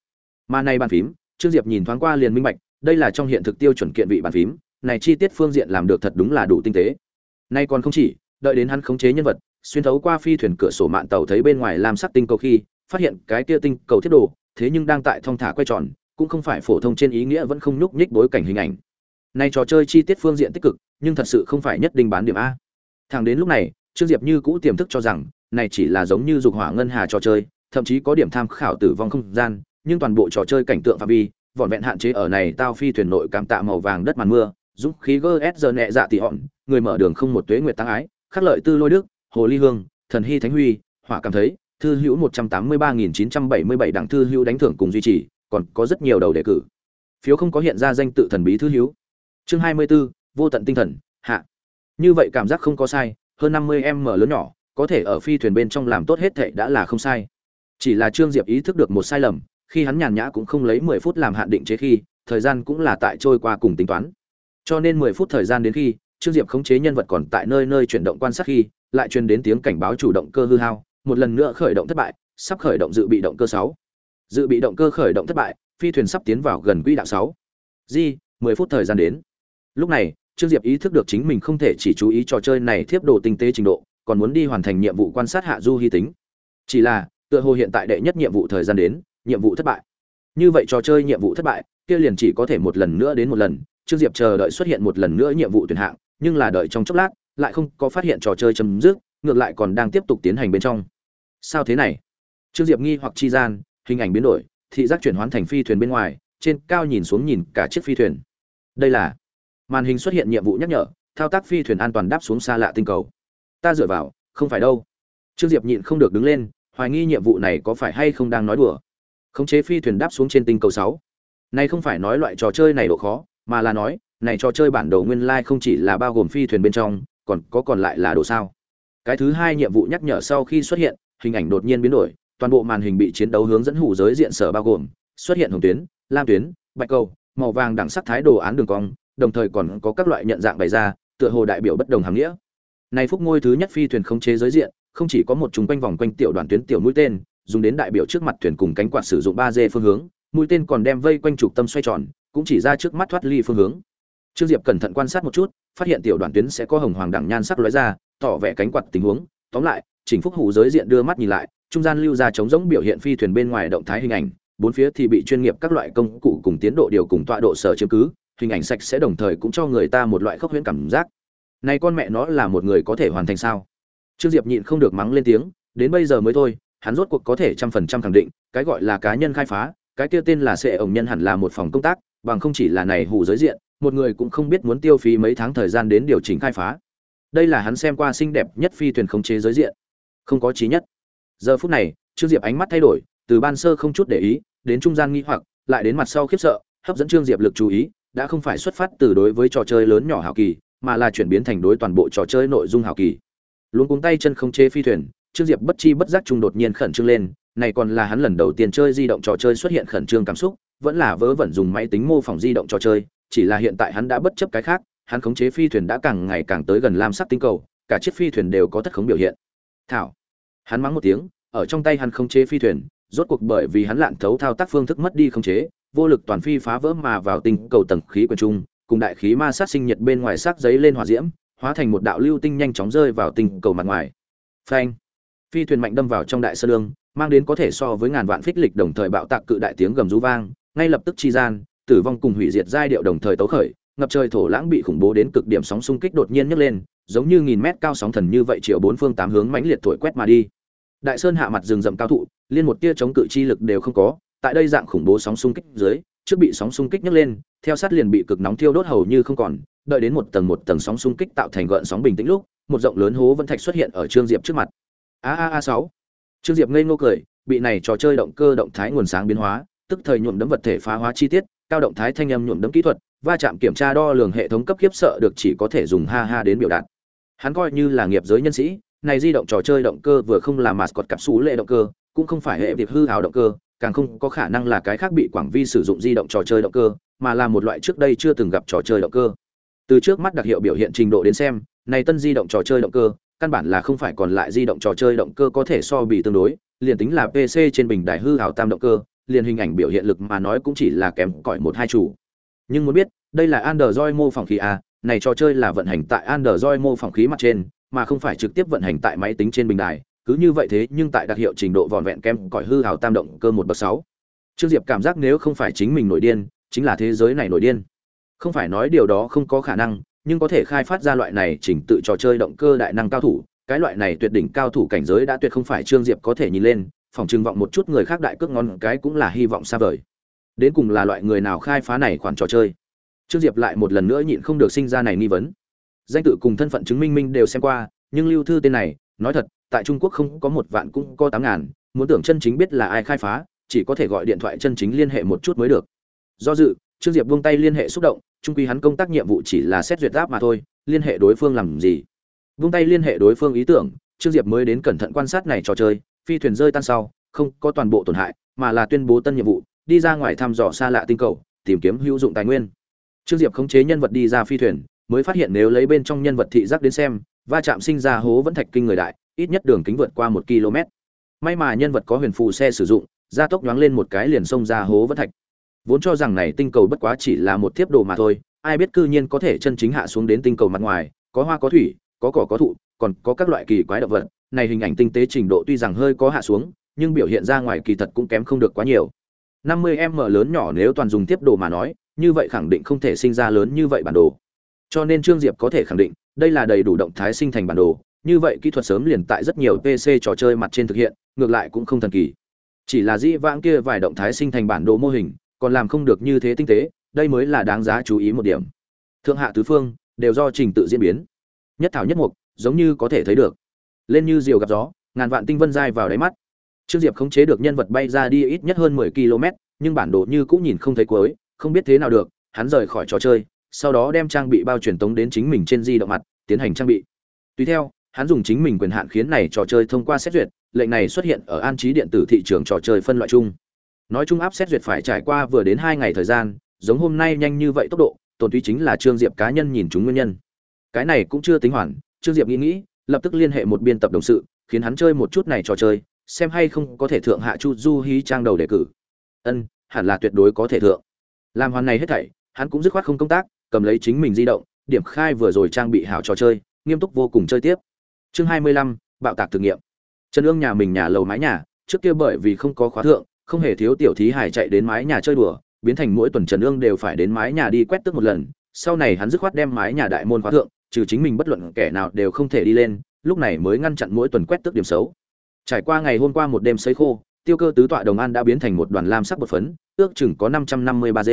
Mà này bàn phím, trương diệp nhìn thoáng qua liền minh bạch, đây là trong hiện thực tiêu chuẩn kiện vị bàn phím, này chi tiết phương diện làm được thật đúng là đủ tinh tế. Nay còn không chỉ, đợi đến hắn khống chế nhân vật, xuyên thấu qua phi thuyền cửa sổ mạn tàu thấy bên ngoài làm sắc tinh cầu khi, phát hiện cái kia tinh cầu thiết đồ, thế nhưng đang tại thong thả quay tròn, cũng không phải phổ thông trên ý nghĩa vẫn không nhúc nhích bối cảnh hình ảnh. Nay trò chơi chi tiết phương diện tích cực, nhưng thật sự không phải nhất định bán điểm a. Thẳng đến lúc này, trương diệp như cũ tiềm thức cho rằng, này chỉ là giống như dục hỏa ngân hà trò chơi thậm chí có điểm tham khảo tử vong không gian nhưng toàn bộ trò chơi cảnh tượng phạm vi vỏn vẹn hạn chế ở này tao phi thuyền nội cảm tạ màu vàng đất màn mưa dũng khí gs giờ nhẹ dạ tỉ hòn người mở đường không một tuế nguyệt tăng ái khắc lợi tư lôi đức hồ ly hương thần hy thánh huy hỏa cảm thấy thư hữu một trăm tám mươi ba nghìn chín trăm bảy mươi bảy đảng thư hữu đánh thưởng cùng duy trì còn có rất nhiều đầu đề cử. Phiếu không có hiện ra danh tự thần bí thư hữu. Chương hai mươi 24, vô tận tinh thần hạ. Như vậy cảm giác không có sai hơn năm mươi em mở lớn nhỏ có thể ở phi thuyền bên trong làm tốt hết thệ đã là không sai chỉ là trương diệp ý thức được một sai lầm, khi hắn nhàn nhã cũng không lấy mười phút làm hạn định chế khi, thời gian cũng là tại trôi qua cùng tính toán. Cho nên mười phút thời gian đến khi, trương diệp khống chế nhân vật còn tại nơi nơi chuyển động quan sát khi, lại truyền đến tiếng cảnh báo chủ động cơ hư hao, một lần nữa khởi động thất bại, sắp khởi động dự bị động cơ sáu. Dự bị động cơ khởi động thất bại, phi thuyền sắp tiến vào gần quỹ đạo sáu. Di, mười phút thời gian đến. Lúc này, trương diệp ý thức được chính mình không thể chỉ chú ý trò chơi này thiếp đồ tinh tế trình độ, còn muốn đi hoàn thành nhiệm vụ quan sát hạ du hy tính. Chỉ là tựa hồ hiện tại đệ nhất nhiệm vụ thời gian đến, nhiệm vụ thất bại. Như vậy trò chơi nhiệm vụ thất bại, kia liền chỉ có thể một lần nữa đến một lần. Trương diệp chờ đợi xuất hiện một lần nữa nhiệm vụ tuyển hạng, nhưng là đợi trong chốc lát, lại không có phát hiện trò chơi chấm dứt, ngược lại còn đang tiếp tục tiến hành bên trong. Sao thế này? Trương diệp nghi hoặc chi gian, hình ảnh biến đổi, thị giác chuyển hoán thành phi thuyền bên ngoài, trên cao nhìn xuống nhìn cả chiếc phi thuyền. Đây là màn hình xuất hiện nhiệm vụ nhắc nhở, thao tác phi thuyền an toàn đáp xuống xa lạ tinh cầu. Ta dựa vào, không phải đâu. Trương diệp nhịn không được đứng lên hoài nghi nhiệm vụ này có phải hay không đang nói đùa. Khống chế phi thuyền đáp xuống trên tinh cầu sáu. Này không phải nói loại trò chơi này độ khó, mà là nói, này trò chơi bản đồ nguyên lai like không chỉ là bao gồm phi thuyền bên trong, còn có còn lại là đồ sao. Cái thứ hai nhiệm vụ nhắc nhở sau khi xuất hiện, hình ảnh đột nhiên biến đổi, toàn bộ màn hình bị chiến đấu hướng dẫn hủ giới diện sở bao gồm, xuất hiện hồng tuyến, lam tuyến, bạch cầu, màu vàng đẳng sắc thái đồ án đường cong, đồng thời còn có các loại nhận dạng bày ra, tựa hồ đại biểu bất đồng hàm nghĩa. Này phúc ngôi thứ nhất phi thuyền không chế giới diện không chỉ có một chúng quanh vòng quanh tiểu đoàn tuyến tiểu mũi tên, dùng đến đại biểu trước mặt thuyền cùng cánh quạt sử dụng ba d phương hướng, mũi tên còn đem vây quanh trục tâm xoay tròn, cũng chỉ ra trước mắt thoát ly phương hướng. Trương diệp cẩn thận quan sát một chút, phát hiện tiểu đoàn tuyến sẽ có hồng hoàng đẳng nhan sắc lóe ra, tỏ vẻ cánh quạt tình huống. Tóm lại, chỉnh phúc hủ giới diện đưa mắt nhìn lại, trung gian lưu ra trống rỗng biểu hiện phi thuyền bên ngoài động thái hình ảnh, bốn phía thì bị chuyên nghiệp các loại công cụ cùng tiến độ điều cùng tọa độ sở chiếm cứ, hình ảnh sạch sẽ đồng thời cũng cho người ta một loại khốc huyễn cảm giác. Này con mẹ nó là một người có thể hoàn thành sao? Trương diệp nhịn không được mắng lên tiếng, đến bây giờ mới thôi, hắn rốt cuộc có thể trăm phần trăm khẳng định, cái gọi là cá nhân khai phá, cái kia tên là sệ ổng nhân hẳn là một phòng công tác, bằng không chỉ là này hủ giới diện, một người cũng không biết muốn tiêu phí mấy tháng thời gian đến điều chỉnh khai phá. Đây là hắn xem qua xinh đẹp nhất phi thuyền khống chế giới diện. Không có trí nhất. Giờ phút này, trương diệp ánh mắt thay đổi, từ ban sơ không chút để ý, đến trung gian nghi hoặc, lại đến mặt sau khiếp sợ, hấp dẫn trương diệp lực chú ý, đã không phải xuất phát từ đối với trò chơi lớn nhỏ hào kỳ, mà là chuyển biến thành đối toàn bộ trò chơi nội dung hào kỳ luôn cuống tay chân không chế phi thuyền, trương diệp bất chi bất giác trung đột nhiên khẩn trương lên, này còn là hắn lần đầu tiên chơi di động trò chơi xuất hiện khẩn trương cảm xúc, vẫn là vớ vẩn dùng máy tính mô phỏng di động trò chơi, chỉ là hiện tại hắn đã bất chấp cái khác, hắn khống chế phi thuyền đã càng ngày càng tới gần lam sắc tinh cầu, cả chiếc phi thuyền đều có thất khống biểu hiện. Thảo, hắn mắng một tiếng, ở trong tay hắn khống chế phi thuyền, rốt cuộc bởi vì hắn lạn thấu thao tác phương thức mất đi khống chế, vô lực toàn phi phá vỡ mà vào tinh cầu tầng khí quần trung, cùng đại khí ma sát sinh nhiệt bên ngoài sắc giấy lên hỏa diễm hóa thành một đạo lưu tinh nhanh chóng rơi vào tinh cầu mặt ngoài. Phanh! Phi thuyền mạnh đâm vào trong đại sơn lương, mang đến có thể so với ngàn vạn phích lịch đồng thời bạo tạc cự đại tiếng gầm rú vang, ngay lập tức chi gian, tử vong cùng hủy diệt giai điệu đồng thời tấu khởi, ngập trời thổ lãng bị khủng bố đến cực điểm sóng xung kích đột nhiên nhấc lên, giống như nghìn mét cao sóng thần như vậy chiều bốn phương tám hướng mãnh liệt thổi quét mà đi. Đại sơn hạ mặt rừng rậm cao thụ, liên một tia chống cự chi lực đều không có, tại đây dạng khủng bố sóng xung kích dưới, trước bị sóng xung kích nhấc lên theo sát liền bị cực nóng thiêu đốt hầu như không còn, đợi đến một tầng một tầng sóng xung kích tạo thành gợn sóng bình tĩnh lúc, một rộng lớn hố vẫn thạch xuất hiện ở trương diệp trước mặt. A a a sáu. Trương diệp ngây ngô cười, bị này trò chơi động cơ động thái nguồn sáng biến hóa, tức thời nhuộm đấm vật thể phá hóa chi tiết, cao động thái thanh âm nhuộm đấm kỹ thuật, va chạm kiểm tra đo lường hệ thống cấp khiếp sợ được chỉ có thể dùng ha ha đến biểu đạt. Hắn coi như là nghiệp giới nhân sĩ, này di động trò chơi động cơ vừa không là mascot cặp xú lệ động cơ, cũng không phải hệ việc hư hào động cơ, càng không có khả năng là cái khác bị quảng vi sử dụng di động trò chơi động cơ mà là một loại trước đây chưa từng gặp trò chơi động cơ. Từ trước mắt đặc hiệu biểu hiện trình độ đến xem, này tân di động trò chơi động cơ, căn bản là không phải còn lại di động trò chơi động cơ có thể so bì tương đối, liền tính là pc trên bình đài hư hào tam động cơ, liền hình ảnh biểu hiện lực mà nói cũng chỉ là kém cỏi một hai chủ. Nhưng muốn biết, đây là android mô phỏng khí a này trò chơi là vận hành tại android mô phỏng khí mặt trên, mà không phải trực tiếp vận hành tại máy tính trên bình đài, cứ như vậy thế nhưng tại đặc hiệu trình độ vòn vẹn kém cỏi hư hào tam động cơ một bậc sáu. Trương diệp cảm giác nếu không phải chính mình nổi điên chính là thế giới này nổi điên. Không phải nói điều đó không có khả năng, nhưng có thể khai phát ra loại này chỉnh tự trò chơi động cơ đại năng cao thủ. Cái loại này tuyệt đỉnh cao thủ cảnh giới đã tuyệt không phải trương diệp có thể nhìn lên, phòng trừng vọng một chút người khác đại cước ngon cái cũng là hy vọng xa vời. Đến cùng là loại người nào khai phá này khoản trò chơi? Trương diệp lại một lần nữa nhịn không được sinh ra này nghi vấn. Danh tự cùng thân phận chứng minh minh đều xem qua, nhưng lưu thư tên này, nói thật, tại trung quốc không có một vạn cũng có tám ngàn, muốn tưởng chân chính biết là ai khai phá, chỉ có thể gọi điện thoại chân chính liên hệ một chút mới được do dự, trương diệp buông tay liên hệ xúc động, trung quy hắn công tác nhiệm vụ chỉ là xét duyệt áp mà thôi, liên hệ đối phương làm gì? Buông tay liên hệ đối phương ý tưởng, trương diệp mới đến cẩn thận quan sát này trò chơi, phi thuyền rơi tan sau, không có toàn bộ tổn hại, mà là tuyên bố tân nhiệm vụ, đi ra ngoài thăm dò xa lạ tinh cầu, tìm kiếm hữu dụng tài nguyên. Trương diệp khống chế nhân vật đi ra phi thuyền, mới phát hiện nếu lấy bên trong nhân vật thị giác đến xem, va chạm sinh ra hố vẫn thạch kinh người đại, ít nhất đường kính vượt qua một km. May mà nhân vật có huyền phù xe sử dụng, gia tốc nhoáng lên một cái liền xông ra hố vẫn thạch vốn cho rằng này tinh cầu bất quá chỉ là một thiếp đồ mà thôi, ai biết cư nhiên có thể chân chính hạ xuống đến tinh cầu mặt ngoài, có hoa có thủy, có cỏ có thụ, còn có các loại kỳ quái động vật. Này hình ảnh tinh tế trình độ tuy rằng hơi có hạ xuống, nhưng biểu hiện ra ngoài kỳ thật cũng kém không được quá nhiều. 50 m lớn nhỏ nếu toàn dùng tiếp đồ mà nói, như vậy khẳng định không thể sinh ra lớn như vậy bản đồ. Cho nên trương diệp có thể khẳng định, đây là đầy đủ động thái sinh thành bản đồ, như vậy kỹ thuật sớm liền tại rất nhiều pc trò chơi mặt trên thực hiện, ngược lại cũng không thần kỳ. Chỉ là dĩ vãng kia vài động thái sinh thành bản đồ mô hình còn làm không được như thế tinh tế, đây mới là đáng giá chú ý một điểm. Thượng hạ tứ phương đều do trình tự diễn biến. Nhất thảo nhất mục, giống như có thể thấy được. Lên như diều gặp gió, ngàn vạn tinh vân dai vào đáy mắt. Trương diệp khống chế được nhân vật bay ra đi ít nhất hơn mười km, nhưng bản đồ như cũng nhìn không thấy cuối, không biết thế nào được, hắn rời khỏi trò chơi, sau đó đem trang bị bao truyền tống đến chính mình trên di động mặt, tiến hành trang bị. Tùy theo, hắn dùng chính mình quyền hạn khiến này trò chơi thông qua xét duyệt, lệnh này xuất hiện ở an trí điện tử thị trường trò chơi phân loại chung nói chung áp xét duyệt phải trải qua vừa đến hai ngày thời gian, giống hôm nay nhanh như vậy tốc độ, tổn tuy chính là trương diệp cá nhân nhìn chúng nguyên nhân. Cái này cũng chưa tính hoàn, trương diệp nghĩ nghĩ, lập tức liên hệ một biên tập đồng sự, khiến hắn chơi một chút này trò chơi, xem hay không có thể thượng hạ chu du hí trang đầu đề cử. Ân, hẳn là tuyệt đối có thể thượng. Làm hoàn này hết thảy, hắn cũng dứt khoát không công tác, cầm lấy chính mình di động, điểm khai vừa rồi trang bị hảo trò chơi, nghiêm túc vô cùng chơi tiếp. Chương hai mươi lăm, bạo tạc thử nghiệm. Trần ương nhà mình nhà lầu mái nhà, trước kia bởi vì không có khóa thượng không hề thiếu tiểu thí hải chạy đến mái nhà chơi đùa, biến thành mỗi tuần trần ương đều phải đến mái nhà đi quét tước một lần. Sau này hắn dứt khoát đem mái nhà đại môn khóa thượng, trừ chính mình bất luận kẻ nào đều không thể đi lên, lúc này mới ngăn chặn mỗi tuần quét tước điểm xấu. Trải qua ngày hôm qua một đêm sấy khô, tiêu cơ tứ tọa đồng an đã biến thành một đoàn lam sắc bột phấn, ước chừng có năm trăm năm mươi ba g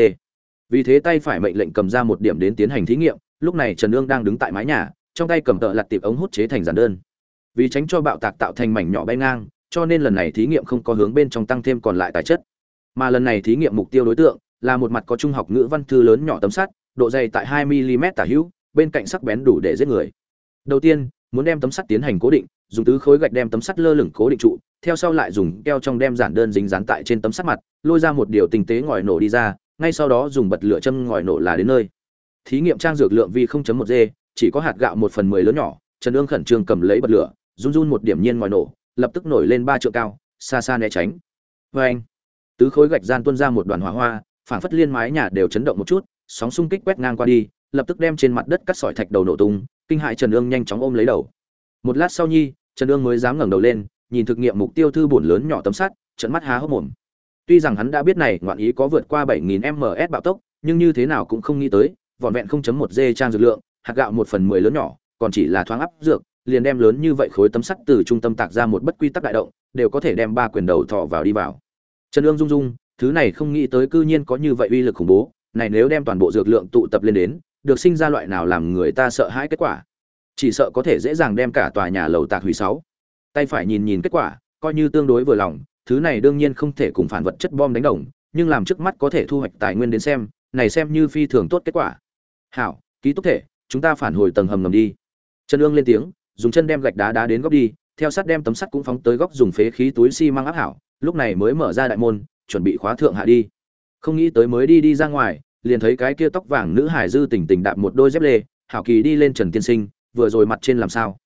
vì thế tay phải mệnh lệnh cầm ra một điểm đến tiến hành thí nghiệm, lúc này trần ương đang đứng tại mái nhà, trong tay cầm tợ lặt tiệp ống hút chế thành giản đơn. Vì tránh cho bạo tạc tạo thành mảnh nhỏ bay ngang cho nên lần này thí nghiệm không có hướng bên trong tăng thêm còn lại tài chất. Mà lần này thí nghiệm mục tiêu đối tượng là một mặt có trung học ngữ văn thư lớn nhỏ tấm sắt, độ dày tại 2 mm tả hữu, bên cạnh sắc bén đủ để giết người. Đầu tiên, muốn đem tấm sắt tiến hành cố định, dùng tứ khối gạch đem tấm sắt lơ lửng cố định trụ, theo sau lại dùng keo trong đem giản đơn dính dán tại trên tấm sắt mặt, lôi ra một điều tinh tế ngòi nổ đi ra, ngay sau đó dùng bật lửa châm ngòi nổ là đến nơi. Thí nghiệm trang dược lượng vi 0.1 g chỉ có hạt gạo một phần mười lớn nhỏ, trần ương khẩn trương cầm lấy bật lửa, run run một điểm nhiên ngòi nổ lập tức nổi lên ba trượng cao, xa xa né tránh. Vê anh, tứ khối gạch gian tuôn ra một đoàn hỏa hoa phản phất liên mái nhà đều chấn động một chút, sóng xung kích quét ngang qua đi, lập tức đem trên mặt đất cắt sỏi thạch đầu nổ tung, kinh hại trần ương nhanh chóng ôm lấy đầu. Một lát sau nhi, trần ương mới dám ngẩng đầu lên, nhìn thực nghiệm mục tiêu thư bổn lớn nhỏ tấm sắt trận mắt há hốc mồm. Tuy rằng hắn đã biết này ngoạn ý có vượt qua 7000 ms bạo tốc, nhưng như thế nào cũng không nghĩ tới, vỏn vẹn 0.1 g trang dược lượng, hạt gạo một phần mười lớn nhỏ, còn chỉ là thoáng áp dược liền đem lớn như vậy khối tấm sắt từ trung tâm tạc ra một bất quy tắc đại động, đều có thể đem ba quyền đầu thọ vào đi vào. Trần ương rung rung, thứ này không nghĩ tới cư nhiên có như vậy uy lực khủng bố, này nếu đem toàn bộ dược lượng tụ tập lên đến, được sinh ra loại nào làm người ta sợ hãi kết quả? Chỉ sợ có thể dễ dàng đem cả tòa nhà lầu tạc hủy sáu. Tay phải nhìn nhìn kết quả, coi như tương đối vừa lòng, thứ này đương nhiên không thể cùng phản vật chất bom đánh đồng, nhưng làm trước mắt có thể thu hoạch tài nguyên đến xem, này xem như phi thường tốt kết quả. Hảo, ký túc thể, chúng ta phản hồi tầng hầm ngầm đi. Trần ương lên tiếng dùng chân đem gạch đá đá đến góc đi, theo sát đem tấm sắt cũng phóng tới góc dùng phế khí túi xi măng áp hảo, lúc này mới mở ra đại môn, chuẩn bị khóa thượng hạ đi. Không nghĩ tới mới đi đi ra ngoài, liền thấy cái kia tóc vàng nữ hải dư tỉnh tỉnh đạp một đôi dép lê, hảo kỳ đi lên trần tiên sinh, vừa rồi mặt trên làm sao?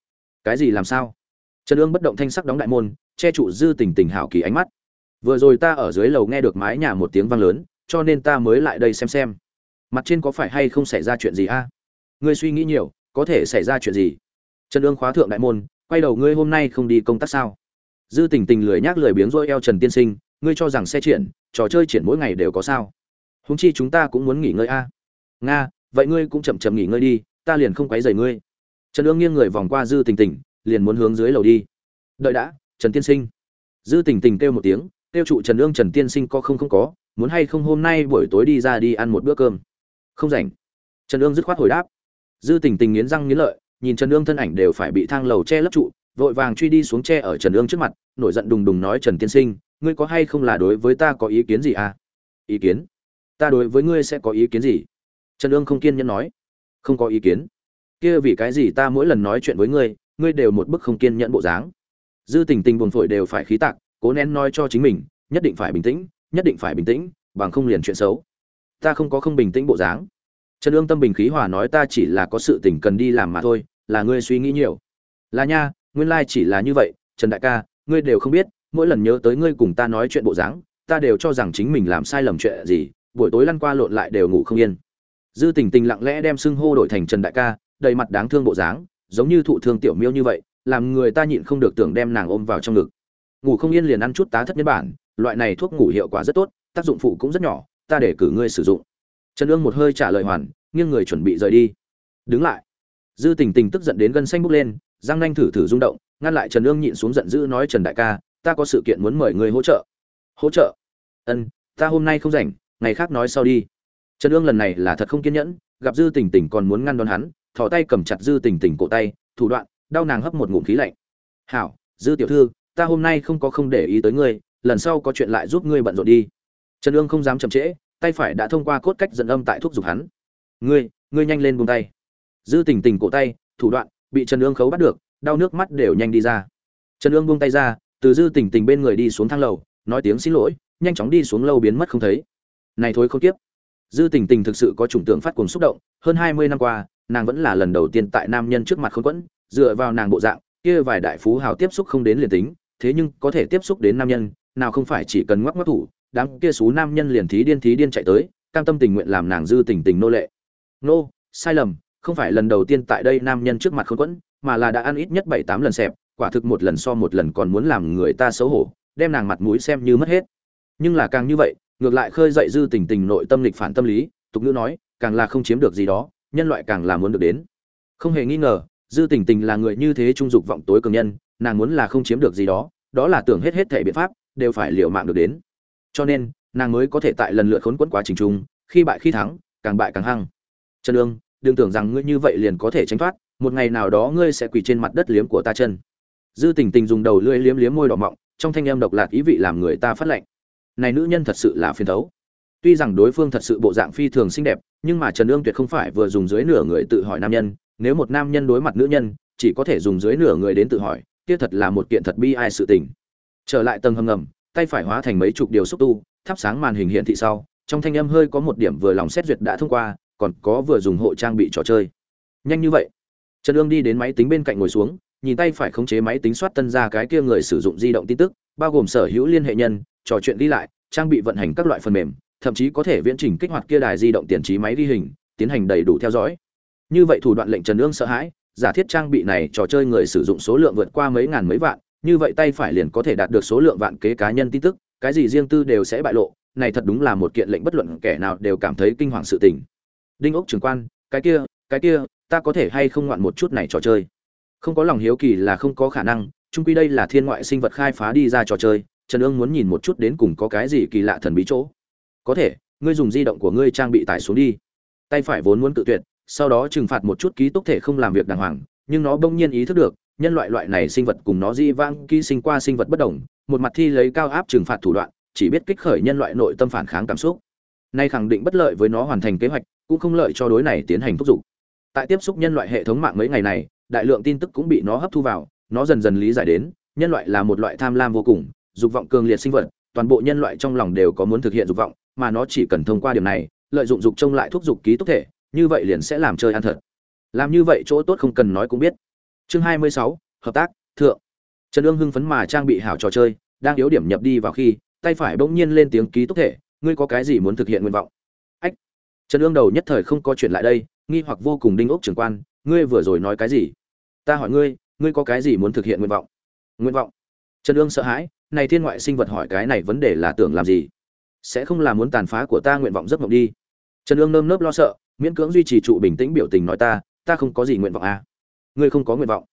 Cái gì làm sao? Trần ương bất động thanh sắc đóng đại môn, che trụ dư tỉnh tỉnh hảo kỳ ánh mắt. Vừa rồi ta ở dưới lầu nghe được mái nhà một tiếng vang lớn, cho nên ta mới lại đây xem xem. Mặt trên có phải hay không xảy ra chuyện gì a? Ngươi suy nghĩ nhiều, có thể xảy ra chuyện gì? Trần ương khóa thượng đại môn, quay đầu, ngươi hôm nay không đi công tác sao? Dư tình tình lười nhác lười biếng rỗi eo trần tiên sinh, ngươi cho rằng xe triển, trò chơi triển mỗi ngày đều có sao? Húng chi chúng ta cũng muốn nghỉ ngơi a. Nga, vậy ngươi cũng chậm chậm nghỉ ngơi đi, ta liền không quấy rầy ngươi. Trần ương nghiêng người vòng qua dư tình tình, liền muốn hướng dưới lầu đi. Đợi đã, trần tiên sinh. Dư tình tình kêu một tiếng, kêu trụ trần ương trần tiên sinh có không không có, muốn hay không hôm nay buổi tối đi ra đi ăn một bữa cơm. Không rảnh. Trần ương dứt khoát hồi đáp. Dư tình tình nghiến răng nghiến lợi nhìn trần ương thân ảnh đều phải bị thang lầu che lấp trụ, vội vàng truy đi xuống che ở trần ương trước mặt, nổi giận đùng đùng nói, trần tiên sinh, ngươi có hay không là đối với ta có ý kiến gì à? Ý kiến? Ta đối với ngươi sẽ có ý kiến gì? Trần ương không kiên nhẫn nói. Không có ý kiến. Kia vì cái gì ta mỗi lần nói chuyện với ngươi ngươi đều một bức không kiên nhẫn bộ dáng. Dư tình tình buồn phổi đều phải khí tạc, cố nén nói cho chính mình, nhất định phải bình tĩnh, nhất định phải bình tĩnh, bằng không liền chuyện xấu. Ta không có không bình tĩnh bộ dáng. Trần ương tâm bình khí hòa nói, ta chỉ là có sự tình cần đi làm mà thôi là ngươi suy nghĩ nhiều. Là nha, nguyên lai chỉ là như vậy, trần đại ca, ngươi đều không biết, mỗi lần nhớ tới ngươi cùng ta nói chuyện bộ dáng, ta đều cho rằng chính mình làm sai lầm chuyện gì, buổi tối lăn qua lộn lại đều ngủ không yên. Dư tình tình lặng lẽ đem xưng hô đổi thành trần đại ca, đầy mặt đáng thương bộ dáng, giống như thụ thương tiểu miêu như vậy, làm người ta nhịn không được tưởng đem nàng ôm vào trong ngực. Ngủ không yên liền ăn chút tá thất nhân bản, loại này thuốc ngủ hiệu quả rất tốt, tác dụng phụ cũng rất nhỏ, ta để cử ngươi sử dụng. Trần ương một hơi trả lời hoàn, nghiêng người chuẩn bị rời đi. Đứng lại dư tình tình tức giận đến gân xanh bốc lên, giang nanh thử thử rung động, ngăn lại trần ương nhịn xuống giận dữ nói, trần đại ca, ta có sự kiện muốn mời người hỗ trợ. Hỗ trợ? Ân, ta hôm nay không rảnh, ngày khác nói sau đi. Trần ương lần này là thật không kiên nhẫn, gặp dư tình tình còn muốn ngăn đón hắn, thò tay cầm chặt dư tình tình cổ tay, thủ đoạn, đau nàng hấp một ngụm khí lạnh. Hảo, dư tiểu thư, ta hôm nay không có không để ý tới ngươi, lần sau có chuyện lại giúp ngươi bận rộn đi. Trần ương không dám chậm trễ, tay phải đã thông qua cốt cách dẫn âm tại thuốc giục hắn. Ngươi ngươi nhanh lên buông tay dư tình tình cổ tay, thủ đoạn, bị trần ương khấu bắt được, đau nước mắt đều nhanh đi ra. Trần ương buông tay ra, từ dư tình tình bên người đi xuống thang lầu, nói tiếng xin lỗi, nhanh chóng đi xuống lâu biến mất không thấy. Này thôi không tiếp. Dư tình tình thực sự có chủng tượng phát cuồng xúc động, hơn hai mươi năm qua, nàng vẫn là lần đầu tiên tại nam nhân trước mặt không quẫn, dựa vào nàng bộ dạng, kia vài đại phú hào tiếp xúc không đến liền tính, thế nhưng có thể tiếp xúc đến nam nhân, nào không phải chỉ cần ngoắc ngoắc thủ, đám kia số nam nhân liền thí điên thí điên chạy tới, cam tâm tình nguyện làm nàng dư tình tình nô lệ. Nô, sai lầm không phải lần đầu tiên tại đây nam nhân trước mặt khốn quẫn, mà là đã ăn ít nhất bảy tám lần xẹp, quả thực một lần so một lần còn muốn làm người ta xấu hổ, đem nàng mặt mũi xem như mất hết. Nhưng là càng như vậy, ngược lại khơi dậy dư tình tình nội tâm lịch phản tâm lý, tục ngữ nói, càng là không chiếm được gì đó, nhân loại càng là muốn được đến. Không hề nghi ngờ, dư tình tình là người như thế trung dục vọng tối cường nhân, nàng muốn là không chiếm được gì đó đó là tưởng hết hết thể biện pháp, đều phải liều mạng được đến. Cho nên, nàng mới có thể tại lần lượt khốn quẫn quá trình chung, khi bại khi thắng, càng bại càng hăng. Trần ương đừng tưởng rằng ngươi như vậy liền có thể tránh thoát, một ngày nào đó ngươi sẽ quỳ trên mặt đất liếm của ta chân. Dư tình tình dùng đầu lưỡi liếm liếm môi đỏ mọng, trong thanh âm độc lạc ý vị làm người ta phát lệnh này nữ nhân thật sự là phiền thấu. Tuy rằng đối phương thật sự bộ dạng phi thường xinh đẹp, nhưng mà trần ương tuyệt không phải vừa dùng dưới nửa người tự hỏi nam nhân, nếu một nam nhân đối mặt nữ nhân, chỉ có thể dùng dưới nửa người đến tự hỏi, kia thật là một kiện thật bi ai sự tình. Trở lại tầng hầm ngầm, tay phải hóa thành mấy chục điều xúc tu, thắp sáng màn hình hiện thị sau, trong thanh âm hơi có một điểm vừa lòng xét duyệt đã thông qua còn có vừa dùng hộ trang bị trò chơi. Nhanh như vậy. Trần ương đi đến máy tính bên cạnh ngồi xuống, nhìn tay phải khống chế máy tính soát tân ra cái kia người sử dụng di động tin tức, bao gồm sở hữu liên hệ nhân, trò chuyện đi lại, trang bị vận hành các loại phần mềm, thậm chí có thể viễn trình kích hoạt kia đài di động tiền trí máy ghi hình, tiến hành đầy đủ theo dõi. Như vậy thủ đoạn lệnh trần ương sợ hãi, giả thiết trang bị này trò chơi người sử dụng số lượng vượt qua mấy ngàn mấy vạn, như vậy tay phải liền có thể đạt được số lượng vạn kế cá nhân tin tức, cái gì riêng tư đều sẽ bại lộ, này thật đúng là một kiện lệnh bất luận kẻ nào đều cảm thấy kinh hoàng sự tình đinh ốc trưởng quan, cái kia cái kia, ta có thể hay không ngoạn một chút này trò chơi? Không có lòng hiếu kỳ là không có khả năng trung quy đây là thiên ngoại sinh vật khai phá đi ra trò chơi, trần ương muốn nhìn một chút đến cùng có cái gì kỳ lạ thần bí chỗ. Có thể, ngươi dùng di động của ngươi trang bị tải xuống đi. Tay phải vốn muốn tự tuyệt, sau đó trừng phạt một chút ký túc thể không làm việc đàng hoàng, nhưng nó bỗng nhiên ý thức được, nhân loại loại này sinh vật cùng nó di vang ký sinh qua sinh vật bất đồng, một mặt thi lấy cao áp trừng phạt thủ đoạn, chỉ biết kích khởi nhân loại nội tâm phản kháng cảm xúc. Nay khẳng định bất lợi với nó hoàn thành kế hoạch cũng không lợi cho đối này tiến hành thúc giục. Tại tiếp xúc nhân loại hệ thống mạng mấy ngày này đại lượng tin tức cũng bị nó hấp thu vào nó dần dần lý giải đến nhân loại là một loại tham lam vô cùng dục vọng cường liệt sinh vật toàn bộ nhân loại trong lòng đều có muốn thực hiện dục vọng mà nó chỉ cần thông qua điểm này lợi dụng dục trông lại thúc giục ký túc thể như vậy liền sẽ làm chơi ăn thật. Làm như vậy chỗ tốt không cần nói cũng biết. Chương 26, hợp tác thượng. Trần ương hưng phấn mà trang bị hảo trò chơi đang yếu điểm nhập đi vào khi tay phải bỗng nhiên lên tiếng ký túc thể ngươi có cái gì muốn thực hiện nguyện vọng? Trần ương đầu nhất thời không có chuyện lại đây, nghi hoặc vô cùng đinh ốc trưởng quan, ngươi vừa rồi nói cái gì? Ta hỏi ngươi ngươi có cái gì muốn thực hiện nguyện vọng? Nguyện vọng? Trần ương sợ hãi, này thiên ngoại sinh vật hỏi cái này vấn đề là tưởng làm gì? Sẽ không là muốn tàn phá của ta nguyện vọng giấc mộng đi? Trần ương nơm nớp lo sợ, miễn cưỡng duy trì trụ bình tĩnh biểu tình nói ta ta không có gì nguyện vọng à. ngươi không có nguyện vọng.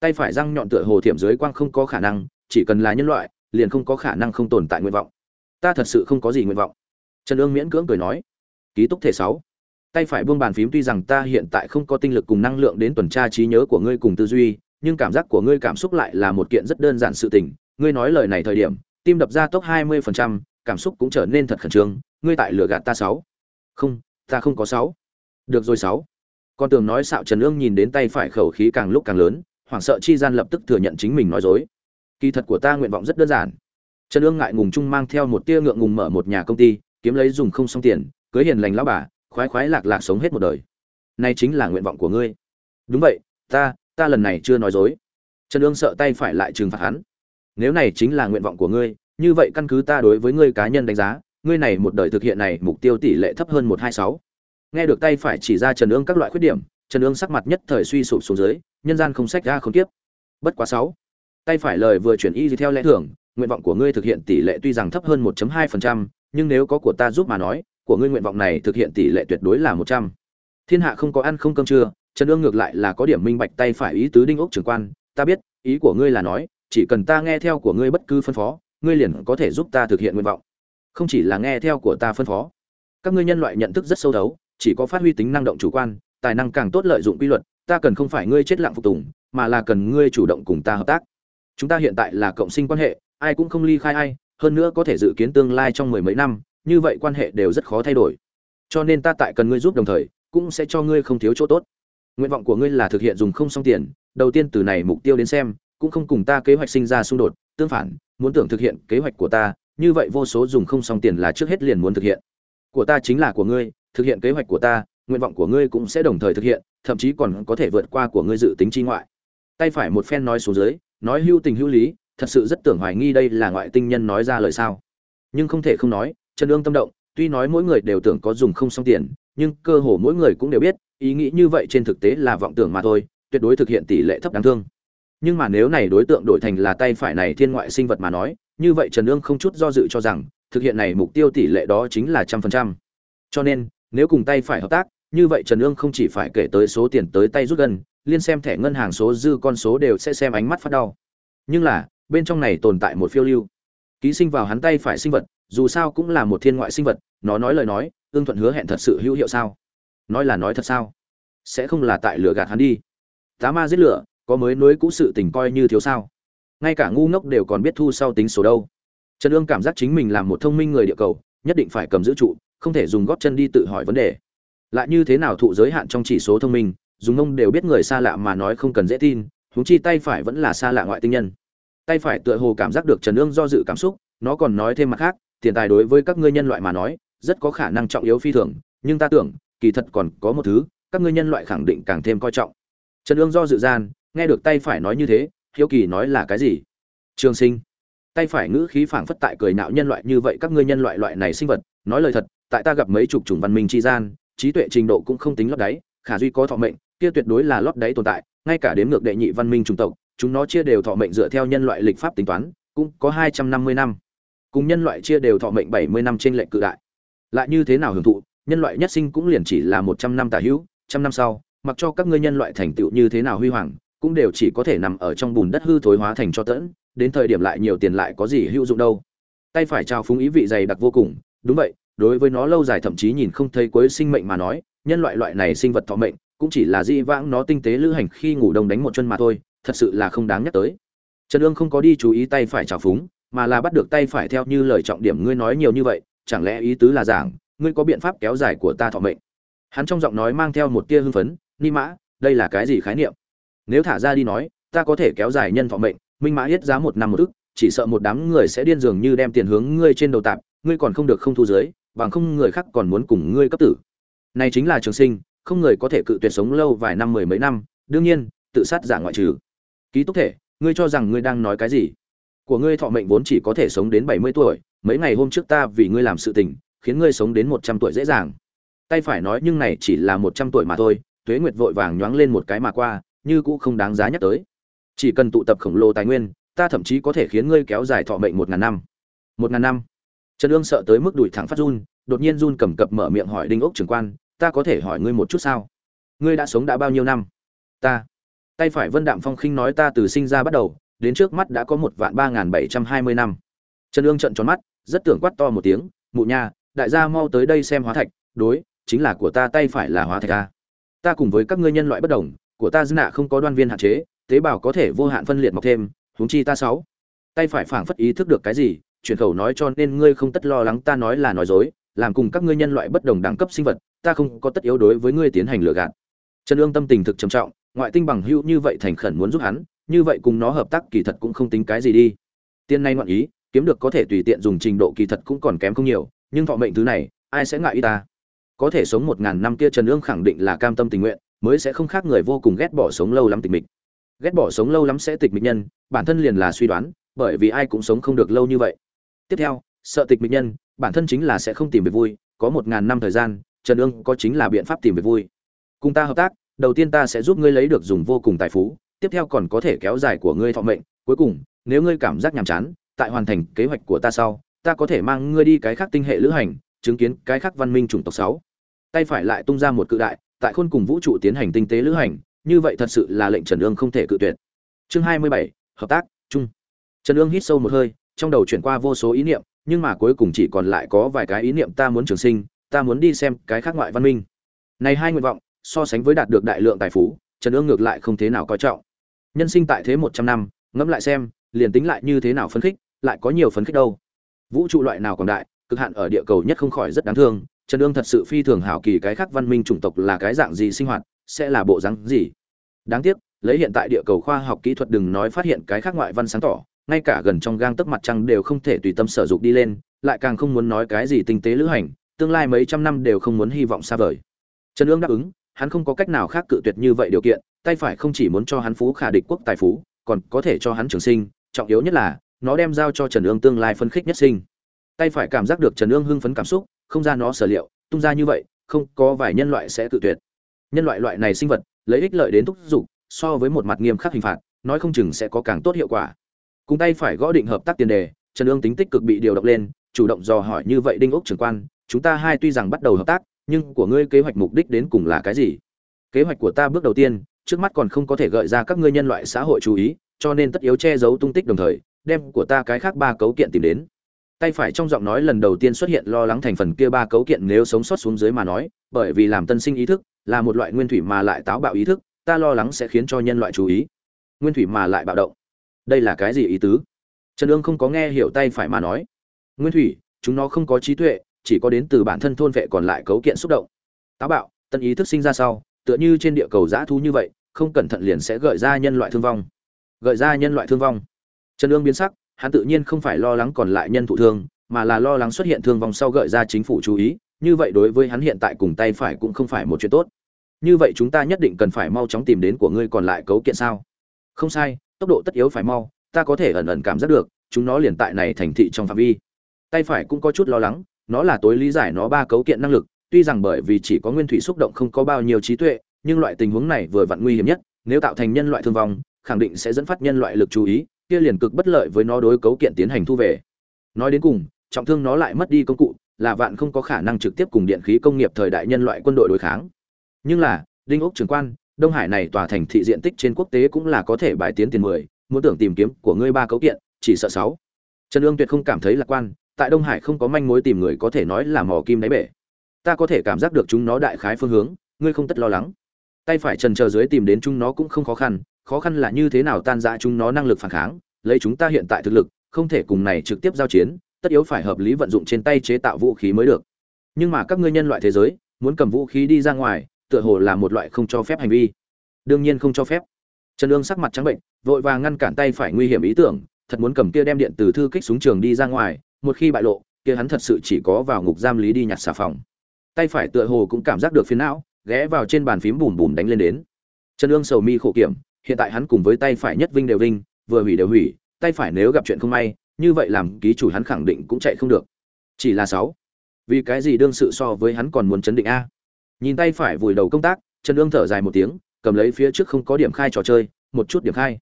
Tay phải răng nhọn tựa hồ thiểm dưới quang không có khả năng, chỉ cần là nhân loại, liền không có khả năng không tồn tại nguyện vọng. Ta thật sự không có gì nguyện vọng. Trần ương miễn cưỡng cười nói ký túc thể sáu. Tay phải buông bàn phím tuy rằng ta hiện tại không có tinh lực cùng năng lượng đến tuần tra trí nhớ của ngươi cùng tư duy nhưng cảm giác của ngươi cảm xúc lại là một kiện rất đơn giản sự tình. Ngươi nói lời này thời điểm tim đập ra tốc hai mươi phần trăm, cảm xúc cũng trở nên thật khẩn trương. Ngươi tại lừa gạt ta sáu. Không ta không có sáu. Được rồi sáu. Con tường nói xạo trần ương nhìn đến tay phải khẩu khí càng lúc càng lớn hoảng sợ chi gian lập tức thừa nhận chính mình nói dối. Kỳ thật của ta nguyện vọng rất đơn giản. Trần ương ngại ngùng chung mang theo một tia ngượng ngùng mở một nhà công ty kiếm lấy dùng không xong tiền cưới hiền lành lão bà khoái khoái lạc lạc sống hết một đời. Này chính là nguyện vọng của ngươi. Đúng vậy ta ta lần này chưa nói dối. Trần ương sợ tay phải lại trừng phạt hắn. Nếu này chính là nguyện vọng của ngươi như vậy căn cứ ta đối với ngươi cá nhân đánh giá ngươi này một đời thực hiện này mục tiêu tỷ lệ thấp hơn một hai sáu. Nghe được tay phải chỉ ra trần ương các loại khuyết điểm trần ương sắc mặt nhất thời suy sụp xuống dưới nhân gian không sách ra không tiếp. Bất quá sáu. Tay phải lời vừa chuyển y theo lẽ thường nguyện vọng của ngươi thực hiện tỷ lệ tuy rằng thấp hơn 1.2%, nhưng nếu có của ta giúp mà nói của ngươi nguyện vọng này thực hiện tỷ lệ tuyệt đối là 100. thiên hạ không có ăn không cơm trưa, trần ương ngược lại là có điểm minh bạch tay phải ý tứ đinh ốc trưởng quan, ta biết, ý của ngươi là nói, chỉ cần ta nghe theo của ngươi bất cứ phân phó, ngươi liền có thể giúp ta thực hiện nguyện vọng không chỉ là nghe theo của ta phân phó, các ngươi nhân loại nhận thức rất sâu thấu, chỉ có phát huy tính năng động chủ quan, tài năng càng tốt lợi dụng quy luật, ta cần không phải ngươi chết lặng phục tùng, mà là cần ngươi chủ động cùng ta hợp tác chúng ta hiện tại là cộng sinh quan hệ, ai cũng không ly khai ai, hơn nữa có thể dự kiến tương lai trong mười mấy năm như vậy quan hệ đều rất khó thay đổi. Cho nên ta tại cần ngươi giúp đồng thời, cũng sẽ cho ngươi không thiếu chỗ tốt. Nguyện vọng của ngươi là thực hiện dùng không xong tiền, đầu tiên từ này mục tiêu đến xem, cũng không cùng ta kế hoạch sinh ra xung đột, tương phản, muốn tưởng thực hiện kế hoạch của ta, như vậy vô số dùng không xong tiền là trước hết liền muốn thực hiện. Của ta chính là của ngươi, thực hiện kế hoạch của ta, nguyện vọng của ngươi cũng sẽ đồng thời thực hiện, thậm chí còn có thể vượt qua của ngươi dự tính chi ngoại. Tay phải một phen nói xuống dưới, nói hưu tình hữu lý, thật sự rất tưởng hoài nghi đây là ngoại tinh nhân nói ra lời sao. Nhưng không thể không nói trần Dương tâm động, tuy nói mỗi người đều tưởng có dùng không xong tiền, nhưng cơ hồ mỗi người cũng đều biết, ý nghĩ như vậy trên thực tế là vọng tưởng mà thôi, tuyệt đối thực hiện tỷ lệ thấp đáng thương. Nhưng mà nếu này đối tượng đổi thành là tay phải này thiên ngoại sinh vật mà nói, như vậy trần Dương không chút do dự cho rằng, thực hiện này mục tiêu tỷ lệ đó chính là trăm phần trăm. Cho nên, nếu cùng tay phải hợp tác, như vậy trần Dương không chỉ phải kể tới số tiền tới tay rút gần, liên xem thẻ ngân hàng số dư con số đều sẽ xem ánh mắt phát đau. Nhưng là, bên trong này tồn tại một phiêu lưu. Ký sinh vào hắn tay phải sinh vật dù sao cũng là một thiên ngoại sinh vật, nó nói lời nói ương thuận hứa hẹn thật sự hữu hiệu sao? Nói là nói thật sao? Sẽ không là tại lửa gạt hắn đi. Tá ma giết lửa, có mới nối cũ sự tình coi như thiếu sao? Ngay cả ngu ngốc đều còn biết thu sau tính số đâu. Trần ương cảm giác chính mình là một thông minh người địa cầu, nhất định phải cầm giữ trụ, không thể dùng góp chân đi tự hỏi vấn đề. Lại như thế nào thụ giới hạn trong chỉ số thông minh, dùng ông đều biết người xa lạ mà nói không cần dễ tin, huống chi tay phải vẫn là xa lạ ngoại tinh nhân. Tay phải tựa hồ cảm giác được trần ương do dự cảm xúc, nó còn nói thêm mặt khác tiền tài đối với các ngươi nhân loại mà nói, rất có khả năng trọng yếu phi thường, nhưng ta tưởng, kỳ thật còn có một thứ, các ngươi nhân loại khẳng định càng thêm coi trọng. Trần ương do dự gian, nghe được tay phải nói như thế, hiếu kỳ nói là cái gì? Trường sinh. Tay phải ngữ khí phảng phất tại cười nạo nhân loại như vậy, các ngươi nhân loại loại này sinh vật, nói lời thật, tại ta gặp mấy chục chủng văn minh tri gian, trí tuệ trình độ cũng không tính lót đáy, khả duy có thọ mệnh, kia tuyệt đối là lót đáy tồn tại, ngay cả đếm ngược đệ nhị văn minh chủng tộc, chúng nó chia đều thọ mệnh dựa theo nhân loại lịch pháp tính toán, cũng có hai trăm năm mươi năm cùng nhân loại chia đều thọ mệnh bảy mươi năm trên lệnh cự đại. Lại như thế nào hưởng thụ, nhân loại nhất sinh cũng liền chỉ là một trăm năm tả hữu, trăm năm sau, mặc cho các ngươi nhân loại thành tựu như thế nào huy hoàng, cũng đều chỉ có thể nằm ở trong bùn đất hư thối hóa thành cho tẫn, đến thời điểm lại nhiều tiền lại có gì hữu dụng đâu. Tay phải trao phúng ý vị dày đặc vô cùng, đúng vậy, đối với nó lâu dài thậm chí nhìn không thấy cuối sinh mệnh mà nói, nhân loại loại này sinh vật thọ mệnh, cũng chỉ là di vãng nó tinh tế lữ hành khi ngủ đông đánh một chân mà thôi, thật sự là không đáng nhắc tới. Trần ương không có đi chú ý tay phải trào phúng mà là bắt được tay phải theo như lời trọng điểm ngươi nói nhiều như vậy, chẳng lẽ ý tứ là giảng, ngươi có biện pháp kéo dài của ta thọ mệnh? Hắn trong giọng nói mang theo một tia hưng phấn, ni mã, đây là cái gì khái niệm? Nếu thả ra đi nói, ta có thể kéo dài nhân thọ mệnh, minh mã hết giá một năm một ức, chỉ sợ một đám người sẽ điên dường như đem tiền hướng ngươi trên đầu tạp, ngươi còn không được không thu dưới, bằng không người khác còn muốn cùng ngươi cấp tử. Này chính là trường sinh, không người có thể cự tuyệt sống lâu vài năm mười mấy năm, đương nhiên, tự sát giả ngoại trừ. Ký túc thể, ngươi cho rằng ngươi đang nói cái gì? Của ngươi thọ mệnh vốn chỉ có thể sống đến bảy mươi tuổi, mấy ngày hôm trước ta vì ngươi làm sự tình, khiến ngươi sống đến một trăm tuổi dễ dàng. Tay phải nói nhưng này chỉ là một trăm tuổi mà thôi, tuế nguyệt vội vàng nhoáng lên một cái mà qua, như cũng không đáng giá nhắc tới. Chỉ cần tụ tập khổng lồ tài nguyên, ta thậm chí có thể khiến ngươi kéo dài thọ mệnh một ngàn năm. Một ngàn năm. Trần Dương sợ tới mức đùi thẳng phát run, đột nhiên run cầm cập mở miệng hỏi đinh ốc trưởng quan, ta có thể hỏi ngươi một chút sao? Ngươi đã sống đã bao nhiêu năm? Ta. Tay phải vân đạm phong khinh nói, ta từ sinh ra bắt đầu đến trước mắt đã có một vạn ba nghìn bảy trăm hai mươi năm. Trần ương trận tròn mắt, rất tưởng quát to một tiếng, mụ nha, đại gia mau tới đây xem hóa thạch, đối, chính là của ta tay phải là hóa thạch ta ta cùng với các ngươi nhân loại bất đồng, của ta dư nạ không có đoan viên hạn chế, tế bào có thể vô hạn phân liệt mọc thêm, huống chi ta sáu. Tay phải phảng phất ý thức được cái gì, chuyển khẩu nói cho nên ngươi không tất lo lắng ta nói là nói dối, làm cùng các ngươi nhân loại bất đồng đẳng cấp sinh vật, ta không có tất yếu đối với ngươi tiến hành lừa gạt. Trần ương tâm tình thực trầm trọng, ngoại tinh bằng hữu như vậy thành khẩn muốn giúp hắn như vậy cùng nó hợp tác kỳ thật cũng không tính cái gì đi. Tiên nay ngoạn ý, kiếm được có thể tùy tiện dùng trình độ kỳ thật cũng còn kém không nhiều, nhưng thọ mệnh thứ này, ai sẽ ngại y ta? Có thể sống một ngàn năm kia trần ương khẳng định là cam tâm tình nguyện, mới sẽ không khác người vô cùng ghét bỏ sống lâu lắm tịch mịch. Ghét bỏ sống lâu lắm sẽ tịch mịch nhân, bản thân liền là suy đoán, bởi vì ai cũng sống không được lâu như vậy. Tiếp theo, sợ tịch mịch nhân, bản thân chính là sẽ không tìm về vui, có một ngàn năm thời gian, trần ương có chính là biện pháp tìm về vui. Cùng ta hợp tác, đầu tiên ta sẽ giúp ngươi lấy được dùng vô cùng tài phú tiếp theo còn có thể kéo dài của ngươi thọ mệnh, cuối cùng, nếu ngươi cảm giác nhàm chán, tại hoàn thành kế hoạch của ta sau, ta có thể mang ngươi đi cái khác tinh hệ lữ hành, chứng kiến cái khác văn minh chủng tộc sáu. Tay phải lại tung ra một cự đại, tại khôn cùng vũ trụ tiến hành tinh tế lữ hành, như vậy thật sự là lệnh trần ương không thể cự tuyệt. Chương hai mươi bảy, hợp tác, chung. Trần ương hít sâu một hơi, trong đầu chuyển qua vô số ý niệm, nhưng mà cuối cùng chỉ còn lại có vài cái ý niệm ta muốn trường sinh, ta muốn đi xem cái khác ngoại văn minh. Này hai nguyện vọng, so sánh với đạt được đại lượng tài phú, trần ương ngược lại không thế nào coi trọng nhân sinh tại thế một trăm năm, ngẫm lại xem, liền tính lại như thế nào phấn khích, lại có nhiều phấn khích đâu. Vũ trụ loại nào còn đại, cực hạn ở địa cầu nhất không khỏi rất đáng thương, trần ương thật sự phi thường hảo kỳ cái khác văn minh chủng tộc là cái dạng gì sinh hoạt, sẽ là bộ rắn gì. Đáng tiếc, lấy hiện tại địa cầu khoa học kỹ thuật đừng nói phát hiện cái khác ngoại văn sáng tỏ, ngay cả gần trong gang tấc mặt trăng đều không thể tùy tâm sở dục đi lên, lại càng không muốn nói cái gì tinh tế lữ hành, tương lai mấy trăm năm đều không muốn hy vọng xa vời. Trần ương đáp ứng, hắn không có cách nào khác cự tuyệt như vậy điều kiện tay phải không chỉ muốn cho hắn phú khả địch quốc tài phú còn có thể cho hắn trường sinh trọng yếu nhất là nó đem giao cho trần ương tương lai phân khích nhất sinh. Tay phải cảm giác được trần ương hưng phấn cảm xúc không ra nó sở liệu tung ra như vậy không có vài nhân loại sẽ tự tuyệt. Nhân loại loại này sinh vật lấy ích lợi đến thúc dục, so với một mặt nghiêm khắc hình phạt nói không chừng sẽ có càng tốt hiệu quả. Cùng tay phải gõ định hợp tác tiền đề trần ương tính tích cực bị điều động lên chủ động dò hỏi như vậy đinh ốc trưởng quan chúng ta hai tuy rằng bắt đầu hợp tác nhưng của ngươi kế hoạch mục đích đến cùng là cái gì? Kế hoạch của ta bước đầu tiên trước mắt còn không có thể gợi ra các ngươi nhân loại xã hội chú ý, cho nên tất yếu che giấu tung tích đồng thời, đem của ta cái khác ba cấu kiện tìm đến. Tay phải trong giọng nói lần đầu tiên xuất hiện lo lắng thành phần kia ba cấu kiện nếu sống sót xuống dưới mà nói, bởi vì làm tân sinh ý thức, là một loại nguyên thủy mà lại táo bạo ý thức, ta lo lắng sẽ khiến cho nhân loại chú ý. Nguyên thủy mà lại bạo động. Đây là cái gì ý tứ? Trần ương không có nghe hiểu tay phải mà nói. Nguyên thủy, chúng nó không có trí tuệ, chỉ có đến từ bản thân thôn vệ còn lại cấu kiện xúc động. Táo bạo, tân ý thức sinh ra sau tựa như trên địa cầu dã thú như vậy, không cẩn thận liền sẽ gợi ra nhân loại thương vong. Gợi ra nhân loại thương vong. Trần Dương biến sắc, hắn tự nhiên không phải lo lắng còn lại nhân thụ thương, mà là lo lắng xuất hiện thương vong sau gợi ra chính phủ chú ý, như vậy đối với hắn hiện tại cùng tay phải cũng không phải một chuyện tốt. Như vậy chúng ta nhất định cần phải mau chóng tìm đến của ngươi còn lại cấu kiện sao? Không sai, tốc độ tất yếu phải mau, ta có thể ẩn ẩn cảm giác được, chúng nó liền tại này thành thị trong phạm vi. Tay phải cũng có chút lo lắng, nó là tối lý giải nó ba cấu kiện năng lực tuy rằng bởi vì chỉ có nguyên thủy xúc động không có bao nhiêu trí tuệ, nhưng loại tình huống này vừa vặn nguy hiểm nhất, nếu tạo thành nhân loại thương vong, khẳng định sẽ dẫn phát nhân loại lực chú ý, kia liền cực bất lợi với nó đối cấu kiện tiến hành thu về. Nói đến cùng, trọng thương nó lại mất đi công cụ, là vạn không có khả năng trực tiếp cùng điện khí công nghiệp thời đại nhân loại quân đội đối kháng. Nhưng là, đinh ốc trưởng quan, đông hải này tòa thành thị diện tích trên quốc tế cũng là có thể bài tiến tiền mười, muốn tưởng tìm kiếm của ngươi ba cấu kiện, chỉ sợ sáu. Trần ương tuyệt không cảm thấy lạc quan, tại đông hải không có manh mối tìm người có thể nói là mò kim đáy bể ta có thể cảm giác được chúng nó đại khái phương hướng, ngươi không tất lo lắng. Tay phải trần chờ dưới tìm đến chúng nó cũng không khó khăn khó khăn là như thế nào tan rã chúng nó năng lực phản kháng, lấy chúng ta hiện tại thực lực, không thể cùng này trực tiếp giao chiến, tất yếu phải hợp lý vận dụng trên tay chế tạo vũ khí mới được. Nhưng mà các ngươi nhân loại thế giới, muốn cầm vũ khí đi ra ngoài, tựa hồ là một loại không cho phép hành vi. Đương nhiên không cho phép. Trần ương sắc mặt trắng bệnh, vội vàng ngăn cản tay phải nguy hiểm ý tưởng, thật muốn cầm kia đem điện từ thư kích súng trường đi ra ngoài, một khi bại lộ, kia hắn thật sự chỉ có vào ngục giam lý đi nhặt xà phòng tay phải tựa hồ cũng cảm giác được phiến não, ghé vào trên bàn phím bùm bùm đánh lên đến. Trần ương sầu mi khổ kiểm, hiện tại hắn cùng với tay phải nhất vinh đều vinh, vừa hủy đều hủy, tay phải nếu gặp chuyện không may, như vậy làm ký chủ hắn khẳng định cũng chạy không được. Chỉ là sáu. Vì cái gì đương sự so với hắn còn muốn chấn định a? Nhìn tay phải vùi đầu công tác, trần ương thở dài một tiếng, cầm lấy phía trước không có điểm khai trò chơi, một chút điểm khai.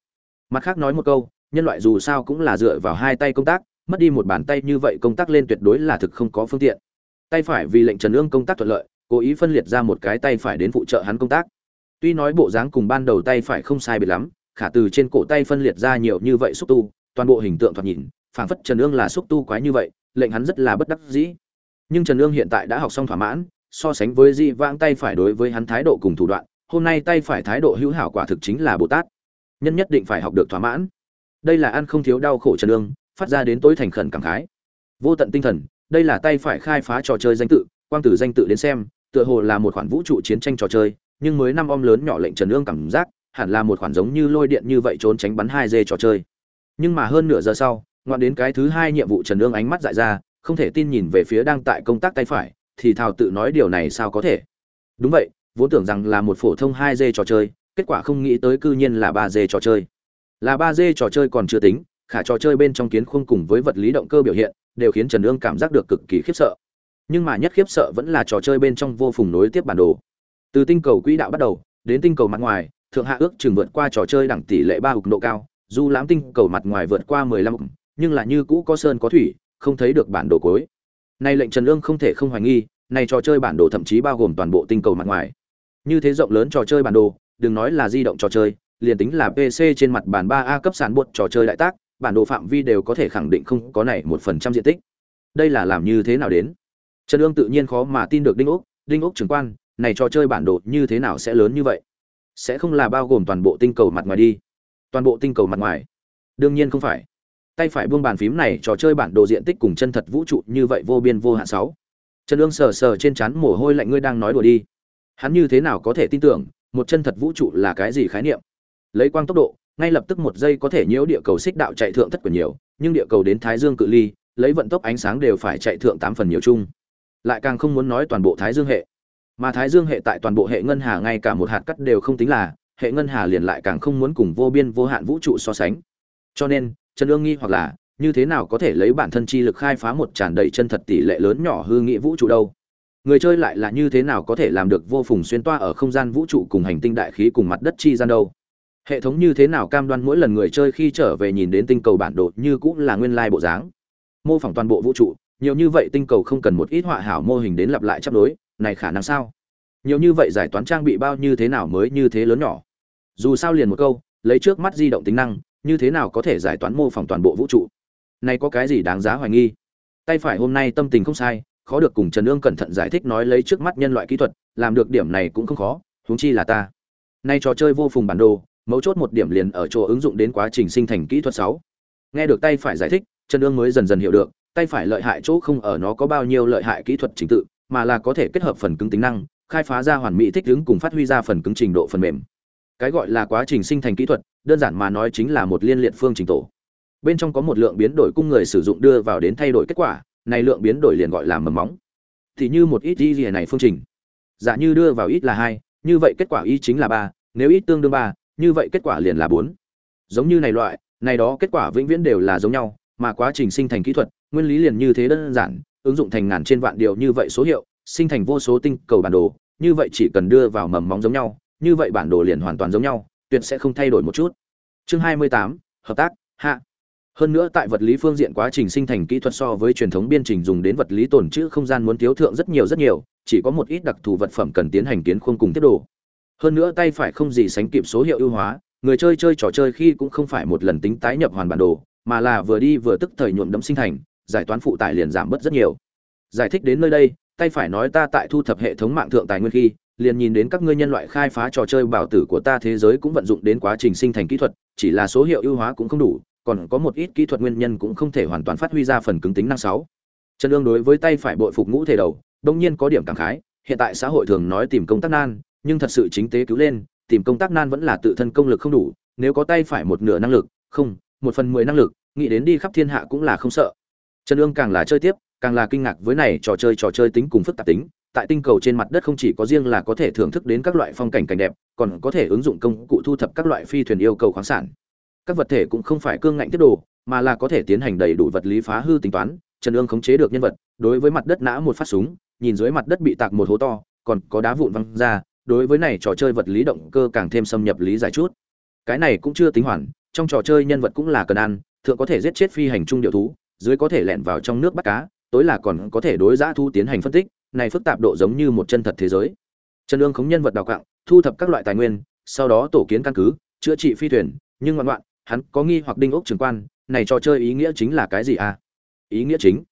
Mặt khác nói một câu, nhân loại dù sao cũng là dựa vào hai tay công tác, mất đi một bàn tay như vậy công tác lên tuyệt đối là thực không có phương tiện tay phải vì lệnh trần ương công tác thuận lợi, cố ý phân liệt ra một cái tay phải đến phụ trợ hắn công tác. Tuy nói bộ dáng cùng ban đầu tay phải không sai biệt lắm, khả từ trên cổ tay phân liệt ra nhiều như vậy xúc tu, toàn bộ hình tượng thoạt nhìn, phảng phất trần ương là xúc tu quái như vậy, lệnh hắn rất là bất đắc dĩ. Nhưng trần ương hiện tại đã học xong thỏa mãn, so sánh với di vãng tay phải đối với hắn thái độ cùng thủ đoạn, hôm nay tay phải thái độ hữu hảo quả thực chính là bồ tát. Nhân nhất định phải học được thỏa mãn. Đây là ăn không thiếu đau khổ trần ương, phát ra đến tối thành khẩn cảm khái. Vô tận tinh thần đây là tay phải khai phá trò chơi danh tự, quang tử danh tự đến xem, tựa hồ là một khoản vũ trụ chiến tranh trò chơi, nhưng mới năm om lớn nhỏ lệnh trần ương cảm giác, hẳn là một khoản giống như lôi điện như vậy trốn tránh bắn hai dê trò chơi. Nhưng mà hơn nửa giờ sau, ngoạn đến cái thứ hai nhiệm vụ trần ương ánh mắt dại ra, không thể tin nhìn về phía đang tại công tác tay phải, thì thào tự nói điều này sao có thể? Đúng vậy, vốn tưởng rằng là một phổ thông hai d trò chơi, kết quả không nghĩ tới cư nhiên là ba d trò chơi. Là ba d trò chơi còn chưa tính khả trò chơi bên trong kiến khung cùng với vật lý động cơ biểu hiện, đều khiến trần ương cảm giác được cực kỳ khiếp sợ. Nhưng mà nhất khiếp sợ vẫn là trò chơi bên trong vô phùng nối tiếp bản đồ. Từ tinh cầu quỹ đạo bắt đầu, đến tinh cầu mặt ngoài, thượng hạ ước chừng vượt qua trò chơi đẳng tỷ lệ ba hục độ cao, dù lãm tinh cầu mặt ngoài vượt qua mười lăm nhưng là như cũ có sơn có thủy, không thấy được bản đồ cuối. Này lệnh trần ương không thể không hoài nghi này trò chơi bản đồ thậm chí bao gồm toàn bộ tinh cầu mặt ngoài. Như thế rộng lớn trò chơi bản đồ, đừng nói là di động trò chơi, liền tính là pc trên mặt bản ba a cấp sản bột trò chơi đại tác bản đồ phạm vi đều có thể khẳng định không có này một phần trăm diện tích. Đây là làm như thế nào đến? Trần ương tự nhiên khó mà tin được đinh úc. Đinh úc trưởng quan, này trò chơi bản đồ như thế nào sẽ lớn như vậy? Sẽ không là bao gồm toàn bộ tinh cầu mặt ngoài đi. Toàn bộ tinh cầu mặt ngoài? Đương nhiên không phải. Tay phải buông bàn phím này trò chơi bản đồ diện tích cùng chân thật vũ trụ như vậy vô biên vô hạn sáu. Trần ương sờ sờ trên trán mồ hôi lạnh ngươi đang nói đùa đi. Hắn như thế nào có thể tin tưởng, một chân thật vũ trụ là cái gì khái niệm? Lấy quang tốc độ ngay lập tức một giây có thể nhiễu địa cầu xích đạo chạy thượng thất quyền nhiều, nhưng địa cầu đến thái dương cự ly, lấy vận tốc ánh sáng đều phải chạy thượng tám phần nhiều chung. Lại càng không muốn nói toàn bộ thái dương hệ. Mà thái dương hệ tại toàn bộ hệ ngân hà ngay cả một hạt cắt đều không tính là, hệ ngân hà liền lại càng không muốn cùng vô biên vô hạn vũ trụ so sánh. Cho nên, trần ương nghi hoặc là, như thế nào có thể lấy bản thân chi lực khai phá một tràn đầy chân thật tỷ lệ lớn nhỏ hư nghị vũ trụ đâu? Người chơi lại là như thế nào có thể làm được vô phùng xuyên toa ở không gian vũ trụ cùng hành tinh đại khí cùng mặt đất chi gian đâu? Hệ thống như thế nào cam đoan mỗi lần người chơi khi trở về nhìn đến tinh cầu bản đồ như cũng là nguyên lai bộ dáng. Mô phỏng toàn bộ vũ trụ, nhiều như vậy tinh cầu không cần một ít họa hảo mô hình đến lặp lại chấp đối này khả năng sao? Nhiều như vậy giải toán trang bị bao như thế nào mới như thế lớn nhỏ? Dù sao liền một câu, lấy trước mắt di động tính năng, như thế nào có thể giải toán mô phỏng toàn bộ vũ trụ? Này có cái gì đáng giá hoài nghi? Tay phải hôm nay tâm tình không sai, khó được cùng trần ương cẩn thận giải thích nói lấy trước mắt nhân loại kỹ thuật, làm được điểm này cũng không khó, huống chi là ta. Nay trò chơi vô phùng bản đồ mấu chốt một điểm liền ở chỗ ứng dụng đến quá trình sinh thành kỹ thuật sáu. Nghe được tay phải giải thích, trần ương mới dần dần hiểu được, tay phải lợi hại chỗ không ở nó có bao nhiêu lợi hại kỹ thuật trình tự, mà là có thể kết hợp phần cứng tính năng, khai phá ra hoàn mỹ thích ứng cùng phát huy ra phần cứng trình độ phần mềm. Cái gọi là quá trình sinh thành kỹ thuật, đơn giản mà nói chính là một liên liệt phương trình tổ. Bên trong có một lượng biến đổi cung người sử dụng đưa vào đến thay đổi kết quả, này lượng biến đổi liền gọi là mầm móng. Thì như một ít y gì này phương trình. Giả như đưa vào ít là hai, như vậy kết quả y chính là ba, nếu ít tương đương ba như vậy kết quả liền là bốn. Giống như này loại, này đó kết quả vĩnh viễn đều là giống nhau, mà quá trình sinh thành kỹ thuật, nguyên lý liền như thế đơn giản, ứng dụng thành ngàn trên vạn điều như vậy số hiệu, sinh thành vô số tinh cầu bản đồ, như vậy chỉ cần đưa vào mầm móng giống nhau, như vậy bản đồ liền hoàn toàn giống nhau, tuyệt sẽ không thay đổi một chút. Chương hai mươi tám, hợp tác, hạ. Hơn nữa tại vật lý phương diện quá trình sinh thành kỹ thuật so với truyền thống biên trình dùng đến vật lý tồn trữ không gian muốn thiếu thượng rất nhiều rất nhiều, chỉ có một ít đặc thù vật phẩm cần tiến hành kiến khuôn cùng tiết đồ hơn nữa tay phải không gì sánh kịp số hiệu ưu hóa, người chơi chơi trò chơi khi cũng không phải một lần tính tái nhập hoàn bản đồ, mà là vừa đi vừa tức thời nhuộm đấm sinh thành, giải toán phụ tải liền giảm bớt rất nhiều. Giải thích đến nơi đây, tay phải nói ta tại thu thập hệ thống mạng thượng tài nguyên khi, liền nhìn đến các ngươi nhân loại khai phá trò chơi bảo tử của ta thế giới cũng vận dụng đến quá trình sinh thành kỹ thuật, chỉ là số hiệu ưu hóa cũng không đủ, còn có một ít kỹ thuật nguyên nhân cũng không thể hoàn toàn phát huy ra phần cứng tính năng sáu. Trần ương đối với tay phải bội phục ngũ thể đầu, đông nhiên có điểm cảm khái, hiện tại xã hội thường nói tìm công tác nan nhưng thật sự chính tế cứu lên, tìm công tác nan vẫn là tự thân công lực không đủ, nếu có tay phải một nửa năng lực, không, một phần mười năng lực, nghĩ đến đi khắp thiên hạ cũng là không sợ. Trần ương càng là chơi tiếp, càng là kinh ngạc với này trò chơi trò chơi tính cùng phức tạp tính, tại tinh cầu trên mặt đất không chỉ có riêng là có thể thưởng thức đến các loại phong cảnh cảnh đẹp, còn có thể ứng dụng công cụ thu thập các loại phi thuyền yêu cầu khoáng sản. Các vật thể cũng không phải cương ngạnh tiết đồ, mà là có thể tiến hành đầy đủ vật lý phá hư tính toán, trần ương khống chế được nhân vật, đối với mặt đất nã một phát súng, nhìn dưới mặt đất bị tạc một hố to, còn có đá vụn văng ra đối với này trò chơi vật lý động cơ càng thêm xâm nhập lý giải chút. Cái này cũng chưa tính hoàn, trong trò chơi nhân vật cũng là cần ăn, thượng có thể giết chết phi hành trung điệu thú, dưới có thể lẻn vào trong nước bắt cá, tối là còn có thể đối giã thu tiến hành phân tích, này phức tạp độ giống như một chân thật thế giới. Trần lương khống nhân vật đào cặng thu thập các loại tài nguyên, sau đó tổ kiến căn cứ, chữa trị phi thuyền, nhưng ngoan ngoạn, hắn có nghi hoặc đinh ốc trường quan, này trò chơi ý nghĩa chính là cái gì à? Ý nghĩa chính.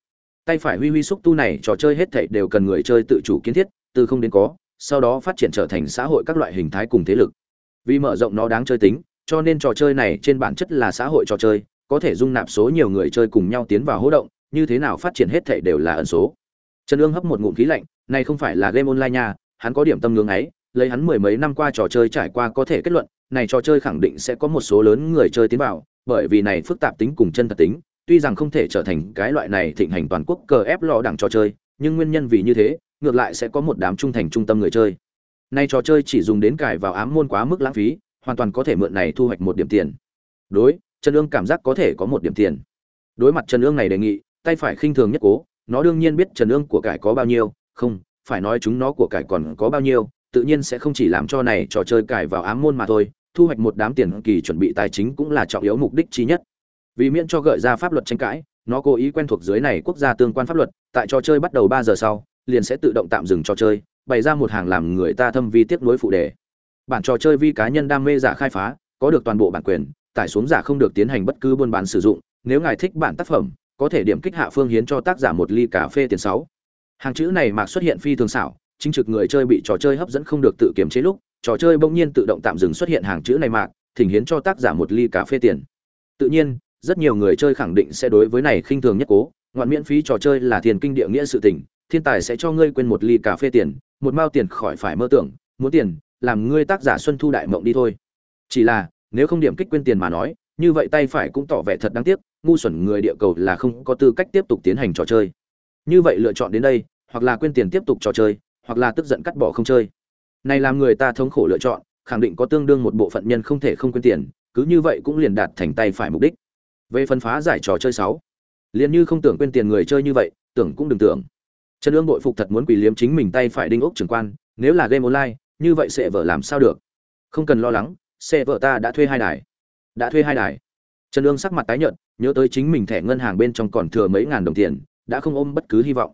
Tay phải huy huy xúc tu này trò chơi hết thảy đều cần người chơi tự chủ kiến thiết, từ không đến có sau đó phát triển trở thành xã hội các loại hình thái cùng thế lực. Vì mở rộng nó đáng chơi tính, cho nên trò chơi này trên bản chất là xã hội trò chơi, có thể dung nạp số nhiều người chơi cùng nhau tiến vào hỗ động, như thế nào phát triển hết thảy đều là ẩn số. Trần ương hấp một ngụm khí lạnh, này không phải là game online nha, hắn có điểm tâm ngưỡng ấy, lấy hắn mười mấy năm qua trò chơi trải qua có thể kết luận, này trò chơi khẳng định sẽ có một số lớn người chơi tiến vào, bởi vì này phức tạp tính cùng chân thật tính, tuy rằng không thể trở thành cái loại này thịnh hành toàn quốc cờ ép lò đẳng trò chơi, nhưng nguyên nhân vì như thế ngược lại sẽ có một đám trung thành trung tâm người chơi. Nay trò chơi chỉ dùng đến cải vào ám môn quá mức lãng phí, hoàn toàn có thể mượn này thu hoạch một điểm tiền. Đối, trần ương cảm giác có thể có một điểm tiền. Đối mặt trần ương này đề nghị, tay phải khinh thường nhất cố, nó đương nhiên biết trần ương của cải có bao nhiêu, không, phải nói chúng nó của cải còn có bao nhiêu, tự nhiên sẽ không chỉ làm cho này trò chơi cải vào ám môn mà thôi, thu hoạch một đám tiền kỳ chuẩn bị tài chính cũng là trọng yếu mục đích chi nhất. Vì miễn cho gợi ra pháp luật tranh cãi, nó cố ý quen thuộc dưới này quốc gia tương quan pháp luật, tại trò chơi bắt đầu ba giờ sau liền sẽ tự động tạm dừng trò chơi, bày ra một hàng làm người ta thâm vi tiếp nối phụ đề. Bản trò chơi vi cá nhân đam mê giả khai phá, có được toàn bộ bản quyền, tải xuống giả không được tiến hành bất cứ buôn bán sử dụng, nếu ngài thích bản tác phẩm, có thể điểm kích hạ phương hiến cho tác giả một ly cà phê tiền sáu. Hàng chữ này mạc xuất hiện phi thường xảo, chính trực người chơi bị trò chơi hấp dẫn không được tự kiềm chế lúc, trò chơi bỗng nhiên tự động tạm dừng xuất hiện hàng chữ này mạc, thỉnh hiến cho tác giả một ly cà phê tiền. Tự nhiên, rất nhiều người chơi khẳng định sẽ đối với này khinh thường nhất cố, ngoạn miễn phí trò chơi là tiền kinh địa nghĩa sự tình thiên tài sẽ cho ngươi quên một ly cà phê tiền, một mao tiền khỏi phải mơ tưởng, muốn tiền, làm ngươi tác giả xuân thu đại mộng đi thôi. Chỉ là, nếu không điểm kích quên tiền mà nói, như vậy tay phải cũng tỏ vẻ thật đáng tiếc, ngu xuẩn người địa cầu là không có tư cách tiếp tục tiến hành trò chơi. Như vậy lựa chọn đến đây, hoặc là quên tiền tiếp tục trò chơi, hoặc là tức giận cắt bỏ không chơi. Này làm người ta thống khổ lựa chọn, khẳng định có tương đương một bộ phận nhân không thể không quên tiền, cứ như vậy cũng liền đạt thành tay phải mục đích. Về phân phá giải trò chơi sáu, liền như không tưởng quên tiền người chơi như vậy, tưởng cũng đừng tưởng trần ương bội phục thật muốn quỳ liếm chính mình tay phải đinh ốc trưởng quan, nếu là game online, như vậy sẽ vợ làm sao được? Không cần lo lắng xe vợ ta đã thuê hai đài. Đã thuê hai đài. Trần ương sắc mặt tái nhợt, nhớ tới chính mình thẻ ngân hàng bên trong còn thừa mấy ngàn đồng tiền, đã không ôm bất cứ hy vọng.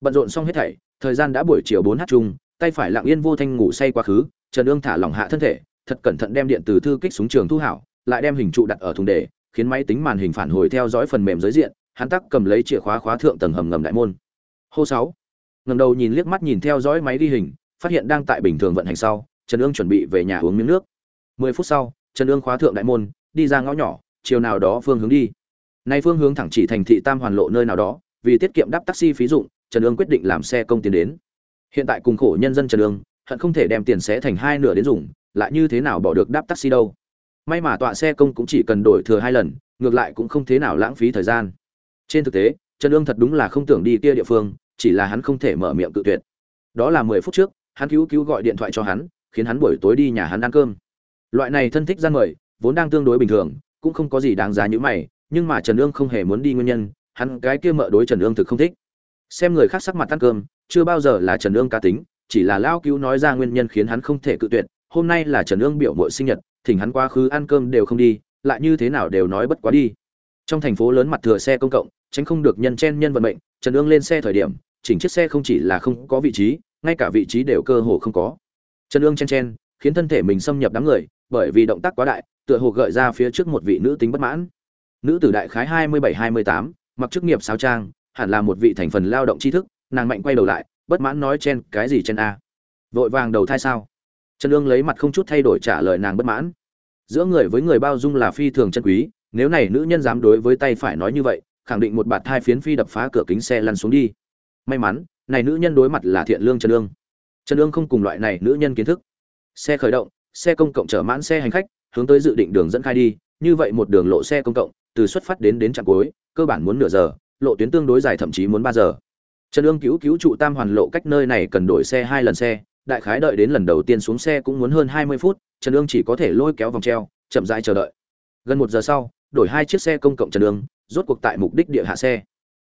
Bận rộn xong hết thảy, thời gian đã buổi chiều bốn h chung, tay phải lặng yên vô thanh ngủ say quá khứ, trần ương thả lỏng hạ thân thể, thật cẩn thận đem điện từ thư kích xuống trường thu hảo, lại đem hình trụ đặt ở thùng đề khiến máy tính màn hình phản hồi theo dõi phần mềm giới diện, hắn tắc cầm lấy chìa khóa khóa thượng tầng hầm ngầm đại môn hô sáu. Ngầm đầu nhìn liếc mắt nhìn theo dõi máy ghi hình, phát hiện đang tại bình thường vận hành sau, trần ương chuẩn bị về nhà uống miếng nước. Mười phút sau, trần ương khóa thượng đại môn, đi ra ngõ nhỏ, chiều nào đó phương hướng đi. Nay phương hướng thẳng chỉ thành thị tam hoàn lộ nơi nào đó, vì tiết kiệm đắp taxi phí dụng, trần ương quyết định làm xe công tiến đến. Hiện tại cùng khổ nhân dân trần ương, hận không thể đem tiền xé thành hai nửa đến dùng, lại như thế nào bỏ được đáp taxi đâu. May mà tọa xe công cũng chỉ cần đổi thừa hai lần, ngược lại cũng không thế nào lãng phí thời gian. Trên thực tế, trần ương thật đúng là không tưởng đi kia địa phương chỉ là hắn không thể mở miệng cự tuyệt. Đó là mười phút trước, hắn cứu cứu gọi điện thoại cho hắn, khiến hắn buổi tối đi nhà hắn ăn cơm. Loại này thân thích gian mời, vốn đang tương đối bình thường, cũng không có gì đáng giá như mày, nhưng mà trần ương không hề muốn đi nguyên nhân, hắn cái kia mợ đối trần ương thực không thích. Xem người khác sắc mặt ăn cơm, chưa bao giờ là trần ương cá tính, chỉ là lão cứu nói ra nguyên nhân khiến hắn không thể cự tuyệt, hôm nay là trần ương biểu muội sinh nhật, thỉnh hắn quá khứ ăn cơm đều không đi, lại như thế nào đều nói bất quá đi. Trong thành phố lớn mặt thừa xe công cộng, tránh không được nhân chen nhân vận mệnh, trần ương lên xe thời điểm chỉnh chiếc xe không chỉ là không có vị trí, ngay cả vị trí đều cơ hồ không có. Chân ương chen chen, khiến thân thể mình xâm nhập đám người, bởi vì động tác quá đại, tựa hồ gợi ra phía trước một vị nữ tính bất mãn. Nữ tử đại khái hai mươi bảy, hai mươi tám, mặc chức nghiệp sao trang, hẳn là một vị thành phần lao động tri thức, nàng mạnh quay đầu lại, bất mãn nói chen, cái gì chen a? Vội vàng đầu thai sao? Trần ương lấy mặt không chút thay đổi trả lời nàng bất mãn. Giữa người với người bao dung là phi thường chân quý, nếu này nữ nhân dám đối với tay phải nói như vậy, khẳng định một bạt thai phiến phi đập phá cửa kính xe lăn xuống đi may mắn, này nữ nhân đối mặt là thiện lương trần lương. trần lương không cùng loại này nữ nhân kiến thức. Xe khởi động, xe công cộng chở mãn xe hành khách, hướng tới dự định đường dẫn khai đi, như vậy một đường lộ xe công cộng, từ xuất phát đến đến trạm cuối, cơ bản muốn nửa giờ, lộ tuyến tương đối dài thậm chí muốn ba giờ. Trần lương cứu cứu trụ tam hoàn lộ cách nơi này cần đổi xe hai lần xe, đại khái đợi đến lần đầu tiên xuống xe cũng muốn hơn hai mươi phút, trần lương chỉ có thể lôi kéo vòng treo, chậm rãi chờ đợi. Gần một giờ sau, đổi hai chiếc xe công cộng trần lương rốt cuộc tại mục đích địa hạ xe.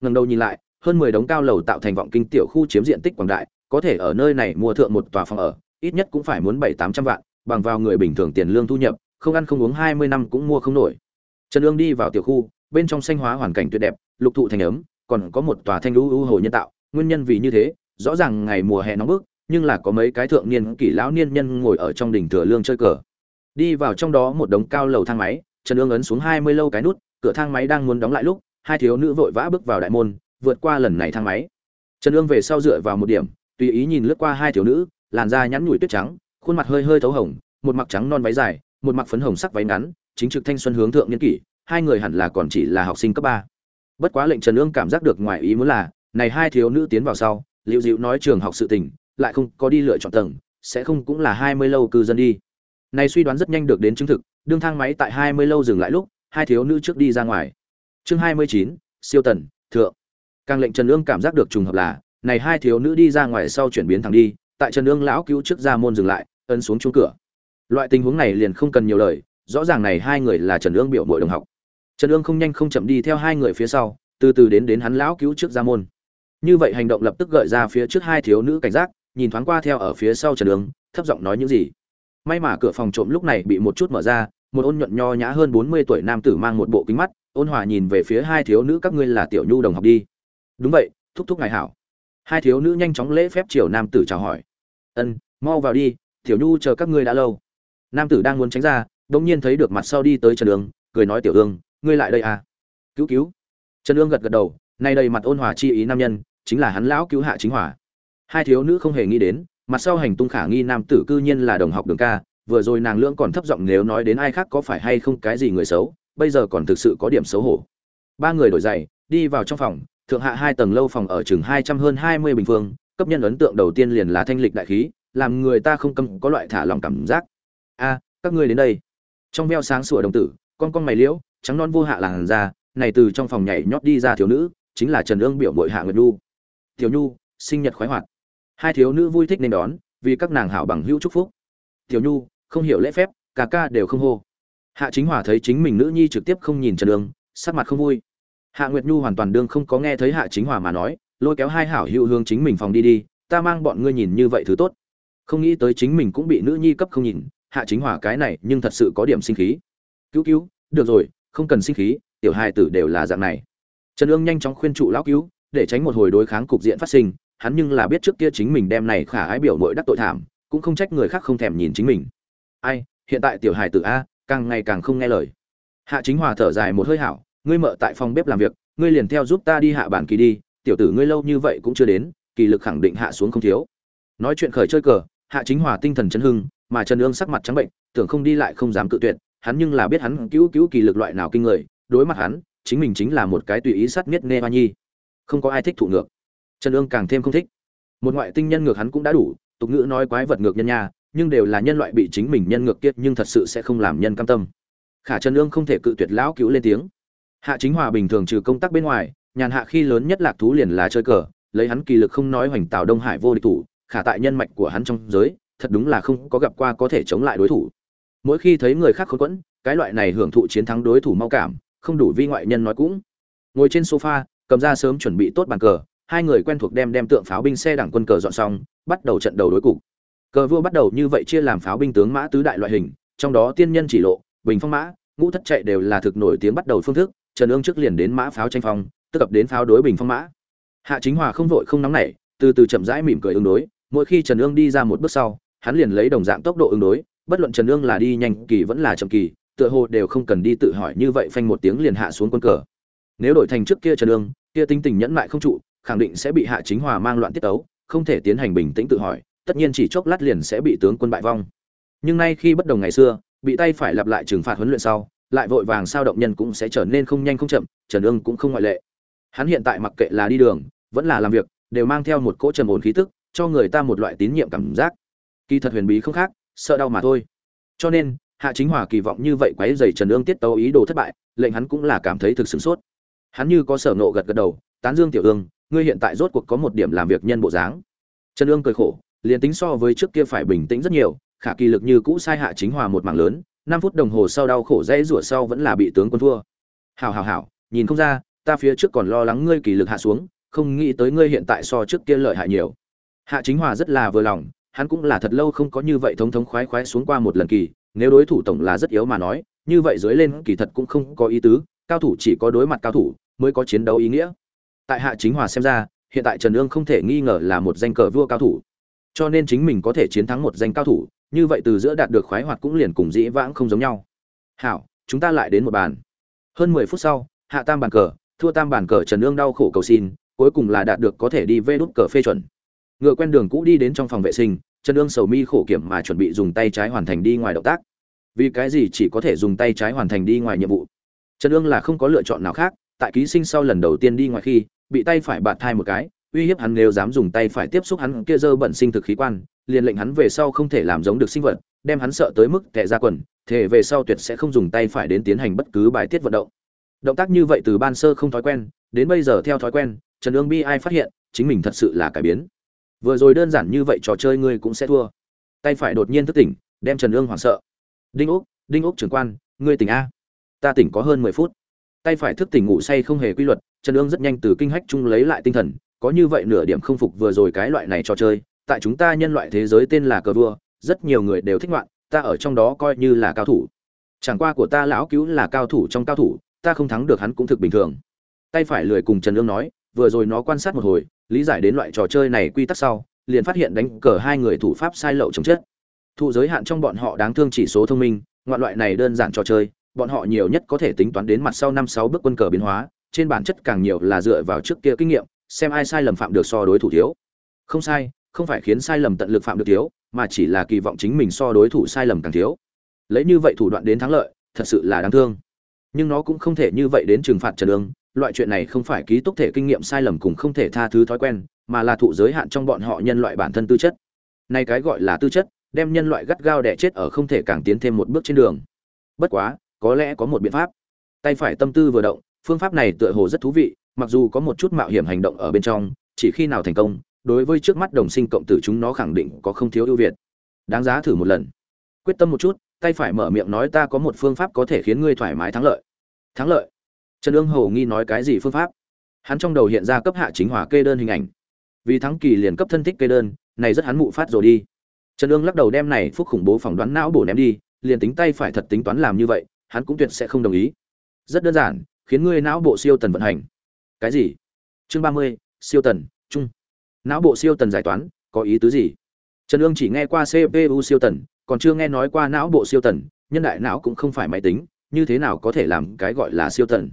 Ngần đầu nhìn lại hơn mười đống cao lầu tạo thành vọng kinh tiểu khu chiếm diện tích quảng đại, có thể ở nơi này mua thượng một tòa phòng ở, ít nhất cũng phải muốn bảy tám trăm vạn, bằng vào người bình thường tiền lương thu nhập, không ăn không uống hai mươi năm cũng mua không nổi. Trần Dương đi vào tiểu khu, bên trong xanh hóa hoàn cảnh tuyệt đẹp, lục thụ thành ấm, còn có một tòa thanh lũ ưu hồ nhân tạo, nguyên nhân vì như thế, rõ ràng ngày mùa hè nóng bức, nhưng là có mấy cái thượng niên kỷ lão niên nhân ngồi ở trong đỉnh thừa lương chơi cờ. Đi vào trong đó một đống cao lầu thang máy, trần Dương ấn xuống hai mươi lâu cái nút, cửa thang máy đang muốn đóng lại lúc, hai thiếu nữ vội vã bước vào đại môn vượt qua lần này thang máy. Trần ương về sau dựa vào một điểm, tùy ý nhìn lướt qua hai thiếu nữ, làn da nhắn nhủi tuyết trắng, khuôn mặt hơi hơi thấu hồng, một mặc trắng non váy dài, một mặc phấn hồng sắc váy ngắn, chính trực thanh xuân hướng thượng niên kỷ, hai người hẳn là còn chỉ là học sinh cấp ba. Bất quá lệnh trần ương cảm giác được ngoài ý muốn là, này hai thiếu nữ tiến vào sau liệu dịu nói trường học sự tình, lại không có đi lựa chọn tầng, sẽ không cũng là hai mươi lâu cư dân đi. Này suy đoán rất nhanh được đến chứng thực, đương thang máy tại hai mươi lâu dừng lại lúc, hai thiếu nữ trước đi ra ngoài. Chương hai mươi chín, siêu tần, thượng càng lệnh trần ương cảm giác được trùng hợp là, này hai thiếu nữ đi ra ngoài sau chuyển biến thẳng đi, tại trần ương lão cứu trước ra môn dừng lại, ấn xuống chuông cửa. Loại tình huống này liền không cần nhiều lời, rõ ràng này hai người là trần ương biểu mội đồng học. Trần ương không nhanh không chậm đi theo hai người phía sau, từ từ đến đến hắn lão cứu trước ra môn. Như vậy hành động lập tức gợi ra phía trước hai thiếu nữ cảnh giác, nhìn thoáng qua theo ở phía sau trần ương, thấp giọng nói những gì. May mà cửa phòng trộm lúc này bị một chút mở ra, một ôn nhuận nho nhã hơn bốn mươi tuổi nam tử mang một bộ kính mắt, ôn hòa nhìn về phía hai thiếu nữ, các ngươi là tiểu nhu đồng học đi đúng vậy, thúc thúc ngài hảo. Hai thiếu nữ nhanh chóng lễ phép chiều nam tử chào hỏi. Ân, mau vào đi, tiểu nhu chờ các ngươi đã lâu. Nam tử đang muốn tránh ra đ nhiên thấy được mặt sau đi tới trần ương, cười nói, tiểu ương, ngươi lại đây à? Cứu cứu. Trần ương gật gật đầu, nay đầy mặt ôn hòa chi ý nam nhân, chính là hắn lão cứu hạ chính hòa. Hai thiếu nữ không hề nghĩ đến, mặt sau hành tung khả nghi nam tử cư nhiên là đồng học đường ca, vừa rồi nàng lưỡng còn thấp giọng nếu nói đến ai khác có phải hay không cái gì người xấu, bây giờ còn thực sự có điểm xấu hổ. Ba người đổi giày, đi vào trong phòng thượng hạ hai tầng lâu phòng ở chừng hai trăm hơn hai mươi bình phương, cấp nhân ấn tượng đầu tiên liền là thanh lịch đại khí, làm người ta không cấm có loại thả lòng cảm giác. A, các ngươi đến đây. Trong veo sáng sủa đồng tử, con con mày liễu, trắng non vô hạ làn da, này từ trong phòng nhảy nhót đi ra thiếu nữ, chính là trần ương biểu muội hạ nguyệt nhu. Tiểu nhu, sinh nhật khoái hoạt. Hai thiếu nữ vui thích nên đón, vì các nàng hảo bằng hữu chúc phúc. Tiểu nhu, không hiểu lễ phép cả ca đều không hô. Hạ chính hòa thấy chính mình nữ nhi trực tiếp không nhìn trần ương, sắc mặt không vui hạ nguyệt nhu hoàn toàn đương không có nghe thấy hạ chính hòa mà nói, lôi kéo hai hảo hữu hướng chính mình phòng đi đi, ta mang bọn ngươi nhìn như vậy thứ tốt. Không nghĩ tới chính mình cũng bị nữ nhi cấp không nhìn, hạ chính hòa cái này nhưng thật sự có điểm sinh khí. Cứu cứu, được rồi, không cần sinh khí, tiểu hai tử đều là dạng này. Trần ương nhanh chóng khuyên trụ lão cứu, để tránh một hồi đối kháng cục diện phát sinh, hắn nhưng là biết trước kia chính mình đem này khả ái biểu nội đắc tội thảm, cũng không trách người khác không thèm nhìn chính mình. Ai, hiện tại tiểu hài tử a, càng ngày càng không nghe lời. Hạ chính hòa thở dài một hơi hảo ngươi mợ tại phòng bếp làm việc, ngươi liền theo giúp ta đi hạ bản kỳ đi, tiểu tử ngươi lâu như vậy cũng chưa đến, kỳ lực khẳng định hạ xuống không thiếu. Nói chuyện khởi chơi cờ, hạ chính hòa tinh thần chấn hưng, mà trần ương sắc mặt trắng bệnh, tưởng không đi lại không dám cự tuyệt, hắn nhưng là biết hắn cứu cứu kỳ lực loại nào kinh người, đối mặt hắn, chính mình chính là một cái tùy ý sát miết nê hoa nhi. Không có ai thích thụ ngược. Trần ương càng thêm không thích. Một ngoại tinh nhân ngược hắn cũng đã đủ, tục ngữ nói quái vật ngược nhân nha, nhưng đều là nhân loại bị chính mình nhân ngược kiết nhưng thật sự sẽ không làm nhân cam tâm. Khả trần ương không thể cự tuyệt lão cứu lên tiếng hạ chính hòa bình thường trừ công tác bên ngoài, nhàn hạ khi lớn nhất lạc thú liền là chơi cờ, lấy hắn kỳ lực không nói hoành tạo đông hải vô địch thủ, khả tại nhân mạch của hắn trong giới, thật đúng là không có gặp qua có thể chống lại đối thủ. Mỗi khi thấy người khác khốn quẫn, cái loại này hưởng thụ chiến thắng đối thủ mau cảm, không đủ vi ngoại nhân nói cũng. Ngồi trên sofa, cầm ra sớm chuẩn bị tốt bàn cờ, hai người quen thuộc đem đem tượng pháo binh xe đẳng quân cờ dọn xong, bắt đầu trận đầu đối cục. Cờ vua bắt đầu như vậy chia làm pháo binh tướng mã tứ đại loại hình, trong đó tiên nhân chỉ lộ, bình phong mã, ngũ thất chạy đều là thực nổi tiếng bắt đầu phương thức trần ương trước liền đến mã pháo tranh phong, tức cập đến pháo đối bình phong mã. Hạ chính hòa không vội không nóng nảy, từ từ chậm rãi mỉm cười ứng đối, mỗi khi trần ương đi ra một bước sau, hắn liền lấy đồng dạng tốc độ ứng đối, bất luận trần ương là đi nhanh kỳ vẫn là chậm kỳ, tựa hồ đều không cần đi tự hỏi như vậy phanh một tiếng liền hạ xuống quân cờ. Nếu đổi thành trước kia trần ương, kia tinh tình nhẫn mại không trụ, khẳng định sẽ bị hạ chính hòa mang loạn tiết tấu, không thể tiến hành bình tĩnh tự hỏi, tất nhiên chỉ chốc lát liền sẽ bị tướng quân bại vong. Nhưng nay khi bất đồng ngày xưa, bị tay phải lặp lại trừng phạt huấn luyện sau lại vội vàng sao động nhân cũng sẽ trở nên không nhanh không chậm, trần ương cũng không ngoại lệ. Hắn hiện tại mặc kệ là đi đường, vẫn là làm việc, đều mang theo một cỗ trầm ổn khí tức, cho người ta một loại tín nhiệm cảm giác. Kỳ thật huyền bí không khác, sợ đau mà thôi. Cho nên, hạ chính hòa kỳ vọng như vậy quấy dày trần ương tiết tấu ý đồ thất bại, lệnh hắn cũng là cảm thấy thực sửng sốt. Hắn như có sở nộ gật gật đầu, tán dương tiểu ương, ngươi hiện tại rốt cuộc có một điểm làm việc nhân bộ dáng. Trần ương cười khổ, liền tính so với trước kia phải bình tĩnh rất nhiều, khả kỳ lực như cũ sai hạ chính hòa một mảng lớn năm phút đồng hồ sau đau khổ dãy rủa sau vẫn là bị tướng quân thua. Hảo hảo hảo, nhìn không ra ta phía trước còn lo lắng ngươi kỳ lực hạ xuống không nghĩ tới ngươi hiện tại so trước kia lợi hại nhiều. Hạ chính hòa rất là vừa lòng hắn cũng là thật lâu không có như vậy thống thống khoái khoái xuống qua một lần kỳ nếu đối thủ tổng là rất yếu mà nói như vậy dưới lên kỳ thật cũng không có ý tứ cao thủ chỉ có đối mặt cao thủ mới có chiến đấu ý nghĩa. Tại hạ chính hòa xem ra hiện tại trần ương không thể nghi ngờ là một danh cờ vua cao thủ. Cho nên chính mình có thể chiến thắng một danh cao thủ như vậy từ giữa đạt được khoái hoạt cũng liền cùng dĩ vãng không giống nhau. Hảo, chúng ta lại đến một bàn. Hơn mười phút sau, hạ tam bàn cờ, thua tam bàn cờ trần ương đau khổ cầu xin, cuối cùng là đạt được có thể đi vê đút cờ phê chuẩn. Ngựa quen đường cũ đi đến trong phòng vệ sinh, trần ương sầu mi khổ kiểm mà chuẩn bị dùng tay trái hoàn thành đi ngoài động tác. Vì cái gì chỉ có thể dùng tay trái hoàn thành đi ngoài nhiệm vụ? Trần ương là không có lựa chọn nào khác, tại ký sinh sau lần đầu tiên đi ngoài khi, bị tay phải bạt thai một cái, uy hiếp hắn nếu dám dùng tay phải tiếp xúc hắn kia dơ bẩn sinh thực khí quan liền lệnh hắn về sau không thể làm giống được sinh vật, đem hắn sợ tới mức tè ra quần thể về sau tuyệt sẽ không dùng tay phải đến tiến hành bất cứ bài tiết vận động. Động tác như vậy từ ban sơ không thói quen, đến bây giờ theo thói quen, trần Dương bi ai phát hiện, chính mình thật sự là cải biến. Vừa rồi đơn giản như vậy trò chơi ngươi cũng sẽ thua. Tay phải đột nhiên thức tỉnh, đem trần Dương hoảng sợ. Đinh úc đinh úc trưởng quan, ngươi tỉnh a. Ta tỉnh có hơn mười phút. Tay phải thức tỉnh ngủ say không hề quy luật, trần Dương rất nhanh từ kinh hách chung lấy lại tinh thần, có như vậy nửa điểm không phục vừa rồi cái loại này trò chơi tại chúng ta nhân loại thế giới tên là cờ vua, rất nhiều người đều thích ngoạn, ta ở trong đó coi như là cao thủ. Chẳng qua của ta lão cứu là cao thủ trong cao thủ, ta không thắng được hắn cũng thực bình thường. Tay phải lười cùng trần lương nói, vừa rồi nó quan sát một hồi, lý giải đến loại trò chơi này quy tắc sau, liền phát hiện đánh cờ hai người thủ pháp sai lậu chống chết thụ giới hạn trong bọn họ đáng thương chỉ số thông minh, ngoạn loại này đơn giản trò chơi, bọn họ nhiều nhất có thể tính toán đến mặt sau năm sáu bước quân cờ biến hóa, trên bản chất càng nhiều là dựa vào trước kia kinh nghiệm, xem ai sai lầm phạm được so đối thủ thiếu. Không sai không phải khiến sai lầm tận lực phạm được thiếu, mà chỉ là kỳ vọng chính mình so đối thủ sai lầm càng thiếu. Lấy như vậy thủ đoạn đến thắng lợi, thật sự là đáng thương. Nhưng nó cũng không thể như vậy đến trừng phạt trần ương, loại chuyện này không phải ký túc thể kinh nghiệm sai lầm cùng không thể tha thứ thói quen, mà là thụ giới hạn trong bọn họ nhân loại bản thân tư chất. Nay cái gọi là tư chất, đem nhân loại gắt gao đẻ chết ở không thể càng tiến thêm một bước trên đường. Bất quá, có lẽ có một biện pháp. Tay phải tâm tư vừa động, phương pháp này tựa hồ rất thú vị, mặc dù có một chút mạo hiểm hành động ở bên trong, chỉ khi nào thành công đối với trước mắt đồng sinh cộng tử chúng nó khẳng định có không thiếu ưu việt. Đáng giá thử một lần. Quyết tâm một chút, tay phải mở miệng nói ta có một phương pháp có thể khiến ngươi thoải mái thắng lợi. Thắng lợi? Trần ương hầu nghi nói cái gì phương pháp? Hắn trong đầu hiện ra cấp hạ chính hòa kê đơn hình ảnh. Vì thắng kỳ liền cấp thân thích kê đơn, này rất hắn mụ phát rồi đi. Trần ương lắc đầu đem này phúc khủng bố phỏng đoán não bổ ném đi, liền tính tay phải thật tính toán làm như vậy, hắn cũng tuyệt sẽ không đồng ý. Rất đơn giản, khiến ngươi não bộ siêu tần vận hành. Cái gì? Chương ba mươi, siêu tần, chung não bộ siêu tần giải toán, có ý tứ gì? Trần ương chỉ nghe qua cpu siêu tần, còn chưa nghe nói qua não bộ siêu tần, nhân đại não cũng không phải máy tính, như thế nào có thể làm cái gọi là siêu tần?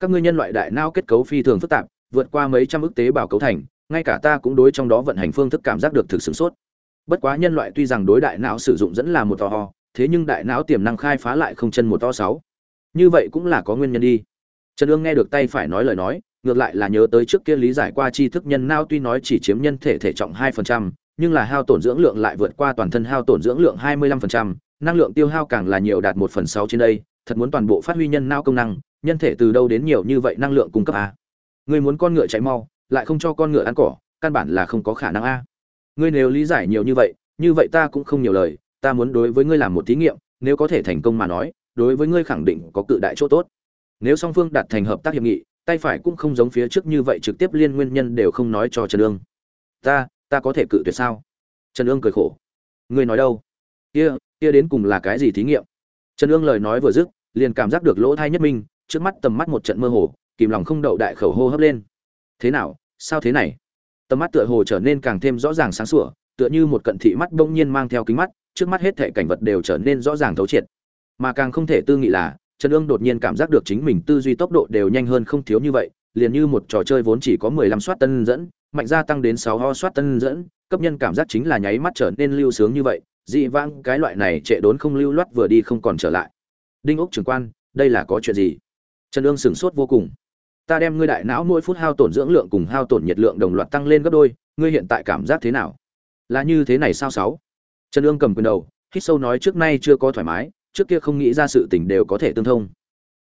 Các ngươi nhân loại đại não kết cấu phi thường phức tạp, vượt qua mấy trăm ức tế bào cấu thành, ngay cả ta cũng đối trong đó vận hành phương thức cảm giác được thực sửng sốt. Bất quá nhân loại tuy rằng đối đại não sử dụng dẫn là một to ho, thế nhưng đại não tiềm năng khai phá lại không chân một to sáu. Như vậy cũng là có nguyên nhân đi. Trần ương nghe được tay phải nói lời nói ngược lại là nhớ tới trước kia lý giải qua tri thức nhân não tuy nói chỉ chiếm nhân thể thể trọng hai phần trăm, nhưng là hao tổn dưỡng lượng lại vượt qua toàn thân hao tổn dưỡng lượng hai mươi lăm phần trăm, năng lượng tiêu hao càng là nhiều đạt một phần sáu trên đây, thật muốn toàn bộ phát huy nhân não công năng, nhân thể từ đâu đến nhiều như vậy năng lượng cung cấp à? a người muốn con ngựa chạy mau, lại không cho con ngựa ăn cỏ, căn bản là không có khả năng a ngươi nếu lý giải nhiều như vậy như vậy ta cũng không nhiều lời, ta muốn đối với ngươi làm một thí nghiệm, nếu có thể thành công mà nói, đối với ngươi khẳng định có cự đại chỗ tốt. Nếu song phương đạt thành hợp tác hiệp nghị tay phải cũng không giống phía trước như vậy trực tiếp liên nguyên nhân đều không nói cho trần ương. Ta ta có thể cự tuyệt sao? Trần ương cười khổ. Ngươi nói đâu? Kia kia đến cùng là cái gì thí nghiệm? Trần ương lời nói vừa dứt, liền cảm giác được lỗ thai nhất minh, trước mắt tầm mắt một trận mơ hồ, kìm lòng không đậu đại khẩu hô hấp lên. Thế nào? Sao thế này? Tầm mắt tựa hồ trở nên càng thêm rõ ràng sáng sủa, tựa như một cận thị mắt bỗng nhiên mang theo kính mắt, trước mắt hết thảy cảnh vật đều trở nên rõ ràng thấu triệt. Mà càng không thể tư nghị là trần ương đột nhiên cảm giác được chính mình tư duy tốc độ đều nhanh hơn không thiếu như vậy, liền như một trò chơi vốn chỉ có mười lăm soát tân dẫn, mạnh gia tăng đến sáu ho soát tân dẫn, cấp nhân cảm giác chính là nháy mắt trở nên lưu sướng như vậy, dị vãng, cái loại này trệ đốn không lưu loát vừa đi không còn trở lại. Đinh Úc trưởng quan, đây là có chuyện gì? Trần ương sửng sốt vô cùng. Ta đem ngươi đại não mỗi phút hao tổn dưỡng lượng cùng hao tổn nhiệt lượng đồng loạt tăng lên gấp đôi, ngươi hiện tại cảm giác thế nào? Là như thế này sao sáu? Trần ương cầm quyền đầu, hít sâu nói trước nay chưa có thoải mái trước kia không nghĩ ra sự tình đều có thể tương thông.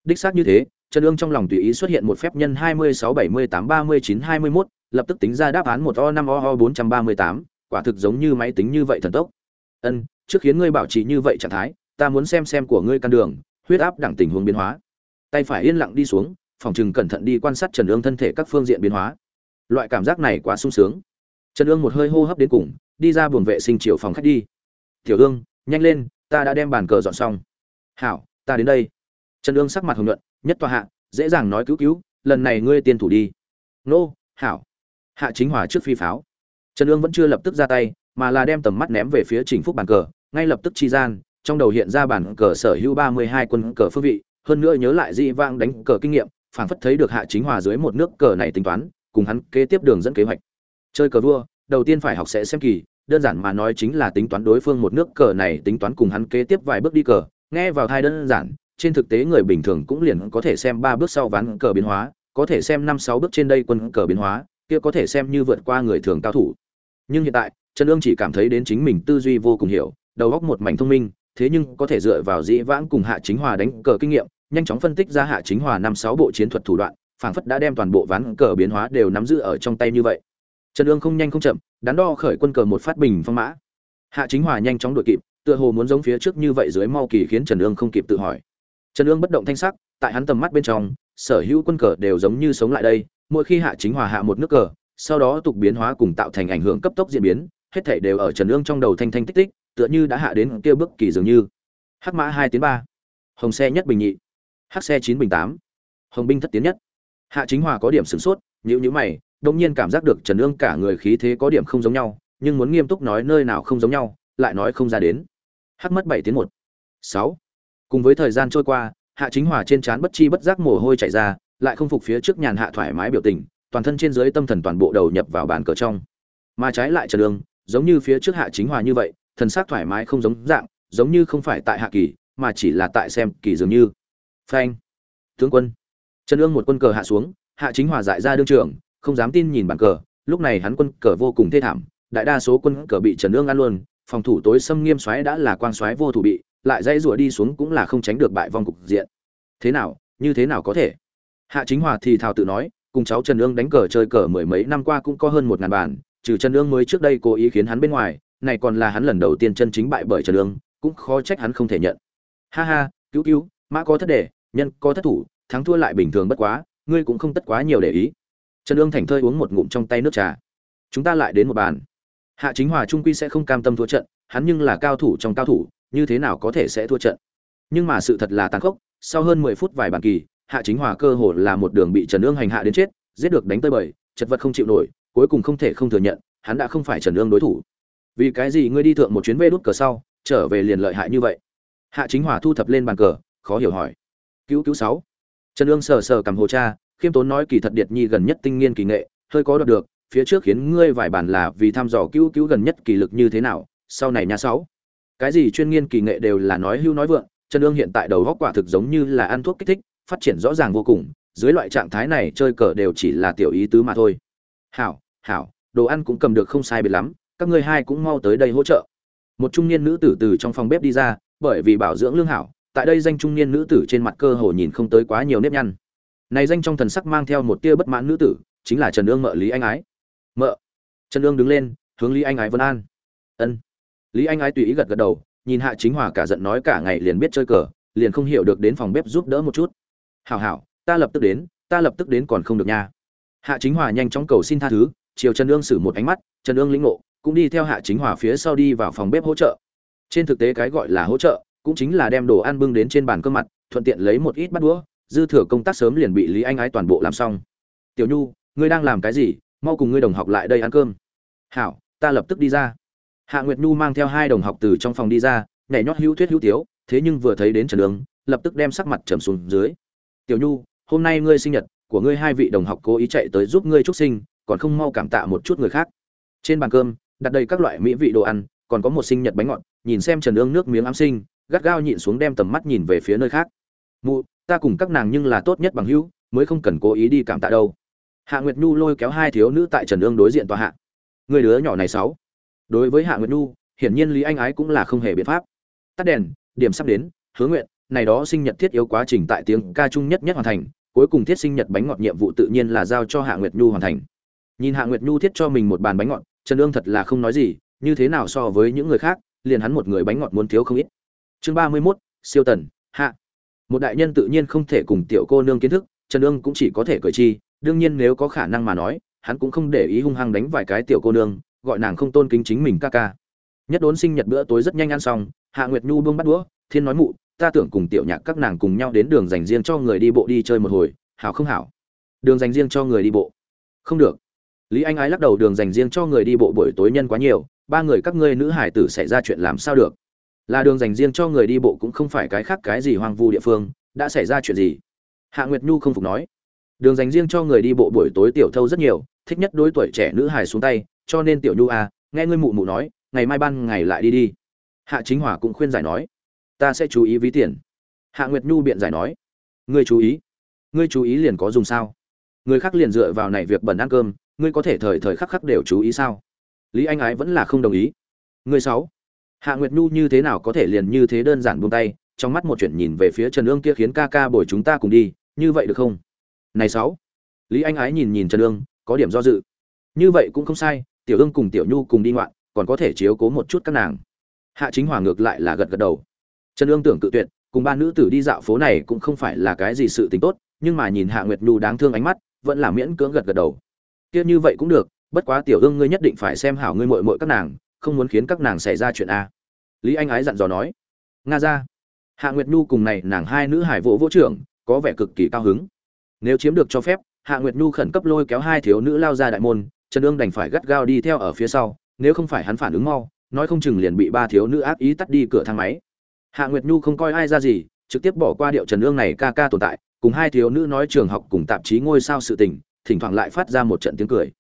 Đích xác như thế, trần ương trong lòng tùy ý xuất hiện một phép nhân hai mươi sáu bảy mươi tám ba mươi chín hai mươi mốt, lập tức tính ra đáp án một o năm o o bốn trăm ba mươi tám, quả thực giống như máy tính như vậy thần tốc. Ân, trước khiến ngươi bảo trì như vậy trạng thái, ta muốn xem xem của ngươi căn đường, huyết áp đẳng tình huống biến hóa. Tay phải yên lặng đi xuống, phòng chừng cẩn thận đi quan sát trần ương thân thể các phương diện biến hóa. Loại cảm giác này quá sung sướng. Trần ương một hơi hô hấp đến cùng, đi ra buồng vệ sinh chiều phòng khách đi. Tiểu ương, nhanh lên ta đã đem bàn cờ dọn xong. Hảo, ta đến đây. Trần ương sắc mặt hồng nhuận, nhất tòa hạ, dễ dàng nói cứu cứu, lần này ngươi tiên thủ đi. Nô, hảo. Hạ chính hòa trước phi pháo. Trần ương vẫn chưa lập tức ra tay, mà là đem tầm mắt ném về phía trình phúc bàn cờ, ngay lập tức chi gian, trong đầu hiện ra bản cờ sở hữu ba mươi hai quân cờ phương vị, hơn nữa nhớ lại dị vang đánh cờ kinh nghiệm, phảng phất thấy được hạ chính hòa dưới một nước cờ này tính toán, cùng hắn kế tiếp đường dẫn kế hoạch. Chơi cờ vua, đầu tiên phải học sẽ xem kỳ đơn giản mà nói chính là tính toán đối phương một nước cờ này, tính toán cùng hắn kế tiếp vài bước đi cờ. Nghe vào thai đơn giản, trên thực tế người bình thường cũng liền có thể xem ba bước sau ván cờ biến hóa, có thể xem năm sáu bước trên đây quân cờ biến hóa, kia có thể xem như vượt qua người thường cao thủ. Nhưng hiện tại, trần ương chỉ cảm thấy đến chính mình tư duy vô cùng hiểu, đầu óc một mảnh thông minh, thế nhưng có thể dựa vào dĩ vãng cùng hạ chính hòa đánh cờ kinh nghiệm, nhanh chóng phân tích ra hạ chính hòa năm sáu bộ chiến thuật thủ đoạn, phảng phất đã đem toàn bộ ván cờ biến hóa đều nắm giữ ở trong tay như vậy trần ương không nhanh không chậm, đắn đo khởi quân cờ một phát bình phong mã. Hạ chính hòa nhanh chóng đuổi kịp, tựa hồ muốn giống phía trước như vậy dưới mau kỳ khiến trần ương không kịp tự hỏi. Trần ương bất động thanh sắc, tại hắn tầm mắt bên trong, sở hữu quân cờ đều giống như sống lại đây, mỗi khi hạ chính hòa hạ một nước cờ, sau đó tục biến hóa cùng tạo thành ảnh hưởng cấp tốc diễn biến, hết thảy đều ở trần ương trong đầu thanh thanh tích tích, tựa như đã hạ đến kia bước kỳ dường như. Hắc mã hai tiến ba. Hồng xe nhất bình nhị. Hắc xe chín bình tám. Hồng binh thất tiến nhất. Hạ chính hòa có điểm sửng sốt nhữ nhữ mày đông nhiên cảm giác được trần ương cả người khí thế có điểm không giống nhau, nhưng muốn nghiêm túc nói nơi nào không giống nhau, lại nói không ra đến. Hắc mất bảy tiếng một. Sáu. Cùng với thời gian trôi qua, hạ chính hòa trên trán bất chi bất giác mồ hôi chảy ra, lại không phục phía trước nhàn hạ thoải mái biểu tình, toàn thân trên dưới tâm thần toàn bộ đầu nhập vào bàn cờ trong. Mà trái lại trần ương giống như phía trước hạ chính hòa như vậy, thần sắc thoải mái không giống dạng, giống như không phải tại hạ kỳ, mà chỉ là tại xem kỳ dường như. Phanh. Tướng quân. Trần ương một quân cờ hạ xuống, hạ chính hòa dại ra đương trường không dám tin nhìn bàn cờ, lúc này hắn quân cờ vô cùng thê thảm, đại đa số quân cờ bị trần ương ăn luôn, phòng thủ tối xâm nghiêm xoáy đã là quan xoáy vô thủ bị, lại dãy rủa đi xuống cũng là không tránh được bại vong cục diện. Thế nào, như thế nào có thể? Hạ chính hòa thì thào tự nói, cùng cháu trần ương đánh cờ chơi cờ mười mấy năm qua cũng có hơn một ngàn bàn, trừ trần ương mới trước đây cố ý khiến hắn bên ngoài, này còn là hắn lần đầu tiên chân chính bại bởi trần ương, cũng khó trách hắn không thể nhận. Ha ha, cứu cứu, mã có thất đề, nhân có thất thủ, thắng thua lại bình thường bất quá, ngươi cũng không tất quá nhiều để ý trần ương thành thơi uống một ngụm trong tay nước trà. Chúng ta lại đến một bàn. Hạ chính hòa trung quy sẽ không cam tâm thua trận, hắn nhưng là cao thủ trong cao thủ, như thế nào có thể sẽ thua trận? Nhưng mà sự thật là tàn khốc, sau hơn mười phút vài bàn kỳ, hạ chính hòa cơ hồ là một đường bị trần ương hành hạ đến chết, giết được đánh tơi bời, chật vật không chịu nổi, cuối cùng không thể không thừa nhận, hắn đã không phải trần ương đối thủ. Vì cái gì ngươi đi thượng một chuyến vê đút cờ sau, trở về liền lợi hại như vậy? Hạ chính hòa thu thập lên bàn cờ, khó hiểu hỏi. Cứu cứu sáu. Trần ương sờ sờ cầm hồ cha khiêm tốn nói kỳ thật điệt nhi gần nhất tinh nghiên kỳ nghệ, hơi có đoạt được, phía trước khiến ngươi vài bản là vì thăm dò cứu cứu gần nhất kỳ lực như thế nào, sau này nha sáu. Cái gì chuyên nghiên kỳ nghệ đều là nói hưu nói vượng, trần ương hiện tại đầu góc quả thực giống như là ăn thuốc kích thích, phát triển rõ ràng vô cùng, dưới loại trạng thái này chơi cờ đều chỉ là tiểu ý tứ mà thôi. Hảo hảo, đồ ăn cũng cầm được không sai biệt lắm, các ngươi hai cũng mau tới đây hỗ trợ. Một trung niên nữ tử từ trong phòng bếp đi ra, bởi vì bảo dưỡng lương hảo, tại đây danh trung niên nữ tử trên mặt cơ hồ nhìn không tới quá nhiều nếp nhăn này danh trong thần sắc mang theo một tia bất mãn nữ tử, chính là trần ương mợ lý anh ái. Mợ. Trần ương đứng lên, hướng lý anh ái vân an. Ân. Lý anh ái tùy ý gật gật đầu, nhìn hạ chính hòa cả giận nói cả ngày liền biết chơi cờ, liền không hiểu được đến phòng bếp giúp đỡ một chút. Hảo hảo, ta lập tức đến, ta lập tức đến còn không được nha. Hạ chính hòa nhanh chóng cầu xin tha thứ, chiều trần ương xử một ánh mắt, trần ương lĩnh ngộ, cũng đi theo hạ chính hòa phía sau đi vào phòng bếp hỗ trợ. Trên thực tế cái gọi là hỗ trợ, cũng chính là đem đồ ăn bưng đến trên bàn cơm mặt, thuận tiện lấy một ít bát đũa dư thừa công tác sớm liền bị lý anh ái toàn bộ làm xong. Tiểu nhu, ngươi đang làm cái gì? Mau cùng ngươi đồng học lại đây ăn cơm. Hảo, ta lập tức đi ra. Hạ nguyệt nhu mang theo hai đồng học từ trong phòng đi ra, nhảy nhót hữu thuyết hữu tiếu, thế nhưng vừa thấy đến trần đường lập tức đem sắc mặt trầm xuống dưới. Tiểu nhu, hôm nay ngươi sinh nhật, của ngươi hai vị đồng học cố ý chạy tới giúp ngươi chúc sinh, còn không mau cảm tạ một chút người khác. Trên bàn cơm, đặt đầy các loại mỹ vị đồ ăn, còn có một sinh nhật bánh ngọt, nhìn xem trần ương nước miếng ám sinh, gắt gao nhịn xuống đem tầm mắt nhìn về phía nơi khác. Mụ ta cùng các nàng nhưng là tốt nhất bằng hữu, mới không cần cố ý đi cảm tạ đâu. Hạ nguyệt nhu lôi kéo hai thiếu nữ tại trần ương đối diện tòa hạ. Người đứa nhỏ này sáu. Đối với hạ nguyệt nhu, hiển nhiên lý anh ái cũng là không hề biện pháp. Tắt đèn, điểm sắp đến, hứa nguyện, này đó sinh nhật thiết yếu quá trình tại tiếng ca trung nhất nhất hoàn thành, cuối cùng thiết sinh nhật bánh ngọt nhiệm vụ tự nhiên là giao cho hạ nguyệt nhu hoàn thành. Nhìn hạ nguyệt nhu thiết cho mình một bàn bánh ngọt, trần ương thật là không nói gì, như thế nào so với những người khác, liền hắn một người bánh ngọt muốn thiếu không ít. Chương ba mươi mốt, siêu tần, hạ một đại nhân tự nhiên không thể cùng tiểu cô nương kiến thức, trần ương cũng chỉ có thể cười chi, đương nhiên nếu có khả năng mà nói, hắn cũng không để ý hung hăng đánh vài cái tiểu cô nương, gọi nàng không tôn kính chính mình ca ca. Nhất đốn sinh nhật bữa tối rất nhanh ăn xong, hạ nguyệt nhu buông bắt đũa, thiên nói mụ, ta tưởng cùng tiểu nhạc các nàng cùng nhau đến đường dành riêng cho người đi bộ đi chơi một hồi, hảo không hảo? Đường dành riêng cho người đi bộ? Không được. Lý anh ái lắc đầu, đường dành riêng cho người đi bộ buổi tối nhân quá nhiều, ba người các ngươi nữ hải tử xảy ra chuyện làm sao được? Là đường dành riêng cho người đi bộ cũng không phải cái khác cái gì hoang vu địa phương, đã xảy ra chuyện gì? Hạ nguyệt nhu không phục nói. Đường dành riêng cho người đi bộ buổi tối tiểu thâu rất nhiều, thích nhất đối tuổi trẻ nữ hài xuống tay, cho nên tiểu nhu à nghe ngươi mụ mụ nói, ngày mai ban ngày lại đi đi. Hạ chính hòa cũng khuyên giải nói. Ta sẽ chú ý ví tiền. Hạ nguyệt nhu biện giải nói. Ngươi chú ý. Ngươi chú ý liền có dùng sao? Người khác liền dựa vào này việc bẩn ăn cơm, ngươi có thể thời thời khắc khắc đều chú ý sao? Lý anh ái vẫn là không đồng ý. Ngươi sáu hạ nguyệt nhu như thế nào có thể liền như thế đơn giản buông tay, trong mắt một chuyện nhìn về phía trần ương kia khiến ca ca bồi chúng ta cùng đi, như vậy được không? Này sáu. Lý anh ái nhìn nhìn trần ương, có điểm do dự. Như vậy cũng không sai, tiểu ương cùng tiểu nhu cùng đi ngoạn, còn có thể chiếu cố một chút các nàng. Hạ chính hòa ngược lại là gật gật đầu. Trần ương tưởng cự tuyệt, cùng ba nữ tử đi dạo phố này cũng không phải là cái gì sự tình tốt, nhưng mà nhìn hạ nguyệt nhu đáng thương ánh mắt, vẫn là miễn cưỡng gật gật đầu. Kia như vậy cũng được, bất quá tiểu ương ngươi nhất định phải xem hảo ngươi muội muội các nàng không muốn khiến các nàng xảy ra chuyện a. Lý anh ái dặn dò nói. Nga ra. Hạ nguyệt nhu cùng này nàng hai nữ hải vỗ vỗ trưởng, có vẻ cực kỳ cao hứng. Nếu chiếm được cho phép, hạ nguyệt nhu khẩn cấp lôi kéo hai thiếu nữ lao ra đại môn, trần ương đành phải gắt gao đi theo ở phía sau, nếu không phải hắn phản ứng mau, nói không chừng liền bị ba thiếu nữ ác ý tắt đi cửa thang máy. Hạ nguyệt nhu không coi ai ra gì, trực tiếp bỏ qua điệu trần ương này ca ca tồn tại, cùng hai thiếu nữ nói trường học cùng tạp chí ngôi sao sự tình, thỉnh thoảng lại phát ra một trận tiếng cười.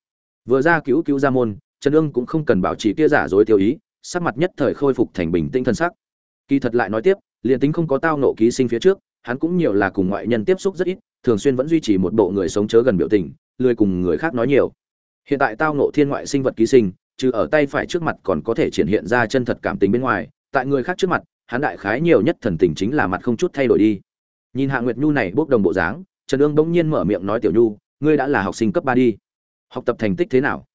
Vừa ra cứu cứu ra môn trần ương cũng không cần bảo trì kia giả dối tiêu ý, sắc mặt nhất thời khôi phục thành bình tĩnh thân sắc. Kỳ thật lại nói tiếp, liền tính không có tao nộ ký sinh phía trước, hắn cũng nhiều là cùng ngoại nhân tiếp xúc rất ít, thường xuyên vẫn duy trì một bộ người sống chớ gần biểu tình, lười cùng người khác nói nhiều. Hiện tại tao nộ thiên ngoại sinh vật ký sinh, trừ ở tay phải trước mặt còn có thể triển hiện ra chân thật cảm tình bên ngoài, tại người khác trước mặt, hắn đại khái nhiều nhất thần tình chính là mặt không chút thay đổi đi. Nhìn hạ nguyệt nhu này bốc đồng bộ dáng, trần ương bỗng nhiên mở miệng nói, tiểu nhu, ngươi đã là học sinh cấp ba đi. Học tập thành tích thế nào?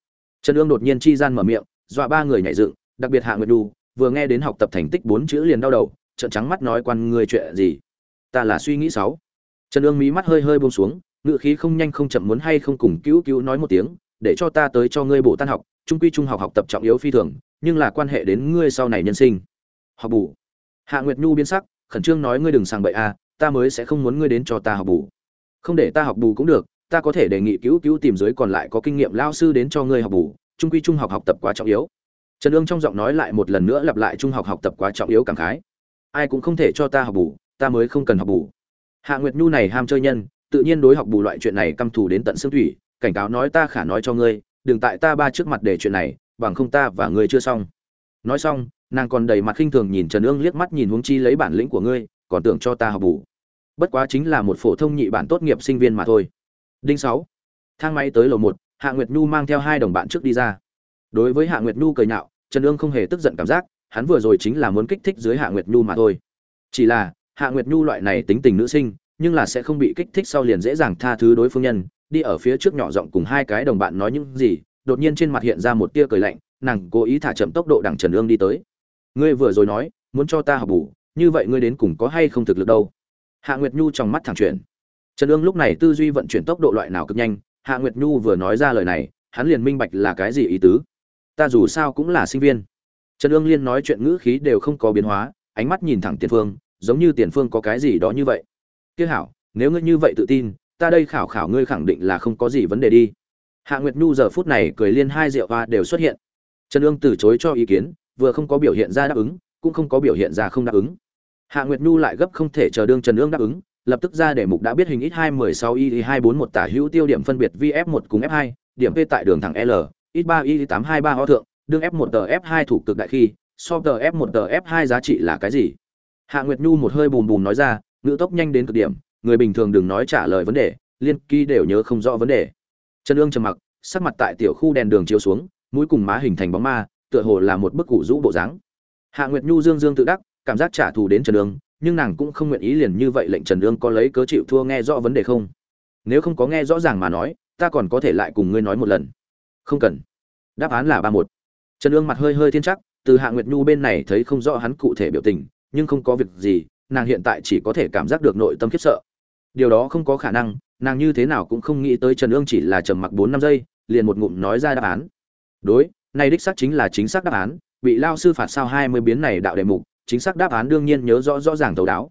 Trần ương đột nhiên chi gian mở miệng, dọa ba người nhảy dựng, đặc biệt hạ nguyệt nhu, vừa nghe đến học tập thành tích bốn chữ liền đau đầu, trợn trắng mắt nói quan ngươi chuyện gì? Ta là suy nghĩ sáu. Trần ương mí mắt hơi hơi buông xuống, ngựa khí không nhanh không chậm muốn hay không cùng cứu cứu nói một tiếng, để cho ta tới cho ngươi bổ tan học, trung quy trung học học tập trọng yếu phi thường, nhưng là quan hệ đến ngươi sau này nhân sinh. Học bù. Hạ nguyệt nhu biến sắc, khẩn trương nói ngươi đừng sàng bậy à ta mới sẽ không muốn ngươi đến cho ta học bù. Không để ta học bù cũng được ta có thể đề nghị cứu cứu tìm dưới còn lại có kinh nghiệm lao sư đến cho ngươi học bù, trung quy trung học học tập quá trọng yếu. Trần ương trong giọng nói lại một lần nữa lặp lại trung học học tập quá trọng yếu cảm khái. Ai cũng không thể cho ta học bù, ta mới không cần học bù. Hạ nguyệt nhu này ham chơi nhân, tự nhiên đối học bù loại chuyện này căm thù đến tận xương thủy, cảnh cáo nói ta khả nói cho ngươi, đừng tại ta ba trước mặt để chuyện này, bằng không ta và ngươi chưa xong. Nói xong, nàng còn đầy mặt khinh thường nhìn trần ương liếc mắt nhìn huống chi lấy bản lĩnh của ngươi, còn tưởng cho ta học bù. Bất quá chính là một phổ thông nhị bản tốt nghiệp sinh viên mà thôi đinh sáu. Thang máy tới lầu một, hạ nguyệt nhu mang theo hai đồng bạn trước đi ra. Đối với hạ nguyệt nhu cười nhạo, trần ương không hề tức giận cảm giác, hắn vừa rồi chính là muốn kích thích dưới hạ nguyệt nhu mà thôi. Chỉ là, hạ nguyệt nhu loại này tính tình nữ sinh, nhưng là sẽ không bị kích thích sau liền dễ dàng tha thứ đối phương nhân, đi ở phía trước nhỏ giọng cùng hai cái đồng bạn nói những gì, đột nhiên trên mặt hiện ra một tia cười lạnh, nàng cố ý thả chậm tốc độ đằng trần ương đi tới. Ngươi vừa rồi nói, muốn cho ta học bù, như vậy ngươi đến cùng có hay không thực lực đâu? Hạ nguyệt nhu trong mắt thẳng chuyển trần ương lúc này tư duy vận chuyển tốc độ loại nào cực nhanh, hạ nguyệt nhu vừa nói ra lời này, hắn liền minh bạch là cái gì ý tứ. Ta dù sao cũng là sinh viên. Trần ương liên nói chuyện ngữ khí đều không có biến hóa, ánh mắt nhìn thẳng tiền phương, giống như tiền phương có cái gì đó như vậy. Kiếc hảo, nếu ngươi như vậy tự tin, ta đây khảo khảo ngươi khẳng định là không có gì vấn đề đi. Hạ nguyệt nhu giờ phút này cười liên hai rượu hoa đều xuất hiện. Trần ương từ chối cho ý kiến, vừa không có biểu hiện ra đáp ứng, cũng không có biểu hiện ra không đáp ứng. Hạ nguyệt nhu lại gấp không thể chờ đương trần ương đáp ứng lập tức ra để mục đã biết hình ít hai mười sáu y hai bốn một tả hữu tiêu điểm phân biệt vf một cùng f hai điểm p tại đường thẳng l ít ba y tám hai ba ho thượng đương f một tờ f hai thủ cực đại khi so tờ f một tờ f hai giá trị là cái gì? Hạ nguyệt nhu một hơi bùm bùm nói ra ngữ tốc nhanh đến cực điểm người bình thường đừng nói trả lời vấn đề liên kỳ đều nhớ không rõ vấn đề. Trần ương trầm mặc sắc mặt tại tiểu khu đèn đường chiếu xuống mũi cùng má hình thành bóng ma tựa hồ là một bức cụ rũ bộ dáng. Hạ nguyệt nhu dương dương tự đắc cảm giác trả thù đến trần Dương, nhưng nàng cũng không nguyện ý liền như vậy lệnh trần ương có lấy cớ chịu thua nghe rõ vấn đề không? Nếu không có nghe rõ ràng mà nói, ta còn có thể lại cùng ngươi nói một lần. Không cần. Đáp án là ba một. Trần ương mặt hơi hơi thiên chắc, từ hạ nguyệt nhu bên này thấy không rõ hắn cụ thể biểu tình, nhưng không có việc gì, nàng hiện tại chỉ có thể cảm giác được nội tâm khiếp sợ. Điều đó không có khả năng, nàng như thế nào cũng không nghĩ tới trần ương chỉ là trầm mặc bốn năm giây, liền một ngụm nói ra đáp án. Đối, này đích xác chính là chính xác đáp án, bị lao sư phạt sao hai mươi biến này đạo đề mục chính xác đáp án đương nhiên nhớ rõ rõ ràng thấu đáo.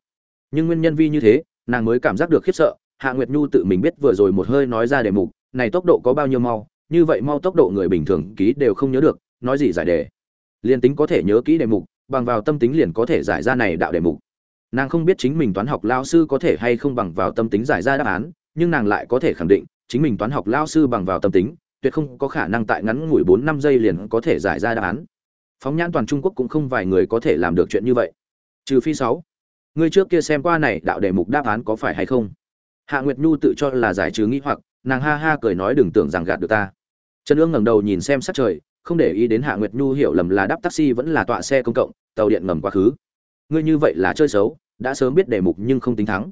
Nhưng nguyên nhân vi như thế, nàng mới cảm giác được khiếp sợ, hạ nguyệt nhu tự mình biết vừa rồi một hơi nói ra đề mục, này tốc độ có bao nhiêu mau, như vậy mau tốc độ người bình thường ký đều không nhớ được, nói gì giải đề. Liên tính có thể nhớ kỹ đề mục, bằng vào tâm tính liền có thể giải ra này đạo đề mục. Nàng không biết chính mình toán học lao sư có thể hay không bằng vào tâm tính giải ra đáp án, nhưng nàng lại có thể khẳng định, chính mình toán học lao sư bằng vào tâm tính, tuyệt không có khả năng tại ngắn ngủi bốn năm giây liền có thể giải ra đáp án phóng nhãn toàn trung quốc cũng không vài người có thể làm được chuyện như vậy. Trừ phi sáu. Người trước kia xem qua này đạo đề mục đáp án có phải hay không? Hạ nguyệt nhu tự cho là giải trừ nghĩ hoặc, nàng ha ha cười nói đừng tưởng rằng gạt được ta. Trần ương ngẩng đầu nhìn xem sát trời, không để ý đến hạ nguyệt nhu hiểu lầm là đáp taxi vẫn là tọa xe công cộng, tàu điện ngầm quá khứ. Ngươi như vậy là chơi xấu, đã sớm biết đề mục nhưng không tính thắng.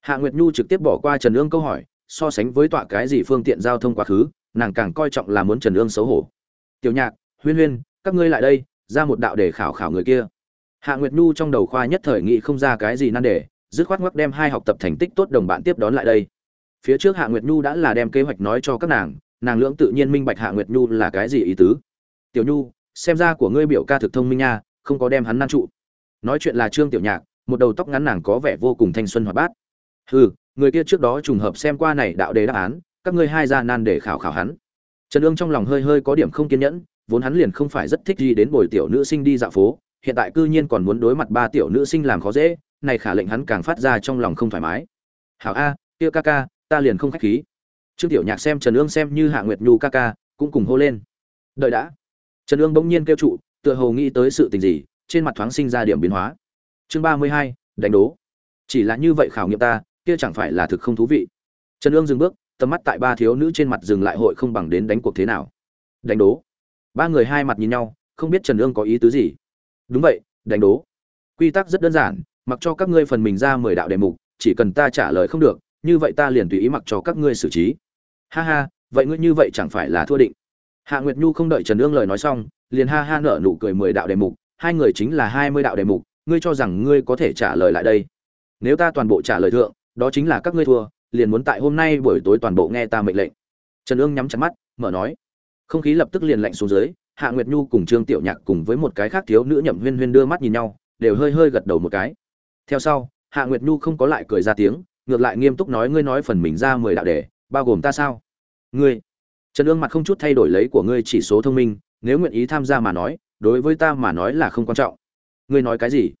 Hạ nguyệt nhu trực tiếp bỏ qua trần ương câu hỏi, so sánh với tọa cái gì phương tiện giao thông quá khứ, nàng càng coi trọng là muốn trần ương xấu hổ. Tiểu nhạc, huyên huyên, các ngươi lại đây ra một đạo để khảo khảo người kia. Hạ nguyệt nhu trong đầu khoa nhất thời nghị không ra cái gì nan đề, dứt khoát ngoắc đem hai học tập thành tích tốt đồng bạn tiếp đón lại đây. Phía trước hạ nguyệt nhu đã là đem kế hoạch nói cho các nàng nàng lưỡng tự nhiên minh bạch hạ nguyệt nhu là cái gì ý tứ. Tiểu nhu, xem ra của ngươi biểu ca thực thông minh nha, không có đem hắn nan trụ. Nói chuyện là trương tiểu nhạc, một đầu tóc ngắn nàng có vẻ vô cùng thanh xuân hoạt bát. Hừ, người kia trước đó trùng hợp xem qua này đạo đề đáp án, các ngươi hai ra nan để khảo khảo hắn. Trần ương trong lòng hơi hơi có điểm không kiên nhẫn vốn hắn liền không phải rất thích gì đến bồi tiểu nữ sinh đi dạo phố, hiện tại cư nhiên còn muốn đối mặt ba tiểu nữ sinh làm khó dễ, này khả lệnh hắn càng phát ra trong lòng không thoải mái. Hảo a, kia ca ca, ta liền không khách khí. Trương tiểu nhạc xem trần ương xem như hạ nguyệt nhu ca ca, cũng cùng hô lên. Đợi đã. Trần ương bỗng nhiên kêu trụ, tựa hồ nghĩ tới sự tình gì, trên mặt thoáng sinh ra điểm biến hóa. Chương ba mươi hai, đánh đố. Chỉ là như vậy khảo nghiệm ta, kia chẳng phải là thực không thú vị. Trần ương dừng bước, tầm mắt tại ba thiếu nữ trên mặt dừng lại hội không bằng đến đánh cuộc thế nào. Đánh đố ba người hai mặt nhìn nhau, không biết trần ương có ý tứ gì. Đúng vậy, đánh đố. Quy tắc rất đơn giản, mặc cho các ngươi phần mình ra mười đạo đề mục, chỉ cần ta trả lời không được, như vậy ta liền tùy ý mặc cho các ngươi xử trí. Ha ha, vậy ngươi như vậy chẳng phải là thua định. Hạ nguyệt nhu không đợi trần ương lời nói xong, liền ha ha nở nụ cười mười đạo đề mục, hai người chính là hai mươi đạo đề mục, ngươi cho rằng ngươi có thể trả lời lại đây. Nếu ta toàn bộ trả lời thượng, đó chính là các ngươi thua, liền muốn tại hôm nay buổi tối toàn bộ nghe ta mệnh lệnh. Trần ương nhắm chặt mắt, mở nói không khí lập tức liền lạnh xuống dưới, hạ nguyệt nhu cùng trương tiểu nhạc cùng với một cái khác thiếu nữ nhậm huyên huyên đưa mắt nhìn nhau, đều hơi hơi gật đầu một cái. Theo sau, hạ nguyệt nhu không có lại cười ra tiếng, ngược lại nghiêm túc nói ngươi nói phần mình ra mười đạo đề, bao gồm ta sao? Ngươi. Trần ương mặt không chút thay đổi lấy của ngươi chỉ số thông minh, nếu nguyện ý tham gia mà nói, đối với ta mà nói là không quan trọng. Ngươi nói cái gì?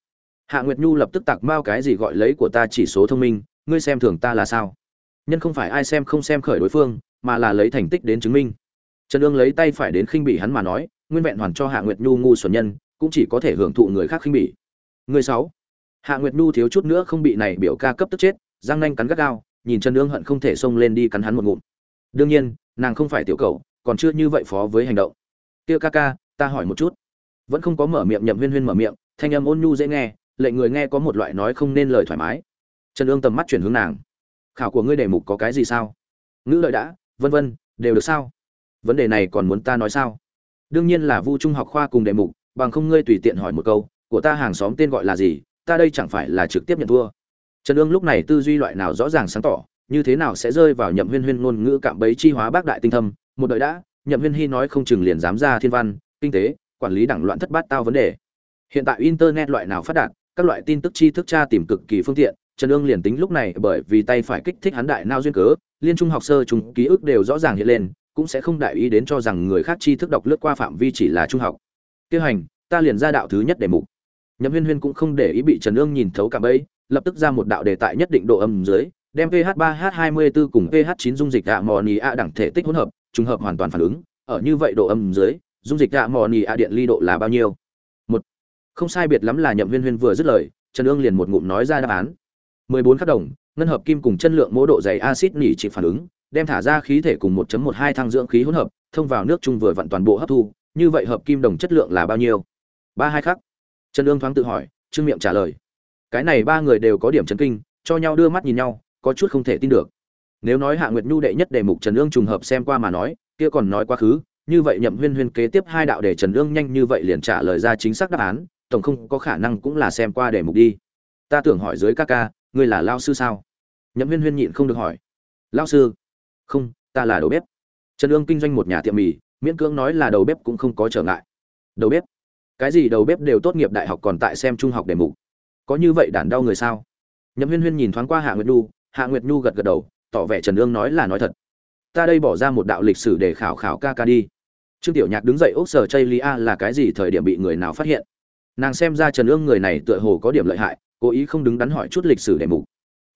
Hạ nguyệt nhu lập tức tặc mao cái gì gọi lấy của ta chỉ số thông minh, ngươi xem thường ta là sao? Nhân không phải ai xem không xem khởi đối phương, mà là lấy thành tích đến chứng minh trần ương lấy tay phải đến khinh bỉ hắn mà nói, nguyên vẹn hoàn cho hạ nguyệt nhu ngu xuẩn nhân, cũng chỉ có thể hưởng thụ người khác khinh bỉ. Người sáu. Hạ nguyệt nhu thiếu chút nữa không bị này biểu ca cấp tức chết, răng nanh cắn gắt gao, nhìn trần ương hận không thể xông lên đi cắn hắn một ngụm. Đương nhiên, nàng không phải tiểu cầu còn chưa như vậy phó với hành động. Tiêu ca ca, ta hỏi một chút. Vẫn không có mở miệng nhậm huyên huyên mở miệng, thanh âm ôn nhu dễ nghe, lệnh người nghe có một loại nói không nên lời thoải mái. Trần ương tầm mắt chuyển hướng nàng. Khảo của ngươi đề mục có cái gì sao? Ngữ lợi đã, vân vân, đều được sao? Vấn đề này còn muốn ta nói sao? Đương nhiên là vu trung học khoa cùng đề mục, bằng không ngươi tùy tiện hỏi một câu, của ta hàng xóm tên gọi là gì, ta đây chẳng phải là trực tiếp nhận thua. Trần ương lúc này tư duy loại nào rõ ràng sáng tỏ, như thế nào sẽ rơi vào nhậm huyên huyên ngôn ngữ cạm bẫy chi hóa bác đại tinh thâm, một đời đã, nhậm huyên hy nói không chừng liền dám ra thiên văn, kinh tế, quản lý đảng loạn thất bát tao vấn đề. Hiện tại internet loại nào phát đạt, các loại tin tức chi thức tra tìm cực kỳ phương tiện, trần ương liền tính lúc này bởi vì tay phải kích thích hắn đại nao duyên cớ, liên trung học sơ chúng ký ức đều rõ ràng hiện lên cũng sẽ không đại ý đến cho rằng người khác tri thức đọc lướt qua phạm vi chỉ là trung học. Tiêu hành, ta liền ra đạo thứ nhất đề mục. Nhậm huyên huyên cũng không để ý bị trần ương nhìn thấu cả bấy lập tức ra một đạo đề tại nhất định độ âm dưới, đem ph 3 h 24 cùng ph 9 dung dịch ạ mò nì a đẳng thể tích hỗn hợp, trùng hợp hoàn toàn phản ứng. Ở như vậy độ âm dưới, dung dịch ạ mò nì a điện ly độ là bao nhiêu? Một. Không sai biệt lắm là nhậm huyên huyên vừa dứt lời, trần ương liền một ngụm nói ra đáp án. 14 khắc đồng, ngân hợp kim cùng chân lượng mỗ độ dày axit nỉ chỉ phản ứng đem thả ra khí thể cùng 1.12 thăng dưỡng khí hỗn hợp, thông vào nước chung vừa vặn toàn bộ hấp thu, như vậy hợp kim đồng chất lượng là bao nhiêu? Ba hai khắc. Trần Dương thoáng tự hỏi, trương miệng trả lời. Cái này ba người đều có điểm chấn kinh, cho nhau đưa mắt nhìn nhau, có chút không thể tin được. Nếu nói Hạ Nguyệt Nhu đệ nhất đề mục Trần Dương trùng hợp xem qua mà nói, kia còn nói quá khứ, như vậy Nhậm Huyên Huyên kế tiếp hai đạo để Trần Dương nhanh như vậy liền trả lời ra chính xác đáp án, tổng không có khả năng cũng là xem qua đề mục đi. Ta tưởng hỏi dưới ca ca, ngươi là lão sư sao? Nhậm Huyên Huyên nhịn không được hỏi. lão sư? Không, ta là đầu bếp. Trần ương kinh doanh một nhà tiệm mì, miễn cưỡng nói là đầu bếp cũng không có trở ngại. Đầu bếp? Cái gì đầu bếp đều tốt nghiệp đại học còn tại xem trung học đề mục? Có như vậy đản đau người sao? Nhậm huyên huyên nhìn thoáng qua hạ nguyệt nhu, hạ nguyệt nhu gật gật đầu, tỏ vẻ trần ương nói là nói thật. Ta đây bỏ ra một đạo lịch sử để khảo khảo ca ca đi. Trương tiểu nhạc đứng dậy ốc sở chây lia là cái gì thời điểm bị người nào phát hiện? Nàng xem ra trần ương người này tựa hồ có điểm lợi hại, cố ý không đứng đắn hỏi chút lịch sử đề mục.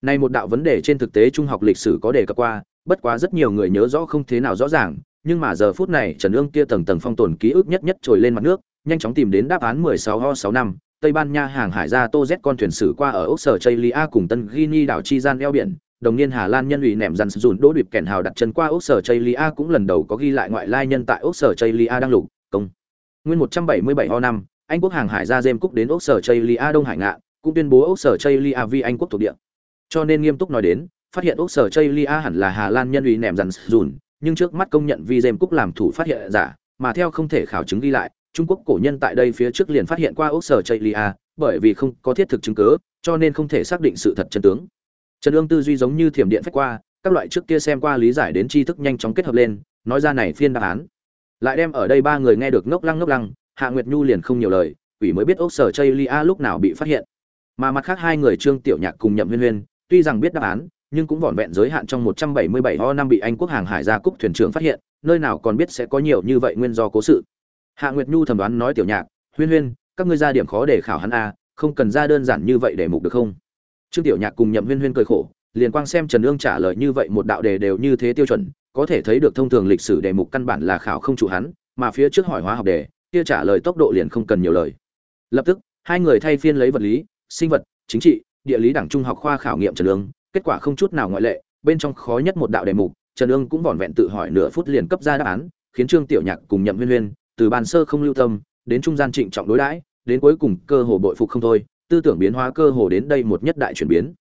Này một đạo vấn đề trên thực tế trung học lịch sử có đề cập qua bất quá rất nhiều người nhớ rõ không thế nào rõ ràng, nhưng mà giờ phút này trần ương kia tầng tầng phong tồn ký ức nhất nhất trồi lên mặt nước, nhanh chóng tìm đến đáp án 16 ho 6 năm, tây ban nha hàng hải ra tô z con thuyền sử qua ở ốc sở chaylia cùng tân guinea đảo chi gian eo biển, đồng niên hà lan nhân ủy nẻm dằn dùn đỗ điệp kèn hào đặt chân qua ốc sở chaylia cũng lần đầu có ghi lại ngoại lai nhân tại ốc sở chaylia đang lục, công. Nguyên 177 ho năm, anh quốc hàng hải ra jem cúc đến ốc sở chaylia đông hải ngạ cũng tuyên bố ốc sở chaylia vì anh quốc thuộc địa. Cho nên nghiêm túc nói đến phát hiện ốc sở Chaylia hẳn là Hà Lan nhân ủy nệm dần dùn, nhưng trước mắt công nhận vi Dêm Cúc làm thủ phát hiện giả, mà theo không thể khảo chứng ghi lại, Trung Quốc cổ nhân tại đây phía trước liền phát hiện qua ốc sở Chaylia, bởi vì không có thiết thực chứng cứ, cho nên không thể xác định sự thật chân tướng. Trần Dương tư duy giống như thiểm điện phách qua, các loại trước kia xem qua lý giải đến tri thức nhanh chóng kết hợp lên, nói ra này phiên đáp án. Lại đem ở đây ba người nghe được ngốc lăng ngốc lăng, Hạ Nguyệt Nhu liền không nhiều lời, quỷ mới biết ốc sở Chaylia lúc nào bị phát hiện. Mà mặt khác hai người Trương Tiểu Nhạc cùng Nhậm Huyên Huyên, tuy rằng biết đáp án, nhưng cũng vỏn vẹn giới hạn trong 177 ho năm bị Anh quốc hàng hải gia cúc thuyền trưởng phát hiện, nơi nào còn biết sẽ có nhiều như vậy nguyên do cố sự. Hạ Nguyệt Nhu thầm đoán nói tiểu nhạc, "Huyên Huyên, các ngươi ra điểm khó để khảo hắn a, không cần ra đơn giản như vậy để mục được không?" Trương Tiểu Nhạc cùng Nhậm Huyên Huyên cười khổ, liền quang xem Trần Ương trả lời như vậy một đạo đề đều như thế tiêu chuẩn, có thể thấy được thông thường lịch sử đề mục căn bản là khảo không chủ hắn, mà phía trước hỏi hóa học đề, kia trả lời tốc độ liền không cần nhiều lời. Lập tức, hai người thay phiên lấy vật lý, sinh vật, chính trị, địa lý đảng trung học khoa khảo nghiệm Trần Ương, kết quả không chút nào ngoại lệ, bên trong khó nhất một đạo đề mục, trần ương cũng vỏn vẹn tự hỏi nửa phút liền cấp ra đáp án, khiến trương tiểu nhạc cùng nhậm huyên huyên từ bàn sơ không lưu tâm, đến trung gian trịnh trọng đối đãi, đến cuối cùng cơ hồ bội phục không thôi, tư tưởng biến hóa cơ hồ đến đây một nhất đại chuyển biến.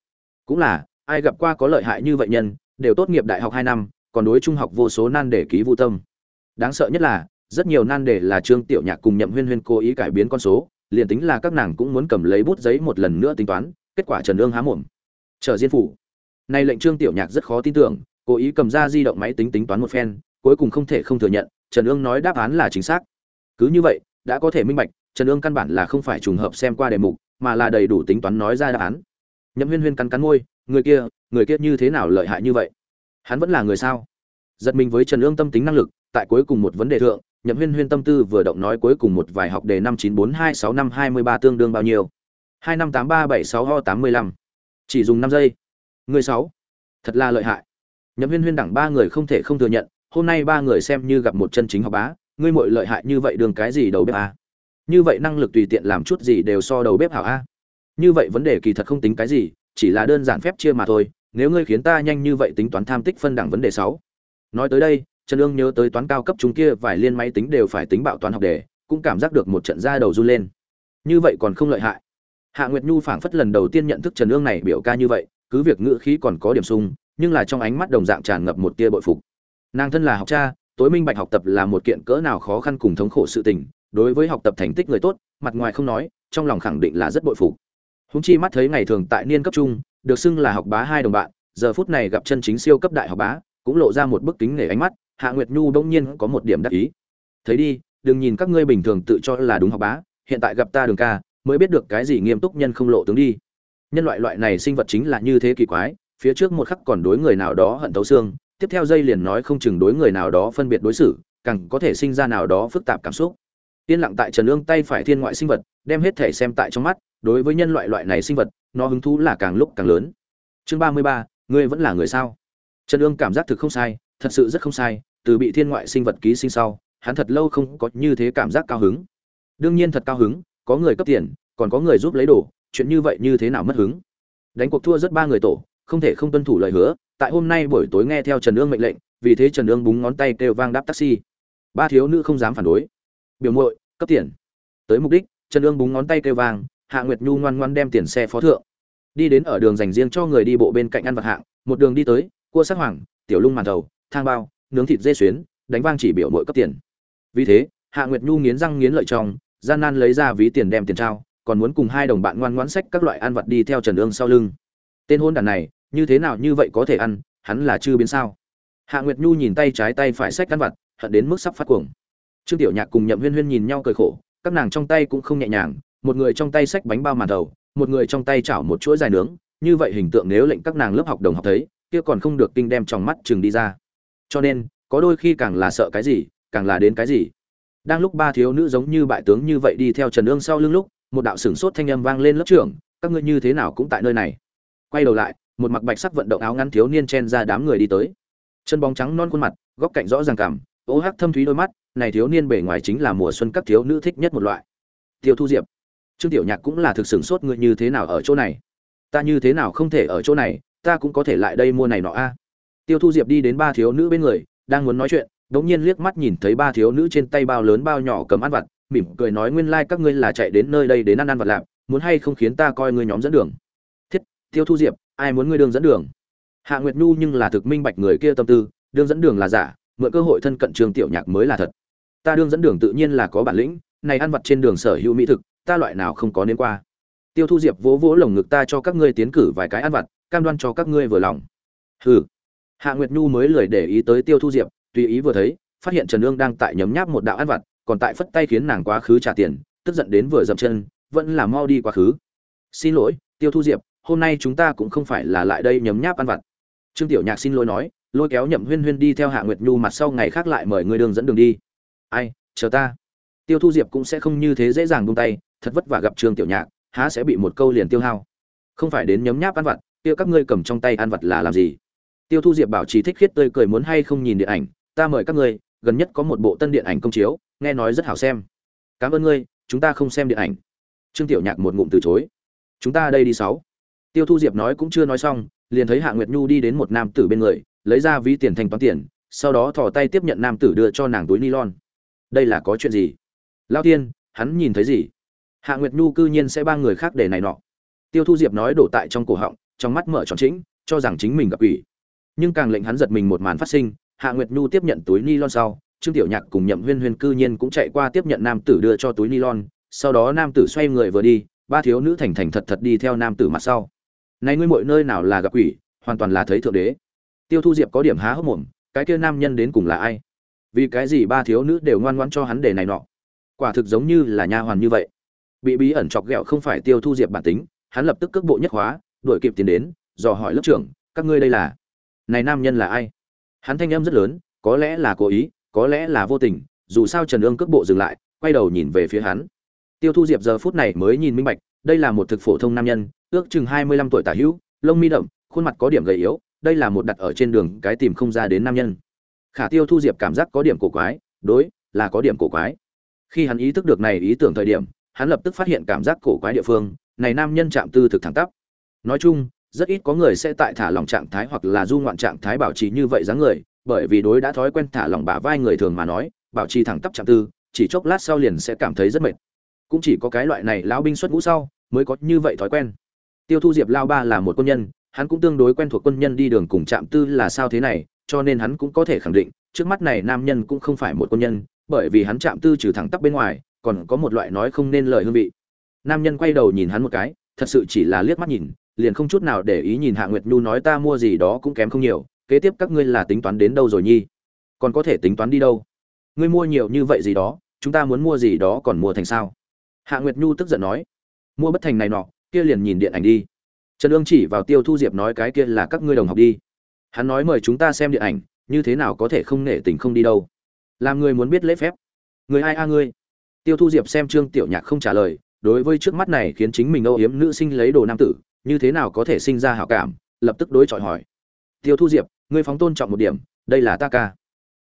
Cũng là, ai gặp qua có lợi hại như vậy nhân, đều tốt nghiệp đại học hai năm, còn đối trung học vô số nan đề ký vô tâm. Đáng sợ nhất là, rất nhiều nan đề là trương tiểu nhạc cùng nhậm huyên huyên cố ý cải biến con số, liền tính là các nàng cũng muốn cầm lấy bút giấy một lần nữa tính toán, kết quả trần ương há mồm. Chờ diên phủ nay lệnh Trương Tiểu Nhạc rất khó tin tưởng, cố ý cầm ra di động máy tính tính toán một phen, cuối cùng không thể không thừa nhận, Trần Ương nói đáp án là chính xác. Cứ như vậy, đã có thể minh bạch, Trần Ương căn bản là không phải trùng hợp xem qua đề mục, mà là đầy đủ tính toán nói ra đáp án. Nhậm Huyên Huyên cắn cắn môi, người kia, người kia như thế nào lợi hại như vậy? Hắn vẫn là người sao? Giật mình với Trần Ương tâm tính năng lực, tại cuối cùng một vấn đề thượng, Nhậm Huyên Huyên tâm tư vừa động nói cuối cùng một vài học đề năm chín bốn hai sáu năm hai mươi ba tương đương bao nhiêu? hai năm tám ba bảy sáu ho tám mươi lăm Chỉ dùng năm giây. Người sáu, Thật là lợi hại. Nhậm Huyên Huyên đẳng ba người không thể không thừa nhận, hôm nay ba người xem như gặp một chân chính học bá, ngươi muội lợi hại như vậy đường cái gì đầu bếp a? Như vậy năng lực tùy tiện làm chút gì đều so đầu bếp hảo a. Như vậy vấn đề kỳ thật không tính cái gì, chỉ là đơn giản phép chia mà thôi, nếu ngươi khiến ta nhanh như vậy tính toán tham tích phân đẳng vấn đề sáu. Nói tới đây, Trần Dương nhớ tới toán cao cấp chúng kia vài liên máy tính đều phải tính bạo toán học đề, cũng cảm giác được một trận da đầu run lên. Như vậy còn không lợi hại. Hạ Nguyệt Nhu phảng phất lần đầu tiên nhận thức Trần Dương này biểu ca như vậy, cứ việc ngữ khí còn có điểm sung, nhưng là trong ánh mắt đồng dạng tràn ngập một tia bội phục. Nàng thân là học cha, tối minh bạch học tập là một kiện cỡ nào khó khăn cùng thống khổ sự tình, đối với học tập thành tích người tốt, mặt ngoài không nói, trong lòng khẳng định là rất bội phục. Húng chi mắt thấy ngày thường tại niên cấp trung, được xưng là học bá hai đồng bạn, giờ phút này gặp chân chính siêu cấp đại học bá, cũng lộ ra một bức kính nể ánh mắt, Hạ Nguyệt Nhu bỗng nhiên có một điểm đắc ý. Thấy đi, đừng nhìn các ngươi bình thường tự cho là đúng học bá, hiện tại gặp ta Đường ca, mới biết được cái gì nghiêm túc nhân không lộ tướng đi. Nhân loại loại này sinh vật chính là như thế kỳ quái, phía trước một khắc còn đối người nào đó hận tấu xương, tiếp theo dây liền nói không chừng đối người nào đó phân biệt đối xử, càng có thể sinh ra nào đó phức tạp cảm xúc. Tiên lặng tại Trần Ương tay phải thiên ngoại sinh vật, đem hết thể xem tại trong mắt, đối với nhân loại loại này sinh vật, nó hứng thú là càng lúc càng lớn. Chương ba mươi ba, ngươi vẫn là người sao? Trần Ương cảm giác thực không sai, thật sự rất không sai, từ bị thiên ngoại sinh vật ký sinh sau, hắn thật lâu không có như thế cảm giác cao hứng. Đương nhiên thật cao hứng, có người cấp tiền, còn có người giúp lấy đồ, chuyện như vậy như thế nào mất hứng. Đánh cuộc thua rất ba người tổ, không thể không tuân thủ lời hứa, tại hôm nay buổi tối nghe theo Trần Ương mệnh lệnh, vì thế Trần Ương búng ngón tay kêu vang đáp taxi. Ba thiếu nữ không dám phản đối. Biểu muội, cấp tiền. Tới mục đích, Trần Ương búng ngón tay kêu vang, Hạ Nguyệt Nhu ngoan ngoan đem tiền xe phó thượng. Đi đến ở đường dành riêng cho người đi bộ bên cạnh ăn vật hạng, một đường đi tới, cua sát hoàng, tiểu lung màn thầu, thang bao, nướng thịt dê xuyến, đánh vang chỉ biểu mỗi cấp tiền. Vì thế, Hạ Nguyệt Nhu nghiến răng nghiến lợi trong, gian nan lấy ra ví tiền đem tiền trao, còn muốn cùng hai đồng bạn ngoan ngoãn sách các loại ăn vật đi theo Trần Ương sau lưng. Tên hôn đàn này, như thế nào như vậy có thể ăn, hắn là chưa biến sao? Hạ Nguyệt Nhu nhìn tay trái tay phải sách ăn vật, hận đến mức sắp phát cuồng. Trương Tiểu Nhạc cùng Nhậm Huyên Huyên nhìn nhau cười khổ, các nàng trong tay cũng không nhẹ nhàng, một người trong tay sách bánh bao màn đầu, một người trong tay chảo một chuỗi dài nướng, như vậy hình tượng nếu lệnh các nàng lớp học đồng học thấy, kia còn không được kinh đem trong mắt chừng đi ra. Cho nên, có đôi khi càng là sợ cái gì, càng là đến cái gì. Đang lúc ba thiếu nữ giống như bại tướng như vậy đi theo Trần Ương sau lưng lúc, một đạo sửng sốt thanh âm vang lên lớp trưởng, các ngươi như thế nào cũng tại nơi này. Quay đầu lại, một mặc bạch sắc vận động áo ngắn thiếu niên chen ra đám người đi tới. Chân bóng trắng non khuôn mặt, góc cạnh rõ ràng cảm, ố hắc thâm thúy đôi mắt, này thiếu niên bề ngoài chính là mùa xuân các thiếu nữ thích nhất một loại. Tiêu Thu Diệp. Trương Tiểu Nhạc cũng là thực sửng sốt người như thế nào ở chỗ này. Ta như thế nào không thể ở chỗ này, ta cũng có thể lại đây mua này nọ a. Tiêu Thu Diệp đi đến ba thiếu nữ bên người, đang muốn nói chuyện, đột nhiên liếc mắt nhìn thấy ba thiếu nữ trên tay bao lớn bao nhỏ cầm ăn vặt, mỉm cười nói nguyên lai like các ngươi là chạy đến nơi đây đến ăn ăn vật lạp, muốn hay không khiến ta coi ngươi nhóm dẫn đường. Thiết, Tiêu Thu Diệp, ai muốn ngươi đường dẫn đường? Hạ Nguyệt Nhu nhưng là thực minh bạch người kia tâm tư, đương dẫn đường là giả, mượn cơ hội thân cận Trường Tiểu Nhạc mới là thật. Ta đương dẫn đường tự nhiên là có bản lĩnh, này ăn vặt trên đường sở hữu mỹ thực, ta loại nào không có nên qua. Tiêu Thu Diệp vỗ vỗ lồng ngực ta cho các ngươi tiến cử vài cái ăn vặt, cam đoan cho các ngươi vừa lòng. Hừ. Hạ Nguyệt Nhu mới lười để ý tới Tiêu Thu Diệp, tùy ý vừa thấy, phát hiện Trần Nương đang tại nhấm nháp một đạo ăn vặt, còn tại phất tay khiến nàng quá khứ trả tiền, tức giận đến vừa dậm chân, vẫn là mau đi quá khứ. Xin lỗi, Tiêu Thu Diệp, hôm nay chúng ta cũng không phải là lại đây nhấm nháp ăn vặt. Trương Tiểu Nhạc xin lỗi nói, lôi kéo Nhậm Huyên Huyên đi theo Hạ Nguyệt Nhu mặt sau ngày khác lại mời người đường dẫn đường đi. Ai, chờ ta. Tiêu Thu Diệp cũng sẽ không như thế dễ dàng buông tay, thật vất vả gặp Trương Tiểu Nhạc, há sẽ bị một câu liền tiêu hao. Không phải đến nhấm nháp ăn vặt, kia các ngươi cầm trong tay ăn vặt là làm gì? Tiêu Thu Diệp bảo trì thích khiết tươi cười muốn hay không nhìn điện ảnh, ta mời các ngươi, gần nhất có một bộ tân điện ảnh công chiếu, nghe nói rất hảo xem. Cảm ơn ngươi, chúng ta không xem điện ảnh. Trương Tiểu Nhạc một ngụm từ chối. Chúng ta đây đi sáu. Tiêu Thu Diệp nói cũng chưa nói xong, liền thấy Hạ Nguyệt Nhu đi đến một nam tử bên người, lấy ra ví tiền thanh toán tiền, sau đó thò tay tiếp nhận nam tử đưa cho nàng túi nylon. Đây là có chuyện gì? Lão tiên, hắn nhìn thấy gì? Hạ Nguyệt Nhu cư nhiên sẽ ba người khác để này nọ. Tiêu Thu Diệp nói đổ tại trong cổ họng, trong mắt mở tròn chính, cho rằng chính mình gặp quỷ. Nhưng càng lệnh hắn giật mình một màn phát sinh, Hạ Nguyệt Nhu tiếp nhận túi nylon sau, Trương Tiểu Nhạc cùng Nhậm Huyên Huyên cư nhiên cũng chạy qua tiếp nhận nam tử đưa cho túi nylon, sau đó nam tử xoay người vừa đi, ba thiếu nữ thành thành thật thật đi theo nam tử mặt sau. Này ngươi mọi nơi nào là gặp quỷ, hoàn toàn là thấy thượng đế. Tiêu thu diệp có điểm há hốc mồm cái kia nam nhân đến cùng là ai? Vì cái gì ba thiếu nữ đều ngoan ngoãn cho hắn để này nọ? Quả thực giống như là nha hoàn như vậy. Bị bí ẩn chọc ghẹo không phải tiêu thu diệp bản tính hắn lập tức cước bộ nhất hóa đuổi kịp tiến đến dò hỏi lớp trưởng các ngươi đây là này nam nhân là ai? Hắn thanh âm rất lớn có lẽ là cố ý có lẽ là vô tình, dù sao trần ương cước bộ dừng lại, quay đầu nhìn về phía hắn. Tiêu thu diệp giờ phút này mới nhìn minh bạch, đây là một thực phổ thông nam nhân, ước chừng hai mươi lăm tuổi tả hữu, lông mi đậm, khuôn mặt có điểm gầy yếu, đây là một đặt ở trên đường cái tìm không ra đến nam nhân. Khả tiêu thu diệp cảm giác có điểm cổ quái, đối, là có điểm cổ quái. Khi hắn ý thức được này ý tưởng thời điểm, hắn lập tức phát hiện cảm giác cổ quái địa phương, này nam nhân chạm tư thực thẳng tắp. Nói chung, rất ít có người sẽ tại thả lòng trạng thái hoặc là du ngoạn trạng thái bảo trì như vậy dáng người bởi vì đối đã thói quen thả lỏng bả vai người thường mà nói, bảo trì thẳng tắp chạm tư, chỉ chốc lát sau liền sẽ cảm thấy rất mệt. Cũng chỉ có cái loại này lão binh xuất ngũ sau, mới có như vậy thói quen. Tiêu thu diệp lao ba là một quân nhân, hắn cũng tương đối quen thuộc quân nhân đi đường cùng trạm tư là sao thế này, cho nên hắn cũng có thể khẳng định, trước mắt này nam nhân cũng không phải một quân nhân, bởi vì hắn chạm tư trừ thẳng tắp bên ngoài, còn có một loại nói không nên lời hương vị. Nam nhân quay đầu nhìn hắn một cái, thật sự chỉ là liếc mắt nhìn, liền không chút nào để ý nhìn hạ nguyệt nhu nói ta mua gì đó cũng kém không nhiều kế tiếp các ngươi là tính toán đến đâu rồi nhi? Còn có thể tính toán đi đâu? Ngươi mua nhiều như vậy gì đó, chúng ta muốn mua gì đó còn mua thành sao? Hạ nguyệt nhu tức giận nói. Mua bất thành này nọ, kia liền nhìn điện ảnh đi. Trần ương chỉ vào tiêu thu diệp nói cái kia là các ngươi đồng học đi. Hắn nói mời chúng ta xem điện ảnh, như thế nào có thể không nể tình không đi đâu? Làm người muốn biết lễ phép. Người ai a ngươi? Tiêu thu diệp xem trương tiểu nhạc không trả lời, đối với trước mắt này khiến chính mình âu yếm nữ sinh lấy đồ nam tử, như thế nào có thể sinh ra hảo cảm, lập tức đối chọi hỏi. Tiêu thu diệp ngươi phóng tôn trọng một điểm, đây là ta ca.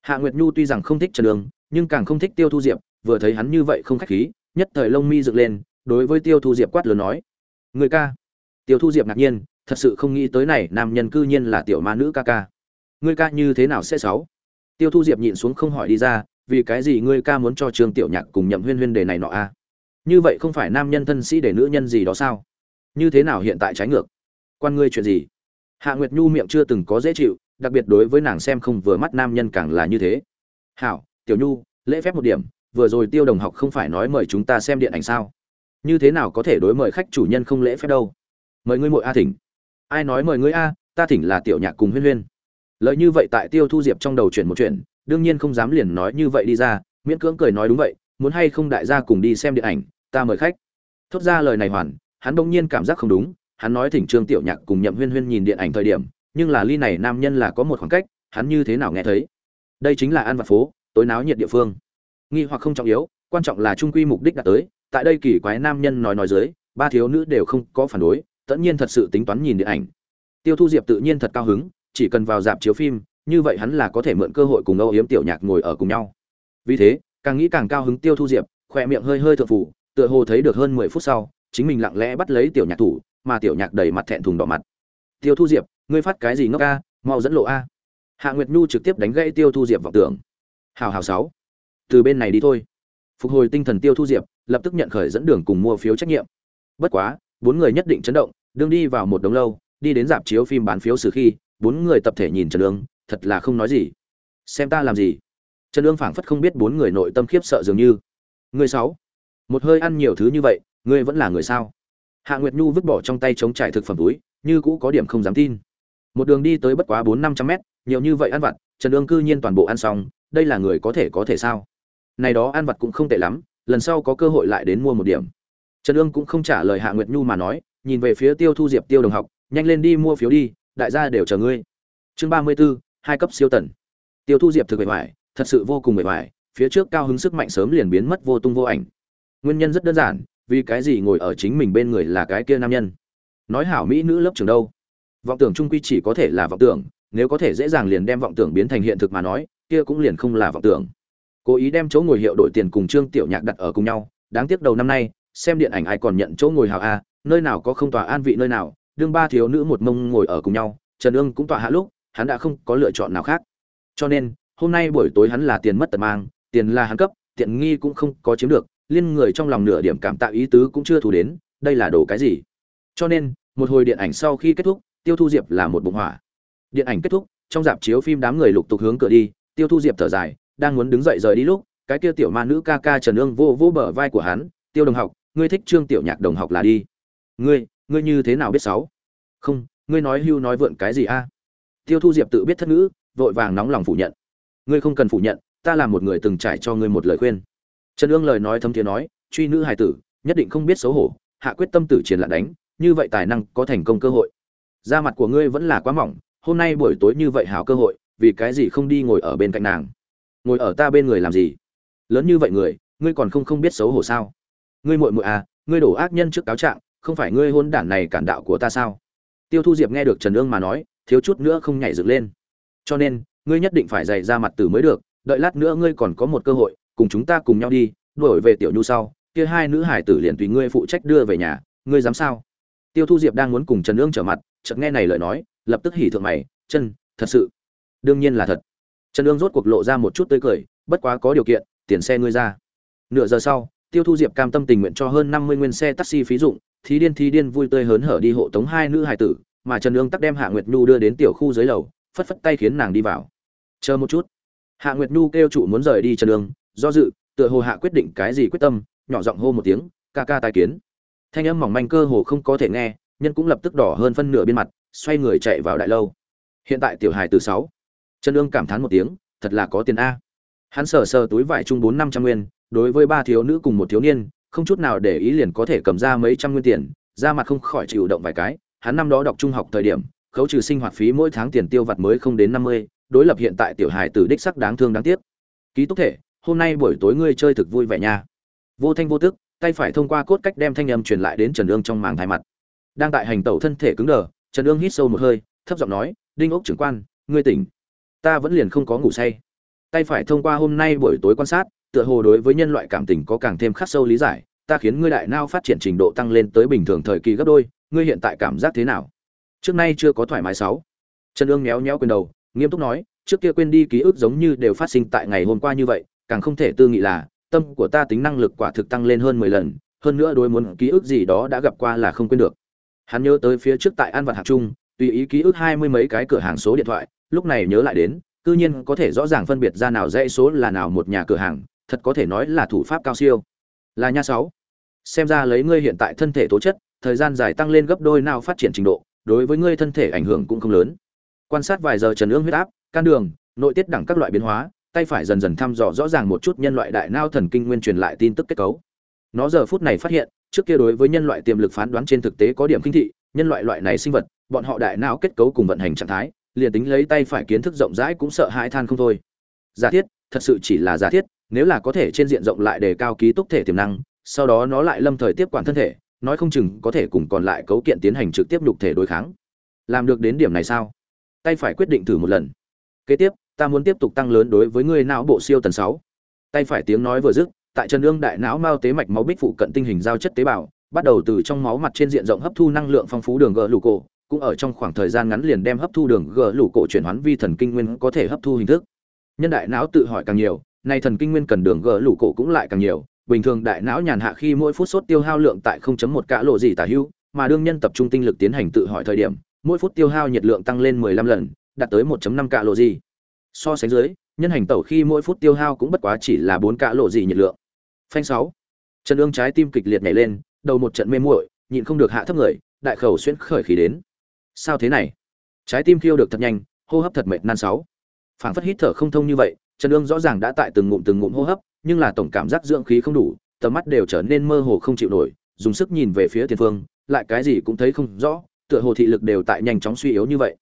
Hạ nguyệt nhu tuy rằng không thích trần đường, nhưng càng không thích tiêu thu diệp, vừa thấy hắn như vậy không khách khí, nhất thời lông mi dựng lên, đối với tiêu thu diệp quát lớn nói, người ca. Tiêu thu diệp ngạc nhiên, thật sự không nghĩ tới này, nam nhân cư nhiên là tiểu ma nữ ca ca. Ngươi ca như thế nào sẽ xấu tiêu thu diệp nhịn xuống không hỏi đi ra, vì cái gì ngươi ca muốn cho trương tiểu nhạc cùng nhậm huyên huyên đề này nọ a như vậy không phải nam nhân thân sĩ để nữ nhân gì đó sao? Như thế nào hiện tại trái ngược? Quan ngươi chuyện gì? Hạ nguyệt nhu miệng chưa từng có dễ chịu đặc biệt đối với nàng xem không vừa mắt nam nhân càng là như thế. Hảo, tiểu nhu, lễ phép một điểm, vừa rồi tiêu đồng học không phải nói mời chúng ta xem điện ảnh sao? Như thế nào có thể đối mời khách chủ nhân không lễ phép đâu? Mời ngươi mội a thỉnh. Ai nói mời ngươi a, ta thỉnh là tiểu nhạc cùng huyên huyên. Lời như vậy tại tiêu thu diệp trong đầu chuyển một chuyện, đương nhiên không dám liền nói như vậy đi ra, miễn cưỡng cười nói đúng vậy, muốn hay không đại gia cùng đi xem điện ảnh, ta mời khách. Thốt ra lời này hoàn, hắn đông nhiên cảm giác không đúng, hắn nói thỉnh trương tiểu nhạc cùng nhậm huyên huyên nhìn điện ảnh thời điểm nhưng là ly này nam nhân là có một khoảng cách, hắn như thế nào nghe thấy? Đây chính là ăn vặt phố, tối náo nhiệt địa phương. Nghi hoặc không trọng yếu, quan trọng là trung quy mục đích đã tới, tại đây kỳ quái nam nhân nói nói dưới, ba thiếu nữ đều không có phản đối, tất nhiên thật sự tính toán nhìn điện ảnh. Tiêu thu diệp tự nhiên thật cao hứng, chỉ cần vào dạp chiếu phim, như vậy hắn là có thể mượn cơ hội cùng âu yếm tiểu nhạc ngồi ở cùng nhau. Vì thế, càng nghĩ càng cao hứng tiêu thu diệp khỏe miệng hơi hơi thượng phủ, tựa hồ thấy được hơn mười phút sau, chính mình lặng lẽ bắt lấy tiểu nhạc thủ, mà tiểu nhạc đầy mặt thẹn thùng đỏ mặt. Tiêu thu diệp ngươi phát cái gì ngốc a mau dẫn lộ a. Hạ nguyệt nhu trực tiếp đánh gãy tiêu thu diệp vọng tưởng. Hào hào sáu. Từ bên này đi thôi. Phục hồi tinh thần tiêu thu diệp lập tức nhận khởi dẫn đường cùng mua phiếu trách nhiệm. Bất quá bốn người nhất định chấn động đương đi vào một đống lâu đi đến dạp chiếu phim bán phiếu xử khi bốn người tập thể nhìn trần Dương, thật là không nói gì. Xem ta làm gì? Trần Dương phảng phất không biết bốn người nội tâm khiếp sợ dường như. Người sáu. Một hơi ăn nhiều thứ như vậy ngươi vẫn là người sao? Hạ nguyệt nhu vứt bỏ trong tay chống trải thực phẩm túi như cũ có điểm không dám tin một đường đi tới bất quá bốn năm trăm mét, nhiều như vậy ăn vặt, trần ương cư nhiên toàn bộ ăn xong, đây là người có thể có thể sao? Này đó ăn vặt cũng không tệ lắm, lần sau có cơ hội lại đến mua một điểm. Trần ương cũng không trả lời hạ nguyệt nhu mà nói, nhìn về phía tiêu thu diệp tiêu đồng học, nhanh lên đi mua phiếu đi, đại gia đều chờ ngươi. Chương ba mươi b ố hai cấp siêu tần. Tiêu thu diệp thực bề ngoài, thật sự vô cùng bề ngoài, phía trước cao hứng sức mạnh sớm liền biến mất vô tung vô ảnh. Nguyên nhân rất đơn giản, vì cái gì ngồi ở chính mình bên người là cái kia nam nhân? Nói hảo mỹ nữ lớp trường đâu? Vọng tưởng trung quy chỉ có thể là vọng tưởng, nếu có thể dễ dàng liền đem vọng tưởng biến thành hiện thực mà nói, kia cũng liền không là vọng tưởng. Cố ý đem chỗ ngồi hiệu đổi tiền cùng trương tiểu nhạc đặt ở cùng nhau, đáng tiếc đầu năm nay, xem điện ảnh ai còn nhận chỗ ngồi hào a, nơi nào có không tòa an vị nơi nào, đương ba thiếu nữ một mông ngồi ở cùng nhau, trần ương cũng tòa hạ lúc, hắn đã không có lựa chọn nào khác. Cho nên, hôm nay buổi tối hắn là tiền mất tật mang, tiền là hắn cấp, tiện nghi cũng không có chiếm được, liên người trong lòng nửa điểm cảm tạ ý tứ cũng chưa thu đến, đây là đồ cái gì? Cho nên, một hồi điện ảnh sau khi kết thúc tiêu thu diệp là một bụng hỏa. Điện ảnh kết thúc, trong dạp chiếu phim đám người lục tục hướng cửa đi, tiêu thu diệp thở dài, đang muốn đứng dậy rời đi lúc, cái kia tiểu ma nữ ca ca trần ương vô vô bờ vai của hắn, tiêu đồng học, ngươi thích trương tiểu nhạc đồng học là đi. Ngươi ngươi như thế nào biết sáu? Không, ngươi nói hưu nói vượn cái gì a? Tiêu thu diệp tự biết thất ngữ, vội vàng nóng lòng phủ nhận. Ngươi không cần phủ nhận, ta là một người từng trải cho ngươi một lời khuyên. Trần ương lời nói thấm thiế nói, truy nữ hài tử, nhất định không biết xấu hổ, hạ quyết tâm tử triển lạn đánh, như vậy tài năng có thành công cơ hội da mặt của ngươi vẫn là quá mỏng, hôm nay buổi tối như vậy hảo cơ hội, vì cái gì không đi ngồi ở bên cạnh nàng? Ngồi ở ta bên người làm gì? Lớn như vậy người, ngươi còn không không biết xấu hổ sao? Ngươi muội muội à ngươi đổ ác nhân trước cáo trạng, không phải ngươi hôn đản này cản đạo của ta sao? Tiêu thu diệp nghe được trần ương mà nói, thiếu chút nữa không nhảy dựng lên. Cho nên, ngươi nhất định phải dày ra mặt tử mới được, đợi lát nữa ngươi còn có một cơ hội, cùng chúng ta cùng nhau đi đổi về tiểu nhu sau, kia hai nữ hải tử liền tùy ngươi phụ trách đưa về nhà, ngươi dám sao? Tiêu thu diệp đang muốn cùng trần ương trở mặt, chợt nghe này lời nói, lập tức hỉ thượng mày, chân, thật sự? Đương nhiên là thật. Trần ương rốt cuộc lộ ra một chút tươi cười, bất quá có điều kiện, tiền xe ngươi ra. Nửa giờ sau, tiêu thu diệp cam tâm tình nguyện cho hơn năm mươi nguyên xe taxi phí dụng, thí điên thí điên vui tươi hớn hở đi hộ tống hai nữ hài tử, mà trần ương tắc đem hạ nguyệt nhu đưa đến tiểu khu dưới lầu, phất phất tay khiến nàng đi vào. Chờ một chút. Hạ nguyệt nhu kêu chủ muốn rời đi trần ương do dự, tựa hồ hạ quyết định cái gì quyết tâm, nhỏ giọng hô một tiếng, ca ca tai kiến thanh âm mỏng manh cơ hồ không có thể nghe, nhân cũng lập tức đỏ hơn phân nửa bên mặt, xoay người chạy vào đại lâu. Hiện tại tiểu hài từ sáu. Trần ương cảm thán một tiếng, thật là có tiền a. Hắn sờ sờ túi vải chung bốn năm trăm nguyên, đối với ba thiếu nữ cùng một thiếu niên, không chút nào để ý liền có thể cầm ra mấy trăm nguyên tiền ra mặt không khỏi chịu động vài cái. Hắn năm đó đọc trung học thời điểm, khấu trừ sinh hoạt phí mỗi tháng tiền tiêu vặt mới không đến năm mươi, đối lập hiện tại tiểu hài từ đích sắc đáng thương đáng tiếc. Ký túc thể, hôm nay buổi tối ngươi chơi thực vui vẻ nha. Vô thanh vô tức tay phải thông qua cốt cách đem thanh âm truyền lại đến trần ương trong màng thai mặt. Đang tại hành tẩu thân thể cứng đờ, trần ương hít sâu một hơi, thấp giọng nói, đinh ốc trưởng quan, ngươi tỉnh. Ta vẫn liền không có ngủ say. Tay phải thông qua hôm nay buổi tối quan sát, tựa hồ đối với nhân loại cảm tình có càng thêm khắc sâu lý giải, ta khiến ngươi đại não phát triển trình độ tăng lên tới bình thường thời kỳ gấp đôi, ngươi hiện tại cảm giác thế nào? Trước nay chưa có thoải mái sáu. Trần ương méo méo quyền đầu, nghiêm túc nói, trước kia quên đi ký ức giống như đều phát sinh tại ngày hôm qua như vậy, càng không thể tư nghị là tâm của ta tính năng lực quả thực tăng lên hơn mười lần, hơn nữa đối muốn ký ức gì đó đã gặp qua là không quên được. Hắn nhớ tới phía trước tại an vật hạc trung, tùy ý ký ức hai mươi mấy cái cửa hàng số điện thoại, lúc này nhớ lại đến, cư nhiên có thể rõ ràng phân biệt ra nào dãy số là nào một nhà cửa hàng, thật có thể nói là thủ pháp cao siêu. Là nha sáu. Xem ra lấy ngươi hiện tại thân thể tố chất, thời gian dài tăng lên gấp đôi nào phát triển trình độ, đối với ngươi thân thể ảnh hưởng cũng không lớn. Quan sát vài giờ trần ương huyết áp, can đường, nội tiết đẳng các loại biến hóa tay phải dần dần thăm dò rõ ràng một chút nhân loại đại não thần kinh nguyên truyền lại tin tức kết cấu. Nó giờ phút này phát hiện, trước kia đối với nhân loại tiềm lực phán đoán trên thực tế có điểm kinh thị, nhân loại loại này sinh vật, bọn họ đại não kết cấu cùng vận hành trạng thái, liền tính lấy tay phải kiến thức rộng rãi cũng sợ hãi than không thôi. Giả thiết, thật sự chỉ là giả thiết, nếu là có thể trên diện rộng lại đề cao ký túc thể tiềm năng, sau đó nó lại lâm thời tiếp quản thân thể, nói không chừng có thể cùng còn lại cấu kiện tiến hành trực tiếp nhục thể đối kháng. Làm được đến điểm này sao? Tay phải quyết định thử một lần. Kế tiếp ta muốn tiếp tục tăng lớn đối với ngươi não bộ siêu tần sáu. Tay phải tiếng nói vừa dứt, tại chân ương đại não mao tế mạch máu bích phụ cận tinh hình giao chất tế bào, bắt đầu từ trong máu mặt trên diện rộng hấp thu năng lượng phong phú đường gỡ lũ cổ, cũng ở trong khoảng thời gian ngắn liền đem hấp thu đường gỡ lũ cổ chuyển hoán vi thần kinh nguyên có thể hấp thu hình thức. Nhân đại não tự hỏi càng nhiều, nay thần kinh nguyên cần đường gỡ lũ cổ cũng lại càng nhiều, bình thường đại não nhàn hạ khi mỗi phút sốt tiêu hao lượng tại 0.1 cả lộ gì tả hữu, mà đương nhân tập trung tinh lực tiến hành tự hỏi thời điểm, mỗi phút tiêu hao nhiệt lượng tăng lên 15 lần, đạt tới 1.5 cả lộ gì so sánh dưới nhân hành tẩu khi mỗi phút tiêu hao cũng bất quá chỉ là bốn cạ lộ gì nhiệt lượng. Phanh sáu, chân ương trái tim kịch liệt nhảy lên đầu một trận mê muội nhịn không được hạ thấp người đại khẩu xuyên khởi khí đến. Sao thế này? Trái tim khiêu được thật nhanh hô hấp thật mệt nan sáu. Phảng phất hít thở không thông như vậy trần ương rõ ràng đã tại từng ngụm từng ngụm hô hấp nhưng là tổng cảm giác dưỡng khí không đủ tầm mắt đều trở nên mơ hồ không chịu nổi dùng sức nhìn về phía tiền phương lại cái gì cũng thấy không rõ tựa hồ thị lực đều tại nhanh chóng suy yếu như vậy.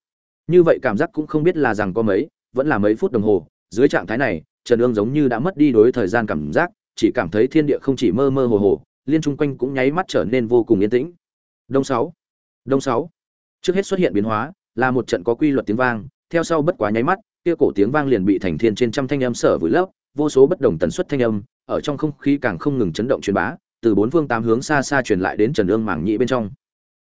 Như vậy cảm giác cũng không biết là rằng có mấy vẫn là mấy phút đồng hồ, dưới trạng thái này, trần ương giống như đã mất đi đối thời gian cảm giác, chỉ cảm thấy thiên địa không chỉ mơ mơ hồ hồ, liên chung quanh cũng nháy mắt trở nên vô cùng yên tĩnh. Đông sáu đông sáu. Trước hết xuất hiện biến hóa, là một trận có quy luật tiếng vang, theo sau bất quá nháy mắt, kia cổ tiếng vang liền bị thành thiên trên trăm thanh âm sở vùi lấp, vô số bất đồng tần suất thanh âm, ở trong không khí càng không ngừng chấn động truyền bá, từ bốn phương tám hướng xa xa truyền lại đến trần ương mảng nhị bên trong.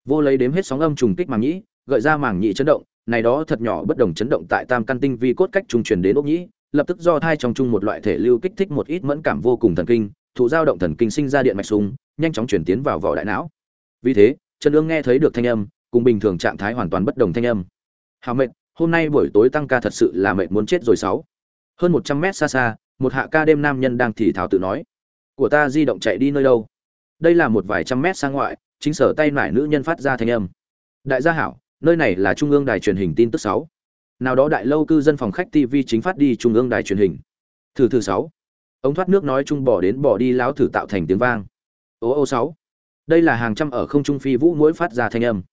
Vô lấy đếm hết sóng âm trùng kích mảng nhĩ, gợi ra mảng nhị chấn động này đó thật nhỏ bất đồng chấn động tại tam căn tinh vi cốt cách trung truyền đến ốc nhĩ, lập tức do thai trong chung một loại thể lưu kích thích một ít mẫn cảm vô cùng thần kinh, thụ dao động thần kinh sinh ra điện mạch sung nhanh chóng chuyển tiến vào vỏ đại não. Vì thế, trần ương nghe thấy được thanh âm, cùng bình thường trạng thái hoàn toàn bất đồng thanh âm. Hào mệt, hôm nay buổi tối tăng ca thật sự là mệt muốn chết rồi sáu. Hơn một trăm mét xa xa, một hạ ca đêm nam nhân đang thì thào tự nói, của ta di động chạy đi nơi đâu? Đây là một vài trăm mét sang ngoại, chính sở tay nải nữ nhân phát ra thanh âm. Đại gia hảo nơi này là trung ương đài truyền hình tin tức sáu. Nào đó đại lâu cư dân phòng khách tv chính phát đi trung ương đài truyền hình. Thử thử sáu. Ống thoát nước nói chung bỏ đến bỏ đi láo thử tạo thành tiếng vang. Ô ô sáu. Đây là hàng trăm ở không trung phi vũ mỗi phát ra thanh âm.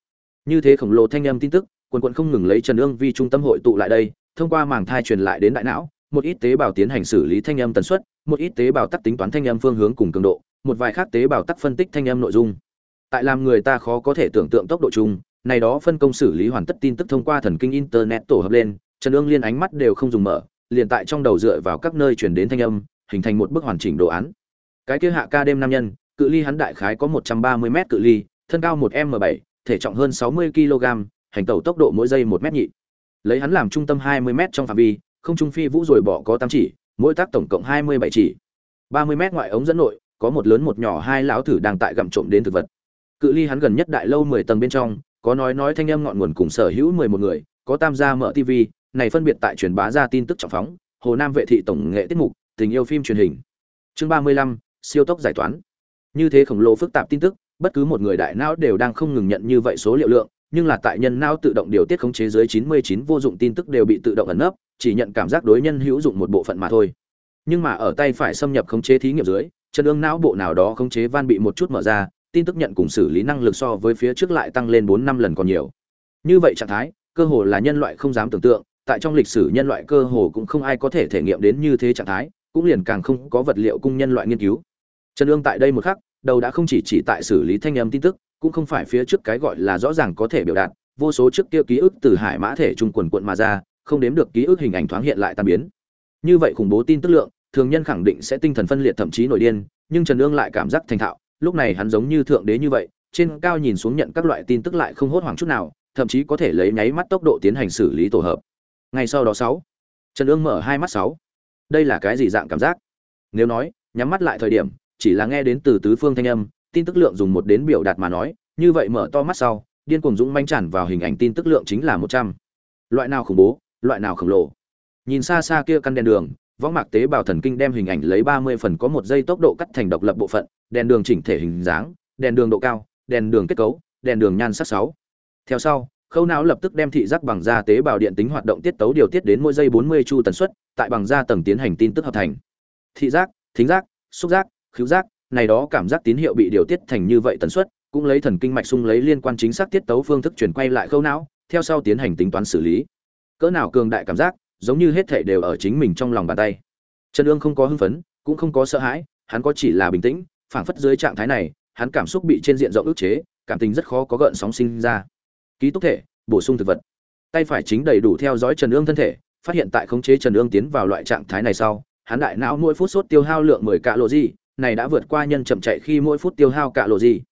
Như thế khổng lồ thanh âm tin tức, quần quận không ngừng lấy trần ương vi trung tâm hội tụ lại đây, thông qua màng thai truyền lại đến đại não, một ít tế bào tiến hành xử lý thanh âm tần suất, một ít tế bào tắc tính toán thanh âm phương hướng cùng cường độ, một vài khác tế bào tắc phân tích thanh âm nội dung. Tại làm người ta khó có thể tưởng tượng tốc độ chung này đó phân công xử lý hoàn tất tin tức thông qua thần kinh internet tổ hợp lên, trần ương liên ánh mắt đều không dùng mở, liền tại trong đầu dựa vào các nơi chuyển đến thanh âm, hình thành một bức hoàn chỉnh đồ án. Cái kia hạ ca đêm nam nhân, cự ly hắn đại khái có một trăm ba mươi m cự ly, thân cao một m bảy, thể trọng hơn sáu mươi kg hành tẩu tốc độ mỗi giây một m nhị. Lấy hắn làm trung tâm hai mươi m trong phạm vi, không trung phi vũ rồi bỏ có tám chỉ, mỗi tác tổng cộng hai mươi bảy chỉ. ba mươi m ngoại ống dẫn nội, có một lớn một nhỏ hai lão thử đang tại gặm trộm đến thực vật. Cự ly hắn gần nhất đại lâu mười tầng bên trong có nói nói thanh âm ngọn nguồn cùng sở hữu mười một người, có tam gia mở tv này phân biệt tại truyền bá ra tin tức trọng phóng, hồ nam vệ thị tổng nghệ tiết mục, tình yêu phim truyền hình. Chương ba mươi lăm, siêu tốc giải toán. Như thế khổng lồ phức tạp tin tức, bất cứ một người đại não đều đang không ngừng nhận như vậy số liệu lượng, nhưng là tại nhân não tự động điều tiết khống chế dưới 99 vô dụng tin tức đều bị tự động ẩn nấp, chỉ nhận cảm giác đối nhân hữu dụng một bộ phận mà thôi. Nhưng mà ở tay phải xâm nhập khống chế thí nghiệm dưới, chân ương não bộ nào đó khống chế van bị một chút mở ra tin tức nhận cùng xử lý năng lực so với phía trước lại tăng lên bốn năm lần còn nhiều. Như vậy trạng thái, cơ hồ là nhân loại không dám tưởng tượng, tại trong lịch sử nhân loại cơ hồ cũng không ai có thể thể nghiệm đến như thế trạng thái, cũng liền càng không có vật liệu cung nhân loại nghiên cứu. Trần ương tại đây một khắc, đầu đã không chỉ chỉ tại xử lý thanh âm tin tức, cũng không phải phía trước cái gọi là rõ ràng có thể biểu đạt, vô số trước kia ký ức từ hải mã thể trung quần quận mà ra, không đếm được ký ức hình ảnh thoáng hiện lại tan biến. Như vậy khủng bố tin tức lượng, thường nhân khẳng định sẽ tinh thần phân liệt thậm chí nổi điên, nhưng trần ương lại cảm giác thành thạo lúc này hắn giống như thượng đế như vậy, trên cao nhìn xuống nhận các loại tin tức lại không hốt hoảng chút nào, thậm chí có thể lấy nháy mắt tốc độ tiến hành xử lý tổ hợp. Ngay sau đó sáu, trần ương mở hai mắt sáu. Đây là cái gì dạng cảm giác? Nếu nói, nhắm mắt lại thời điểm, chỉ là nghe đến từ tứ phương thanh âm, tin tức lượng dùng một đến biểu đạt mà nói, như vậy mở to mắt sau, điên cuồng dũng manh tràn vào hình ảnh tin tức lượng chính là một trăm. Loại nào khủng bố, loại nào khổng lồ. Nhìn xa xa kia căn đèn đường, võng mạc tế bào thần kinh đem hình ảnh lấy ba mươi phần có một giây tốc độ cắt thành độc lập bộ phận đèn đường chỉnh thể hình dáng đèn đường độ cao đèn đường kết cấu đèn đường nhan sắc sáu theo sau khâu não lập tức đem thị giác bằng da tế bào điện tính hoạt động tiết tấu điều tiết đến mỗi giây 40 chu tần suất, tại bằng da tầng tiến hành tin tức hợp thành. Thị giác, thính giác, xúc giác, khứu giác, này đó cảm giác tín hiệu bị điều tiết thành như vậy tần suất, cũng lấy thần kinh mạch sung lấy liên quan chính xác tiết tấu phương thức chuyển quay lại khâu não, theo sau tiến hành tính toán xử lý. Cỡ nào cường đại cảm giác, giống như hết thảy đều ở chính mình trong lòng bàn tay. Trần Dương không có hưng phấn, cũng không có sợ hãi, hắn có chỉ là bình tĩnh, phảng phất dưới trạng thái này, hắn cảm xúc bị trên diện rộng ức chế, cảm tình rất khó có gợn sóng sinh ra. Ký túc thể, bổ sung thực vật tay phải chính đầy đủ theo dõi trần ương thân thể phát hiện tại khống chế trần ương tiến vào loại trạng thái này sau hắn đại não mỗi phút sốt tiêu hao lượng 10 cạ lộ gì này đã vượt qua nhân chậm chạy khi mỗi phút tiêu hao cạ lộ gì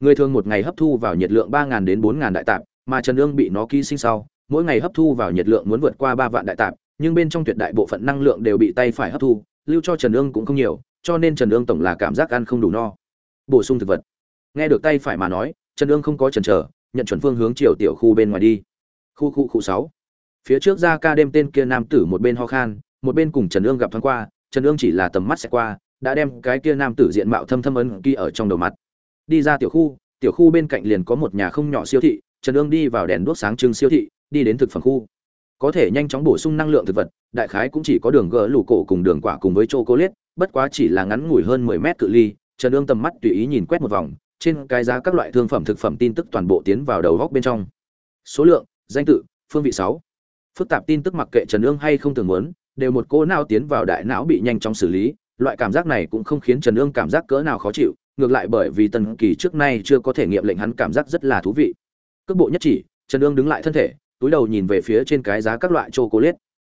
người thường một ngày hấp thu vào nhiệt lượng 3000 đến 4000 đại tạp mà trần ương bị nó ký sinh sau mỗi ngày hấp thu vào nhiệt lượng muốn vượt qua 3 vạn đại tạp nhưng bên trong tuyệt đại bộ phận năng lượng đều bị tay phải hấp thu lưu cho trần ương cũng không nhiều cho nên trần Dương tổng là cảm giác ăn không đủ no. Bổ sung thực vật. Nghe được tay phải mà nói, trần Dương không có chần chờ, nhận chuẩn phương hướng chiều tiểu khu bên ngoài đi. Khu khu khu sáu. Phía trước ra ca đêm tên kia nam tử một bên ho khan, một bên cùng trần Dương gặp thoáng qua, trần Dương chỉ là tầm mắt sẽ qua, đã đem cái kia nam tử diện mạo thâm thâm ấn ký ở trong đầu mặt. Đi ra tiểu khu tiểu khu bên cạnh liền có một nhà không nhỏ siêu thị, trần Dương đi vào đèn đuốc sáng trưng siêu thị, đi đến thực phẩm khu có thể nhanh chóng bổ sung năng lượng thực vật, đại khái cũng chỉ có đường gỡ lủ cổ cùng đường quả cùng với chocolate, bất quá chỉ là ngắn ngủi hơn 10 mét cự ly, trần ương tầm mắt tùy ý nhìn quét một vòng, trên cái giá các loại thương phẩm thực phẩm tin tức toàn bộ tiến vào đầu góc bên trong. Số lượng, danh tự, phương vị sáu. Phức tạp tin tức mặc kệ trần ương hay không thường muốn, đều một cô não tiến vào đại não bị nhanh chóng xử lý, loại cảm giác này cũng không khiến trần ương cảm giác cỡ nào khó chịu, ngược lại bởi vì tần kỳ trước nay chưa có thể nghiệm lệnh hắn cảm giác rất là thú vị. Cước bộ nhất chỉ, trần ương đứng lại thân thể túi đầu nhìn về phía trên cái giá các loại c h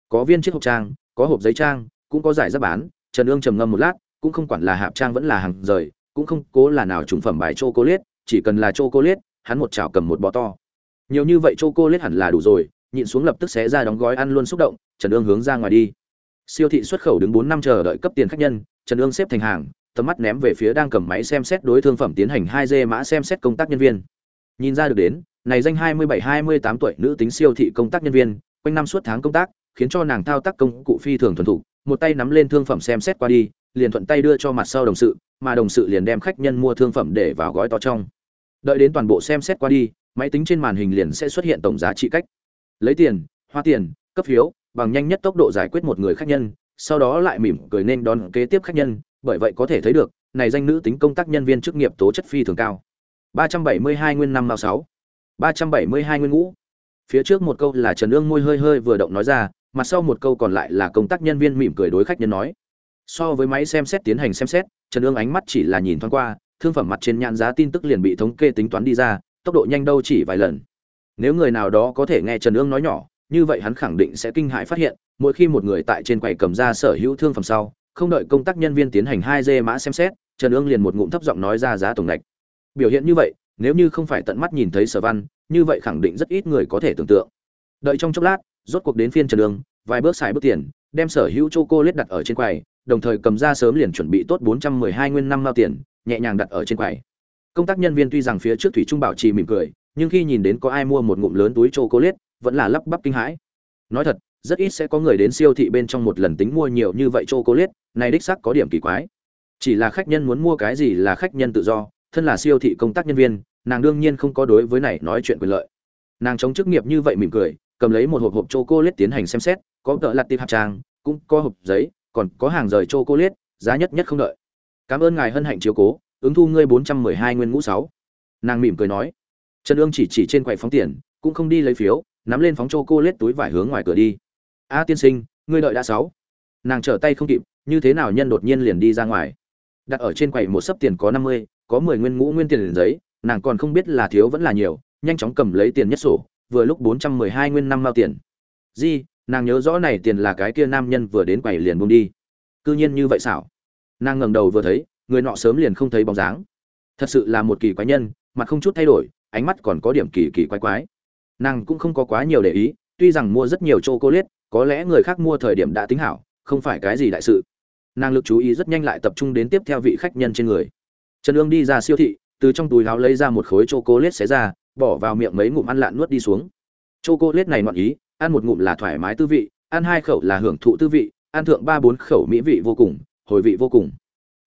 có viên chiếc hộp trang có hộp giấy trang cũng có giải giáp bán trần ương trầm ngâm một lát cũng không quản là hạp trang vẫn là hàng rời cũng không cố là nào trùng phẩm bài chocolate, chỉ cần là chocolate, hắn một chảo cầm một bó to. Nhiều như vậy chocolate hẳn là đủ rồi, nhịn xuống lập tức xé ra đóng gói ăn luôn xúc động, Trần Ương hướng ra ngoài đi. Siêu thị xuất khẩu đứng bốn năm chờ đợi cấp tiền khách nhân, Trần Ương xếp thành hàng, tầm mắt ném về phía đang cầm máy xem xét đối thương phẩm tiến hành hai d mã xem xét công tác nhân viên. Nhìn ra được đến, này danh 27-28 tuổi nữ tính siêu thị công tác nhân viên, quanh năm suốt tháng công tác, khiến cho nàng thao tác công cụ phi thường thuần thục, một tay nắm lên thương phẩm xem xét qua đi, liền thuận tay đưa cho mặt sau đồng sự, mà đồng sự liền đem khách nhân mua thương phẩm để vào gói to trong. Đợi đến toàn bộ xem xét qua đi, máy tính trên màn hình liền sẽ xuất hiện tổng giá trị cách. Lấy tiền hoa tiền cấp phiếu bằng nhanh nhất tốc độ giải quyết một người khách nhân sau đó lại mỉm cười nên đón kế tiếp khách nhân bởi vậy có thể thấy được này danh nữ tính công tác nhân viên chức nghiệp tố chất phi thường cao. 372 nguyên năm mao 6 372 nguyên ngũ. Phía trước một câu là trần ương môi hơi hơi vừa động nói ra mặt sau một câu còn lại là công tác nhân viên mỉm cười đối khách nhân nói. So với máy xem xét tiến hành xem xét, trần ương ánh mắt chỉ là nhìn thoáng qua, thương phẩm mặt trên nhãn giá tin tức liền bị thống kê tính toán đi ra, tốc độ nhanh đâu chỉ vài lần. Nếu người nào đó có thể nghe trần ương nói nhỏ, như vậy hắn khẳng định sẽ kinh hãi phát hiện, mỗi khi một người tại trên quầy cầm ra sở hữu thương phẩm sau, không đợi công tác nhân viên tiến hành hai dê mã xem xét, trần ương liền một ngụm thấp giọng nói ra giá tổng đạch. Biểu hiện như vậy nếu như không phải tận mắt nhìn thấy sở văn, như vậy khẳng định rất ít người có thể tưởng tượng. Đợi trong chốc lát, rốt cuộc đến phiên trần đường, vài bước xài bước tiền, đem sở hữu chô cô lết đặt ở trên quầy, đồng thời cầm ra sớm liền chuẩn bị tốt bốn trăm mười hai nguyên năm mao tiền, nhẹ nhàng đặt ở trên quầy. Công tác nhân viên tuy rằng phía trước thủy trung bảo trì mỉm cười, nhưng khi nhìn đến có ai mua một ngụm lớn túi chô cô lết vẫn là lắp bắp kinh hãi. Nói thật, rất ít sẽ có người đến siêu thị bên trong một lần tính mua nhiều như vậy chô cô lết này đích xác có điểm kỳ quái. Chỉ là khách nhân muốn mua cái gì là khách nhân tự do thân là siêu thị công tác nhân viên, nàng đương nhiên không có đối với này nói chuyện quyền lợi. Nàng chống chức nghiệp như vậy mỉm cười, cầm lấy một hộp hộp chô cô lết tiến hành xem xét, có tợ lặt tiệp hạt trang cũng có hộp giấy, còn có hàng rời chô cô lết giá nhất nhất không đợi. Cảm ơn ngài hân hạnh chiếu cố, ứng thu ngươi bốn trăm mười hai nguyên ngũ sáu. Nàng mỉm cười nói. Trần ương chỉ chỉ trên quầy phóng tiền, cũng không đi lấy phiếu, nắm lên phóng chô cô lết túi vải hướng ngoài cửa đi. A tiên sinh, ngươi đợi đã sáu. Nàng trở tay không kịp, như thế nào nhân đột nhiên liền đi ra ngoài. Đặt ở trên quầy một sấp tiền có năm mươi có mười nguyên ngũ nguyên tiền liền giấy, nàng còn không biết là thiếu vẫn là nhiều, nhanh chóng cầm lấy tiền nhất sổ, vừa lúc bốn trăm mười hai nguyên năm mao tiền. Di, nàng nhớ rõ này tiền là cái kia nam nhân vừa đến quầy liền buông đi. Cư nhiên như vậy xảo. Nàng ngẩng đầu vừa thấy, người nọ sớm liền không thấy bóng dáng. Thật sự là một kỳ quái nhân, mặt không chút thay đổi, ánh mắt còn có điểm kỳ kỳ quái quái. Nàng cũng không có quá nhiều để ý, tuy rằng mua rất nhiều chocolate, có lẽ người khác mua thời điểm đã tính hảo, không phải cái gì đại sự. Nàng lực chú ý rất nhanh lại tập trung đến tiếp theo vị khách nhân trên người trần ương đi ra siêu thị, từ trong túi áo lấy ra một khối chocolate xé ra, bỏ vào miệng mấy ngụm ăn lạn nuốt đi xuống. Chocolate này ngọn ý, ăn một ngụm là thoải mái tư vị, ăn hai khẩu là hưởng thụ tư vị, ăn thượng ba bốn khẩu mỹ vị vô cùng, hồi vị vô cùng.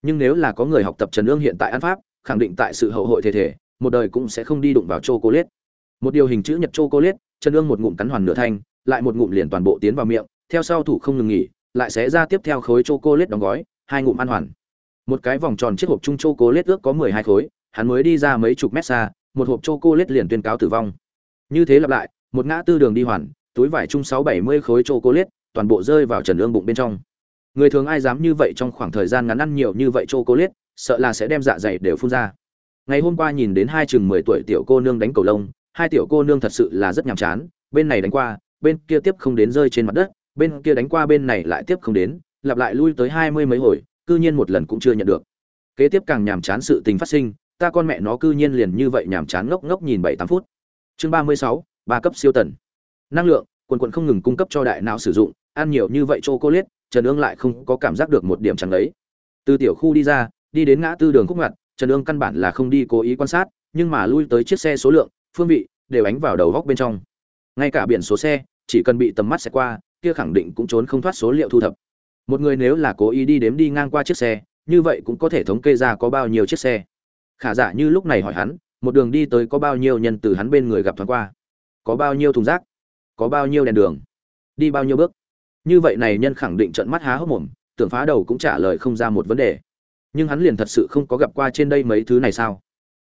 Nhưng nếu là có người học tập trần ương hiện tại ăn pháp, khẳng định tại sự hậu hội thể thể, một đời cũng sẽ không đi đụng vào chocolate. Một điều hình chữ nhật chocolate, trần ương một ngụm cắn hoàn nửa thanh, lại một ngụm liền toàn bộ tiến vào miệng, theo sau thủ không ngừng nghỉ, lại sẽ ra tiếp theo khối chocolate đóng gói, hai ngụm ăn hoàn một cái vòng tròn chiếc hộp chung lết ước có mười hai khối, hắn mới đi ra mấy chục mét xa, một hộp chocolate liền tuyên cáo tử vong. Như thế lặp lại, một ngã tư đường đi hoàn, túi vải chung sáu bảy mươi khối chocolate, toàn bộ rơi vào trần ương bụng bên trong. Người thường ai dám như vậy trong khoảng thời gian ngắn ăn nhiều như vậy chocolate, sợ là sẽ đem dạ dày đều phun ra. Ngày hôm qua nhìn đến hai chừng mười tuổi tiểu cô nương đánh cầu lông, hai tiểu cô nương thật sự là rất nhàm chán, bên này đánh qua, bên kia tiếp không đến rơi trên mặt đất, bên kia đánh qua bên này lại tiếp không đến, lặp lại lui tới hai mươi mấy hồi cư nhiên một lần cũng chưa nhận được. Kế tiếp càng nhàm chán sự tình phát sinh, ta con mẹ nó cư nhiên liền như vậy nhàm chán ngốc ngốc nhìn bảy tám phút. Chương ba mươi sáu, ba cấp siêu tần. Năng lượng, quần quần không ngừng cung cấp cho đại não sử dụng, ăn nhiều như vậy chocolate, trần ương lại không có cảm giác được một điểm chẳng đấy từ tiểu khu đi ra, đi đến ngã tư đường khúc ngặt trần ương căn bản là không đi cố ý quan sát, nhưng mà lui tới chiếc xe số lượng, phương vị đều ánh vào đầu góc bên trong. Ngay cả biển số xe, chỉ cần bị tầm mắt sẽ qua, kia khẳng định cũng trốn không thoát số liệu thu thập một người nếu là cố ý đi đếm đi ngang qua chiếc xe, như vậy cũng có thể thống kê ra có bao nhiêu chiếc xe. Khả giả như lúc này hỏi hắn, một đường đi tới có bao nhiêu nhân từ hắn bên người gặp thoáng qua? Có bao nhiêu thùng rác? Có bao nhiêu đèn đường? Đi bao nhiêu bước? Như vậy này nhân khẳng định trận mắt há hốc mồm, tưởng phá đầu cũng trả lời không ra một vấn đề. Nhưng hắn liền thật sự không có gặp qua trên đây mấy thứ này sao?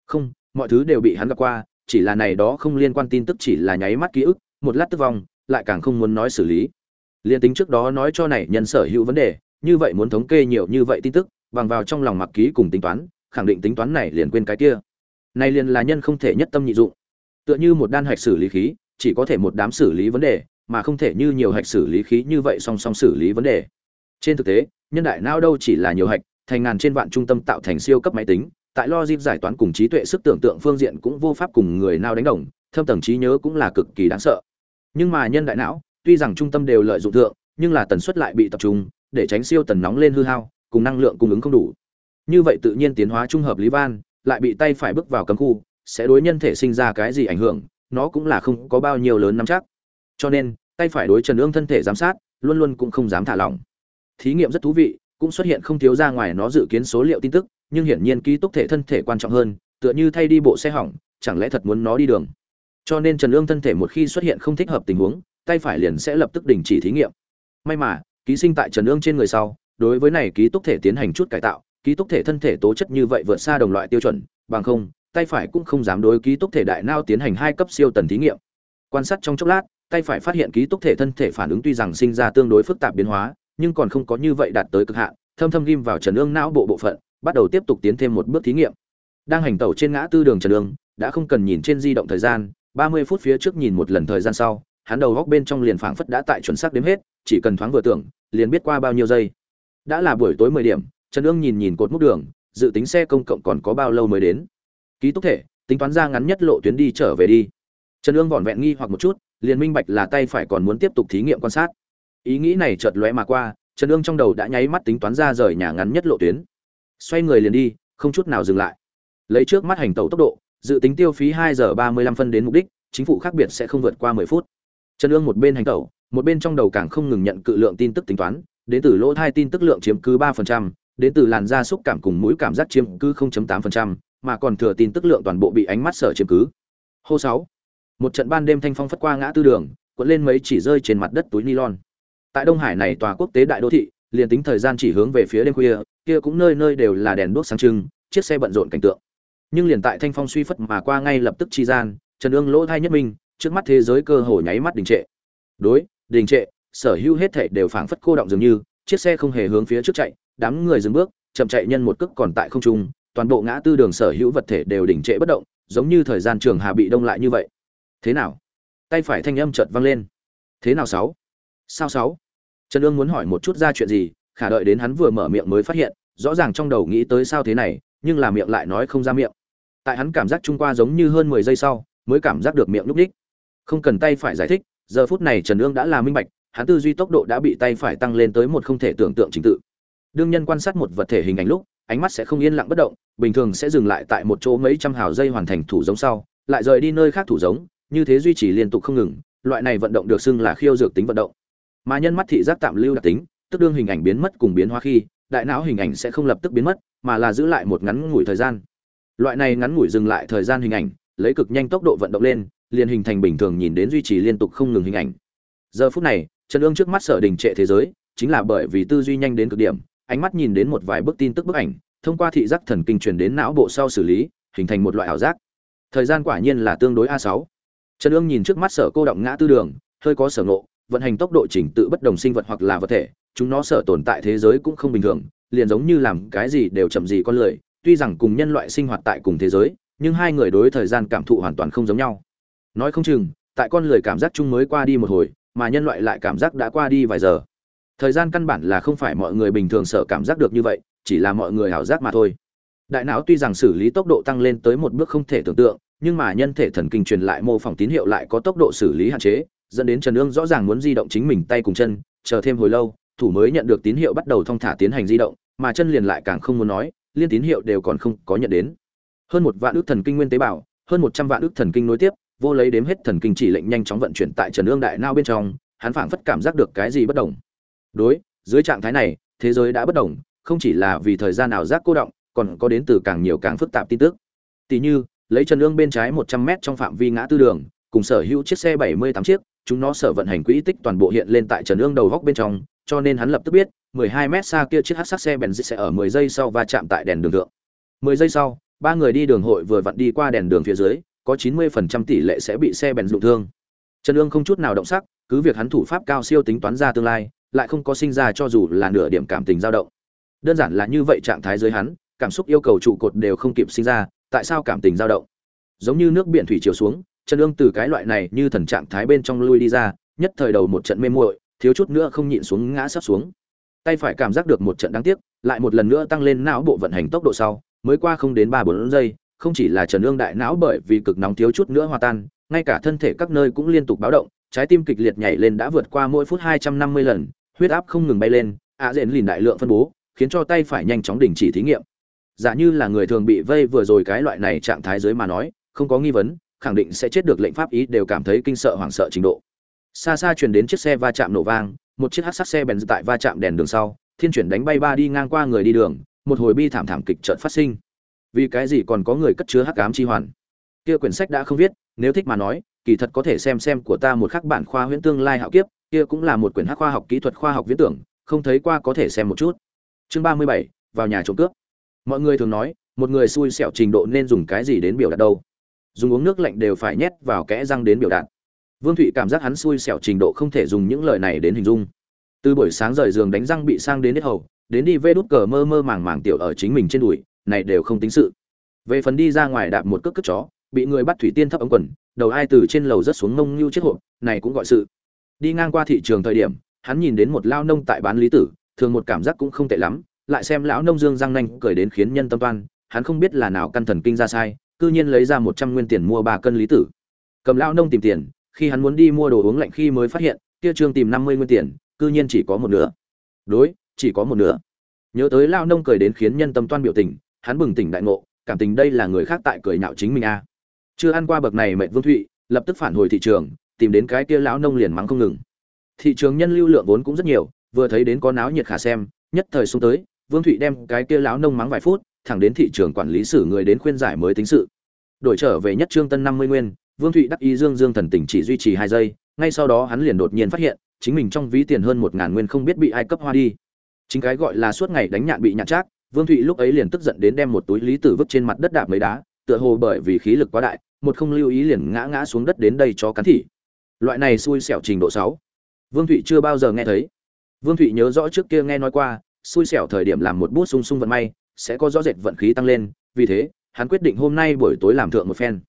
Không, mọi thứ đều bị hắn gặp qua, chỉ là này đó không liên quan tin tức chỉ là nháy mắt ký ức, một lát tức vong, lại càng không muốn nói xử lý liên tính trước đó nói cho này nhân sở hữu vấn đề, như vậy muốn thống kê nhiều như vậy tin tức, bằng vào trong lòng mặc ký cùng tính toán, khẳng định tính toán này liền quên cái kia. Này liền là nhân không thể nhất tâm nhị dụng. Tựa như một đan hạch xử lý khí, chỉ có thể một đám xử lý vấn đề, mà không thể như nhiều hạch xử lý khí như vậy song song xử lý vấn đề. Trên thực tế, nhân đại não đâu chỉ là nhiều hạch, thành ngàn trên vạn trung tâm tạo thành siêu cấp máy tính, tại logic giải toán cùng trí tuệ sức tưởng tượng phương diện cũng vô pháp cùng người nào đánh đồng, thâm tầng trí nhớ cũng là cực kỳ đáng sợ. Nhưng mà nhân đại não tuy rằng trung tâm đều lợi dụng thượng, nhưng là tần suất lại bị tập trung, để tránh siêu tần nóng lên hư hao, cùng năng lượng cung ứng không đủ. Như vậy tự nhiên tiến hóa trung hợp lý van, lại bị tay phải bước vào cấm khu, sẽ đối nhân thể sinh ra cái gì ảnh hưởng, nó cũng là không có bao nhiêu lớn nắm chắc. Cho nên, tay phải đối trần ương thân thể giám sát, luôn luôn cũng không dám thả lỏng. Thí nghiệm rất thú vị, cũng xuất hiện không thiếu ra ngoài nó dự kiến số liệu tin tức, nhưng hiển nhiên ký túc thể thân thể quan trọng hơn, tựa như thay đi bộ xe hỏng, chẳng lẽ thật muốn nó đi đường? Cho nên trần ương thân thể một khi xuất hiện không thích hợp tình huống tay phải liền sẽ lập tức đình chỉ thí nghiệm. May mà, ký sinh tại trần ương trên người sau, đối với này ký túc thể tiến hành chút cải tạo, ký túc thể thân thể tố chất như vậy vượt xa đồng loại tiêu chuẩn, bằng không, tay phải cũng không dám đối ký túc thể đại nao tiến hành hai cấp siêu tần thí nghiệm. Quan sát trong chốc lát, tay phải phát hiện ký túc thể thân thể phản ứng tuy rằng sinh ra tương đối phức tạp biến hóa, nhưng còn không có như vậy đạt tới cực hạn, thâm thâm ghim vào trần ương não bộ bộ phận, bắt đầu tiếp tục tiến thêm một bước thí nghiệm. Đang hành tẩu trên ngã tư đường trần ương, đã không cần nhìn trên di động thời gian, ba mươi phút phía trước nhìn một lần thời gian sau hắn đầu góc bên trong liền phảng phất đã tại chuẩn xác đếm hết, chỉ cần thoáng vừa tưởng, liền biết qua bao nhiêu giây. Đã là buổi tối mười điểm, trần ương nhìn nhìn cột mốc đường, dự tính xe công cộng còn có bao lâu mới đến. Ký túc thể, tính toán ra ngắn nhất lộ tuyến đi trở về đi. Trần ương vỏn vẹn nghi hoặc một chút, liền minh bạch là tay phải còn muốn tiếp tục thí nghiệm quan sát. Ý nghĩ này chợt lóe mà qua, trần ương trong đầu đã nháy mắt tính toán ra rời nhà ngắn nhất lộ tuyến. Xoay người liền đi, không chút nào dừng lại. Lấy trước mắt hành tàu tốc độ, dự tính tiêu phí hai giờ ba mươi lăm phân đến mục đích, chính phủ khác biệt sẽ không vượt qua mười phút trần ương một bên hành tẩu một bên trong đầu càng không ngừng nhận cự lượng tin tức tính toán đến từ lỗ thai tin tức lượng chiếm cứ ba phần trăm đến từ làn da xúc cảm cùng mũi cảm giác chiếm cứ 0.8%, mà còn thừa tin tức lượng toàn bộ bị ánh mắt sở chiếm cứ. Hô 6. Một trận ban đêm thanh phong phất qua ngã tư đường, cuộn lên mấy chỉ rơi trên mặt đất túi nylon. Tại Đông Hải này tòa quốc tế đại đô thị, liền tính thời gian chỉ hướng về phía đêm khuya, kia cũng nơi nơi đều là đèn đuốc sáng trưng, chiếc xe bận rộn cảnh tượng. Nhưng liền tại thanh phong suy phất mà qua ngay lập tức chi gian, Trần Ương lỗ thai nhất minh, trước mắt thế giới cơ hồ nháy mắt đình trệ. Đối, đình trệ, sở hữu hết thảy đều phảng phất cô động dường như, chiếc xe không hề hướng phía trước chạy, đám người dừng bước, chậm chạy nhân một cước còn tại không trung, toàn bộ ngã tư đường sở hữu vật thể đều đình trệ bất động, giống như thời gian trường hà bị đông lại như vậy. Thế nào? Tay phải thanh âm chợt vang lên. Thế nào sáu? Sao sáu? Trần Dương muốn hỏi một chút ra chuyện gì, khả đợi đến hắn vừa mở miệng mới phát hiện, rõ ràng trong đầu nghĩ tới sao thế này, nhưng là miệng lại nói không ra miệng. Tại hắn cảm giác trung qua giống như hơn 10 giây sau, mới cảm giác được miệng lúc đích. Không cần tay phải giải thích, giờ phút này Trần Ương đã là minh bạch, hắn tư duy tốc độ đã bị tay phải tăng lên tới một không thể tưởng tượng trình tự. Đương nhân quan sát một vật thể hình ảnh lúc ánh mắt sẽ không yên lặng bất động bình thường sẽ dừng lại tại một chỗ mấy trăm hào dây hoàn thành thủ giống sau lại rời đi nơi khác thủ giống như thế duy trì liên tục không ngừng loại này vận động được xưng là khiêu dược tính vận động. Mà nhân mắt thị giác tạm lưu đặc tính tức đương hình ảnh biến mất cùng biến hóa khi đại não hình ảnh sẽ không lập tức biến mất mà là giữ lại một ngắn ngủi thời gian. Loại này ngắn ngủi dừng lại thời gian hình ảnh lấy cực nhanh tốc độ vận động lên liền hình thành bình thường nhìn đến duy trì liên tục không ngừng hình ảnh. Giờ phút này, trần ương trước mắt sở đình trệ thế giới, chính là bởi vì tư duy nhanh đến cực điểm, ánh mắt nhìn đến một vài bức tin tức bức ảnh, thông qua thị giác thần kinh truyền đến não bộ sau xử lý, hình thành một loại ảo giác. Thời gian quả nhiên là tương đối a 6 trần ương nhìn trước mắt sở cô động ngã tư đường, hơi có sở ngộ, vận hành tốc độ chỉnh tự bất đồng sinh vật hoặc là vật thể, chúng nó sở tồn tại thế giới cũng không bình thường, liền giống như làm cái gì đều chậm gì con lười, tuy rằng cùng nhân loại sinh hoạt tại cùng thế giới, nhưng hai người đối thời gian cảm thụ hoàn toàn không giống nhau nói không chừng, tại con lười cảm giác chung mới qua đi một hồi, mà nhân loại lại cảm giác đã qua đi vài giờ. Thời gian căn bản là không phải mọi người bình thường sợ cảm giác được như vậy, chỉ là mọi người ảo giác mà thôi. Đại não tuy rằng xử lý tốc độ tăng lên tới một bước không thể tưởng tượng, nhưng mà nhân thể thần kinh truyền lại mô phỏng tín hiệu lại có tốc độ xử lý hạn chế, dẫn đến trần ương rõ ràng muốn di động chính mình tay cùng chân, chờ thêm hồi lâu, thủ mới nhận được tín hiệu bắt đầu thong thả tiến hành di động, mà chân liền lại càng không muốn nói, liên tín hiệu đều còn không có nhận đến. Hơn một vạn ước thần kinh nguyên tế bào, hơn một trăm vạn ước thần kinh nối tiếp vô lấy đếm hết thần kinh chỉ lệnh nhanh chóng vận chuyển tại trần ương đại não bên trong, hắn phảng phất cảm giác được cái gì bất đồng. Đối, dưới trạng thái này, thế giới đã bất đồng, không chỉ là vì thời gian nào giác cô động, còn có đến từ càng nhiều càng phức tạp tin tức. Tỷ như, lấy trần ương bên trái một trăm m trong phạm vi ngã tư đường, cùng sở hữu chiếc xe bảy mươi tám chiếc, chúng nó sở vận hành quỹ tích toàn bộ hiện lên tại trần ương đầu góc bên trong, cho nên hắn lập tức biết, mười hai mét xa kia chiếc hát sắc xe bèn sẽ ở mười giây sau va chạm tại đèn đường thượng. mười giây sau, ba người đi đường hội vừa vặn đi qua đèn đường phía dưới có chín mươi phần trăm tỷ lệ sẽ bị xe bèn dụng thương. Trần Dương không chút nào động sắc, cứ việc hắn thủ pháp cao siêu tính toán ra tương lai, lại không có sinh ra cho dù là nửa điểm cảm tình dao động. Đơn giản là như vậy trạng thái dưới hắn, cảm xúc yêu cầu trụ cột đều không kịp sinh ra, tại sao cảm tình dao động? Giống như nước biển thủy chiều xuống, Trần Dương từ cái loại này như thần trạng thái bên trong lui đi ra, nhất thời đầu một trận mê muội, thiếu chút nữa không nhịn xuống ngã sắp xuống. Tay phải cảm giác được một trận đáng tiếc, lại một lần nữa tăng lên não bộ vận hành tốc độ sau, mới qua không đến ba bốn giây không chỉ là trần ương đại não bởi vì cực nóng thiếu chút nữa hòa tan, ngay cả thân thể các nơi cũng liên tục báo động, trái tim kịch liệt nhảy lên đã vượt qua mỗi phút hai trăm năm mươi lần, huyết áp không ngừng bay lên, ạ dện lìn đại lượng phân bố, khiến cho tay phải nhanh chóng đình chỉ thí nghiệm. Giả như là người thường bị vây vừa rồi cái loại này trạng thái dưới mà nói, không có nghi vấn, khẳng định sẽ chết được lệnh pháp ý đều cảm thấy kinh sợ hoảng sợ trình độ. Xa xa truyền đến chiếc xe va chạm nổ vang, một chiếc hát sắc xe bèn tại va chạm đèn đường sau, thiên chuyển đánh bay ba đi ngang qua người đi đường, một hồi bi thảm thảm kịch chợt phát sinh vì cái gì còn có người cất chứa hắc ám chi hoàn? Kia quyển sách đã không viết, nếu thích mà nói, kỳ thật có thể xem xem của ta một khắc bản khoa huyễn tương lai hạo kiếp, kia cũng là một quyển hắc khoa học kỹ thuật khoa học viễn tưởng, không thấy qua có thể xem một chút. Chương ba mươi bảy, vào nhà trộm cướp. Mọi người thường nói, một người xui xẻo trình độ nên dùng cái gì đến biểu đạt đâu? Dùng uống nước lạnh đều phải nhét vào kẽ răng đến biểu đạt. Vương thụy cảm giác hắn xui xẻo trình độ không thể dùng những lời này đến hình dung. Từ buổi sáng rời giường đánh răng bị sang đến hết hầu, đến đi vê đút cờ mơ mơ màng màng tiểu ở chính mình trên đùi này đều không tính sự. Về phần đi ra ngoài đạp một cước cước chó, bị người bắt thủy tiên thấp ống quần, đầu ai từ trên lầu rất xuống ngông như chiếc hộp, này cũng gọi sự. Đi ngang qua thị trường thời điểm, hắn nhìn đến một lao nông tại bán lý tử, thường một cảm giác cũng không tệ lắm, lại xem lão nông dương răng nanh cười đến khiến nhân tâm toan, hắn không biết là nào căn thần kinh ra sai, cư nhiên lấy ra một trăm nguyên tiền mua ba cân lý tử. Cầm lão nông tìm tiền, khi hắn muốn đi mua đồ uống lạnh khi mới phát hiện, kia trương tìm năm mươi nguyên tiền, cư nhiên chỉ có một nửa. Đối, chỉ có một nửa. Nhớ tới lao nông cười đến khiến nhân tâm toan biểu tình hắn bừng tỉnh đại ngộ, cảm tình đây là người khác tại cười nhạo chính mình a. Chưa ăn qua bậc này mẹ vương thụy, lập tức phản hồi thị trường, tìm đến cái kia lão nông liền mắng không ngừng. Thị trường nhân lưu lượng vốn cũng rất nhiều, vừa thấy đến có náo nhiệt khả xem, nhất thời xuống tới, vương thụy đem cái kia lão nông mắng vài phút, thẳng đến thị trường quản lý xử người đến khuyên giải mới tính sự. Đổi trở về nhất trương tân năm mươi nguyên, vương thụy đắc ý dương dương thần tình chỉ duy trì hai giây, ngay sau đó hắn liền đột nhiên phát hiện, chính mình trong ví tiền hơn một ngàn nguyên không biết bị ai cấp hoa đi. Chính cái gọi là suốt ngày đánh nhạn bị nhạn trác vương thụy lúc ấy liền tức giận đến đem một túi lý tử vứt trên mặt đất đạp mấy đá, tựa hồ bởi vì khí lực quá đại, một không lưu ý liền ngã ngã xuống đất đến đây cho cắn thị loại này xui xẻo trình độ sáu. Vương thụy chưa bao giờ nghe thấy. Vương thụy nhớ rõ trước kia nghe nói qua, xui xẻo thời điểm làm một bút sung sung vận may, sẽ có rõ rệt vận khí tăng lên, vì thế, hắn quyết định hôm nay buổi tối làm thượng một phen.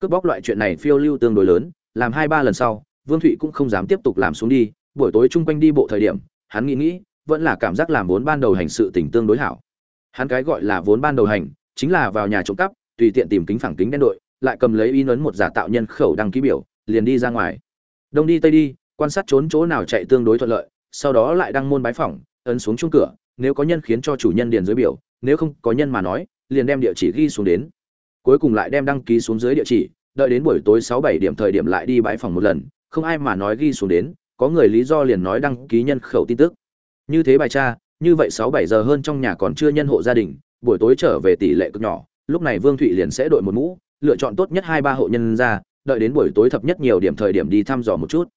Cướp bóc loại chuyện này phiêu lưu tương đối lớn, làm hai ba lần sau, vương thụy cũng không dám tiếp tục làm xuống đi, buổi tối chung quanh đi bộ thời điểm, hắn nghĩ nghĩ, vẫn là cảm giác làm vốn ban đầu hành sự tình tương đối hảo hắn cái gọi là vốn ban đầu hành, chính là vào nhà trộm cắp, tùy tiện tìm kính phẳng kính đen đội, lại cầm lấy in ấn một giả tạo nhân khẩu đăng ký biểu, liền đi ra ngoài. Đông đi tây đi, quan sát trốn chỗ nào chạy tương đối thuận lợi, sau đó lại đăng môn bái phỏng, ấn xuống chung cửa, nếu có nhân khiến cho chủ nhân điền dưới biểu, nếu không có nhân mà nói, liền đem địa chỉ ghi xuống đến. Cuối cùng lại đem đăng ký xuống dưới địa chỉ, đợi đến buổi tối sáu bảy điểm thời điểm lại đi bãi phòng một lần, không ai mà nói ghi xuống đến, có người lý do liền nói đăng ký nhân khẩu tin tức. Như thế bài tra như vậy sáu bảy giờ hơn trong nhà còn chưa nhân hộ gia đình, buổi tối trở về tỷ lệ cực nhỏ, lúc này vương thụy liền sẽ đội một mũ, lựa chọn tốt nhất hai ba hộ nhân ra, đợi đến buổi tối thập nhất nhiều điểm thời điểm đi thăm dò một chút.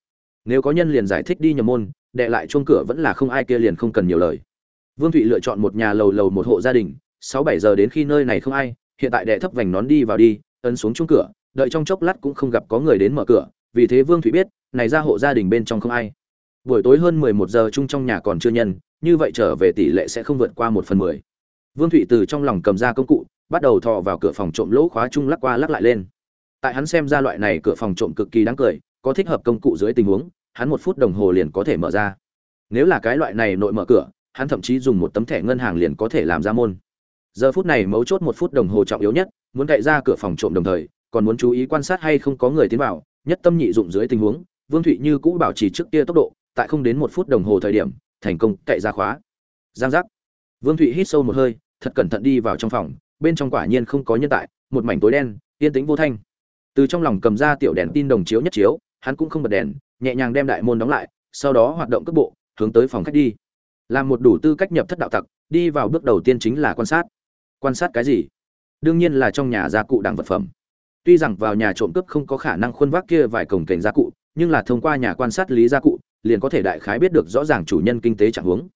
Nếu có nhân liền giải thích đi nhầm môn, đệ lại chuông cửa vẫn là không ai kia liền không cần nhiều lời. Vương thụy lựa chọn một nhà lầu lầu một hộ gia đình, sáu bảy giờ đến khi nơi này không ai, hiện tại đệ thấp vành nón đi vào đi, ấn xuống chuông cửa, đợi trong chốc lát cũng không gặp có người đến mở cửa, vì thế vương thụy biết, này ra hộ gia đình bên trong không ai. Buổi tối hơn mười một giờ chung trong nhà còn chưa nhân như vậy trở về tỷ lệ sẽ không vượt qua một phần mười. Vương thụy từ trong lòng cầm ra công cụ, bắt đầu thò vào cửa phòng trộm lỗ khóa chung lắc qua lắc lại lên. Tại hắn xem ra loại này cửa phòng trộm cực kỳ đáng cười, có thích hợp công cụ dưới tình huống, hắn một phút đồng hồ liền có thể mở ra. Nếu là cái loại này nội mở cửa, hắn thậm chí dùng một tấm thẻ ngân hàng liền có thể làm ra môn. Giờ phút này mấu chốt một phút đồng hồ trọng yếu nhất, muốn cậy ra cửa phòng trộm đồng thời, còn muốn chú ý quan sát hay không có người tiến vào, nhất tâm nhị dụng dưới tình huống, vương thụy như cũ bảo trì trước kia tốc độ, tại không đến một phút đồng hồ thời điểm thành công cậy ra khóa. Giang giác. Vương thụy hít sâu một hơi, thật cẩn thận đi vào trong phòng, bên trong quả nhiên không có nhân tại, một mảnh tối đen, yên tĩnh vô thanh. Từ trong lòng cầm ra tiểu đèn tin đồng chiếu nhất chiếu, hắn cũng không bật đèn, nhẹ nhàng đem đại môn đóng lại, sau đó hoạt động cước bộ, hướng tới phòng khách đi. Làm một đủ tư cách nhập thất đạo tặc, đi vào bước đầu tiên chính là quan sát. Quan sát cái gì? Đương nhiên là trong nhà gia cụ đẳng vật phẩm. Tuy rằng vào nhà trộm cướp không có khả năng khuôn vác kia vài cổng cảnh gia cụ, nhưng là thông qua nhà quan sát lý gia cụ liền có thể đại khái biết được rõ ràng chủ nhân kinh tế trạng huống.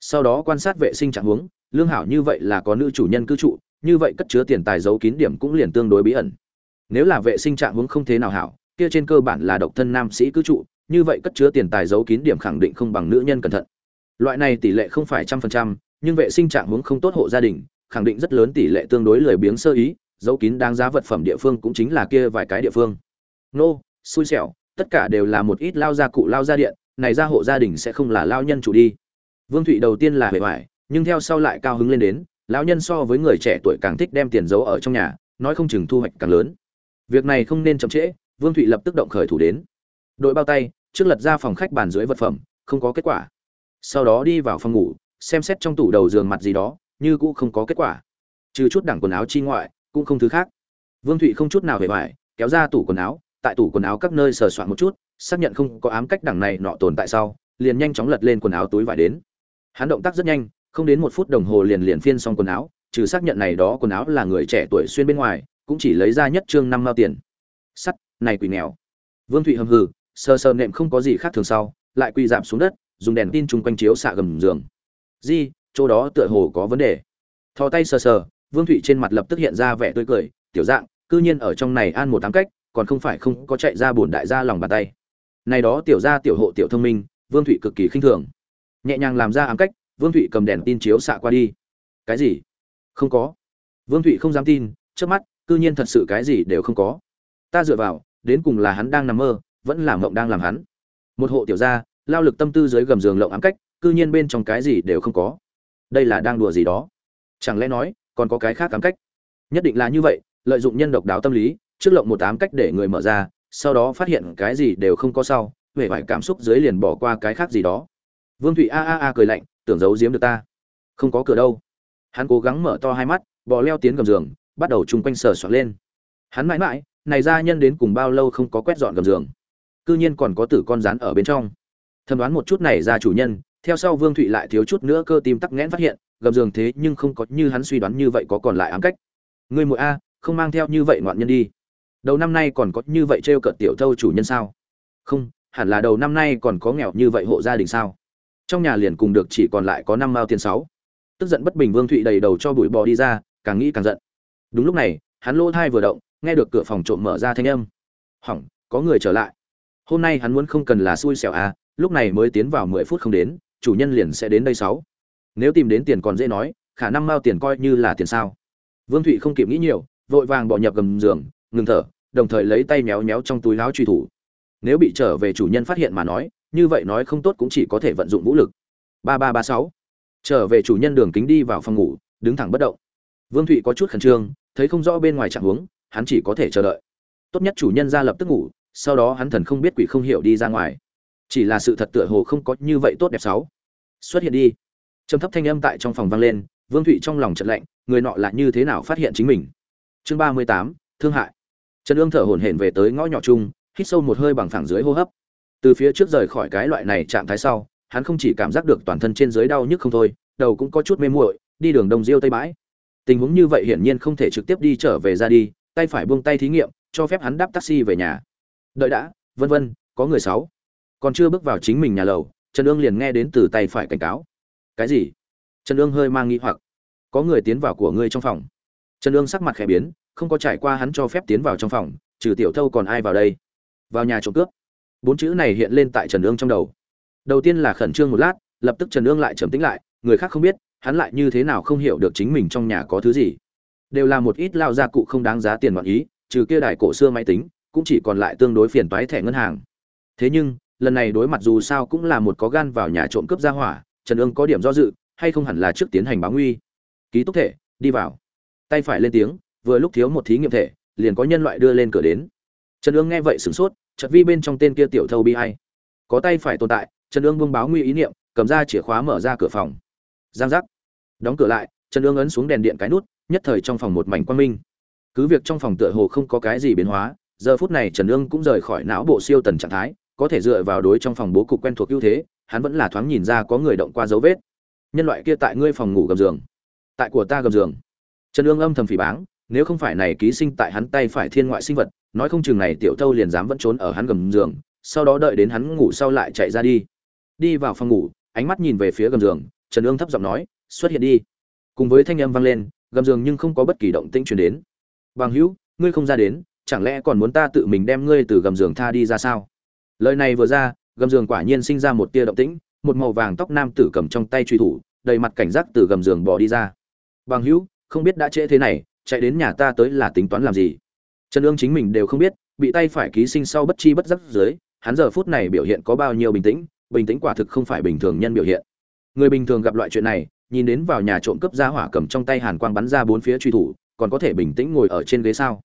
Sau đó quan sát vệ sinh trạng huống, lương hảo như vậy là có nữ chủ nhân cư trụ, như vậy cất chứa tiền tài giấu kín điểm cũng liền tương đối bí ẩn. Nếu là vệ sinh trạng huống không thế nào hảo, kia trên cơ bản là độc thân nam sĩ cư trụ, như vậy cất chứa tiền tài giấu kín điểm khẳng định không bằng nữ nhân cẩn thận. Loại này tỷ lệ không phải trăm phần trăm, nhưng vệ sinh trạng huống không tốt hộ gia đình, khẳng định rất lớn tỷ lệ tương đối lười biếng sơ ý, giấu kín đáng giá vật phẩm địa phương cũng chính là kia vài cái địa phương. Nô, xui xẻo, tất cả đều là một ít lao gia cụ lao gia điện này ra hộ gia đình sẽ không là lao nhân chủ đi. Vương thụy đầu tiên là bề ngoài nhưng theo sau lại cao hứng lên đến, lão nhân so với người trẻ tuổi càng thích đem tiền giấu ở trong nhà, nói không chừng thu hoạch càng lớn. Việc này không nên chậm trễ, vương thụy lập tức động khởi thủ đến. Đội bao tay, trước lật ra phòng khách bàn dưới vật phẩm, không có kết quả. Sau đó đi vào phòng ngủ, xem xét trong tủ đầu giường mặt gì đó, như cũ không có kết quả. Trừ chút đẳng quần áo chi ngoại, cũng không thứ khác. Vương thụy không chút nào hề hoài, kéo ra tủ quần áo, tại tủ quần áo các nơi sờ soạn một chút xác nhận không có ám cách đẳng này nọ tồn tại sau, liền nhanh chóng lật lên quần áo túi vải đến. Hắn động tác rất nhanh, không đến một phút đồng hồ liền liền phiên xong quần áo, trừ xác nhận này đó quần áo là người trẻ tuổi xuyên bên ngoài, cũng chỉ lấy ra nhất trương năm mao tiền. Sắt, này quỷ nghèo. Vương thụy hầm hừ, sờ sờ nệm không có gì khác thường sau, lại quỳ dạp xuống đất, dùng đèn tin chung quanh chiếu xạ gầm giường. Di, chỗ đó tựa hồ có vấn đề. Thò tay sờ sờ, vương thụy trên mặt lập tức hiện ra vẻ tươi cười, tiểu dạng, cư nhiên ở trong này an một tám cách, còn không phải không có chạy ra bổn đại gia lòng bàn tay này đó tiểu gia tiểu hộ tiểu thông minh, vương thụy cực kỳ khinh thường. Nhẹ nhàng làm ra ám cách, vương thụy cầm đèn tin chiếu xạ qua đi. Cái gì? Không có. Vương thụy không dám tin trước mắt, cư nhiên thật sự cái gì đều không có. Ta dựa vào, đến cùng là hắn đang nằm mơ, vẫn là mộng đang làm hắn. Một hộ tiểu gia, lao lực tâm tư dưới gầm giường lộng ám cách, cư nhiên bên trong cái gì đều không có. Đây là đang đùa gì đó? Chẳng lẽ nói, còn có cái khác ám cách? Nhất định là như vậy, lợi dụng nhân độc đáo tâm lý, trước lộng một ám cách để người mở ra sau đó phát hiện cái gì đều không có sau huệ vải cảm xúc dưới liền bỏ qua cái khác gì đó. Vương thụy a a a cười lạnh, tưởng giấu giếm được ta. Không có cửa đâu. Hắn cố gắng mở to hai mắt, bò leo tiến gầm giường, bắt đầu chung quanh sờ soạt lên. Hắn mãi mãi, này ra nhân đến cùng bao lâu không có quét dọn gầm giường. Cư nhiên còn có tử con rán ở bên trong. Thẩm đoán một chút này ra chủ nhân, theo sau vương thụy lại thiếu chút nữa cơ tim tắc nghẽn phát hiện, gầm giường thế nhưng không có như hắn suy đoán như vậy có còn lại ám cách. Người mụi a, không mang theo như vậy ngoạn nhân đi đầu năm nay còn có như vậy trêu cợt tiểu thâu chủ nhân sao? Không, hẳn là đầu năm nay còn có nghèo như vậy hộ gia đình sao? Trong nhà liền cùng được chỉ còn lại có năm mao tiền sáu. Tức giận bất bình vương thụy đầy đầu cho bụi bò đi ra, càng nghĩ càng giận. Đúng lúc này, hắn lỗ thai vừa động, nghe được cửa phòng trộm mở ra thanh âm. Hỏng, có người trở lại. Hôm nay hắn muốn không cần là xui xẻo à lúc này mới tiến vào mười phút không đến, chủ nhân liền sẽ đến đây sáu. Nếu tìm đến tiền còn dễ nói, khả năng mao tiền coi như là tiền sao? Vương thụy không kịp nghĩ nhiều, vội vàng bỏ nhập gầm giường ngừng thở, đồng thời lấy tay méo méo trong túi áo truy thủ. Nếu bị trở về chủ nhân phát hiện mà nói, như vậy nói không tốt cũng chỉ có thể vận dụng vũ lực. Ba ba ba sáu. Trở về chủ nhân đường kính đi vào phòng ngủ, đứng thẳng bất động. Vương thụy có chút khẩn trương, thấy không rõ bên ngoài trạng huống, hắn chỉ có thể chờ đợi. Tốt nhất chủ nhân ra lập tức ngủ, sau đó hắn thần không biết quỷ không hiểu đi ra ngoài. Chỉ là sự thật tựa hồ không có như vậy tốt đẹp sáu. Xuất hiện đi. Trầm thấp thanh âm tại trong phòng vang lên, vương thụy trong lòng trận lạnh, người nọ là như thế nào phát hiện chính mình? Chương ba mươi tám, thương hại trần ương thở hổn hển về tới ngõ nhỏ chung, hít sâu một hơi bằng phẳng dưới hô hấp. Từ phía trước rời khỏi cái loại này trạng thái sau, hắn không chỉ cảm giác được toàn thân trên dưới đau nhức không thôi, đầu cũng có chút mê muội, đi đường đông diêu tây bãi. Tình huống như vậy hiển nhiên không thể trực tiếp đi trở về ra đi, tay phải buông tay thí nghiệm, cho phép hắn đáp taxi về nhà. Đợi đã, vân vân, có người sáu. Còn chưa bước vào chính mình nhà lầu, trần ương liền nghe đến từ tay phải cảnh cáo. Cái gì? Trần ương hơi mang nghi hoặc. Có người tiến vào của ngươi trong phòng. Trần ương sắc mặt khẽ biến không có trải qua hắn cho phép tiến vào trong phòng, trừ tiểu thâu còn ai vào đây? Vào nhà trộm cướp. Bốn chữ này hiện lên tại trần ương trong đầu. Đầu tiên là khẩn trương một lát, lập tức trần ương lại trầm tĩnh lại, người khác không biết, hắn lại như thế nào không hiểu được chính mình trong nhà có thứ gì. Đều là một ít lao gia cụ không đáng giá tiền ngoạn ý, trừ kia đài cổ xưa máy tính, cũng chỉ còn lại tương đối phiền toái thẻ ngân hàng. Thế nhưng, lần này đối mặt dù sao cũng là một có gan vào nhà trộm cướp ra hỏa, trần ương có điểm do dự, hay không hẳn là trước tiến hành báo nguy. Ký túc thể, đi vào. Tay phải lên tiếng vừa lúc thiếu một thí nghiệm thể, liền có nhân loại đưa lên cửa đến. Trần ương nghe vậy sửng sốt, chợt vi bên trong tên kia tiểu thâu bi hay có tay phải tồn tại, trần ương buông báo nguy ý niệm, cầm ra chìa khóa mở ra cửa phòng. Giang giác. Đóng cửa lại, trần ương ấn xuống đèn điện cái nút, nhất thời trong phòng một mảnh quang minh. Cứ việc trong phòng tựa hồ không có cái gì biến hóa, giờ phút này trần ương cũng rời khỏi não bộ siêu tần trạng thái, có thể dựa vào đối trong phòng bố cục quen thuộc ưu thế, hắn vẫn là thoáng nhìn ra có người động qua dấu vết. Nhân loại kia tại ngươi phòng ngủ gầm giường. Tại của ta gầm giường. Trần ương âm thầm phỉ báng nếu không phải này ký sinh tại hắn tay phải thiên ngoại sinh vật, nói không chừng này tiểu thâu liền dám vẫn trốn ở hắn gầm giường, sau đó đợi đến hắn ngủ sau lại chạy ra đi. Đi vào phòng ngủ, ánh mắt nhìn về phía gầm giường, trần ương thấp giọng nói, xuất hiện đi. Cùng với thanh âm vang lên, gầm giường nhưng không có bất kỳ động tĩnh truyền đến. Bằng hữu, ngươi không ra đến, chẳng lẽ còn muốn ta tự mình đem ngươi từ gầm giường tha đi ra sao? Lời này vừa ra, gầm giường quả nhiên sinh ra một tia động tĩnh, một màu vàng tóc nam tử cầm trong tay truy thủ, đầy mặt cảnh giác từ gầm giường bỏ đi ra. Bằng hữu, không biết đã trễ thế này chạy đến nhà ta tới là tính toán làm gì? Trần ương chính mình đều không biết, bị tay phải ký sinh sau bất chi bất giác dưới, hắn giờ phút này biểu hiện có bao nhiêu bình tĩnh bình tĩnh quả thực không phải bình thường nhân biểu hiện. Người bình thường gặp loại chuyện này, nhìn đến vào nhà trộm cướp ra hỏa cầm trong tay hàn quang bắn ra bốn phía truy thủ, còn có thể bình tĩnh ngồi ở trên ghế sao?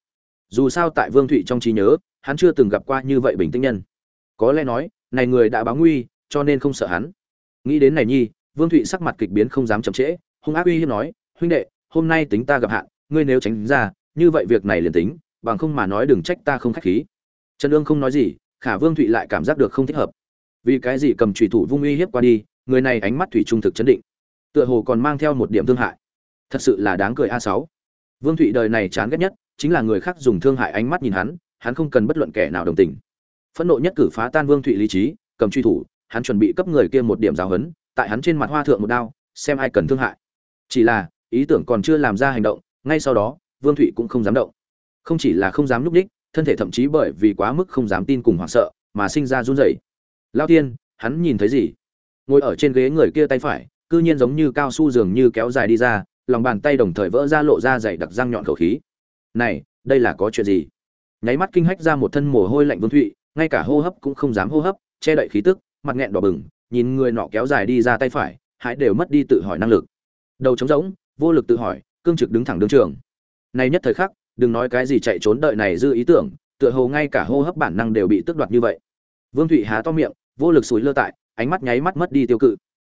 Dù sao tại vương thụy trong trí nhớ, hắn chưa từng gặp qua như vậy bình tĩnh nhân. Có lẽ nói, này người đã báo nguy, cho nên không sợ hắn. Nghĩ đến này nhi, vương thụy sắc mặt kịch biến không dám chậm trễ, hung ác uy hiếp nói, huynh đệ, hôm nay tính ta gặp hạn ngươi nếu tránh ra, như vậy việc này liền tính, bằng không mà nói đừng trách ta không khách khí. Trần ương không nói gì, khả vương thụy lại cảm giác được không thích hợp. Vì cái gì cầm trùy thủ vung uy hiếp qua đi, người này ánh mắt thủy trung thực chấn định, tựa hồ còn mang theo một điểm thương hại. Thật sự là đáng cười a sáu. Vương thụy đời này chán ghét nhất chính là người khác dùng thương hại ánh mắt nhìn hắn hắn không cần bất luận kẻ nào đồng tình. Phẫn nộ nhất cử phá tan vương thụy lý trí, cầm truy thủ, hắn chuẩn bị cấp người kia một điểm giáo hấn tại hắn trên mặt hoa thượng một đao, xem ai cần thương hại. Chỉ là, ý tưởng còn chưa làm ra hành động ngay sau đó, vương thụy cũng không dám động. Không chỉ là không dám núp đích, thân thể thậm chí bởi vì quá mức không dám tin cùng hoảng sợ, mà sinh ra run rẩy. Lao tiên hắn nhìn thấy gì? Ngồi ở trên ghế người kia tay phải, cư nhiên giống như cao su dường như kéo dài đi ra, lòng bàn tay đồng thời vỡ ra lộ ra dày đặc răng nhọn khẩu khí. Này, đây là có chuyện gì? Nháy mắt kinh hách ra một thân mồ hôi lạnh vương thụy, ngay cả hô hấp cũng không dám hô hấp, che đậy khí tức, mặt nghẹn đỏ bừng, nhìn người nọ kéo dài đi ra tay phải hãy đều mất đi tự hỏi năng lực. Đầu trống rỗng, vô lực tự hỏi cương trực đứng thẳng đương trường. Này nhất thời khắc, đừng nói cái gì chạy trốn đợi này dư ý tưởng, tựa hồ ngay cả hô hấp bản năng đều bị tước đoạt như vậy. Vương thụy há to miệng, vô lực sủi lơ tại, ánh mắt nháy mắt mất đi tiêu cự.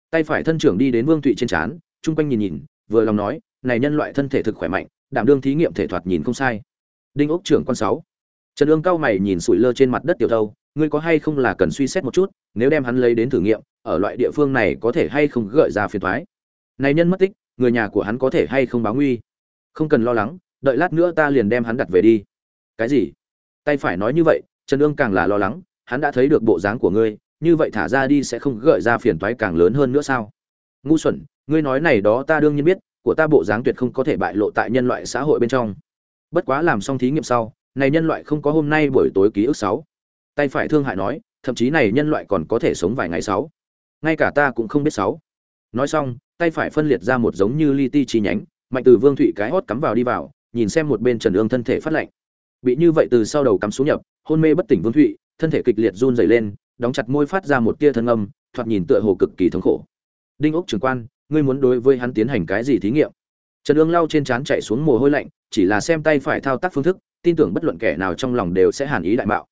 Tay phải thân trưởng đi đến vương thụy trên trán, chung quanh nhìn nhìn, vừa lòng nói, này nhân loại thân thể thực khỏe mạnh, đảm đương thí nghiệm thể thoạt nhìn không sai. Đinh ốc trưởng quan sáu. Trần ương cao mày nhìn sủi lơ trên mặt đất tiểu thâu, ngươi có hay không là cần suy xét một chút, nếu đem hắn lấy đến thử nghiệm, ở loại địa phương này có thể hay không gợi ra phiền thoái này nhân mất tích người nhà của hắn có thể hay không báo nguy? Không cần lo lắng, đợi lát nữa ta liền đem hắn đặt về đi. Cái gì? Tay phải nói như vậy, trần ương càng là lo lắng, hắn đã thấy được bộ dáng của ngươi, như vậy thả ra đi sẽ không gợi ra phiền toái càng lớn hơn nữa sao? Ngu xuẩn, ngươi nói này đó ta đương nhiên biết, của ta bộ dáng tuyệt không có thể bại lộ tại nhân loại xã hội bên trong. Bất quá làm xong thí nghiệm sau, này nhân loại không có hôm nay buổi tối ký ức sáu. Tay phải thương hại nói, thậm chí này nhân loại còn có thể sống vài ngày sáu. Ngay cả ta cũng không biết sáu nói xong, tay phải phân liệt ra một giống như li ti chi nhánh, mạnh từ vương thụy cái hót cắm vào đi vào, nhìn xem một bên trần ương thân thể phát lạnh. Bị như vậy từ sau đầu cắm xuống nhập, hôn mê bất tỉnh vương thụy, thân thể kịch liệt run dày lên, đóng chặt môi phát ra một tia thân âm, thoạt nhìn tựa hồ cực kỳ thống khổ. Đinh ốc trưởng quan, ngươi muốn đối với hắn tiến hành cái gì thí nghiệm? Trần ương lau trên trán chạy xuống mồ hôi lạnh, chỉ là xem tay phải thao tác phương thức, tin tưởng bất luận kẻ nào trong lòng đều sẽ hàn ý đại mạo.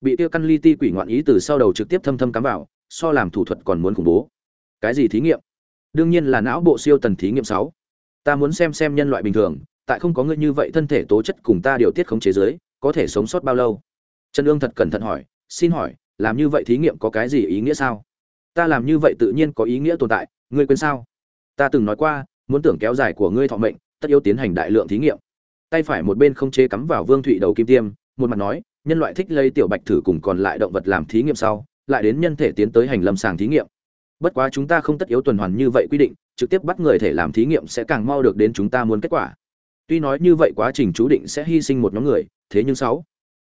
Bị tiêu căn ly ti quỷ ngoạn ý từ sau đầu trực tiếp thâm thâm cắm vào, so làm thủ thuật còn muốn khủng bố. Cái gì thí nghiệm? Đương nhiên là não bộ siêu tần thí nghiệm sáu. Ta muốn xem xem nhân loại bình thường, tại không có ngươi như vậy thân thể tố chất cùng ta điều tiết khống chế giới có thể sống sót bao lâu? Trần ương thật cẩn thận hỏi, xin hỏi, làm như vậy thí nghiệm có cái gì ý nghĩa sao? Ta làm như vậy tự nhiên có ý nghĩa tồn tại, ngươi quên sao? Ta từng nói qua, muốn tưởng kéo dài của ngươi thọ mệnh, tất yếu tiến hành đại lượng thí nghiệm. Tay phải một bên không chế cắm vào vương thụy đầu kim tiêm, một mặt nói, nhân loại thích lấy tiểu bạch thử cùng còn lại động vật làm thí nghiệm sau, lại đến nhân thể tiến tới hành lâm sàng thí nghiệm bất quá chúng ta không tất yếu tuần hoàn như vậy quy định, trực tiếp bắt người thể làm thí nghiệm sẽ càng mau được đến chúng ta muốn kết quả. Tuy nói như vậy quá trình chú định sẽ hy sinh một nhóm người, thế nhưng sáu.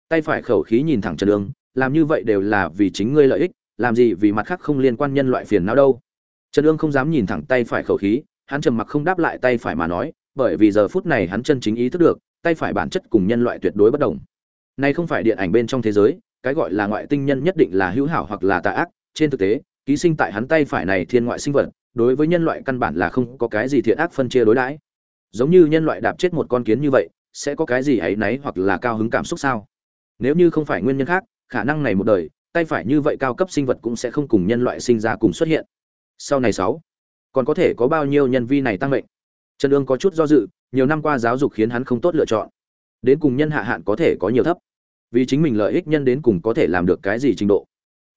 Tay phải khẩu khí nhìn thẳng trần ương làm như vậy đều là vì chính ngươi lợi ích, làm gì vì mặt khác không liên quan nhân loại phiền não đâu. Trần ương không dám nhìn thẳng tay phải khẩu khí, hắn trầm mặc không đáp lại tay phải mà nói, bởi vì giờ phút này hắn chân chính ý thức được, tay phải bản chất cùng nhân loại tuyệt đối bất đồng. Này không phải điện ảnh bên trong thế giới, cái gọi là ngoại tinh nhân nhất định là hữu hảo hoặc là tà ác, trên thực tế ký sinh tại hắn tay phải này thiên ngoại sinh vật, đối với nhân loại căn bản là không có cái gì thiện ác phân chia đối đãi. Giống như nhân loại đạp chết một con kiến như vậy, sẽ có cái gì ấy nấy hoặc là cao hứng cảm xúc sao? Nếu như không phải nguyên nhân khác, khả năng này một đời, tay phải như vậy cao cấp sinh vật cũng sẽ không cùng nhân loại sinh ra cùng xuất hiện. Sau này sáu, còn có thể có bao nhiêu nhân vi này tăng mệnh? Trần ương có chút do dự, nhiều năm qua giáo dục khiến hắn không tốt lựa chọn. Đến cùng nhân hạ hạn có thể có nhiều thấp. Vì chính mình lợi ích nhân đến cùng có thể làm được cái gì trình độ?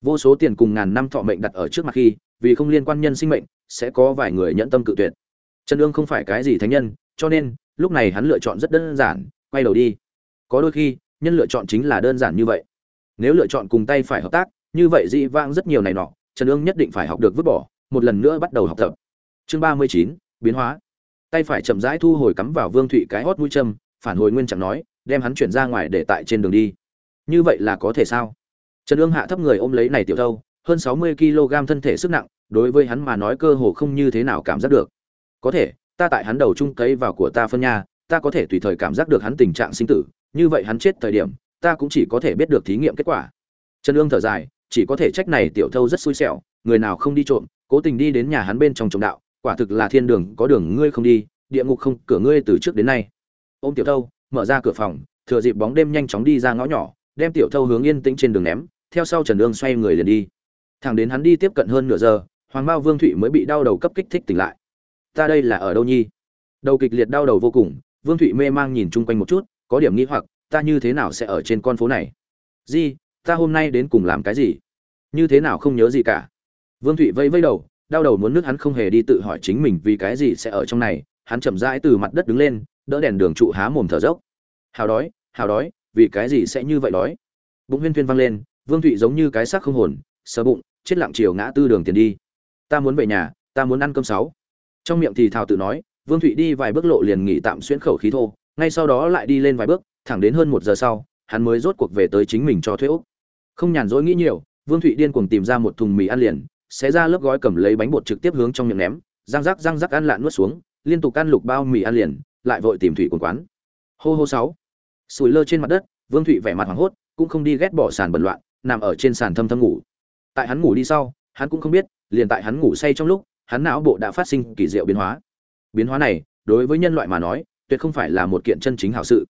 Vô số tiền cùng ngàn năm thọ mệnh đặt ở trước mặt khi, vì không liên quan nhân sinh mệnh, sẽ có vài người nhẫn tâm cự tuyệt. Trần ương không phải cái gì thánh nhân, cho nên, lúc này hắn lựa chọn rất đơn giản, quay đầu đi. Có đôi khi, nhân lựa chọn chính là đơn giản như vậy. Nếu lựa chọn cùng tay phải hợp tác, như vậy dị vãng rất nhiều này nọ, trần ương nhất định phải học được vứt bỏ, một lần nữa bắt đầu học tập. Chương ba mươi chín, biến hóa. Tay phải chậm rãi thu hồi cắm vào vương thụy cái hót mũi châm, phản hồi nguyên chẳng nói, đem hắn chuyển ra ngoài để tại trên đường đi. Như vậy là có thể sao? Trần ương hạ thấp người ôm lấy này tiểu thâu, hơn sáu mươi kg thân thể sức nặng, đối với hắn mà nói cơ hồ không như thế nào cảm giác được. Có thể, ta tại hắn đầu trung cấy vào của ta phân nha, ta có thể tùy thời cảm giác được hắn tình trạng sinh tử, như vậy hắn chết thời điểm, ta cũng chỉ có thể biết được thí nghiệm kết quả. Trần ương thở dài, chỉ có thể trách này tiểu thâu rất xui xẻo, người nào không đi trộm, cố tình đi đến nhà hắn bên trong trồng đạo, quả thực là thiên đường, có đường ngươi không đi, địa ngục không, cửa ngươi từ trước đến nay. Ôm tiểu thâu, mở ra cửa phòng, thừa dịp bóng đêm nhanh chóng đi ra ngõ nhỏ đem tiểu thâu hướng yên tĩnh trên đường ném, theo sau trần ương xoay người liền đi. Thẳng đến hắn đi tiếp cận hơn nửa giờ, hoàng mao vương thụy mới bị đau đầu cấp kích thích tỉnh lại. Ta đây là ở đâu nhi? Đầu kịch liệt đau đầu vô cùng, vương thụy mê mang nhìn chung quanh một chút, có điểm nghĩ hoặc, ta như thế nào sẽ ở trên con phố này? Di, ta hôm nay đến cùng làm cái gì? Như thế nào không nhớ gì cả? Vương thụy vây vây đầu, đau đầu muốn nước hắn không hề đi tự hỏi chính mình vì cái gì sẽ ở trong này, hắn chậm rãi từ mặt đất đứng lên, đỡ đèn đường trụ há mồm thở dốc. Hào đói hào đói vì cái gì sẽ như vậy đói? Bụng huyên thuyên vang lên, vương thụy giống như cái xác không hồn, sờ bụng, chết lặng chiều ngã tư đường tiền đi. Ta muốn về nhà, ta muốn ăn cơm sáu. Trong miệng thì thào tự nói, vương thụy đi vài bước lộ liền nghỉ tạm xuyễn khẩu khí thô, ngay sau đó lại đi lên vài bước, thẳng đến hơn một giờ sau, hắn mới rốt cuộc về tới chính mình cho thuê úc. Không nhàn rỗi nghĩ nhiều, vương thụy điên cuồng tìm ra một thùng mì ăn liền, xé ra lớp gói cầm lấy bánh bột trực tiếp hướng trong miệng ném, răng rắc răng rắc ăn lạn nuốt xuống, liên tục ăn lục bao mì ăn liền, lại vội tìm thủy quần quán. Hô hô sáu sùi lơ trên mặt đất, vương thụy vẻ mặt hoảng hốt, cũng không đi ghét bỏ sàn bẩn loạn, nằm ở trên sàn thâm thâm ngủ. Tại hắn ngủ đi sau, hắn cũng không biết, liền tại hắn ngủ say trong lúc, hắn não bộ đã phát sinh kỳ diệu biến hóa. Biến hóa này, đối với nhân loại mà nói, tuyệt không phải là một kiện chân chính hảo sự.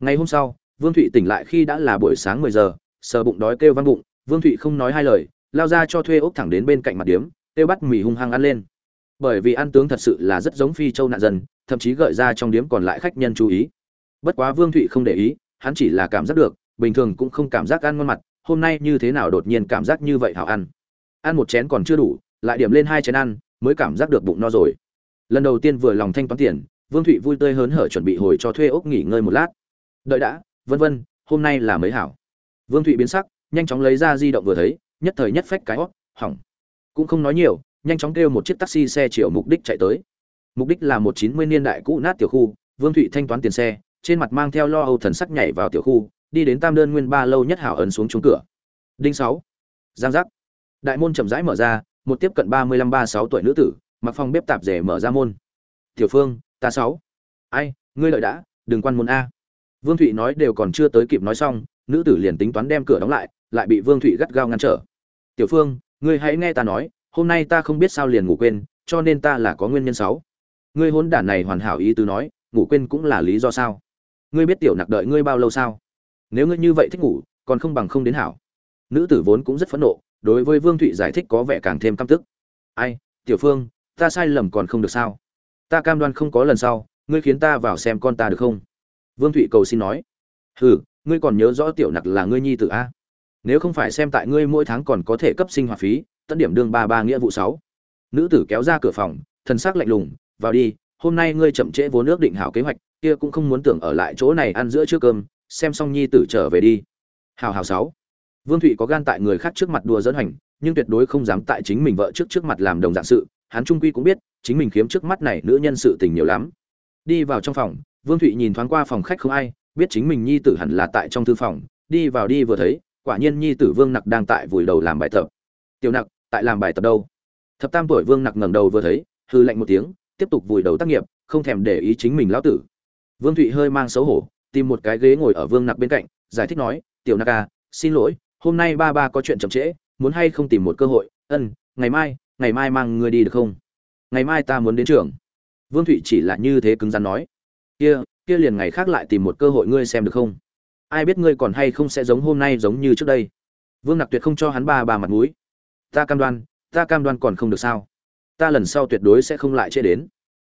Ngày hôm sau, vương thụy tỉnh lại khi đã là buổi sáng mười giờ, sờ bụng đói kêu vang bụng, vương thụy không nói hai lời, lao ra cho thuê ốc thẳng đến bên cạnh mặt điếm, kêu bắt mì hung hăng ăn lên. Bởi vì ăn tướng thật sự là rất giống phi châu nạn dân, thậm chí gợi ra trong điếm còn lại khách nhân chú ý bất quá vương thụy không để ý, hắn chỉ là cảm giác được, bình thường cũng không cảm giác ăn ngon mặt, hôm nay như thế nào đột nhiên cảm giác như vậy hảo ăn. Ăn một chén còn chưa đủ, lại điểm lên hai chén ăn, mới cảm giác được bụng no rồi. Lần đầu tiên vừa lòng thanh toán tiền, vương thụy vui tươi hớn hở chuẩn bị hồi cho thuê ốc nghỉ ngơi một lát. Đợi đã, vân vân, hôm nay là mới hảo. Vương thụy biến sắc, nhanh chóng lấy ra di động vừa thấy, nhất thời nhất phách cái hót hỏng. Cũng không nói nhiều, nhanh chóng kêu một chiếc taxi xe chiều mục đích chạy tới. Mục đích là một chín mươi niên đại cũ nát tiểu khu, vương thụy thanh toán tiền xe trên mặt mang theo lo âu thần sắc nhảy vào tiểu khu, đi đến tam đơn nguyên ba lâu nhất hảo ấn xuống trúng cửa. Đinh sáu. Giang giác. Đại môn chậm rãi mở ra, một tiếp cận ba mươi lăm, ba sáu tuổi nữ tử, mặc phòng bếp tạp rể mở ra môn. Tiểu phương, ta sáu. Ai, ngươi lợi đã, đừng quan môn a. Vương thụy nói đều còn chưa tới kịp nói xong, nữ tử liền tính toán đem cửa đóng lại lại bị vương thụy gắt gao ngăn trở. Tiểu phương, ngươi hãy nghe ta nói, hôm nay ta không biết sao liền ngủ quên, cho nên ta là có nguyên nhân sáu. Ngươi hôn đản này hoàn hảo ý tứ nói, ngủ quên cũng là lý do sao? Ngươi biết tiểu nặc đợi ngươi bao lâu sao? Nếu ngươi như vậy thích ngủ, còn không bằng không đến hảo. Nữ tử vốn cũng rất phẫn nộ, đối với vương thụy giải thích có vẻ càng thêm căm tức. Ai, tiểu phương, ta sai lầm còn không được sao? Ta cam đoan không có lần sau, ngươi khiến ta vào xem con ta được không? Vương thụy cầu xin nói. Hừ, ngươi còn nhớ rõ tiểu nặc là ngươi nhi tử a? Nếu không phải xem tại ngươi mỗi tháng còn có thể cấp sinh hoạt phí, tận điểm đương ba ba nghĩa vụ sáu. Nữ tử kéo ra cửa phòng thân xác lạnh lùng, vào đi, hôm nay ngươi chậm trễ vốn nước định hảo kế hoạch kia cũng không muốn tưởng ở lại chỗ này ăn giữa trước cơm, xem xong nhi tử trở về đi. Hào hào sáu. Vương thụy có gan tại người khác trước mặt đùa dẫn hành nhưng tuyệt đối không dám tại chính mình vợ trước trước mặt làm đồng dạng sự, hắn trung quy cũng biết, chính mình khiếm trước mắt này nữ nhân sự tình nhiều lắm. Đi vào trong phòng, vương thụy nhìn thoáng qua phòng khách không ai, biết chính mình nhi tử hẳn là tại trong thư phòng, đi vào đi vừa thấy, quả nhiên nhi tử vương nặc đang tại vùi đầu làm bài tập. Tiểu nặc, tại làm bài tập đâu? Thập tam tuổi vương nặc ngẩng đầu vừa thấy hư lạnh một tiếng, tiếp tục vùi đầu tác nghiệp, không thèm để ý chính mình lão tử vương thụy hơi mang xấu hổ, tìm một cái ghế ngồi ở vương nặc bên cạnh, giải thích nói, tiểu nặc à xin lỗi, hôm nay ba ba có chuyện chậm trễ, muốn hay không tìm một cơ hội? Ân, ngày mai ngày mai mang ngươi đi được không? Ngày mai ta muốn đến trường. Vương thụy chỉ là như thế cứng rắn nói, kia kia liền ngày khác lại tìm một cơ hội ngươi xem được không? Ai biết ngươi còn hay không sẽ giống hôm nay giống như trước đây? Vương nặc tuyệt không cho hắn ba ba mặt mũi. Ta cam đoan, ta cam đoan còn không được sao? Ta lần sau tuyệt đối sẽ không lại chế đến.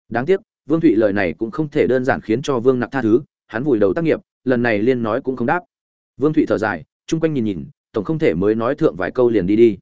Đáng tiếc vương thụy lời này cũng không thể đơn giản khiến cho vương nặc tha thứ, hắn vùi đầu tác nghiệp, lần này liên nói cũng không đáp. Vương thụy thở dài, chung quanh nhìn nhìn, tổng không thể mới nói thượng vài câu liền đi đi.